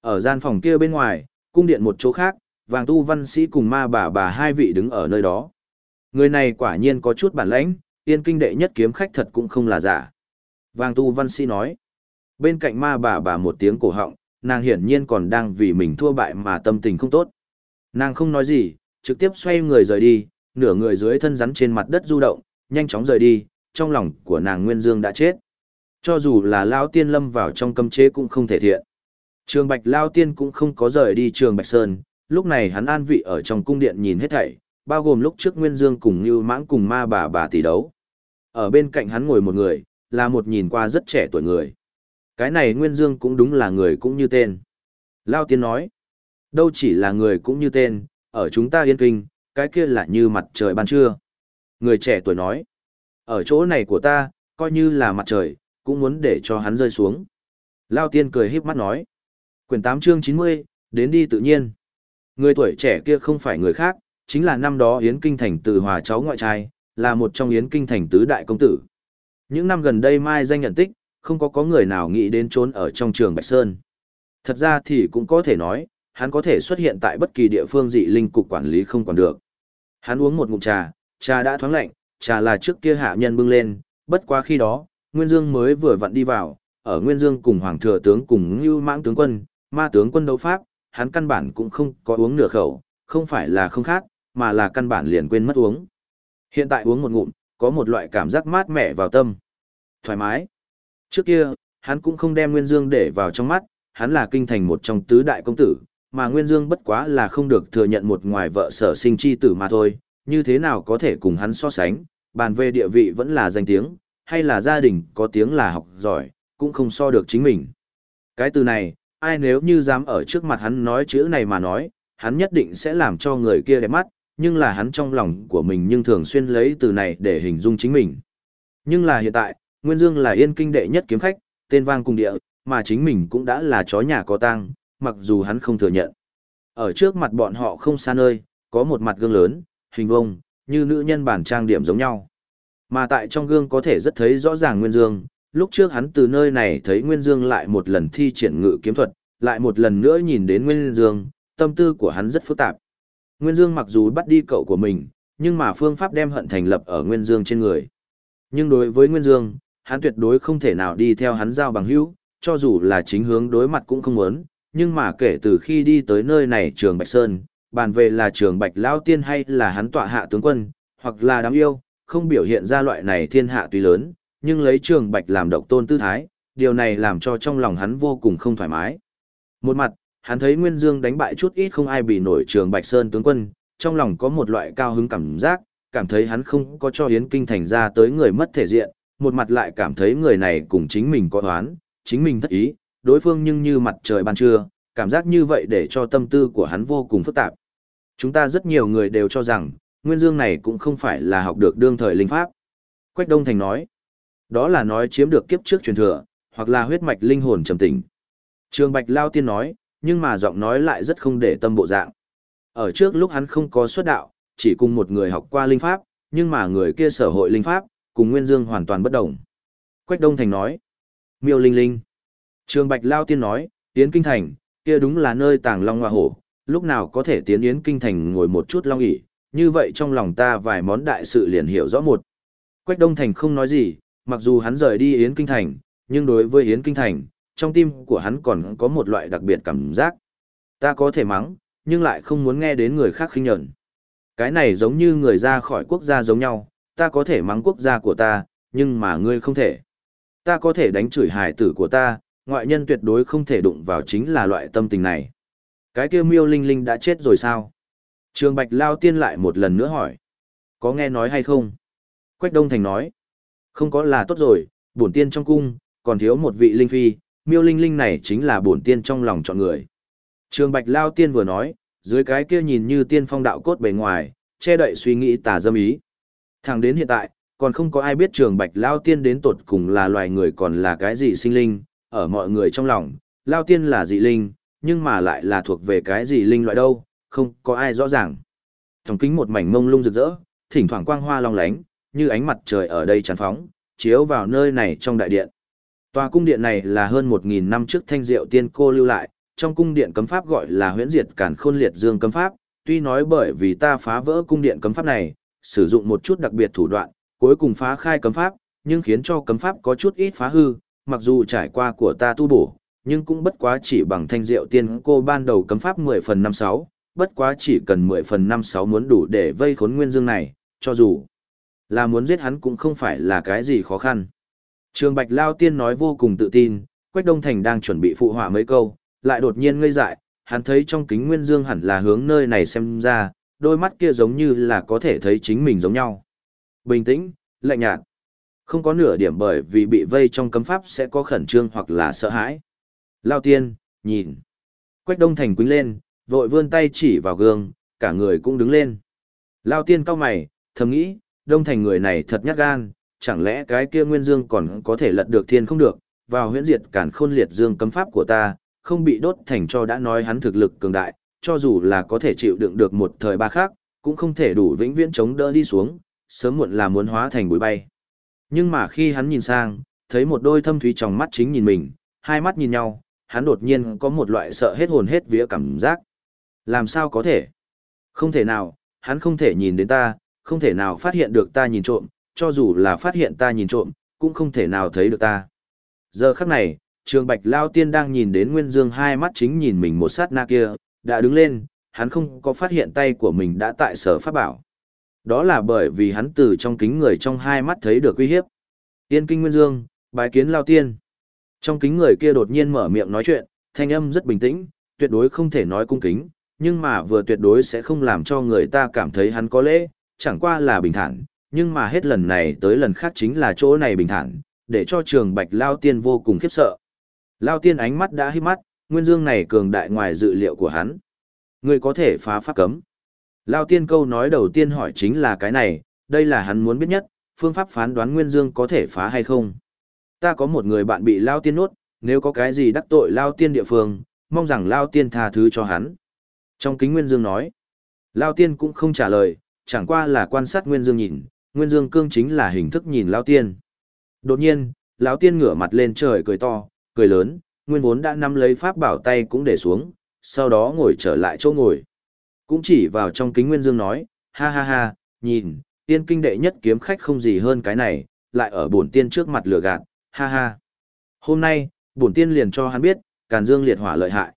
Ở gian phòng kia bên ngoài, cung điện một chỗ khác, vàng tu văn sĩ cùng ma bà bà hai vị đứng ở nơi đó. Người này quả nhiên có chút bản lãnh, tiên kinh đệ nhất kiếm khách thật cũng không là giả. Vàng tu văn sĩ nói. Bên cạnh ma bà bà một tiếng cổ họng, nàng hiển nhiên còn đang vì mình thua bại mà tâm tình không tốt. Nàng không nói gì, trực tiếp xoay người rời đi, nửa người dưới thân rắn trên mặt đất du động, nhanh chóng rời đi, trong lòng của nàng Nguyên Dương đã chết. Cho dù là Lao Tiên lâm vào trong cấm chế cũng không thể thiện. Trường Bạch Lao Tiên cũng không có rời đi trường Bạch Sơn, lúc này hắn an vị ở trong cung điện nhìn hết thảy, bao gồm lúc trước Nguyên Dương cùng Như Mãng cùng ma bà bà tỷ đấu. Ở bên cạnh hắn ngồi một người, là một nhìn qua rất trẻ tuổi người. Cái này Nguyên Dương cũng đúng là người cũng như tên. Lao Tiên nói, đâu chỉ là người cũng như tên, ở chúng ta yên kinh, cái kia là như mặt trời ban trưa. Người trẻ tuổi nói, ở chỗ này của ta, coi như là mặt trời, cũng muốn để cho hắn rơi xuống. Lao Tiên cười híp mắt nói, quyển 8 chương 90, đến đi tự nhiên. Người tuổi trẻ kia không phải người khác, chính là năm đó Yến Kinh Thành từ hòa cháu ngoại trai, là một trong Yến Kinh Thành tứ đại công tử. Những năm gần đây mai danh nhận tích, không có có người nào nghĩ đến trốn ở trong trường Bạch Sơn. Thật ra thì cũng có thể nói, hắn có thể xuất hiện tại bất kỳ địa phương dị linh cục quản lý không còn được. Hắn uống một ngụm trà, trà đã thoáng lạnh, trà là trước kia hạ nhân bưng lên, bất quá khi đó, Nguyên Dương mới vừa vặn đi vào, ở Nguyên Dương cùng Hoàng thừa tướng cùng Ngưu Mãng tướng quân, ma tướng quân đấu pháp, hắn căn bản cũng không có uống nửa khẩu, không phải là không khát, mà là căn bản liền quên mất uống. Hiện tại uống một ngụm, có một loại cảm giác mát mẻ vào tâm. Thoải mái. Trước kia, hắn cũng không đem Nguyên Dương để vào trong mắt, hắn là kinh thành một trong tứ đại công tử, mà Nguyên Dương bất quá là không được thừa nhận một ngoài vợ sở sinh chi tử mà thôi, như thế nào có thể cùng hắn so sánh, bàn về địa vị vẫn là danh tiếng, hay là gia đình có tiếng là học giỏi, cũng không so được chính mình. Cái từ này, ai nếu như dám ở trước mặt hắn nói chữ này mà nói, hắn nhất định sẽ làm cho người kia đẹp mắt, nhưng là hắn trong lòng của mình nhưng thường xuyên lấy từ này để hình dung chính mình. Nhưng là hiện tại, Nguyên Dương là yên kinh đệ nhất kiếm khách, tên vang cùng địa, mà chính mình cũng đã là chó nhà có tang, mặc dù hắn không thừa nhận. Ở trước mặt bọn họ không xa nơi, có một mặt gương lớn, hình vông, như nữ nhân bản trang điểm giống nhau. Mà tại trong gương có thể rất thấy rõ ràng Nguyên Dương, lúc trước hắn từ nơi này thấy Nguyên Dương lại một lần thi triển ngự kiếm thuật, lại một lần nữa nhìn đến Nguyên Dương, tâm tư của hắn rất phức tạp. Nguyên Dương mặc dù bắt đi cậu của mình, nhưng mà phương pháp đem hận thành lập ở Nguyên Dương trên người. Nhưng đối với Nguyên Dương, hắn tuyệt đối không thể nào đi theo hắn giao bằng hữu, cho dù là chính hướng đối mặt cũng không muốn, nhưng mà kể từ khi đi tới nơi này trường Bạch Sơn, bàn về là trường Bạch Lao Tiên hay là hắn tọa hạ tướng quân, hoặc là đám yêu, không biểu hiện ra loại này thiên hạ tuy lớn, nhưng lấy trường Bạch làm độc tôn tư thái, điều này làm cho trong lòng hắn vô cùng không thoải mái. Một mặt, hắn thấy Nguyên Dương đánh bại chút ít không ai bị nổi trường Bạch Sơn tướng quân, trong lòng có một loại cao hứng cảm giác, cảm thấy hắn không có cho Yến Kinh thành ra tới người mất thể diện, một mặt lại cảm thấy người này cùng chính mình có oán, chính mình thất ý, đối phương nhưng như mặt trời ban trưa, cảm giác như vậy để cho tâm tư của hắn vô cùng phức tạp. Chúng ta rất nhiều người đều cho rằng, Nguyên Dương này cũng không phải là học được đương thời linh pháp. Quách Đông Thành nói, đó là nói chiếm được kiếp trước truyền thừa, hoặc là huyết mạch linh hồn trầm tĩnh Trường Bạch Lao Tiên nói, nhưng mà giọng nói lại rất không để tâm bộ dạng. Ở trước lúc hắn không có xuất đạo, chỉ cùng một người học qua linh pháp, nhưng mà người kia sở hội linh pháp, cùng Nguyên Dương hoàn toàn bất đồng. Quách Đông Thành nói, miêu linh linh. Trường Bạch Lao Tiên nói, Yến Kinh Thành, kia đúng là nơi tàng long hoa hổ, lúc nào có thể tiến Yến Kinh Thành ngồi một chút long ỉ, như vậy trong lòng ta vài món đại sự liền hiểu rõ một. Quách Đông Thành không nói gì, mặc dù hắn rời đi Yến Kinh Thành, nhưng đối với Yến Kinh Thành, trong tim của hắn còn có một loại đặc biệt cảm giác. Ta có thể mắng, nhưng lại không muốn nghe đến người khác khinh nhẫn. Cái này giống như người ra khỏi quốc gia giống nhau, ta có thể mắng quốc gia của ta, nhưng mà ngươi không thể. Ta có thể đánh chửi hài tử của ta, ngoại nhân tuyệt đối không thể đụng vào chính là loại tâm tình này. Cái kia miêu linh linh đã chết rồi sao? Trường Bạch Lao Tiên lại một lần nữa hỏi. Có nghe nói hay không? Quách Đông Thành nói. Không có là tốt rồi, bổn tiên trong cung, còn thiếu một vị linh phi, miêu linh linh này chính là bổn tiên trong lòng chọn người. Trường Bạch Lao Tiên vừa nói, dưới cái kia nhìn như tiên phong đạo cốt bề ngoài, che đậy suy nghĩ tà dâm ý. Thẳng đến hiện tại, còn không có ai biết trường Bạch Lao Tiên đến tột cùng là loài người còn là cái gì sinh linh, ở mọi người trong lòng, Lao Tiên là dị linh, nhưng mà lại là thuộc về cái gì linh loại đâu, không có ai rõ ràng. Trong kính một mảnh mông lung rực rỡ, thỉnh thoảng quang hoa long lánh, như ánh mặt trời ở đây tràn phóng, chiếu vào nơi này trong đại điện. Tòa cung điện này là hơn 1.000 năm trước thanh diệu tiên cô lưu lại, trong cung điện cấm pháp gọi là huyễn diệt cản khôn liệt dương cấm pháp, tuy nói bởi vì ta phá vỡ cung điện cấm pháp này, sử dụng một chút đặc biệt thủ đoạn, cuối cùng phá khai cấm pháp, nhưng khiến cho cấm pháp có chút ít phá hư, mặc dù trải qua của ta tu bổ, nhưng cũng bất quá chỉ bằng thanh diệu tiên cô ban đầu cấm pháp 10 phần 56, bất quá chỉ cần 10 phần 56 muốn đủ để vây khốn nguyên dương này, cho dù Là muốn giết hắn cũng không phải là cái gì khó khăn. Trường Bạch Lao Tiên nói vô cùng tự tin, Quách Đông Thành đang chuẩn bị phụ họa mấy câu, lại đột nhiên ngây dại, hắn thấy trong kính nguyên dương hẳn là hướng nơi này xem ra, đôi mắt kia giống như là có thể thấy chính mình giống nhau. Bình tĩnh, lạnh nhạt. Không có nửa điểm bởi vì bị vây trong cấm pháp sẽ có khẩn trương hoặc là sợ hãi. Lao tiên, nhìn. Quách đông thành quính lên, vội vươn tay chỉ vào gương, cả người cũng đứng lên. Lao tiên cao mày, thầm nghĩ, đông thành người này thật nhát gan, chẳng lẽ cái kia nguyên dương còn có thể lật được thiên không được, vào huyễn diệt cản khôn liệt dương cấm pháp của ta, không bị đốt thành cho đã nói hắn thực lực cường đại, cho dù là có thể chịu đựng được một thời ba khác, cũng không thể đủ vĩnh viễn chống đỡ đi xuống, sớm muộn là muốn hóa thành bụi bay. Nhưng mà khi hắn nhìn sang, thấy một đôi thâm thúy trong mắt chính nhìn mình, hai mắt nhìn nhau, hắn đột nhiên có một loại sợ hết hồn hết vía cảm giác. Làm sao có thể? Không thể nào, hắn không thể nhìn đến ta, không thể nào phát hiện được ta nhìn trộm, cho dù là phát hiện ta nhìn trộm, cũng không thể nào thấy được ta. Giờ khắc này, trường bạch lao tiên đang nhìn đến Nguyên Dương hai mắt chính nhìn mình một sát na kia, đã đứng lên, hắn không có phát hiện tay của mình đã tại sở pháp bảo. Đó là bởi vì hắn từ trong kính người trong hai mắt thấy được uy hiếp. Tiên kinh Nguyên Dương, bái kiến lao tiên. Trong kính người kia đột nhiên mở miệng nói chuyện, thanh âm rất bình tĩnh, tuyệt đối không thể nói cung kính, nhưng mà vừa tuyệt đối sẽ không làm cho người ta cảm thấy hắn có lễ, chẳng qua là bình thản, nhưng mà hết lần này tới lần khác chính là chỗ này bình thản, để cho trường bạch lao tiên vô cùng khiếp sợ. Lao tiên ánh mắt đã hít mắt, nguyên dương này cường đại ngoài dự liệu của hắn. Người có thể phá pháp cấm. Lao tiên câu nói đầu tiên hỏi chính là cái này, đây là hắn muốn biết nhất, phương pháp phán đoán nguyên dương có thể phá hay không. Ta có một người bạn bị Lao tiên nốt, nếu có cái gì đắc tội Lao tiên địa phương, mong rằng Lao tiên tha thứ cho hắn. Trong kính nguyên dương nói, Lao tiên cũng không trả lời, chẳng qua là quan sát nguyên dương nhìn, nguyên dương cương chính là hình thức nhìn Lao tiên. Đột nhiên, lão tiên ngửa mặt lên trời cười to, cười lớn, nguyên vốn đã nắm lấy pháp bảo tay cũng để xuống, sau đó ngồi trở lại chỗ ngồi. Cũng chỉ vào trong kính nguyên dương nói, ha ha ha, nhìn, tiên kinh đệ nhất kiếm khách không gì hơn cái này, lại ở bổn tiên trước mặt lửa gạt, ha ha. Hôm nay, bổn tiên liền cho hắn biết, càn dương liệt hỏa lợi hại.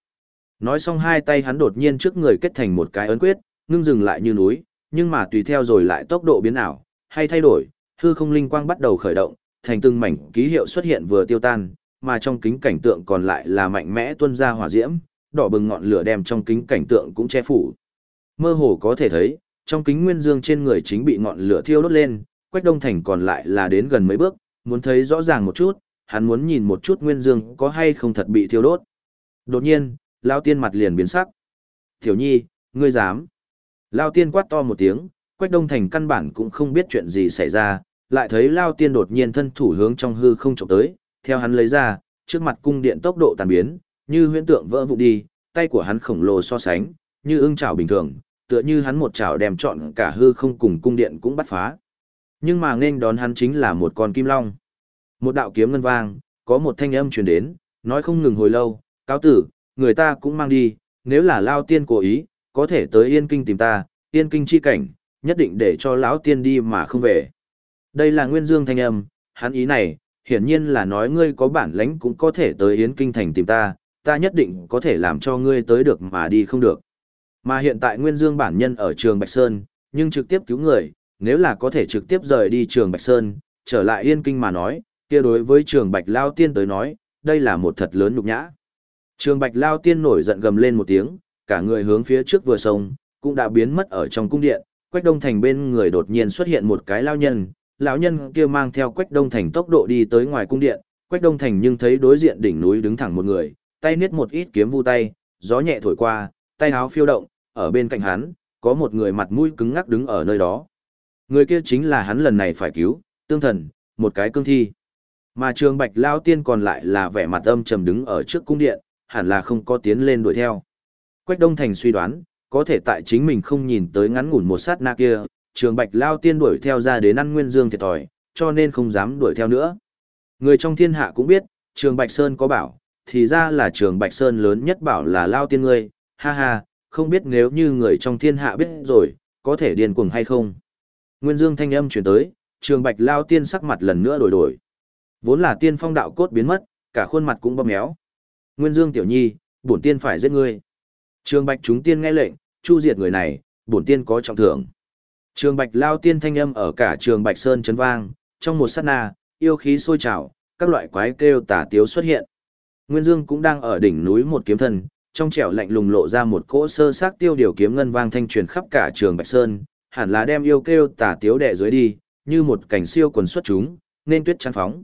Nói xong hai tay hắn đột nhiên trước người kết thành một cái ấn quyết, ngưng dừng lại như núi, nhưng mà tùy theo rồi lại tốc độ biến ảo, hay thay đổi, hư không linh quang bắt đầu khởi động, thành từng mảnh ký hiệu xuất hiện vừa tiêu tan, mà trong kính cảnh tượng còn lại là mạnh mẽ tuôn ra hỏa diễm, đỏ bừng ngọn lửa đem trong kính cảnh tượng cũng che phủ. Mơ hồ có thể thấy, trong kính nguyên dương trên người chính bị ngọn lửa thiêu đốt lên, Quách Đông Thành còn lại là đến gần mấy bước, muốn thấy rõ ràng một chút, hắn muốn nhìn một chút nguyên dương có hay không thật bị thiêu đốt. Đột nhiên, Lao Tiên mặt liền biến sắc. Tiểu Nhi, ngươi dám. Lao Tiên quát to một tiếng, Quách Đông Thành căn bản cũng không biết chuyện gì xảy ra, lại thấy Lao Tiên đột nhiên thân thủ hướng trong hư không trộm tới, theo hắn lấy ra, trước mặt cung điện tốc độ tàn biến, như huyễn tượng vỡ vụn đi, tay của hắn khổng lồ so sánh, như ưng chảo bình thường, tựa như hắn một chảo đem trọn cả hư không cùng cung điện cũng bắt phá. Nhưng mà nên đón hắn chính là một con kim long. Một đạo kiếm ngân vang, có một thanh âm truyền đến, nói không ngừng hồi lâu, cáo tử, người ta cũng mang đi, nếu là lao tiên cố ý, có thể tới yên kinh tìm ta, yên kinh chi cảnh, nhất định để cho lão tiên đi mà không về. Đây là nguyên dương thanh âm, hắn ý này, hiển nhiên là nói ngươi có bản lãnh cũng có thể tới Yến Kinh Thành tìm ta, ta nhất định có thể làm cho ngươi tới được mà đi không được. Mà hiện tại Nguyên Dương bản nhân ở trường Bạch Sơn, nhưng trực tiếp cứu người, nếu là có thể trực tiếp rời đi trường Bạch Sơn, trở lại Yên Kinh mà nói, kia đối với trường Bạch Lao Tiên tới nói, đây là một thật lớn nhục nhã. Trường Bạch Lao Tiên nổi giận gầm lên một tiếng, cả người hướng phía trước vừa sông, cũng đã biến mất ở trong cung điện, Quách Đông Thành bên người đột nhiên xuất hiện một cái lao nhân, lão nhân kia mang theo Quách Đông Thành tốc độ đi tới ngoài cung điện, Quách Đông Thành nhưng thấy đối diện đỉnh núi đứng thẳng một người, tay niết một ít kiếm vu tay, gió nhẹ thổi qua, tay áo phiêu động, ở bên cạnh hắn, có một người mặt mũi cứng ngắc đứng ở nơi đó. Người kia chính là hắn lần này phải cứu, tương thần, một cái cương thi. Mà trường bạch lao tiên còn lại là vẻ mặt âm trầm đứng ở trước cung điện, hẳn là không có tiến lên đuổi theo. Quách Đông Thành suy đoán, có thể tại chính mình không nhìn tới ngắn ngủn một sát na kia, trường bạch lao tiên đuổi theo ra đến ăn nguyên dương thiệt thòi, cho nên không dám đuổi theo nữa. Người trong thiên hạ cũng biết, trường bạch sơn có bảo, thì ra là trường bạch sơn lớn nhất bảo là lao tiên ngươi, ha ha, không biết nếu như người trong thiên hạ biết rồi, có thể điên cuồng hay không. Nguyên dương thanh âm chuyển tới, trường bạch lao tiên sắc mặt lần nữa đổi đổi. Vốn là tiên phong đạo cốt biến mất, cả khuôn mặt cũng bầm méo. Nguyên dương tiểu nhi, bổn tiên phải giết ngươi. Trường bạch chúng tiên nghe lệnh, chu diệt người này, bổn tiên có trọng thưởng. Trường Bạch Lao Tiên thanh âm ở cả trường Bạch Sơn chấn vang, trong một sát na, yêu khí sôi trào, các loại quái kêu tả tiếu xuất hiện. Nguyên Dương cũng đang ở đỉnh núi một kiếm thần, trong trẻo lạnh lùng lộ ra một cỗ sơ xác tiêu điều kiếm ngân vang thanh truyền khắp cả trường Bạch Sơn, hẳn là đem yêu kêu tả tiếu đệ dưới đi, như một cảnh siêu quần xuất chúng, nên tuyết chăn phóng.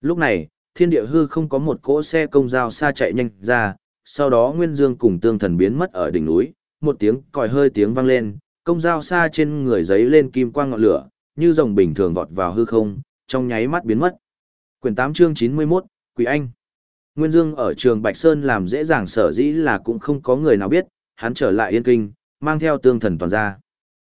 Lúc này, thiên địa hư không có một cỗ xe công giao xa chạy nhanh ra, sau đó Nguyên Dương cùng tương thần biến mất ở đỉnh núi, một tiếng còi hơi tiếng vang lên, công giao xa trên người giấy lên kim quang ngọn lửa, như rồng bình thường vọt vào hư không, trong nháy mắt biến mất. Quyển 8 chương 91, Quỷ Anh. Nguyên Dương ở trường Bạch Sơn làm dễ dàng sở dĩ là cũng không có người nào biết, hắn trở lại yên kinh, mang theo tương thần toàn ra.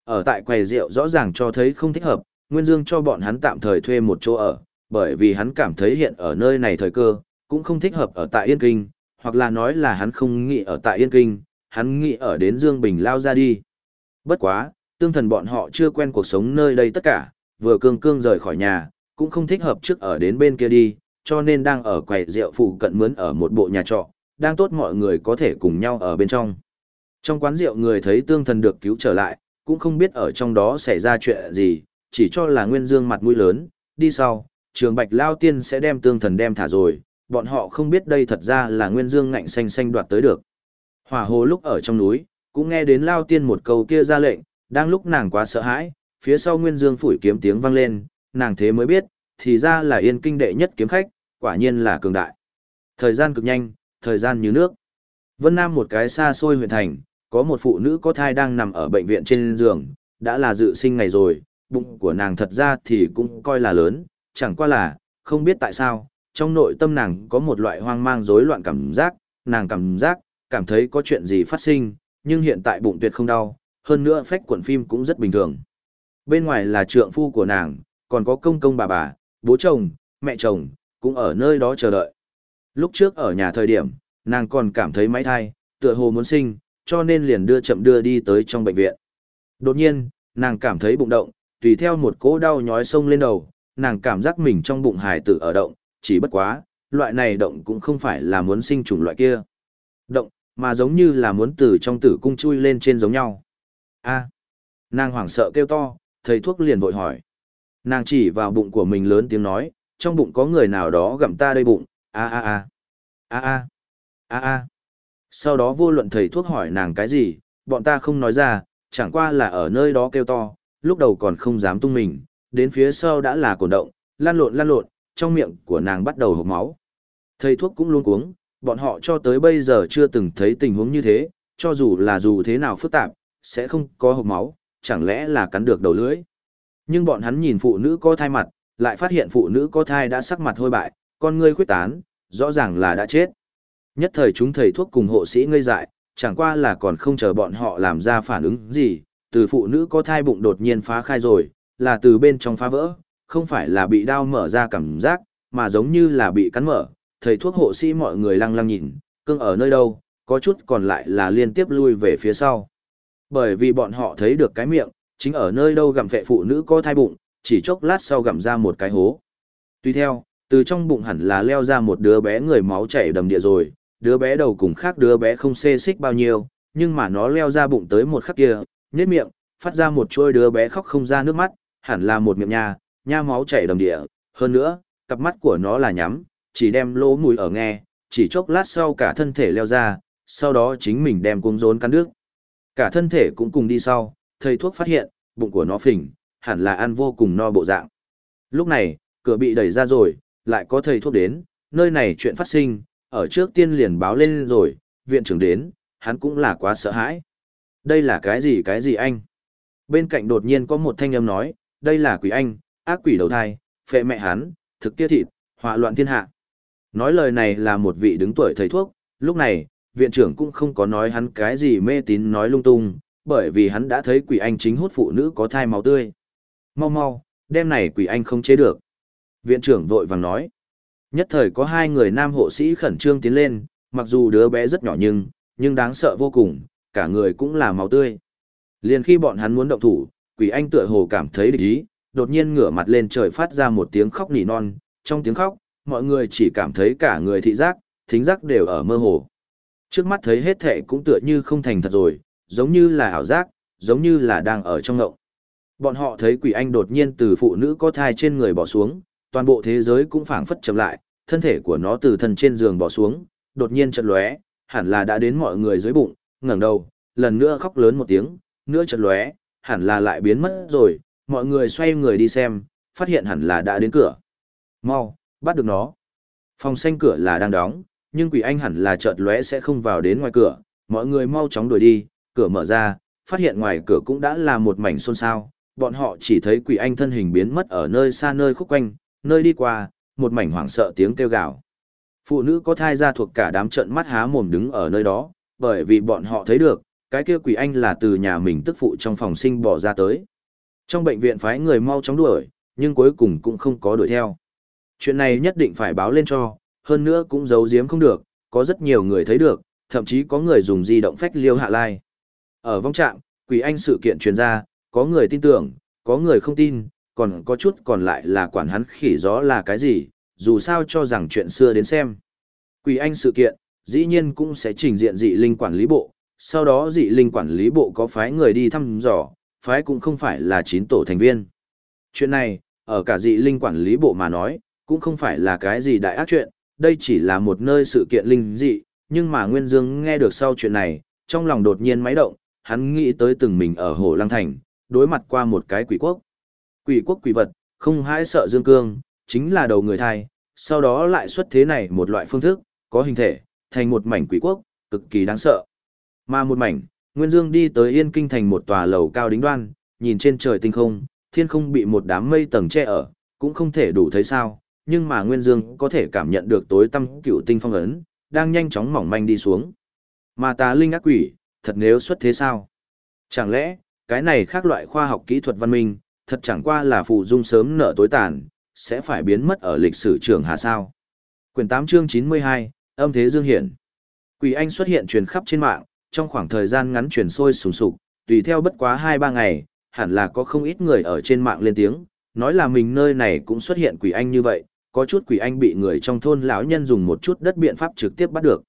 Ở tại quầy rượu rõ ràng cho thấy không thích hợp, Nguyên Dương cho bọn hắn tạm thời thuê một chỗ ở, bởi vì hắn cảm thấy hiện ở nơi này thời cơ, cũng không thích hợp ở tại Yên Kinh, hoặc là nói là hắn không nghĩ ở tại Yên Kinh, hắn nghĩ ở đến Dương Bình lao ra đi. Bất quá, tương thần bọn họ chưa quen cuộc sống nơi đây tất cả, vừa cương cương rời khỏi nhà, cũng không thích hợp trước ở đến bên kia đi, cho nên đang ở quầy rượu phụ cận mướn ở một bộ nhà trọ, đang tốt mọi người có thể cùng nhau ở bên trong. Trong quán rượu người thấy tương thần được cứu trở lại, cũng không biết ở trong đó xảy ra chuyện gì, chỉ cho là Nguyên Dương mặt mũi lớn, đi sau, trường Bạch Lao Tiên sẽ đem tương thần đem thả rồi, bọn họ không biết đây thật ra là Nguyên Dương ngạnh xanh xanh đoạt tới được. Hỏa hồ lúc ở trong núi, cũng nghe đến Lao Tiên một câu kia ra lệnh, đang lúc nàng quá sợ hãi, phía sau Nguyên Dương phủi kiếm tiếng vang lên, nàng thế mới biết, thì ra là yên kinh đệ nhất kiếm khách, quả nhiên là cường đại. Thời gian cực nhanh, thời gian như nước. Vân Nam một cái xa xôi huyện thành, có một phụ nữ có thai đang nằm ở bệnh viện trên giường, đã là dự sinh ngày rồi, bụng của nàng thật ra thì cũng coi là lớn, chẳng qua là, không biết tại sao, trong nội tâm nàng có một loại hoang mang rối loạn cảm giác, nàng cảm giác, cảm thấy có chuyện gì phát sinh, nhưng hiện tại bụng tuyệt không đau, hơn nữa phách quần phim cũng rất bình thường. Bên ngoài là trượng phu của nàng, còn có công công bà bà, bố chồng, mẹ chồng, cũng ở nơi đó chờ đợi. Lúc trước ở nhà thời điểm, nàng còn cảm thấy máy thai, tựa hồ muốn sinh, cho nên liền đưa chậm đưa đi tới trong bệnh viện. Đột nhiên, nàng cảm thấy bụng động, tùy theo một cỗ đau nhói sông lên đầu, nàng cảm giác mình trong bụng hài tử ở động, chỉ bất quá, loại này động cũng không phải là muốn sinh trùng loại kia. Động, mà giống như là muốn từ trong tử cung chui lên trên giống nhau. a nàng hoảng sợ kêu to, thầy thuốc liền vội hỏi. Nàng chỉ vào bụng của mình lớn tiếng nói, trong bụng có người nào đó gặm ta đây bụng, a a a, a a, a a. Sau đó vô luận thầy thuốc hỏi nàng cái gì, bọn ta không nói ra, chẳng qua là ở nơi đó kêu to, lúc đầu còn không dám tung mình, đến phía sau đã là cổ động, lan lộn lan lộn, trong miệng của nàng bắt đầu hộc máu. Thầy thuốc cũng luôn cuống, bọn họ cho tới bây giờ chưa từng thấy tình huống như thế, cho dù là dù thế nào phức tạp, sẽ không có hộc máu, chẳng lẽ là cắn được đầu lưỡi. Nhưng bọn hắn nhìn phụ nữ có thai mặt, lại phát hiện phụ nữ có thai đã sắc mặt hôi bại, con ngươi khuyết tán, rõ ràng là đã chết. Nhất thời chúng thầy thuốc cùng hộ sĩ ngây dại, chẳng qua là còn không chờ bọn họ làm ra phản ứng gì, từ phụ nữ có thai bụng đột nhiên phá khai rồi, là từ bên trong phá vỡ, không phải là bị đau mở ra cảm giác, mà giống như là bị cắn mở. Thầy thuốc hộ sĩ mọi người lăng lăng nhìn, cưng ở nơi đâu, có chút còn lại là liên tiếp lui về phía sau. Bởi vì bọn họ thấy được cái miệng, chính ở nơi đâu gặm vệ phụ nữ có thai bụng, chỉ chốc lát sau gặm ra một cái hố. Tuy theo, từ trong bụng hẳn là leo ra một đứa bé người máu chảy đầm địa rồi, đứa bé đầu cùng khác đứa bé không xê xích bao nhiêu, nhưng mà nó leo ra bụng tới một khắc kia, nhếch miệng, phát ra một chuôi đứa bé khóc không ra nước mắt, hẳn là một miệng nha, nha máu chảy đầm địa, hơn nữa, cặp mắt của nó là nhắm, chỉ đem lỗ mũi ở nghe, chỉ chốc lát sau cả thân thể leo ra, sau đó chính mình đem cuống rốn cắn nước. Cả thân thể cũng cùng đi sau, thầy thuốc phát hiện, bụng của nó phình, hẳn là ăn vô cùng no bộ dạng. Lúc này, cửa bị đẩy ra rồi, lại có thầy thuốc đến, nơi này chuyện phát sinh, ở trước tiên liền báo lên rồi, viện trưởng đến, hắn cũng là quá sợ hãi. Đây là cái gì cái gì anh? Bên cạnh đột nhiên có một thanh âm nói, đây là quỷ anh, ác quỷ đầu thai, phệ mẹ hắn, thực kia thịt, họa loạn thiên hạ. Nói lời này là một vị đứng tuổi thầy thuốc, lúc này, viện trưởng cũng không có nói hắn cái gì mê tín nói lung tung, bởi vì hắn đã thấy quỷ anh chính hút phụ nữ có thai máu tươi. Mau mau, đêm này quỷ anh không chế được. Viện trưởng vội vàng nói. Nhất thời có hai người nam hộ sĩ khẩn trương tiến lên, mặc dù đứa bé rất nhỏ nhưng, nhưng đáng sợ vô cùng, cả người cũng là máu tươi. Liền khi bọn hắn muốn động thủ, quỷ anh tựa hồ cảm thấy địch ý, đột nhiên ngửa mặt lên trời phát ra một tiếng khóc nỉ non, trong tiếng khóc, mọi người chỉ cảm thấy cả người thị giác, thính giác đều ở mơ hồ. Trước mắt thấy hết thệ cũng tựa như không thành thật rồi, giống như là ảo giác, giống như là đang ở trong ngộng. Bọn họ thấy quỷ anh đột nhiên từ phụ nữ có thai trên người bỏ xuống, toàn bộ thế giới cũng phảng phất chậm lại, thân thể của nó từ thân trên giường bỏ xuống, đột nhiên chợt lóe, hẳn là đã đến mọi người dưới bụng, ngẩng đầu, lần nữa khóc lớn một tiếng, nữa chợt lóe, hẳn là lại biến mất rồi, mọi người xoay người đi xem, phát hiện hẳn là đã đến cửa. Mau, bắt được nó. Phòng xanh cửa là đang đóng, nhưng quỷ anh hẳn là chợt lóe sẽ không vào đến ngoài cửa, mọi người mau chóng đuổi đi, cửa mở ra, phát hiện ngoài cửa cũng đã là một mảnh xôn xao, bọn họ chỉ thấy quỷ anh thân hình biến mất ở nơi xa nơi khúc quanh, nơi đi qua, một mảnh hoảng sợ tiếng kêu gào. Phụ nữ có thai ra thuộc cả đám trận mắt há mồm đứng ở nơi đó, bởi vì bọn họ thấy được, cái kia quỷ anh là từ nhà mình tức phụ trong phòng sinh bỏ ra tới. Trong bệnh viện phái người mau chóng đuổi, nhưng cuối cùng cũng không có đuổi theo. Chuyện này nhất định phải báo lên cho, hơn nữa cũng giấu giếm không được, có rất nhiều người thấy được, thậm chí có người dùng di động phách liêu hạ lai. Ở vong trạm, quỷ anh sự kiện truyền ra, có người tin tưởng, có người không tin, còn có chút còn lại là quản hắn khỉ gió là cái gì, dù sao cho rằng chuyện xưa đến xem. Quỷ anh sự kiện, dĩ nhiên cũng sẽ trình diện dị linh quản lý bộ, sau đó dị linh quản lý bộ có phái người đi thăm dò, phái cũng không phải là chín tổ thành viên. Chuyện này, ở cả dị linh quản lý bộ mà nói, cũng không phải là cái gì đại ác chuyện, đây chỉ là một nơi sự kiện linh dị, nhưng mà Nguyên Dương nghe được sau chuyện này, trong lòng đột nhiên máy động, hắn nghĩ tới từng mình ở Hồ Lăng Thành, đối mặt qua một cái quỷ quốc. Quỷ quốc quỷ vật, không hãi sợ Dương Cương, chính là đầu người thai, sau đó lại xuất thế này một loại phương thức, có hình thể, thành một mảnh quỷ quốc, cực kỳ đáng sợ. Mà một mảnh, Nguyên Dương đi tới Yên Kinh thành một tòa lầu cao đính đoan, nhìn trên trời tinh không, thiên không bị một đám mây tầng che ở, cũng không thể đủ thấy sao, nhưng mà Nguyên Dương có thể cảm nhận được tối tăm cựu tinh phong ấn, đang nhanh chóng mỏng manh đi xuống. Mà tà linh ác quỷ, thật nếu xuất thế sao? Chẳng lẽ, cái này khác loại khoa học kỹ thuật văn minh, thật chẳng qua là phụ dung sớm nở tối tàn, sẽ phải biến mất ở lịch sử trường hà sao? Quyển 8 chương 92, âm thế dương hiển. Quỷ Anh xuất hiện truyền khắp trên mạng, trong khoảng thời gian ngắn truyền sôi sùng sục, tùy theo bất quá 2-3 ngày, hẳn là có không ít người ở trên mạng lên tiếng, nói là mình nơi này cũng xuất hiện quỷ anh như vậy, có chút quỷ anh bị người trong thôn lão nhân dùng một chút đất biện pháp trực tiếp bắt được.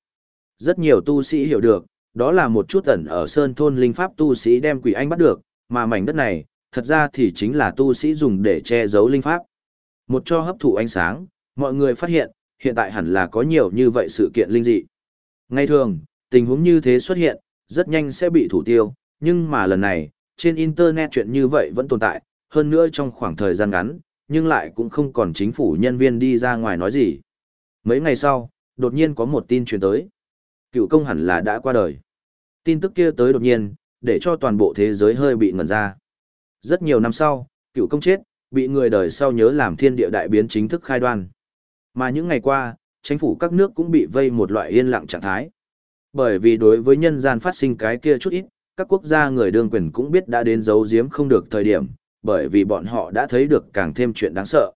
Rất nhiều tu sĩ hiểu được, đó là một chút ẩn ở sơn thôn linh pháp tu sĩ đem quỷ anh bắt được, mà mảnh đất này, thật ra thì chính là tu sĩ dùng để che giấu linh pháp. Một cho hấp thụ ánh sáng, mọi người phát hiện, hiện tại hẳn là có nhiều như vậy sự kiện linh dị. Ngay thường, tình huống như thế xuất hiện, rất nhanh sẽ bị thủ tiêu, nhưng mà lần này, trên Internet chuyện như vậy vẫn tồn tại, hơn nữa trong khoảng thời gian ngắn, nhưng lại cũng không còn chính phủ nhân viên đi ra ngoài nói gì. Mấy ngày sau, đột nhiên có một tin truyền tới. Cựu công hẳn là đã qua đời. Tin tức kia tới đột nhiên, để cho toàn bộ thế giới hơi bị ngẩn ra. Rất nhiều năm sau, cựu công chết, bị người đời sau nhớ làm thiên địa đại biến chính thức khai đoan. Mà những ngày qua, chính phủ các nước cũng bị vây một loại yên lặng trạng thái. Bởi vì đối với nhân gian phát sinh cái kia chút ít, các quốc gia người đương quyền cũng biết đã đến giấu giếm không được thời điểm, bởi vì bọn họ đã thấy được càng thêm chuyện đáng sợ.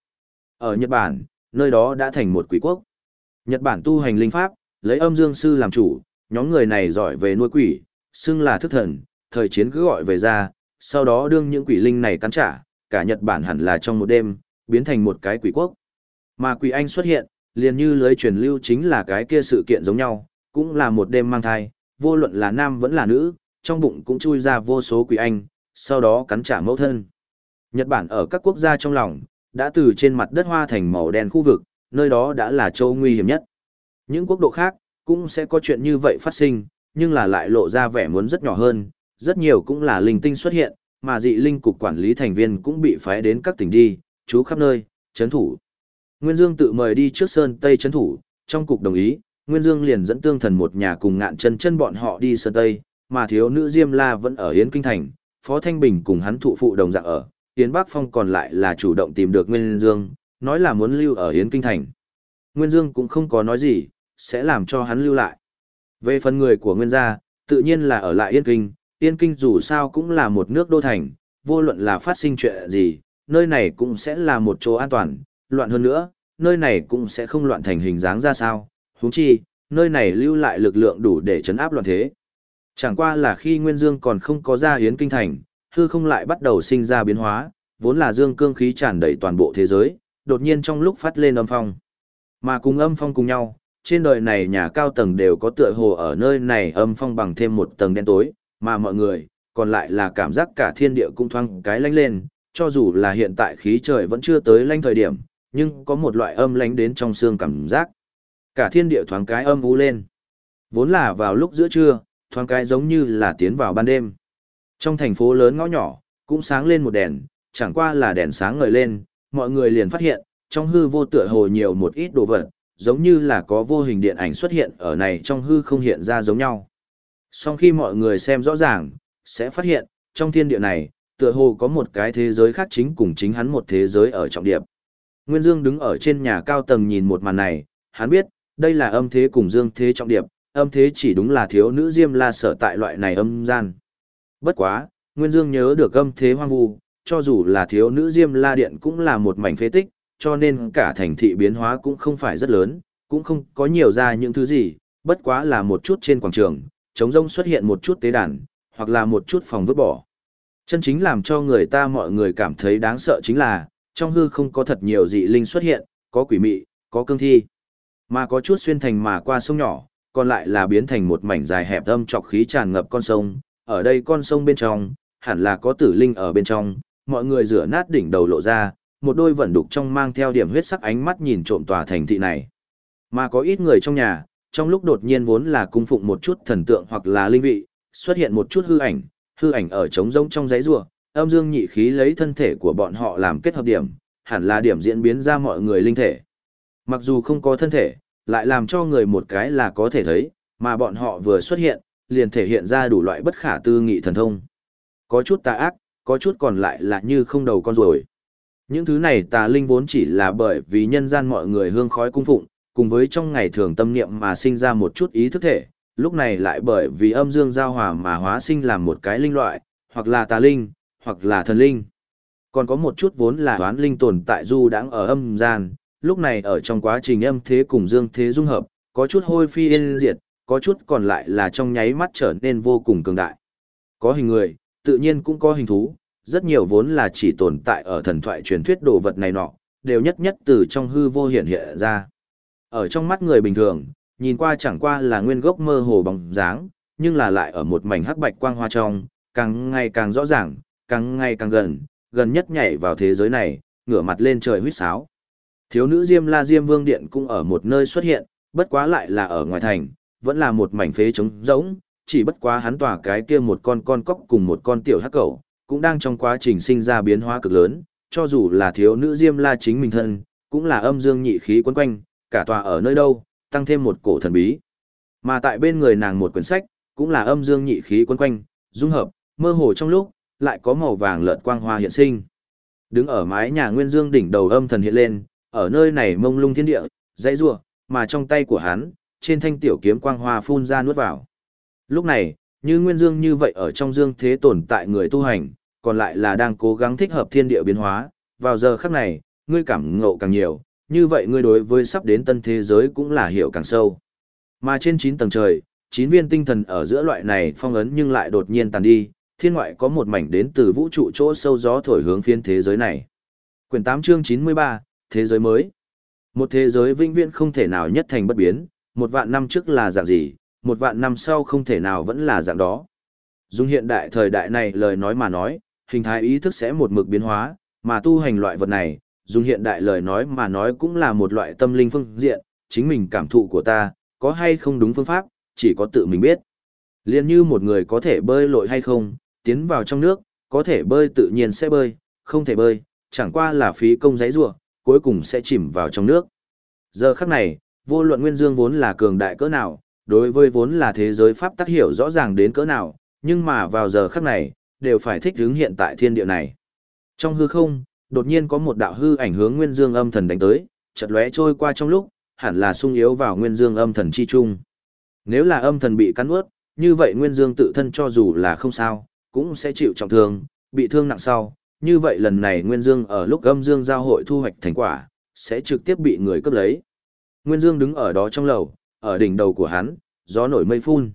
Ở Nhật Bản, nơi đó đã thành một quỷ quốc. Nhật Bản tu hành linh pháp, lấy âm dương sư làm chủ, nhóm người này giỏi về nuôi quỷ, xưng là thức thần, thời chiến cứ gọi về ra, sau đó đương những quỷ linh này cắn trả, cả Nhật Bản hẳn là trong một đêm, biến thành một cái quỷ quốc. Mà quỷ anh xuất hiện, liền như lưới truyền lưu chính là cái kia sự kiện giống nhau, cũng là một đêm mang thai, vô luận là nam vẫn là nữ, trong bụng cũng chui ra vô số quỷ anh, sau đó cắn trả mẫu thân. Nhật Bản ở các quốc gia trong lòng, đã từ trên mặt đất hoa thành màu đen khu vực, nơi đó đã là châu nguy hiểm nhất. Những quốc độ khác, cũng sẽ có chuyện như vậy phát sinh, nhưng là lại lộ ra vẻ muốn rất nhỏ hơn, rất nhiều cũng là linh tinh xuất hiện, mà dị linh cục quản lý thành viên cũng bị phái đến các tỉnh đi, chú khắp nơi, chấn thủ. Nguyên Dương tự mời đi trước Sơn Tây chấn thủ, trong cục đồng ý, Nguyên Dương liền dẫn tương thần một nhà cùng ngạn chân chân bọn họ đi Sơn Tây, mà thiếu nữ Diêm La vẫn ở Yến Kinh Thành, Phó Thanh Bình cùng hắn thụ phụ đồng dạng ở, Yến Bắc Phong còn lại là chủ động tìm được Nguyên Dương, nói là muốn lưu ở Yến Kinh Thành. Nguyên Dương cũng không có nói gì, sẽ làm cho hắn lưu lại. Về phần người của Nguyên gia, tự nhiên là ở lại Yên Kinh, Yên Kinh dù sao cũng là một nước đô thành, vô luận là phát sinh chuyện gì, nơi này cũng sẽ là một chỗ an toàn, loạn hơn nữa, nơi này cũng sẽ không loạn thành hình dáng ra sao, huống chi, nơi này lưu lại lực lượng đủ để chấn áp loạn thế. Chẳng qua là khi Nguyên Dương còn không có ra Yến Kinh Thành, hư không lại bắt đầu sinh ra biến hóa, vốn là dương cương khí tràn đầy toàn bộ thế giới, đột nhiên trong lúc phát lên âm phong. Mà cùng âm phong cùng nhau, trên đời này nhà cao tầng đều có tựa hồ ở nơi này âm phong bằng thêm một tầng đen tối, mà mọi người, còn lại là cảm giác cả thiên địa cũng thoáng cái lánh lên, cho dù là hiện tại khí trời vẫn chưa tới lánh thời điểm, nhưng có một loại âm lánh đến trong xương cảm giác. Cả thiên địa thoáng cái âm u lên. Vốn là vào lúc giữa trưa, thoáng cái giống như là tiến vào ban đêm. Trong thành phố lớn ngõ nhỏ, cũng sáng lên một đèn, chẳng qua là đèn sáng ngời lên, mọi người liền phát hiện, trong hư vô tựa hồ nhiều một ít đồ vật, giống như là có vô hình điện ảnh xuất hiện ở này trong hư không hiện ra giống nhau. Sau khi mọi người xem rõ ràng, sẽ phát hiện, trong thiên địa này, tựa hồ có một cái thế giới khác chính cùng chính hắn một thế giới ở trọng điệp. Nguyên Dương đứng ở trên nhà cao tầng nhìn một màn này, hắn biết, đây là âm thế cùng dương thế trọng điệp, âm thế chỉ đúng là thiếu nữ Diêm La sở tại loại này âm gian. Bất quá, Nguyên Dương nhớ được âm thế hoang vu, cho dù là thiếu nữ Diêm La Điện cũng là một mảnh phế tích, cho nên cả thành thị biến hóa cũng không phải rất lớn, cũng không có nhiều ra những thứ gì, bất quá là một chút trên quảng trường, trống rông xuất hiện một chút tế đàn, hoặc là một chút phòng vứt bỏ. Chân chính làm cho người ta mọi người cảm thấy đáng sợ chính là, trong hư không có thật nhiều dị linh xuất hiện, có quỷ mị, có cương thi, mà có chút xuyên thành mà qua sông nhỏ, còn lại là biến thành một mảnh dài hẹp âm trọc khí tràn ngập con sông, ở đây con sông bên trong, hẳn là có tử linh ở bên trong, mọi người rửa nát đỉnh đầu lộ ra, một đôi vẩn đục trong mang theo điểm huyết sắc ánh mắt nhìn trộm tòa thành thị này. Mà có ít người trong nhà, trong lúc đột nhiên vốn là cung phụng một chút thần tượng hoặc là linh vị, xuất hiện một chút hư ảnh, hư ảnh ở trống rỗng trong giấy rùa, âm dương nhị khí lấy thân thể của bọn họ làm kết hợp điểm, hẳn là điểm diễn biến ra mọi người linh thể. Mặc dù không có thân thể, lại làm cho người một cái là có thể thấy, mà bọn họ vừa xuất hiện, liền thể hiện ra đủ loại bất khả tư nghị thần thông. Có chút tà ác, có chút còn lại là như không đầu con rồi. Những thứ này tà linh vốn chỉ là bởi vì nhân gian mọi người hương khói cung phụng, cùng với trong ngày thường tâm niệm mà sinh ra một chút ý thức thể, lúc này lại bởi vì âm dương giao hòa mà hóa sinh làm một cái linh loại, hoặc là tà linh, hoặc là thần linh. Còn có một chút vốn là hoán linh tồn tại du đang ở âm gian, lúc này ở trong quá trình âm thế cùng dương thế dung hợp, có chút hôi phi yên diệt, có chút còn lại là trong nháy mắt trở nên vô cùng cường đại. Có hình người, tự nhiên cũng có hình thú, rất nhiều vốn là chỉ tồn tại ở thần thoại truyền thuyết đồ vật này nọ, đều nhất nhất từ trong hư vô hiện hiện ra. Ở trong mắt người bình thường, nhìn qua chẳng qua là nguyên gốc mơ hồ bóng dáng, nhưng là lại ở một mảnh hắc bạch quang hoa trong, càng ngày càng rõ ràng, càng ngày càng gần, gần nhất nhảy vào thế giới này, ngửa mặt lên trời huýt sáo. Thiếu nữ Diêm La Diêm Vương Điện cũng ở một nơi xuất hiện, bất quá lại là ở ngoài thành, vẫn là một mảnh phế trống rỗng, chỉ bất quá hắn tỏa cái kia một con con cóc cùng một con tiểu hắc cẩu, cũng đang trong quá trình sinh ra biến hóa cực lớn, cho dù là thiếu nữ Diêm La chính mình thân, cũng là âm dương nhị khí quấn quanh, cả tòa ở nơi đâu, tăng thêm một cổ thần bí. Mà tại bên người nàng một quyển sách, cũng là âm dương nhị khí quấn quanh, dung hợp, mơ hồ trong lúc, lại có màu vàng lợn quang hoa hiện sinh. Đứng ở mái nhà Nguyên Dương đỉnh đầu âm thần hiện lên, ở nơi này mông lung thiên địa, dãy rủa, mà trong tay của hắn, trên thanh tiểu kiếm quang hoa phun ra nuốt vào. Lúc này, như Nguyên Dương như vậy ở trong dương thế tồn tại người tu hành, còn lại là đang cố gắng thích hợp thiên địa biến hóa, vào giờ khắc này, ngươi cảm ngộ càng nhiều, như vậy ngươi đối với sắp đến tân thế giới cũng là hiểu càng sâu. Mà trên 9 tầng trời, 9 viên tinh thần ở giữa loại này phong ấn nhưng lại đột nhiên tàn đi, thiên ngoại có một mảnh đến từ vũ trụ chỗ sâu gió thổi hướng phiên thế giới này. Quyển 8 chương 93, Thế giới mới. Một thế giới vĩnh viễn không thể nào nhất thành bất biến, một vạn năm trước là dạng gì, một vạn năm sau không thể nào vẫn là dạng đó. Dùng hiện đại thời đại này lời nói mà nói, hình thái ý thức sẽ một mực biến hóa, mà tu hành loại vật này, dùng hiện đại lời nói mà nói cũng là một loại tâm linh phương diện, chính mình cảm thụ của ta, có hay không đúng phương pháp, chỉ có tự mình biết. Liên như một người có thể bơi lội hay không, tiến vào trong nước, có thể bơi tự nhiên sẽ bơi, không thể bơi, chẳng qua là phí công giấy rua, cuối cùng sẽ chìm vào trong nước. Giờ khắc này, vô luận nguyên dương vốn là cường đại cỡ nào, đối với vốn là thế giới pháp tác hiểu rõ ràng đến cỡ nào, nhưng mà vào giờ khắc này, đều phải thích hướng hiện tại thiên địa này. Trong hư không, đột nhiên có một đạo hư ảnh hướng nguyên dương âm thần đánh tới, chợt lóe trôi qua trong lúc, hẳn là sung yếu vào nguyên dương âm thần chi trung. Nếu là âm thần bị cắn nuốt, như vậy nguyên dương tự thân cho dù là không sao, cũng sẽ chịu trọng thương, bị thương nặng sau. Như vậy lần này Nguyên Dương ở lúc âm Dương giao hội thu hoạch thành quả, sẽ trực tiếp bị người cướp lấy. Nguyên Dương đứng ở đó trong lầu, ở đỉnh đầu của hắn, gió nổi mây phun.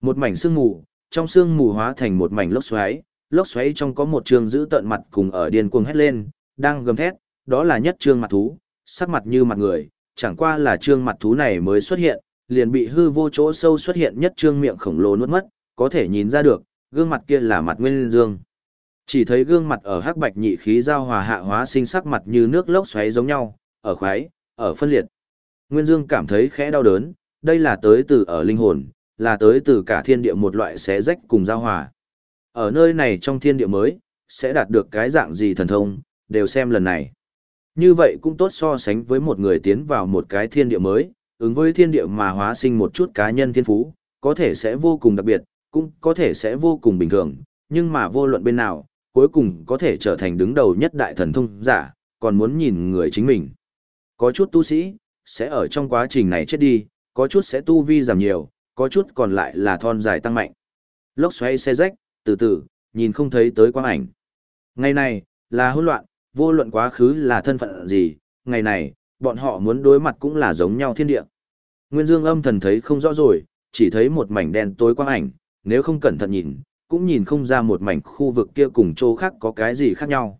Một mảnh sương mù, trong sương mù hóa thành một mảnh lốc xoáy, lốc xoáy trong có một trường giữ tận mặt cùng ở điên cuồng hét lên, đang gầm thét, đó là nhất trương mặt thú, sắc mặt như mặt người, chẳng qua là trương mặt thú này mới xuất hiện, liền bị hư vô chỗ sâu xuất hiện nhất trương miệng khổng lồ nuốt mất, có thể nhìn ra được, gương mặt kia là mặt Nguyên Dương. Chỉ thấy gương mặt ở hắc bạch nhị khí giao hòa hạ hóa sinh sắc mặt như nước lốc xoáy giống nhau, ở khoái, ở phân liệt. Nguyên Dương cảm thấy khẽ đau đớn, đây là tới từ ở linh hồn, là tới từ cả thiên địa một loại xé rách cùng giao hòa. Ở nơi này trong thiên địa mới, sẽ đạt được cái dạng gì thần thông, đều xem lần này. Như vậy cũng tốt so sánh với một người tiến vào một cái thiên địa mới, ứng với thiên địa mà hóa sinh một chút cá nhân thiên phú, có thể sẽ vô cùng đặc biệt, cũng có thể sẽ vô cùng bình thường, nhưng mà vô luận bên nào, cuối cùng có thể trở thành đứng đầu nhất đại thần thông giả, còn muốn nhìn người chính mình. Có chút tu sĩ, sẽ ở trong quá trình này chết đi, có chút sẽ tu vi giảm nhiều, có chút còn lại là thon dài tăng mạnh. Lốc xoay xe rách, từ từ, nhìn không thấy tới quang ảnh. Ngày này, là hỗn loạn, vô luận quá khứ là thân phận gì, ngày này, bọn họ muốn đối mặt cũng là giống nhau thiên địa. Nguyên Dương âm thần thấy không rõ rồi, chỉ thấy một mảnh đen tối quang ảnh, nếu không cẩn thận nhìn, cũng nhìn không ra một mảnh khu vực kia cùng chỗ khác có cái gì khác nhau.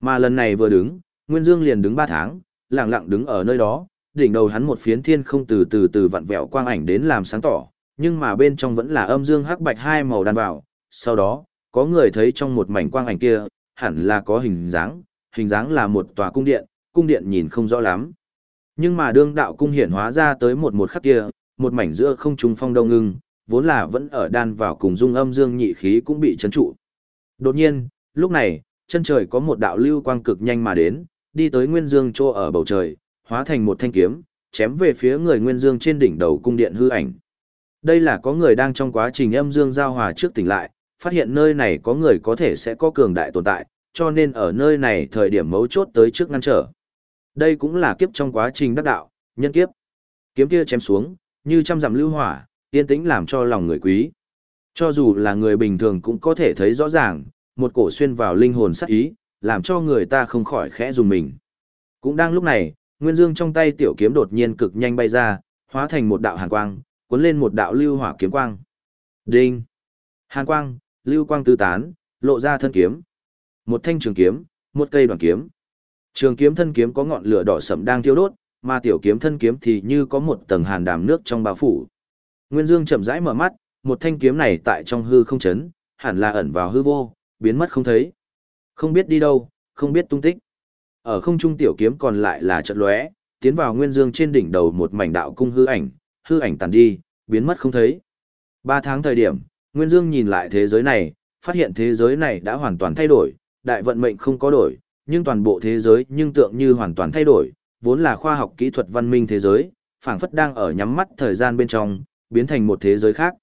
Mà lần này vừa đứng, Nguyên Dương liền đứng 3 tháng, lặng lặng đứng ở nơi đó, đỉnh đầu hắn một phiến thiên không từ từ từ vặn vẹo quang ảnh đến làm sáng tỏ, nhưng mà bên trong vẫn là âm dương hắc bạch hai màu đan vào. Sau đó, có người thấy trong một mảnh quang ảnh kia, hẳn là có hình dáng, hình dáng là một tòa cung điện, cung điện nhìn không rõ lắm. Nhưng mà đương đạo cung hiển hóa ra tới một một khắc kia, một mảnh giữa không trung phong đông ngưng, vốn là vẫn ở đan vào cùng dung âm dương nhị khí cũng bị chấn trụ. Đột nhiên, lúc này, chân trời có một đạo lưu quang cực nhanh mà đến, đi tới nguyên dương trô ở bầu trời, hóa thành một thanh kiếm, chém về phía người nguyên dương trên đỉnh đầu cung điện hư ảnh. Đây là có người đang trong quá trình âm dương giao hòa trước tỉnh lại, phát hiện nơi này có người có thể sẽ có cường đại tồn tại, cho nên ở nơi này thời điểm mấu chốt tới trước ngăn trở. Đây cũng là kiếp trong quá trình đắc đạo, nhân kiếp. Kiếm kia chém xuống, như trăm dặm lưu hỏa, yên tĩnh làm cho lòng người quý. Cho dù là người bình thường cũng có thể thấy rõ ràng, một cổ xuyên vào linh hồn sắc ý, làm cho người ta không khỏi khẽ dùng mình. Cũng đang lúc này, Nguyên Dương trong tay tiểu kiếm đột nhiên cực nhanh bay ra, hóa thành một đạo hàn quang, cuốn lên một đạo lưu hỏa kiếm quang. Đinh! Hàn quang, lưu quang tứ tán, lộ ra thân kiếm. Một thanh trường kiếm, một cây đoàn kiếm. Trường kiếm thân kiếm có ngọn lửa đỏ sẫm đang thiêu đốt, mà tiểu kiếm thân kiếm thì như có một tầng hàn đàm nước trong bao phủ. Nguyên Dương chậm rãi mở mắt, một thanh kiếm này tại trong hư không chấn, hẳn là ẩn vào hư vô, biến mất không thấy. Không biết đi đâu, không biết tung tích. Ở không trung tiểu kiếm còn lại là chợt lóe, tiến vào Nguyên Dương trên đỉnh đầu một mảnh đạo cung hư ảnh, hư ảnh tàn đi, biến mất không thấy. Ba tháng thời điểm, Nguyên Dương nhìn lại thế giới này, phát hiện thế giới này đã hoàn toàn thay đổi, đại vận mệnh không có đổi, nhưng toàn bộ thế giới nhưng tượng như hoàn toàn thay đổi, vốn là khoa học kỹ thuật văn minh thế giới, phảng phất đang ở nhắm mắt thời gian bên trong, biến thành một thế giới khác.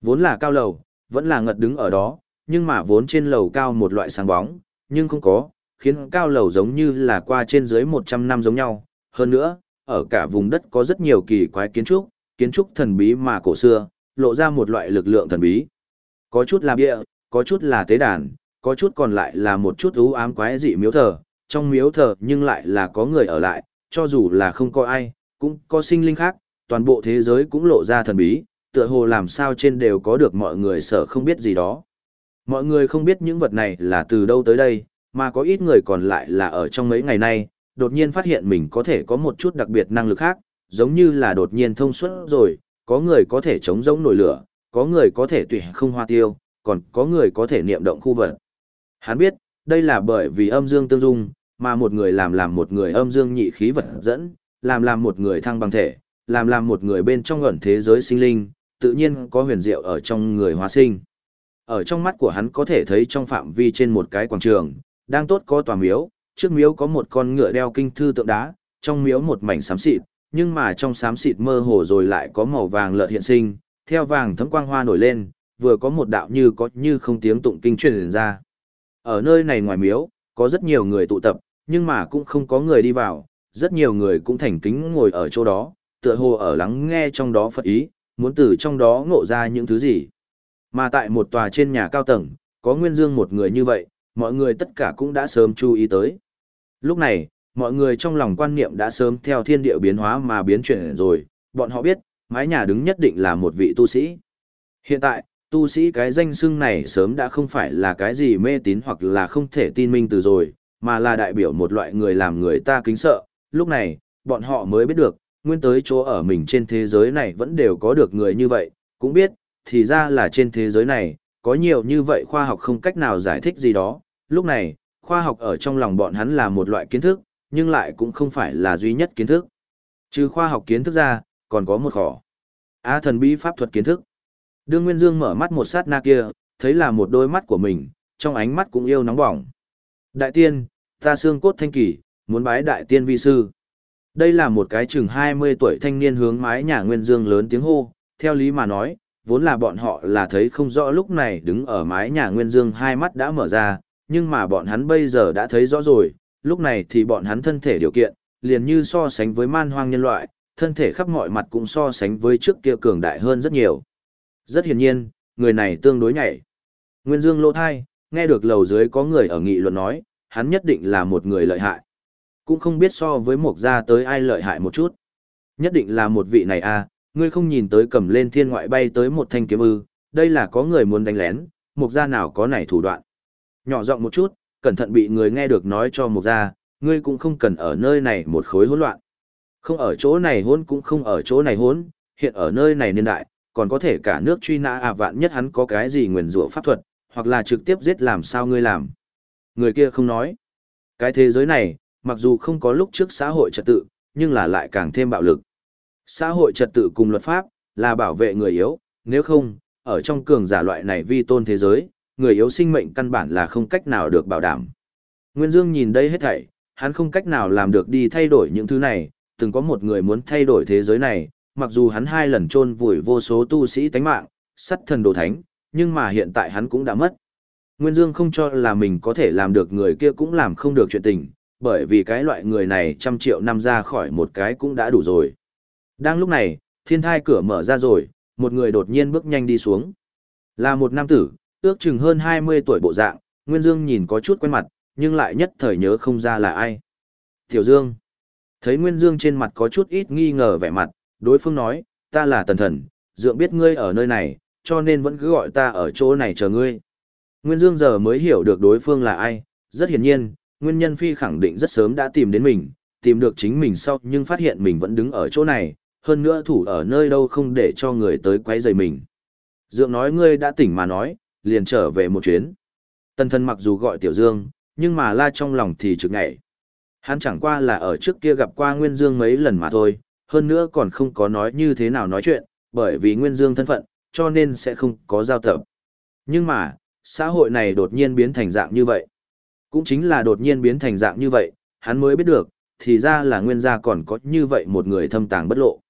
Vốn là cao lầu, vẫn là ngật đứng ở đó, nhưng mà vốn trên lầu cao một loại sáng bóng, nhưng không có, khiến cao lầu giống như là qua trên dưới 100 năm giống nhau. Hơn nữa, ở cả vùng đất có rất nhiều kỳ quái kiến trúc, kiến trúc thần bí mà cổ xưa, lộ ra một loại lực lượng thần bí. Có chút là bia, có chút là tế đàn, có chút còn lại là một chút u ám quái dị miếu thờ, trong miếu thờ nhưng lại là có người ở lại, cho dù là không có ai, cũng có sinh linh khác, toàn bộ thế giới cũng lộ ra thần bí, tựa hồ làm sao trên đều có được mọi người sợ không biết gì đó. Mọi người không biết những vật này là từ đâu tới đây, mà có ít người còn lại là ở trong mấy ngày nay, đột nhiên phát hiện mình có thể có một chút đặc biệt năng lực khác, giống như là đột nhiên thông suốt rồi, có người có thể chống giống nổi lửa, có người có thể tùy không hoa tiêu, còn có người có thể niệm động khu vật. Hắn biết, đây là bởi vì âm dương tương dung, mà một người làm làm một người âm dương nhị khí vật dẫn, làm làm một người thăng bằng thể, làm làm một người bên trong ẩn thế giới sinh linh, tự nhiên có huyền diệu ở trong người hóa sinh. Ở trong mắt của hắn có thể thấy trong phạm vi trên một cái quảng trường, đang tốt có tòa miếu, trước miếu có một con ngựa đeo kinh thư tượng đá, trong miếu một mảnh xám xịt, nhưng mà trong xám xịt mơ hồ rồi lại có màu vàng lợt hiện sinh, theo vàng thấm quang hoa nổi lên, vừa có một đạo như có như không tiếng tụng kinh truyền ra. Ở nơi này ngoài miếu, có rất nhiều người tụ tập, nhưng mà cũng không có người đi vào, rất nhiều người cũng thành kính ngồi ở chỗ đó, tựa hồ ở lắng nghe trong đó Phật ý, muốn từ trong đó ngộ ra những thứ gì. Mà tại một tòa trên nhà cao tầng, có Nguyên Dương một người như vậy, mọi người tất cả cũng đã sớm chú ý tới. Lúc này, mọi người trong lòng quan niệm đã sớm theo thiên địa biến hóa mà biến chuyển rồi, bọn họ biết, mái nhà đứng nhất định là một vị tu sĩ. Hiện tại, tu sĩ cái danh xưng này sớm đã không phải là cái gì mê tín hoặc là không thể tin minh từ rồi, mà là đại biểu một loại người làm người ta kính sợ. Lúc này, bọn họ mới biết được, nguyên tới chỗ ở mình trên thế giới này vẫn đều có được người như vậy, cũng biết, thì ra là trên thế giới này, có nhiều như vậy khoa học không cách nào giải thích gì đó, lúc này, khoa học ở trong lòng bọn hắn là một loại kiến thức, nhưng lại cũng không phải là duy nhất kiến thức. Trừ khoa học kiến thức ra, còn có một khỏ. Á thần bí pháp thuật kiến thức. Đương Nguyên Dương mở mắt một sát na kia, thấy là một đôi mắt của mình, trong ánh mắt cũng yêu nóng bỏng. Đại tiên, ta xương cốt thanh kỳ, muốn bái đại tiên vi sư. Đây là một cái chừng 20 tuổi thanh niên hướng mái nhà Nguyên Dương lớn tiếng hô, theo lý mà nói, vốn là bọn họ là thấy không rõ lúc này đứng ở mái nhà Nguyên Dương hai mắt đã mở ra, nhưng mà bọn hắn bây giờ đã thấy rõ rồi, lúc này thì bọn hắn thân thể điều kiện, liền như so sánh với man hoang nhân loại, thân thể khắp mọi mặt cũng so sánh với trước kia cường đại hơn rất nhiều. Rất hiển nhiên, người này tương đối nhảy. Nguyên Dương lô thai, nghe được lầu dưới có người ở nghị luận nói, hắn nhất định là một người lợi hại. Cũng không biết so với một gia tới ai lợi hại một chút. Nhất định là một vị này à, ngươi không nhìn tới cầm lên thiên ngoại bay tới một thanh kiếm ư, đây là có người muốn đánh lén, một gia nào có này thủ đoạn. Nhỏ giọng một chút, cẩn thận bị người nghe được nói cho một ra. ngươi cũng không cần ở nơi này một khối hỗn loạn. Không ở chỗ này hỗn cũng không ở chỗ này hỗn, hiện ở nơi này niên đại, còn có thể cả nước truy nã à vạn nhất hắn có cái gì nguyền rủa pháp thuật, hoặc là trực tiếp giết làm sao ngươi làm. Người kia không nói. Cái thế giới này, mặc dù không có lúc trước xã hội trật tự, nhưng là lại càng thêm bạo lực. Xã hội trật tự cùng luật pháp, là bảo vệ người yếu, nếu không, ở trong cường giả loại này vi tôn thế giới, người yếu sinh mệnh căn bản là không cách nào được bảo đảm. Nguyên Dương nhìn đây hết thảy, hắn không cách nào làm được đi thay đổi những thứ này, từng có một người muốn thay đổi thế giới này, mặc dù hắn hai lần chôn vùi vô số tu sĩ tánh mạng, sắt thần đồ thánh, nhưng mà hiện tại hắn cũng đã mất. Nguyên Dương không cho là mình có thể làm được người kia cũng làm không được chuyện tình, bởi vì cái loại người này trăm triệu năm ra khỏi một cái cũng đã đủ rồi. Đang lúc này, thiên thai cửa mở ra rồi, một người đột nhiên bước nhanh đi xuống. Là một nam tử, ước chừng hơn 20 tuổi bộ dạng, Nguyên Dương nhìn có chút quen mặt, nhưng lại nhất thời nhớ không ra là ai. Tiểu Dương. Thấy Nguyên Dương trên mặt có chút ít nghi ngờ vẻ mặt, đối phương nói, ta là tần thần, dượng biết ngươi ở nơi này, cho nên vẫn cứ gọi ta ở chỗ này chờ ngươi. Nguyên Dương giờ mới hiểu được đối phương là ai, rất hiển nhiên, Nguyên Nhân Phi khẳng định rất sớm đã tìm đến mình, tìm được chính mình sau nhưng phát hiện mình vẫn đứng ở chỗ này, hơn nữa thủ ở nơi đâu không để cho người tới quấy rầy mình. Dượng nói ngươi đã tỉnh mà nói, liền trở về một chuyến. Tần thân mặc dù gọi Tiểu Dương, nhưng mà la trong lòng thì trực ngại. Hắn chẳng qua là ở trước kia gặp qua Nguyên Dương mấy lần mà thôi, hơn nữa còn không có nói như thế nào nói chuyện, bởi vì Nguyên Dương thân phận, cho nên sẽ không có giao tập. Nhưng mà, xã hội này đột nhiên biến thành dạng như vậy. Cũng chính là đột nhiên biến thành dạng như vậy, hắn mới biết được, thì ra là nguyên gia còn có như vậy một người thâm tàng bất lộ.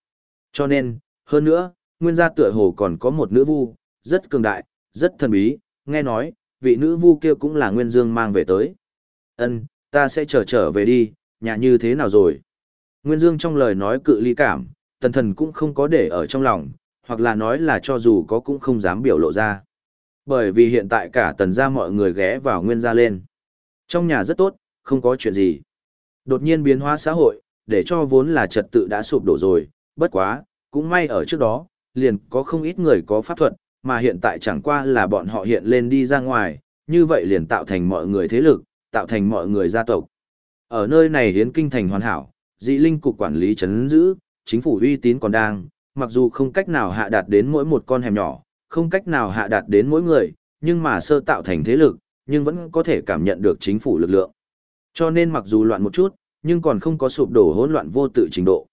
Cho nên, hơn nữa, nguyên gia tựa hồ còn có một nữ vu, rất cường đại, rất thần bí, nghe nói, vị nữ vu kia cũng là nguyên dương mang về tới. Ân, ta sẽ trở trở về đi, nhà như thế nào rồi? Nguyên dương trong lời nói cự ly cảm, tần thần cũng không có để ở trong lòng, hoặc là nói là cho dù có cũng không dám biểu lộ ra. Bởi vì hiện tại cả tần gia mọi người ghé vào nguyên gia lên. Trong nhà rất tốt, không có chuyện gì. Đột nhiên biến hóa xã hội, để cho vốn là trật tự đã sụp đổ rồi, bất quá, cũng may ở trước đó, liền có không ít người có pháp thuật, mà hiện tại chẳng qua là bọn họ hiện lên đi ra ngoài, như vậy liền tạo thành mọi người thế lực, tạo thành mọi người gia tộc. Ở nơi này hiến kinh thành hoàn hảo, dị linh cục quản lý chấn giữ, chính phủ uy tín còn đang, mặc dù không cách nào hạ đạt đến mỗi một con hẻm nhỏ, không cách nào hạ đạt đến mỗi người, nhưng mà sơ tạo thành thế lực, nhưng vẫn có thể cảm nhận được chính phủ lực lượng. Cho nên mặc dù loạn một chút, nhưng còn không có sụp đổ hỗn loạn vô tự trình độ.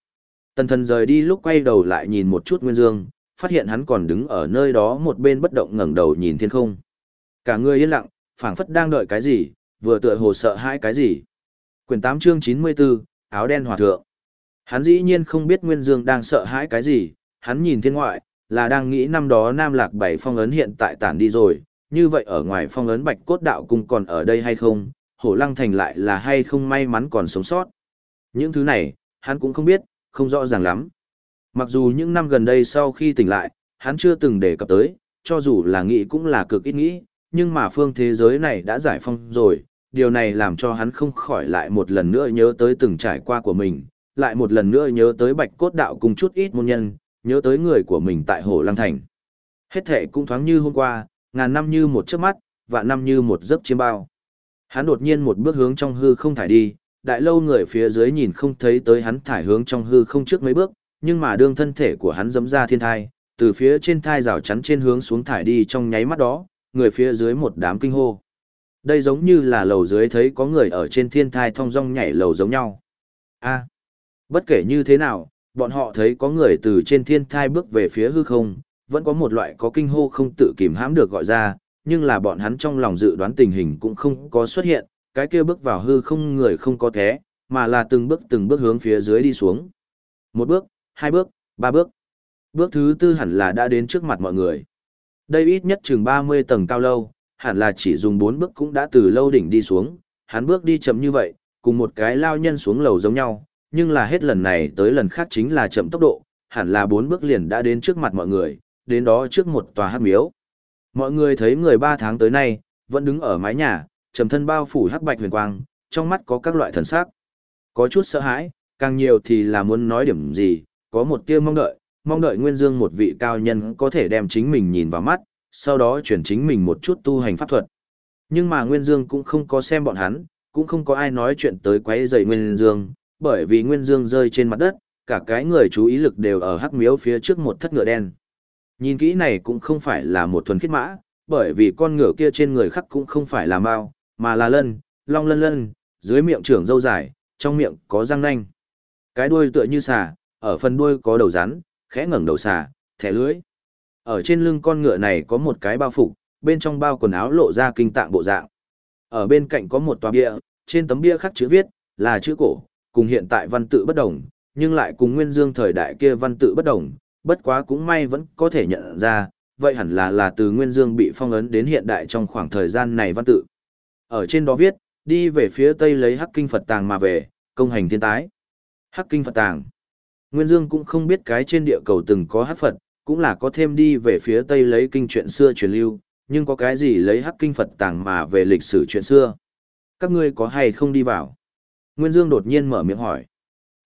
Tần thần rời đi lúc quay đầu lại nhìn một chút Nguyên Dương, phát hiện hắn còn đứng ở nơi đó một bên bất động ngẩng đầu nhìn thiên không. Cả người yên lặng, phảng phất đang đợi cái gì, vừa tựa hồ sợ hãi cái gì. Quyển 8 chương 94, áo đen hòa thượng. Hắn dĩ nhiên không biết Nguyên Dương đang sợ hãi cái gì, hắn nhìn thiên ngoại, là đang nghĩ năm đó Nam Lạc Bảy phong ấn hiện tại tản đi rồi, như vậy ở ngoài phong ấn bạch cốt đạo cung còn ở đây hay không, hổ lăng thành lại là hay không may mắn còn sống sót. Những thứ này, hắn cũng không biết, không rõ ràng lắm. Mặc dù những năm gần đây sau khi tỉnh lại, hắn chưa từng đề cập tới, cho dù là nghĩ cũng là cực ít nghĩ, nhưng mà phương thế giới này đã giải phong rồi, điều này làm cho hắn không khỏi lại một lần nữa nhớ tới từng trải qua của mình, lại một lần nữa nhớ tới bạch cốt đạo cùng chút ít môn nhân, nhớ tới người của mình tại Hồ Lăng Thành. Hết thể cũng thoáng như hôm qua, ngàn năm như một chớp mắt, vạn năm như một giấc chiêm bao. Hắn đột nhiên một bước hướng trong hư không thải đi, đại lâu người phía dưới nhìn không thấy tới hắn thải hướng trong hư không trước mấy bước, nhưng mà đương thân thể của hắn dẫm ra thiên thai, từ phía trên thai rào chắn trên hướng xuống thải đi trong nháy mắt đó, người phía dưới một đám kinh hô. Đây giống như là lầu dưới thấy có người ở trên thiên thai thong dong nhảy lầu giống nhau. a bất kể như thế nào, bọn họ thấy có người từ trên thiên thai bước về phía hư không, vẫn có một loại có kinh hô không tự kìm hãm được gọi ra, nhưng là bọn hắn trong lòng dự đoán tình hình cũng không có xuất hiện, cái kia bước vào hư không người không có thế, mà là từng bước từng bước hướng phía dưới đi xuống. Một bước, hai bước, ba bước. Bước thứ tư hẳn là đã đến trước mặt mọi người. Đây ít nhất chừng 30 tầng cao lâu, hẳn là chỉ dùng 4 bước cũng đã từ lâu đỉnh đi xuống, hắn bước đi chậm như vậy, cùng một cái lao nhân xuống lầu giống nhau, nhưng là hết lần này tới lần khác chính là chậm tốc độ, hẳn là 4 bước liền đã đến trước mặt mọi người, đến đó trước một tòa hát miếu. Mọi người thấy người 3 tháng tới nay, vẫn đứng ở mái nhà, trầm thân bao phủ hắc bạch huyền quang, trong mắt có các loại thần sắc. Có chút sợ hãi, càng nhiều thì là muốn nói điểm gì, có một tia mong đợi, mong đợi Nguyên Dương một vị cao nhân có thể đem chính mình nhìn vào mắt, sau đó chuyển chính mình một chút tu hành pháp thuật. Nhưng mà Nguyên Dương cũng không có xem bọn hắn, cũng không có ai nói chuyện tới quấy rầy Nguyên Dương, bởi vì Nguyên Dương rơi trên mặt đất, cả cái người chú ý lực đều ở hắc miếu phía trước một thất ngựa đen. Nhìn kỹ này cũng không phải là một thuần khiết mã, bởi vì con ngựa kia trên người khắc cũng không phải là mao, mà là lân, long lân lân, dưới miệng trưởng dâu dài, trong miệng có răng nanh. Cái đuôi tựa như xà, ở phần đuôi có đầu rắn, khẽ ngẩng đầu xà, thẻ lưới. Ở trên lưng con ngựa này có một cái bao phục, bên trong bao quần áo lộ ra kinh tạng bộ dạng. Ở bên cạnh có một tòa bia, trên tấm bia khắc chữ viết, là chữ cổ, cùng hiện tại văn tự bất đồng, nhưng lại cùng nguyên dương thời đại kia văn tự bất đồng, bất quá cũng may vẫn có thể nhận ra, vậy hẳn là là từ nguyên dương bị phong ấn đến hiện đại trong khoảng thời gian này văn tự. Ở trên đó viết, đi về phía tây lấy hắc kinh Phật tàng mà về, công hành thiên tái. Hắc kinh Phật tàng. Nguyên Dương cũng không biết cái trên địa cầu từng có hắc Phật, cũng là có thêm đi về phía tây lấy kinh chuyện xưa truyền lưu, nhưng có cái gì lấy hắc kinh Phật tàng mà về lịch sử chuyện xưa. Các ngươi có hay không đi vào? Nguyên Dương đột nhiên mở miệng hỏi.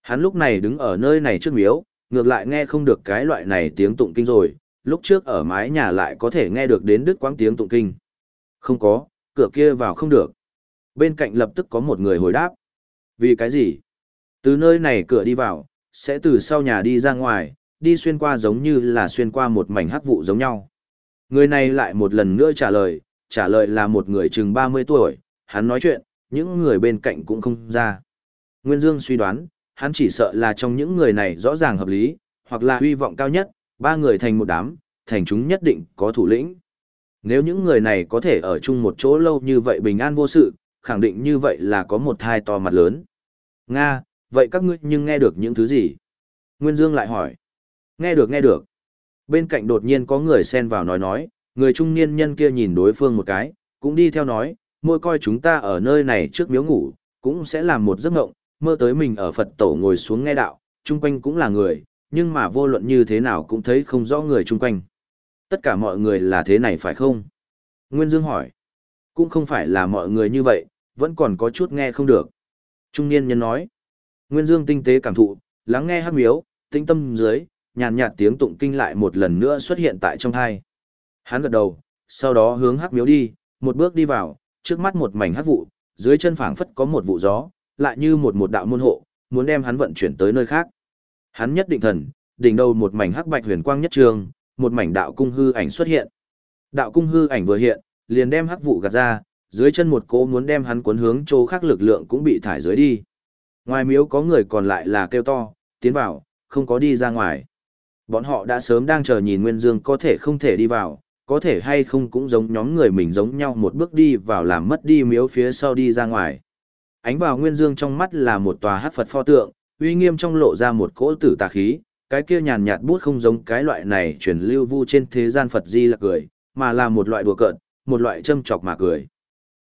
Hắn lúc này đứng ở nơi này trước miếu, ngược lại nghe không được cái loại này tiếng tụng kinh rồi, lúc trước ở mái nhà lại có thể nghe được đến đứt quãng tiếng tụng kinh. Không có, cửa kia vào không được. Bên cạnh lập tức có một người hồi đáp. Vì cái gì? Từ nơi này cửa đi vào, sẽ từ sau nhà đi ra ngoài, đi xuyên qua giống như là xuyên qua một mảnh hắc vụ giống nhau. Người này lại một lần nữa trả lời, trả lời là một người chừng 30 tuổi, hắn nói chuyện, những người bên cạnh cũng không ra. Nguyên Dương suy đoán, hắn chỉ sợ là trong những người này rõ ràng hợp lý, hoặc là hy vọng cao nhất, ba người thành một đám, thành chúng nhất định có thủ lĩnh. Nếu những người này có thể ở chung một chỗ lâu như vậy bình an vô sự, khẳng định như vậy là có một thai to mặt lớn. Nga, vậy các ngươi nhưng nghe được những thứ gì? Nguyên Dương lại hỏi. Nghe được nghe được. Bên cạnh đột nhiên có người xen vào nói nói, người trung niên nhân kia nhìn đối phương một cái, cũng đi theo nói, mỗi coi chúng ta ở nơi này trước miếu ngủ, cũng sẽ làm một giấc mộng, mơ tới mình ở Phật tổ ngồi xuống nghe đạo, chung quanh cũng là người, nhưng mà vô luận như thế nào cũng thấy không rõ người chung quanh. Tất cả mọi người là thế này phải không? Nguyên Dương hỏi. Cũng không phải là mọi người như vậy, vẫn còn có chút nghe không được. Trung niên nhân nói. Nguyên Dương tinh tế cảm thụ, lắng nghe hát miếu, tinh tâm dưới, nhàn nhạt tiếng tụng kinh lại một lần nữa xuất hiện tại trong thai. Hắn gật đầu, sau đó hướng hát miếu đi, một bước đi vào, trước mắt một mảnh hát vụ, dưới chân phảng phất có một vụ gió, lại như một một đạo môn hộ, muốn đem hắn vận chuyển tới nơi khác. Hắn nhất định thần, đỉnh đầu một mảnh hắc bạch huyền quang nhất trường, một mảnh đạo cung hư ảnh xuất hiện. Đạo cung hư ảnh vừa hiện, liền đem hắc vụ gạt ra, dưới chân một cỗ muốn đem hắn cuốn hướng chỗ khác lực lượng cũng bị thải dưới đi. Ngoài miếu có người còn lại là kêu to, tiến vào, không có đi ra ngoài. Bọn họ đã sớm đang chờ nhìn Nguyên Dương có thể không thể đi vào, có thể hay không cũng giống nhóm người mình giống nhau một bước đi vào làm mất đi miếu phía sau đi ra ngoài. Ánh vào Nguyên Dương trong mắt là một tòa hát Phật pho tượng, uy nghiêm trong lộ ra một cỗ tử tà khí, cái kia nhàn nhạt bút không giống cái loại này truyền lưu vu trên thế gian Phật di là cười, mà là một loại đùa cợt, một loại châm chọc mà cười.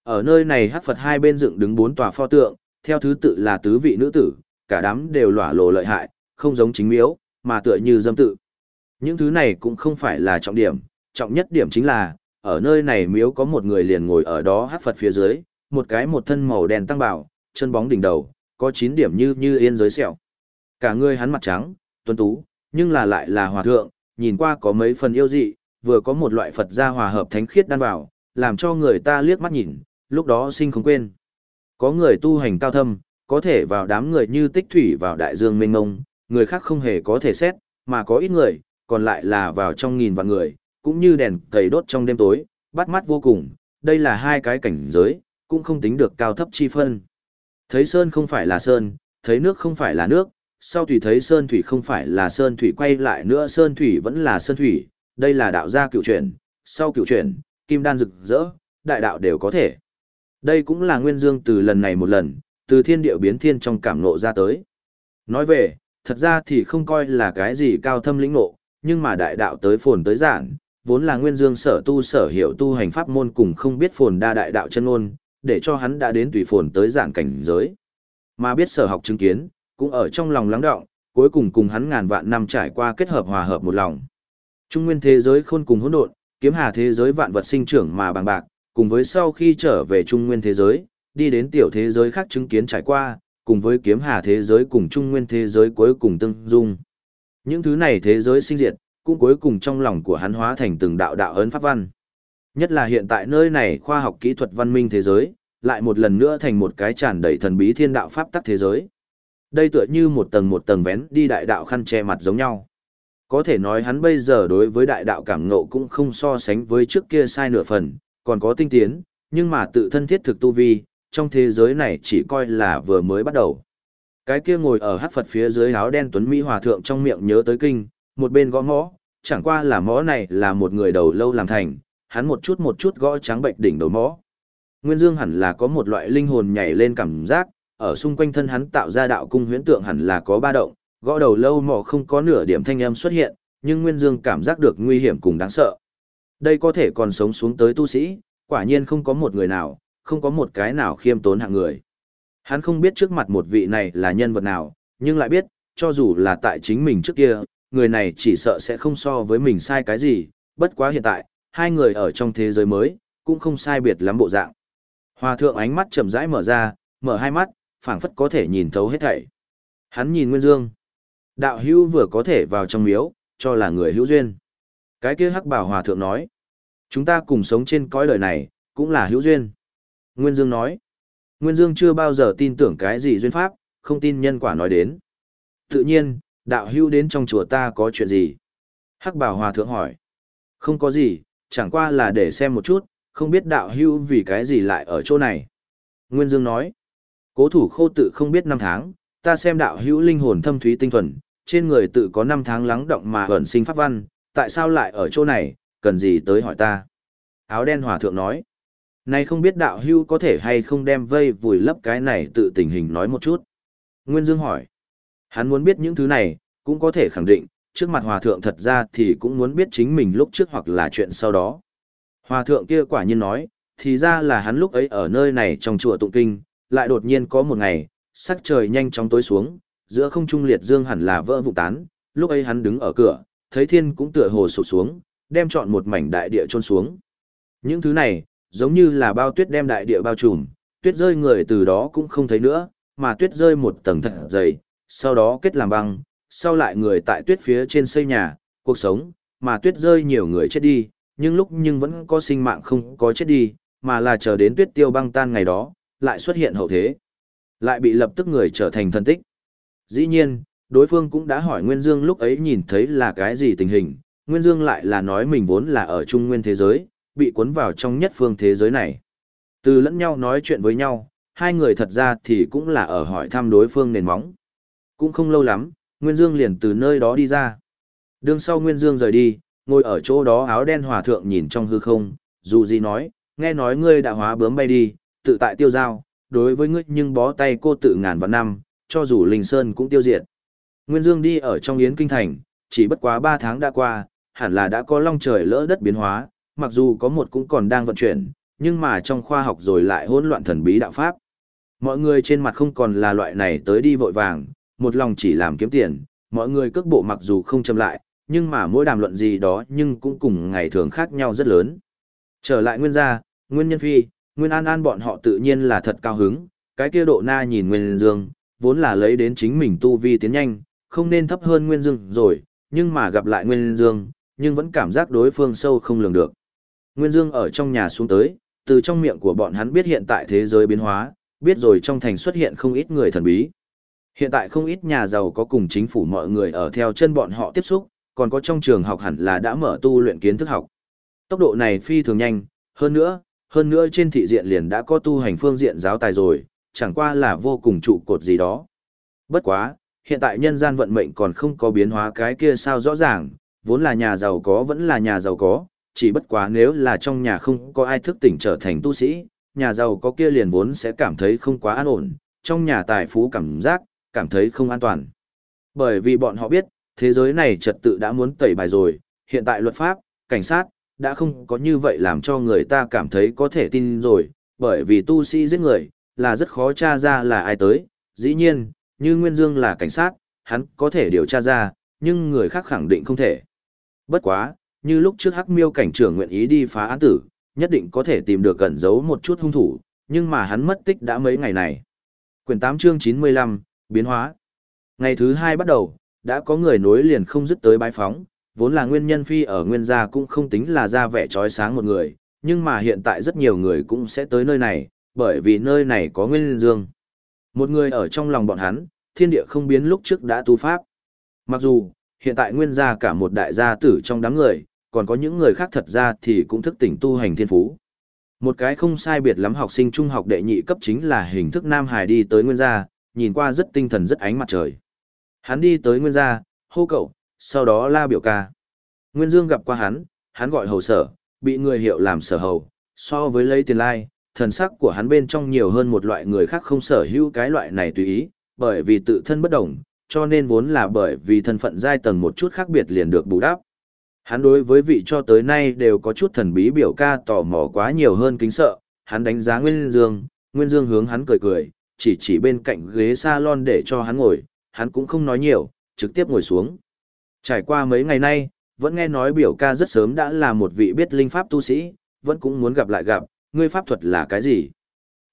Ở nơi này hát Phật hai bên dựng đứng bốn tòa pho tượng, theo thứ tự là tứ vị nữ tử, cả đám đều lỏa lộ lợi hại, không giống chính miếu, mà tựa như dâm tự. Những thứ này cũng không phải là trọng điểm, trọng nhất điểm chính là, ở nơi này miếu có một người liền ngồi ở đó hát Phật phía dưới, một cái một thân màu đen tăng bảo, chân bóng đỉnh đầu, có 9 điểm như như yên giới sẹo. Cả người hắn mặt trắng, tuấn tú, nhưng là lại là hòa thượng, nhìn qua có mấy phần yêu dị, vừa có một loại Phật gia hòa hợp thánh khiết đan vào, làm cho người ta liếc mắt nhìn, lúc đó sinh không quên. Có người tu hành cao thâm, có thể vào đám người như tích thủy vào đại dương mênh mông, người khác không hề có thể xét, mà có ít người, còn lại là vào trong nghìn vạn người, cũng như đèn cầy đốt trong đêm tối, bắt mắt vô cùng, đây là hai cái cảnh giới, cũng không tính được cao thấp chi phân. Thấy sơn không phải là sơn, thấy nước không phải là nước, sau thủy thấy sơn thủy không phải là sơn thủy quay lại nữa sơn thủy vẫn là sơn thủy, đây là đạo gia cựu chuyển, sau cựu chuyển, kim đan rực rỡ, đại đạo đều có thể. Đây cũng là nguyên dương từ lần này một lần, từ thiên điệu biến thiên trong cảm nộ ra tới. Nói về, thật ra thì không coi là cái gì cao thâm lĩnh ngộ, nhưng mà đại đạo tới phồn tới giản, vốn là nguyên dương sở tu sở hiểu tu hành pháp môn cùng không biết phồn đa đại đạo chân ngôn, để cho hắn đã đến tùy phồn tới giản cảnh giới. Mà biết sở học chứng kiến, cũng ở trong lòng lắng động, cuối cùng cùng hắn ngàn vạn năm trải qua kết hợp hòa hợp một lòng. Trung nguyên thế giới khôn cùng hỗn độn, kiếm hà thế giới vạn vật sinh trưởng mà bằng bạc, cùng với sau khi trở về trung nguyên thế giới, đi đến tiểu thế giới khác chứng kiến trải qua, cùng với kiếm hà thế giới cùng trung nguyên thế giới cuối cùng tương dung. Những thứ này thế giới sinh diệt, cũng cuối cùng trong lòng của hắn hóa thành từng đạo đạo ấn pháp văn. Nhất là hiện tại nơi này khoa học kỹ thuật văn minh thế giới, lại một lần nữa thành một cái tràn đầy thần bí thiên đạo pháp tắc thế giới. Đây tựa như một tầng một tầng vén đi đại đạo khăn che mặt giống nhau. Có thể nói hắn bây giờ đối với đại đạo cảm ngộ cũng không so sánh với trước kia sai nửa phần, còn có tinh tiến, nhưng mà tự thân thiết thực tu vi, trong thế giới này chỉ coi là vừa mới bắt đầu. Cái kia ngồi ở hát Phật phía dưới áo đen tuấn Mỹ hòa thượng trong miệng nhớ tới kinh, một bên gõ mõ, chẳng qua là mõ này là một người đầu lâu làm thành, hắn một chút một chút gõ trắng bệnh đỉnh đầu mõ. Nguyên Dương hẳn là có một loại linh hồn nhảy lên cảm giác, ở xung quanh thân hắn tạo ra đạo cung huyễn tượng hẳn là có ba động, gõ đầu lâu mõ không có nửa điểm thanh âm xuất hiện, nhưng Nguyên Dương cảm giác được nguy hiểm cùng đáng sợ. Đây có thể còn sống xuống tới tu sĩ, quả nhiên không có một người nào, không có một cái nào khiêm tốn hạng người. Hắn không biết trước mặt một vị này là nhân vật nào, nhưng lại biết, cho dù là tại chính mình trước kia, người này chỉ sợ sẽ không so với mình sai cái gì, bất quá hiện tại, hai người ở trong thế giới mới, cũng không sai biệt lắm bộ dạng. Hòa thượng ánh mắt chậm rãi mở ra, mở hai mắt, phảng phất có thể nhìn thấu hết thảy. Hắn nhìn Nguyên Dương. Đạo hữu vừa có thể vào trong miếu, cho là người hữu duyên. Cái kia hắc bảo hòa thượng nói. Chúng ta cùng sống trên cõi đời này, cũng là hữu duyên. Nguyên Dương nói. Nguyên Dương chưa bao giờ tin tưởng cái gì duyên pháp, không tin nhân quả nói đến. Tự nhiên, đạo hữu đến trong chùa ta có chuyện gì? Hắc bảo hòa thượng hỏi. Không có gì, chẳng qua là để xem một chút, không biết đạo hữu vì cái gì lại ở chỗ này. Nguyên Dương nói. Cố thủ khô tự không biết năm tháng, ta xem đạo hữu linh hồn thâm thúy tinh thuần, trên người tự có năm tháng lắng động mà ẩn sinh pháp văn, tại sao lại ở chỗ này, cần gì tới hỏi ta. Áo đen hòa thượng nói. Này không biết đạo hưu có thể hay không đem vây vùi lấp cái này tự tình hình nói một chút. Nguyên Dương hỏi. Hắn muốn biết những thứ này, cũng có thể khẳng định, trước mặt hòa thượng thật ra thì cũng muốn biết chính mình lúc trước hoặc là chuyện sau đó. Hòa thượng kia quả nhiên nói, thì ra là hắn lúc ấy ở nơi này trong chùa tụng kinh, lại đột nhiên có một ngày, sắc trời nhanh chóng tối xuống, giữa không trung liệt dương hẳn là vỡ vụ tán, lúc ấy hắn đứng ở cửa, thấy thiên cũng tựa hồ sụp xuống, đem chọn một mảnh đại địa trôn xuống. Những thứ này, giống như là bao tuyết đem đại địa bao trùm, tuyết rơi người từ đó cũng không thấy nữa, mà tuyết rơi một tầng thật dày, sau đó kết làm băng, sau lại người tại tuyết phía trên xây nhà, cuộc sống, mà tuyết rơi nhiều người chết đi, nhưng lúc nhưng vẫn có sinh mạng không có chết đi, mà là chờ đến tuyết tiêu băng tan ngày đó, lại xuất hiện hậu thế. Lại bị lập tức người trở thành thần tích. Dĩ nhiên, đối phương cũng đã hỏi Nguyên Dương lúc ấy nhìn thấy là cái gì tình hình, Nguyên Dương lại là nói mình vốn là ở trung nguyên thế giới, bị cuốn vào trong nhất phương thế giới này. Từ lẫn nhau nói chuyện với nhau, hai người thật ra thì cũng là ở hỏi thăm đối phương nền móng. Cũng không lâu lắm, Nguyên Dương liền từ nơi đó đi ra. Đường sau Nguyên Dương rời đi, ngồi ở chỗ đó áo đen hòa thượng nhìn trong hư không, dù gì nói, nghe nói ngươi đã hóa bướm bay đi, tự tại tiêu giao, đối với ngươi nhưng bó tay cô tự ngàn vạn năm, cho dù Linh Sơn cũng tiêu diệt. Nguyên Dương đi ở trong Yến Kinh Thành, chỉ bất quá 3 tháng đã qua, hẳn là đã có long trời lỡ đất biến hóa, mặc dù có một cũng còn đang vận chuyển, nhưng mà trong khoa học rồi lại hỗn loạn thần bí đạo pháp. Mọi người trên mặt không còn là loại này tới đi vội vàng, một lòng chỉ làm kiếm tiền, mọi người cước bộ mặc dù không chậm lại, nhưng mà mỗi đàm luận gì đó nhưng cũng cùng ngày thường khác nhau rất lớn. Trở lại nguyên gia, nguyên nhân phi, nguyên an an bọn họ tự nhiên là thật cao hứng, cái kia độ na nhìn nguyên dương, vốn là lấy đến chính mình tu vi tiến nhanh, không nên thấp hơn nguyên dương rồi, nhưng mà gặp lại nguyên dương, nhưng vẫn cảm giác đối phương sâu không lường được. Nguyên Dương ở trong nhà xuống tới, từ trong miệng của bọn hắn biết hiện tại thế giới biến hóa, biết rồi trong thành xuất hiện không ít người thần bí. Hiện tại không ít nhà giàu có cùng chính phủ mọi người ở theo chân bọn họ tiếp xúc, còn có trong trường học hẳn là đã mở tu luyện kiến thức học. Tốc độ này phi thường nhanh, Hơn nữa, hơn nữa trên thị diện liền đã có tu hành phương diện giáo tài rồi, chẳng qua là vô cùng trụ cột gì đó. Bất quá, hiện tại nhân gian vận mệnh còn không có biến hóa cái kia sao rõ ràng, vốn là nhà giàu có vẫn là nhà giàu có, chỉ bất quá nếu là trong nhà không có ai thức tỉnh trở thành tu sĩ, nhà giàu có kia liền vốn sẽ cảm thấy không quá an ổn, trong nhà tài phú cảm giác, cảm thấy không an toàn. Bởi vì bọn họ biết, thế giới này trật tự đã muốn tẩy bài rồi, hiện tại luật pháp, cảnh sát, đã không có như vậy làm cho người ta cảm thấy có thể tin rồi, bởi vì tu sĩ giết người, là rất khó tra ra là ai tới, dĩ nhiên, như Nguyên Dương là cảnh sát, hắn có thể điều tra ra, nhưng người khác khẳng định không thể. Bất quá, như lúc trước Hắc Miêu cảnh trưởng nguyện ý đi phá án tử, nhất định có thể tìm được cẩn giấu một chút hung thủ, nhưng mà hắn mất tích đã mấy ngày này. Quyển 8 chương 95, biến hóa. Ngày thứ hai bắt đầu, đã có người nối liền không dứt tới bái phóng, vốn là nguyên nhân phi ở nguyên gia cũng không tính là ra vẻ trói sáng một người, nhưng mà hiện tại rất nhiều người cũng sẽ tới nơi này, bởi vì nơi này có nguyên dương. Một người ở trong lòng bọn hắn, thiên địa không biến lúc trước đã tu pháp. Mặc dù, hiện tại nguyên gia cả một đại gia tử trong đám người, còn có những người khác thật ra thì cũng thức tỉnh tu hành thiên phú. Một cái không sai biệt lắm học sinh trung học đệ nhị cấp chính là hình thức Nam Hải đi tới nguyên gia, nhìn qua rất tinh thần rất ánh mặt trời. Hắn đi tới nguyên gia, hô cậu, sau đó la biểu ca. Nguyên Dương gặp qua hắn, hắn gọi hầu sở, bị người hiệu làm sở hầu, so với lấy tiền lai, thần sắc của hắn bên trong nhiều hơn một loại người khác không sở hữu cái loại này tùy ý, bởi vì tự thân bất đồng, cho nên vốn là bởi vì thân phận giai tầng một chút khác biệt liền được bù đắp. Hắn đối với vị cho tới nay đều có chút thần bí biểu ca tò mò quá nhiều hơn kính sợ, hắn đánh giá Nguyên Dương, Nguyên Dương hướng hắn cười cười, chỉ chỉ bên cạnh ghế salon để cho hắn ngồi, hắn cũng không nói nhiều, trực tiếp ngồi xuống. Trải qua mấy ngày nay, vẫn nghe nói biểu ca rất sớm đã là một vị biết linh pháp tu sĩ, vẫn cũng muốn gặp lại gặp, ngươi pháp thuật là cái gì?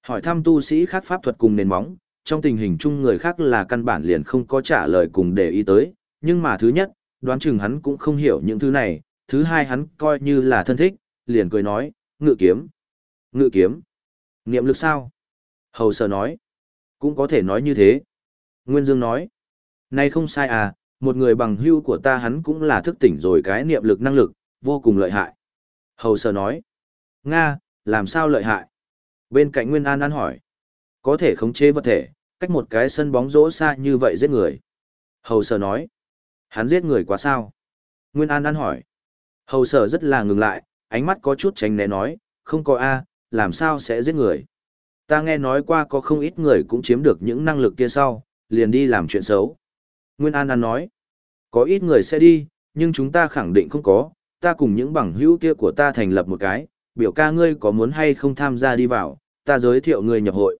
Hỏi thăm tu sĩ khác pháp thuật cùng nền móng, trong tình hình chung người khác là căn bản liền không có trả lời cùng để ý tới, nhưng mà thứ nhất, đoán chừng hắn cũng không hiểu những thứ này, thứ hai hắn coi như là thân thích, liền cười nói, ngự kiếm. Ngự kiếm. Niệm lực sao? Hầu sở nói. Cũng có thể nói như thế. Nguyên Dương nói. nay không sai à, một người bằng hưu của ta hắn cũng là thức tỉnh rồi cái niệm lực năng lực, vô cùng lợi hại. Hầu sở nói. Nga, làm sao lợi hại? Bên cạnh Nguyên An An hỏi. Có thể khống chế vật thể, cách một cái sân bóng rỗ xa như vậy giết người. Hầu sở nói. Hắn giết người quá sao? Nguyên An An hỏi. Hầu sở rất là ngừng lại, ánh mắt có chút tránh né nói, không có A, làm sao sẽ giết người? Ta nghe nói qua có không ít người cũng chiếm được những năng lực kia sau, liền đi làm chuyện xấu. Nguyên An An nói, có ít người sẽ đi, nhưng chúng ta khẳng định không có, ta cùng những bằng hữu kia của ta thành lập một cái, biểu ca ngươi có muốn hay không tham gia đi vào, ta giới thiệu ngươi nhập hội.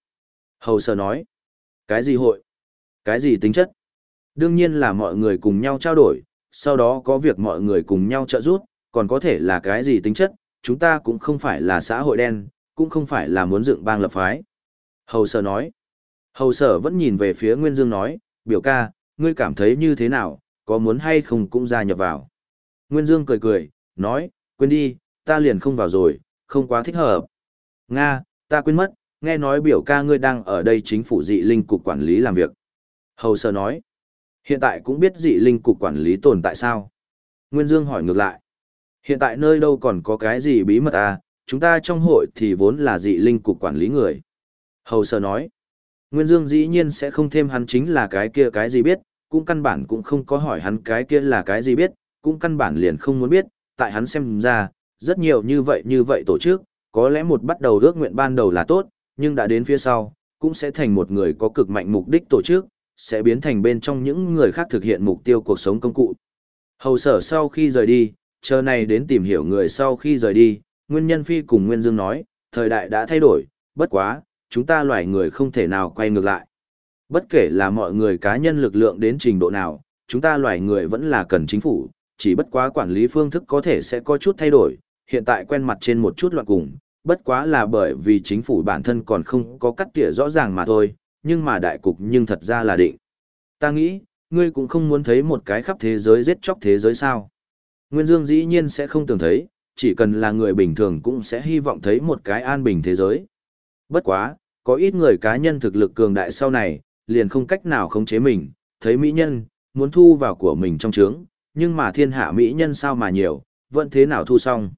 Hầu sở nói, cái gì hội? Cái gì tính chất? Đương nhiên là mọi người cùng nhau trao đổi, sau đó có việc mọi người cùng nhau trợ giúp, còn có thể là cái gì tính chất, chúng ta cũng không phải là xã hội đen, cũng không phải là muốn dựng bang lập phái. Hầu sở nói, hầu sở vẫn nhìn về phía Nguyên Dương nói, biểu ca, ngươi cảm thấy như thế nào, có muốn hay không cũng gia nhập vào. Nguyên Dương cười cười, nói, quên đi, ta liền không vào rồi, không quá thích hợp. Nga, ta quên mất, nghe nói biểu ca ngươi đang ở đây chính phủ dị linh cục quản lý làm việc. Hầu sơ nói, hiện tại cũng biết dị linh cục quản lý tồn tại sao? Nguyên Dương hỏi ngược lại, hiện tại nơi đâu còn có cái gì bí mật à, chúng ta trong hội thì vốn là dị linh cục quản lý người. Hầu sơ nói, Nguyên Dương dĩ nhiên sẽ không thêm hắn chính là cái kia cái gì biết, cũng căn bản cũng không có hỏi hắn cái kia là cái gì biết, cũng căn bản liền không muốn biết, tại hắn xem ra, rất nhiều như vậy như vậy tổ chức, có lẽ một bắt đầu ước nguyện ban đầu là tốt, nhưng đã đến phía sau, cũng sẽ thành một người có cực mạnh mục đích tổ chức, sẽ biến thành bên trong những người khác thực hiện mục tiêu cuộc sống công cụ. Hầu sở sau khi rời đi, chờ này đến tìm hiểu người sau khi rời đi, Nguyên Nhân Phi cùng Nguyên Dương nói, thời đại đã thay đổi, bất quá, chúng ta loài người không thể nào quay ngược lại. Bất kể là mọi người cá nhân lực lượng đến trình độ nào, chúng ta loài người vẫn là cần chính phủ, chỉ bất quá quản lý phương thức có thể sẽ có chút thay đổi, hiện tại quen mặt trên một chút loạn cùng, bất quá là bởi vì chính phủ bản thân còn không có cắt tỉa rõ ràng mà thôi, nhưng mà đại cục nhưng thật ra là định. Ta nghĩ, ngươi cũng không muốn thấy một cái khắp thế giới giết chóc thế giới sao. Nguyên Dương dĩ nhiên sẽ không tưởng thấy, chỉ cần là người bình thường cũng sẽ hy vọng thấy một cái an bình thế giới. Bất quá, có ít người cá nhân thực lực cường đại sau này, liền không cách nào khống chế mình, thấy mỹ nhân, muốn thu vào của mình trong trướng, nhưng mà thiên hạ mỹ nhân sao mà nhiều, vẫn thế nào thu xong.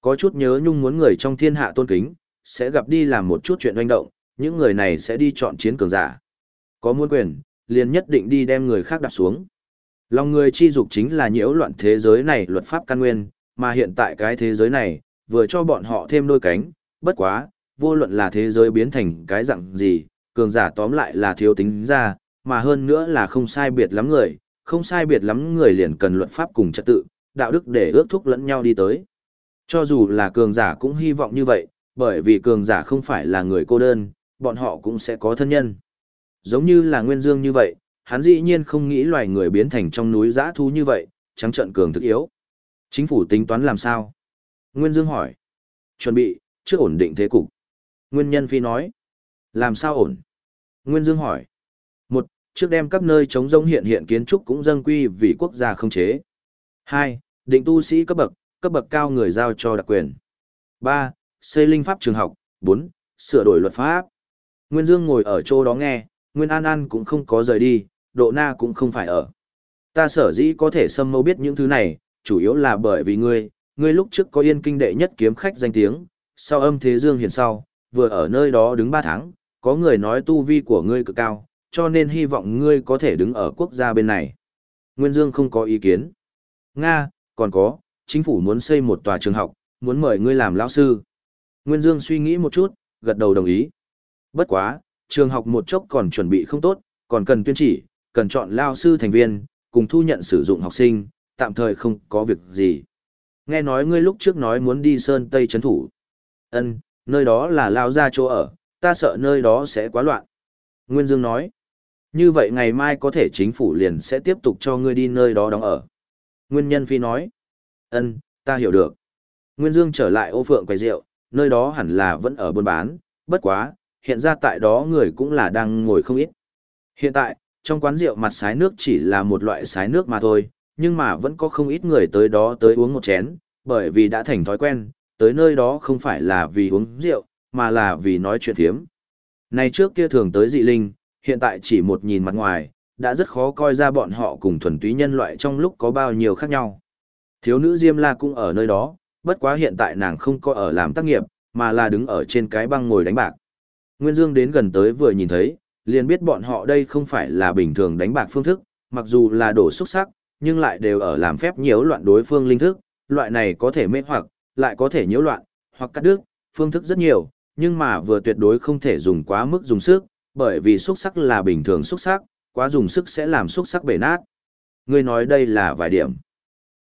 Có chút nhớ nhung muốn người trong thiên hạ tôn kính, sẽ gặp đi làm một chút chuyện doanh động, những người này sẽ đi chọn chiến cường giả. Có muốn quyền, liền nhất định đi đem người khác đặt xuống. Lòng người chi dục chính là nhiễu loạn thế giới này luật pháp căn nguyên, mà hiện tại cái thế giới này, vừa cho bọn họ thêm đôi cánh, bất quá, vô luận là thế giới biến thành cái dạng gì, cường giả tóm lại là thiếu tính ra, mà hơn nữa là không sai biệt lắm người, không sai biệt lắm người liền cần luật pháp cùng trật tự, đạo đức để ước thúc lẫn nhau đi tới. Cho dù là cường giả cũng hy vọng như vậy, bởi vì cường giả không phải là người cô đơn, bọn họ cũng sẽ có thân nhân. Giống như là Nguyên Dương như vậy, hắn dĩ nhiên không nghĩ loài người biến thành trong núi giã thú như vậy, trắng trận cường thực yếu. Chính phủ tính toán làm sao? Nguyên Dương hỏi. Chuẩn bị, trước ổn định thế cục. Nguyên Nhân Phi nói. Làm sao ổn? Nguyên Dương hỏi. Trước đem các nơi chống rông hiện hiện kiến trúc cũng dâng quy vì quốc gia không chế. Hai, định tu sĩ cấp bậc, cấp bậc cao người giao cho đặc quyền. Ba, xây linh pháp trường học. Bốn, sửa đổi luật pháp. Nguyên Dương ngồi ở chỗ đó nghe, Nguyên An An cũng không có rời đi, Độ Na cũng không phải ở. Ta sở dĩ có thể xâm mâu biết những thứ này, chủ yếu là bởi vì ngươi, ngươi lúc trước có yên kinh đệ nhất kiếm khách danh tiếng, sau âm thế dương hiền sau, vừa ở nơi đó đứng 3 tháng, có người nói tu vi của ngươi cực cao, cho nên hy vọng ngươi có thể đứng ở quốc gia bên này. Nguyên Dương không có ý kiến. Nga, còn có, chính phủ muốn xây một tòa trường học, muốn mời ngươi làm lão sư. Nguyên Dương suy nghĩ một chút, gật đầu đồng ý. Bất quá, trường học một chốc còn chuẩn bị không tốt, còn cần tuyên chỉ, cần chọn lao sư thành viên, cùng thu nhận sử dụng học sinh, tạm thời không có việc gì. Nghe nói ngươi lúc trước nói muốn đi Sơn Tây Trấn Thủ. ân nơi đó là lao ra chỗ ở, ta sợ nơi đó sẽ quá loạn. Nguyên Dương nói, như vậy ngày mai có thể chính phủ liền sẽ tiếp tục cho ngươi đi nơi đó đóng ở. Nguyên Nhân Phi nói, ân ta hiểu được. Nguyên Dương trở lại ô phượng quầy rượu, nơi đó hẳn là vẫn ở buôn bán, bất quá, hiện ra tại đó người cũng là đang ngồi không ít. Hiện tại, trong quán rượu mặt sái nước chỉ là một loại sái nước mà thôi, nhưng mà vẫn có không ít người tới đó tới uống một chén, bởi vì đã thành thói quen, tới nơi đó không phải là vì uống rượu, mà là vì nói chuyện thiếm. Này trước kia thường tới dị linh, hiện tại chỉ một nhìn mặt ngoài, đã rất khó coi ra bọn họ cùng thuần túy nhân loại trong lúc có bao nhiêu khác nhau. Thiếu nữ Diêm La cũng ở nơi đó, bất quá hiện tại nàng không có ở làm tác nghiệp, mà là đứng ở trên cái băng ngồi đánh bạc. Nguyên Dương đến gần tới vừa nhìn thấy, liền biết bọn họ đây không phải là bình thường đánh bạc phương thức, mặc dù là đổ xuất sắc, nhưng lại đều ở làm phép nhiễu loạn đối phương linh thức, loại này có thể mê hoặc, lại có thể nhiễu loạn, hoặc cắt đứt, phương thức rất nhiều, nhưng mà vừa tuyệt đối không thể dùng quá mức dùng sức, bởi vì xuất sắc là bình thường xuất sắc, quá dùng sức sẽ làm xuất sắc bể nát. Ngươi nói đây là vài điểm.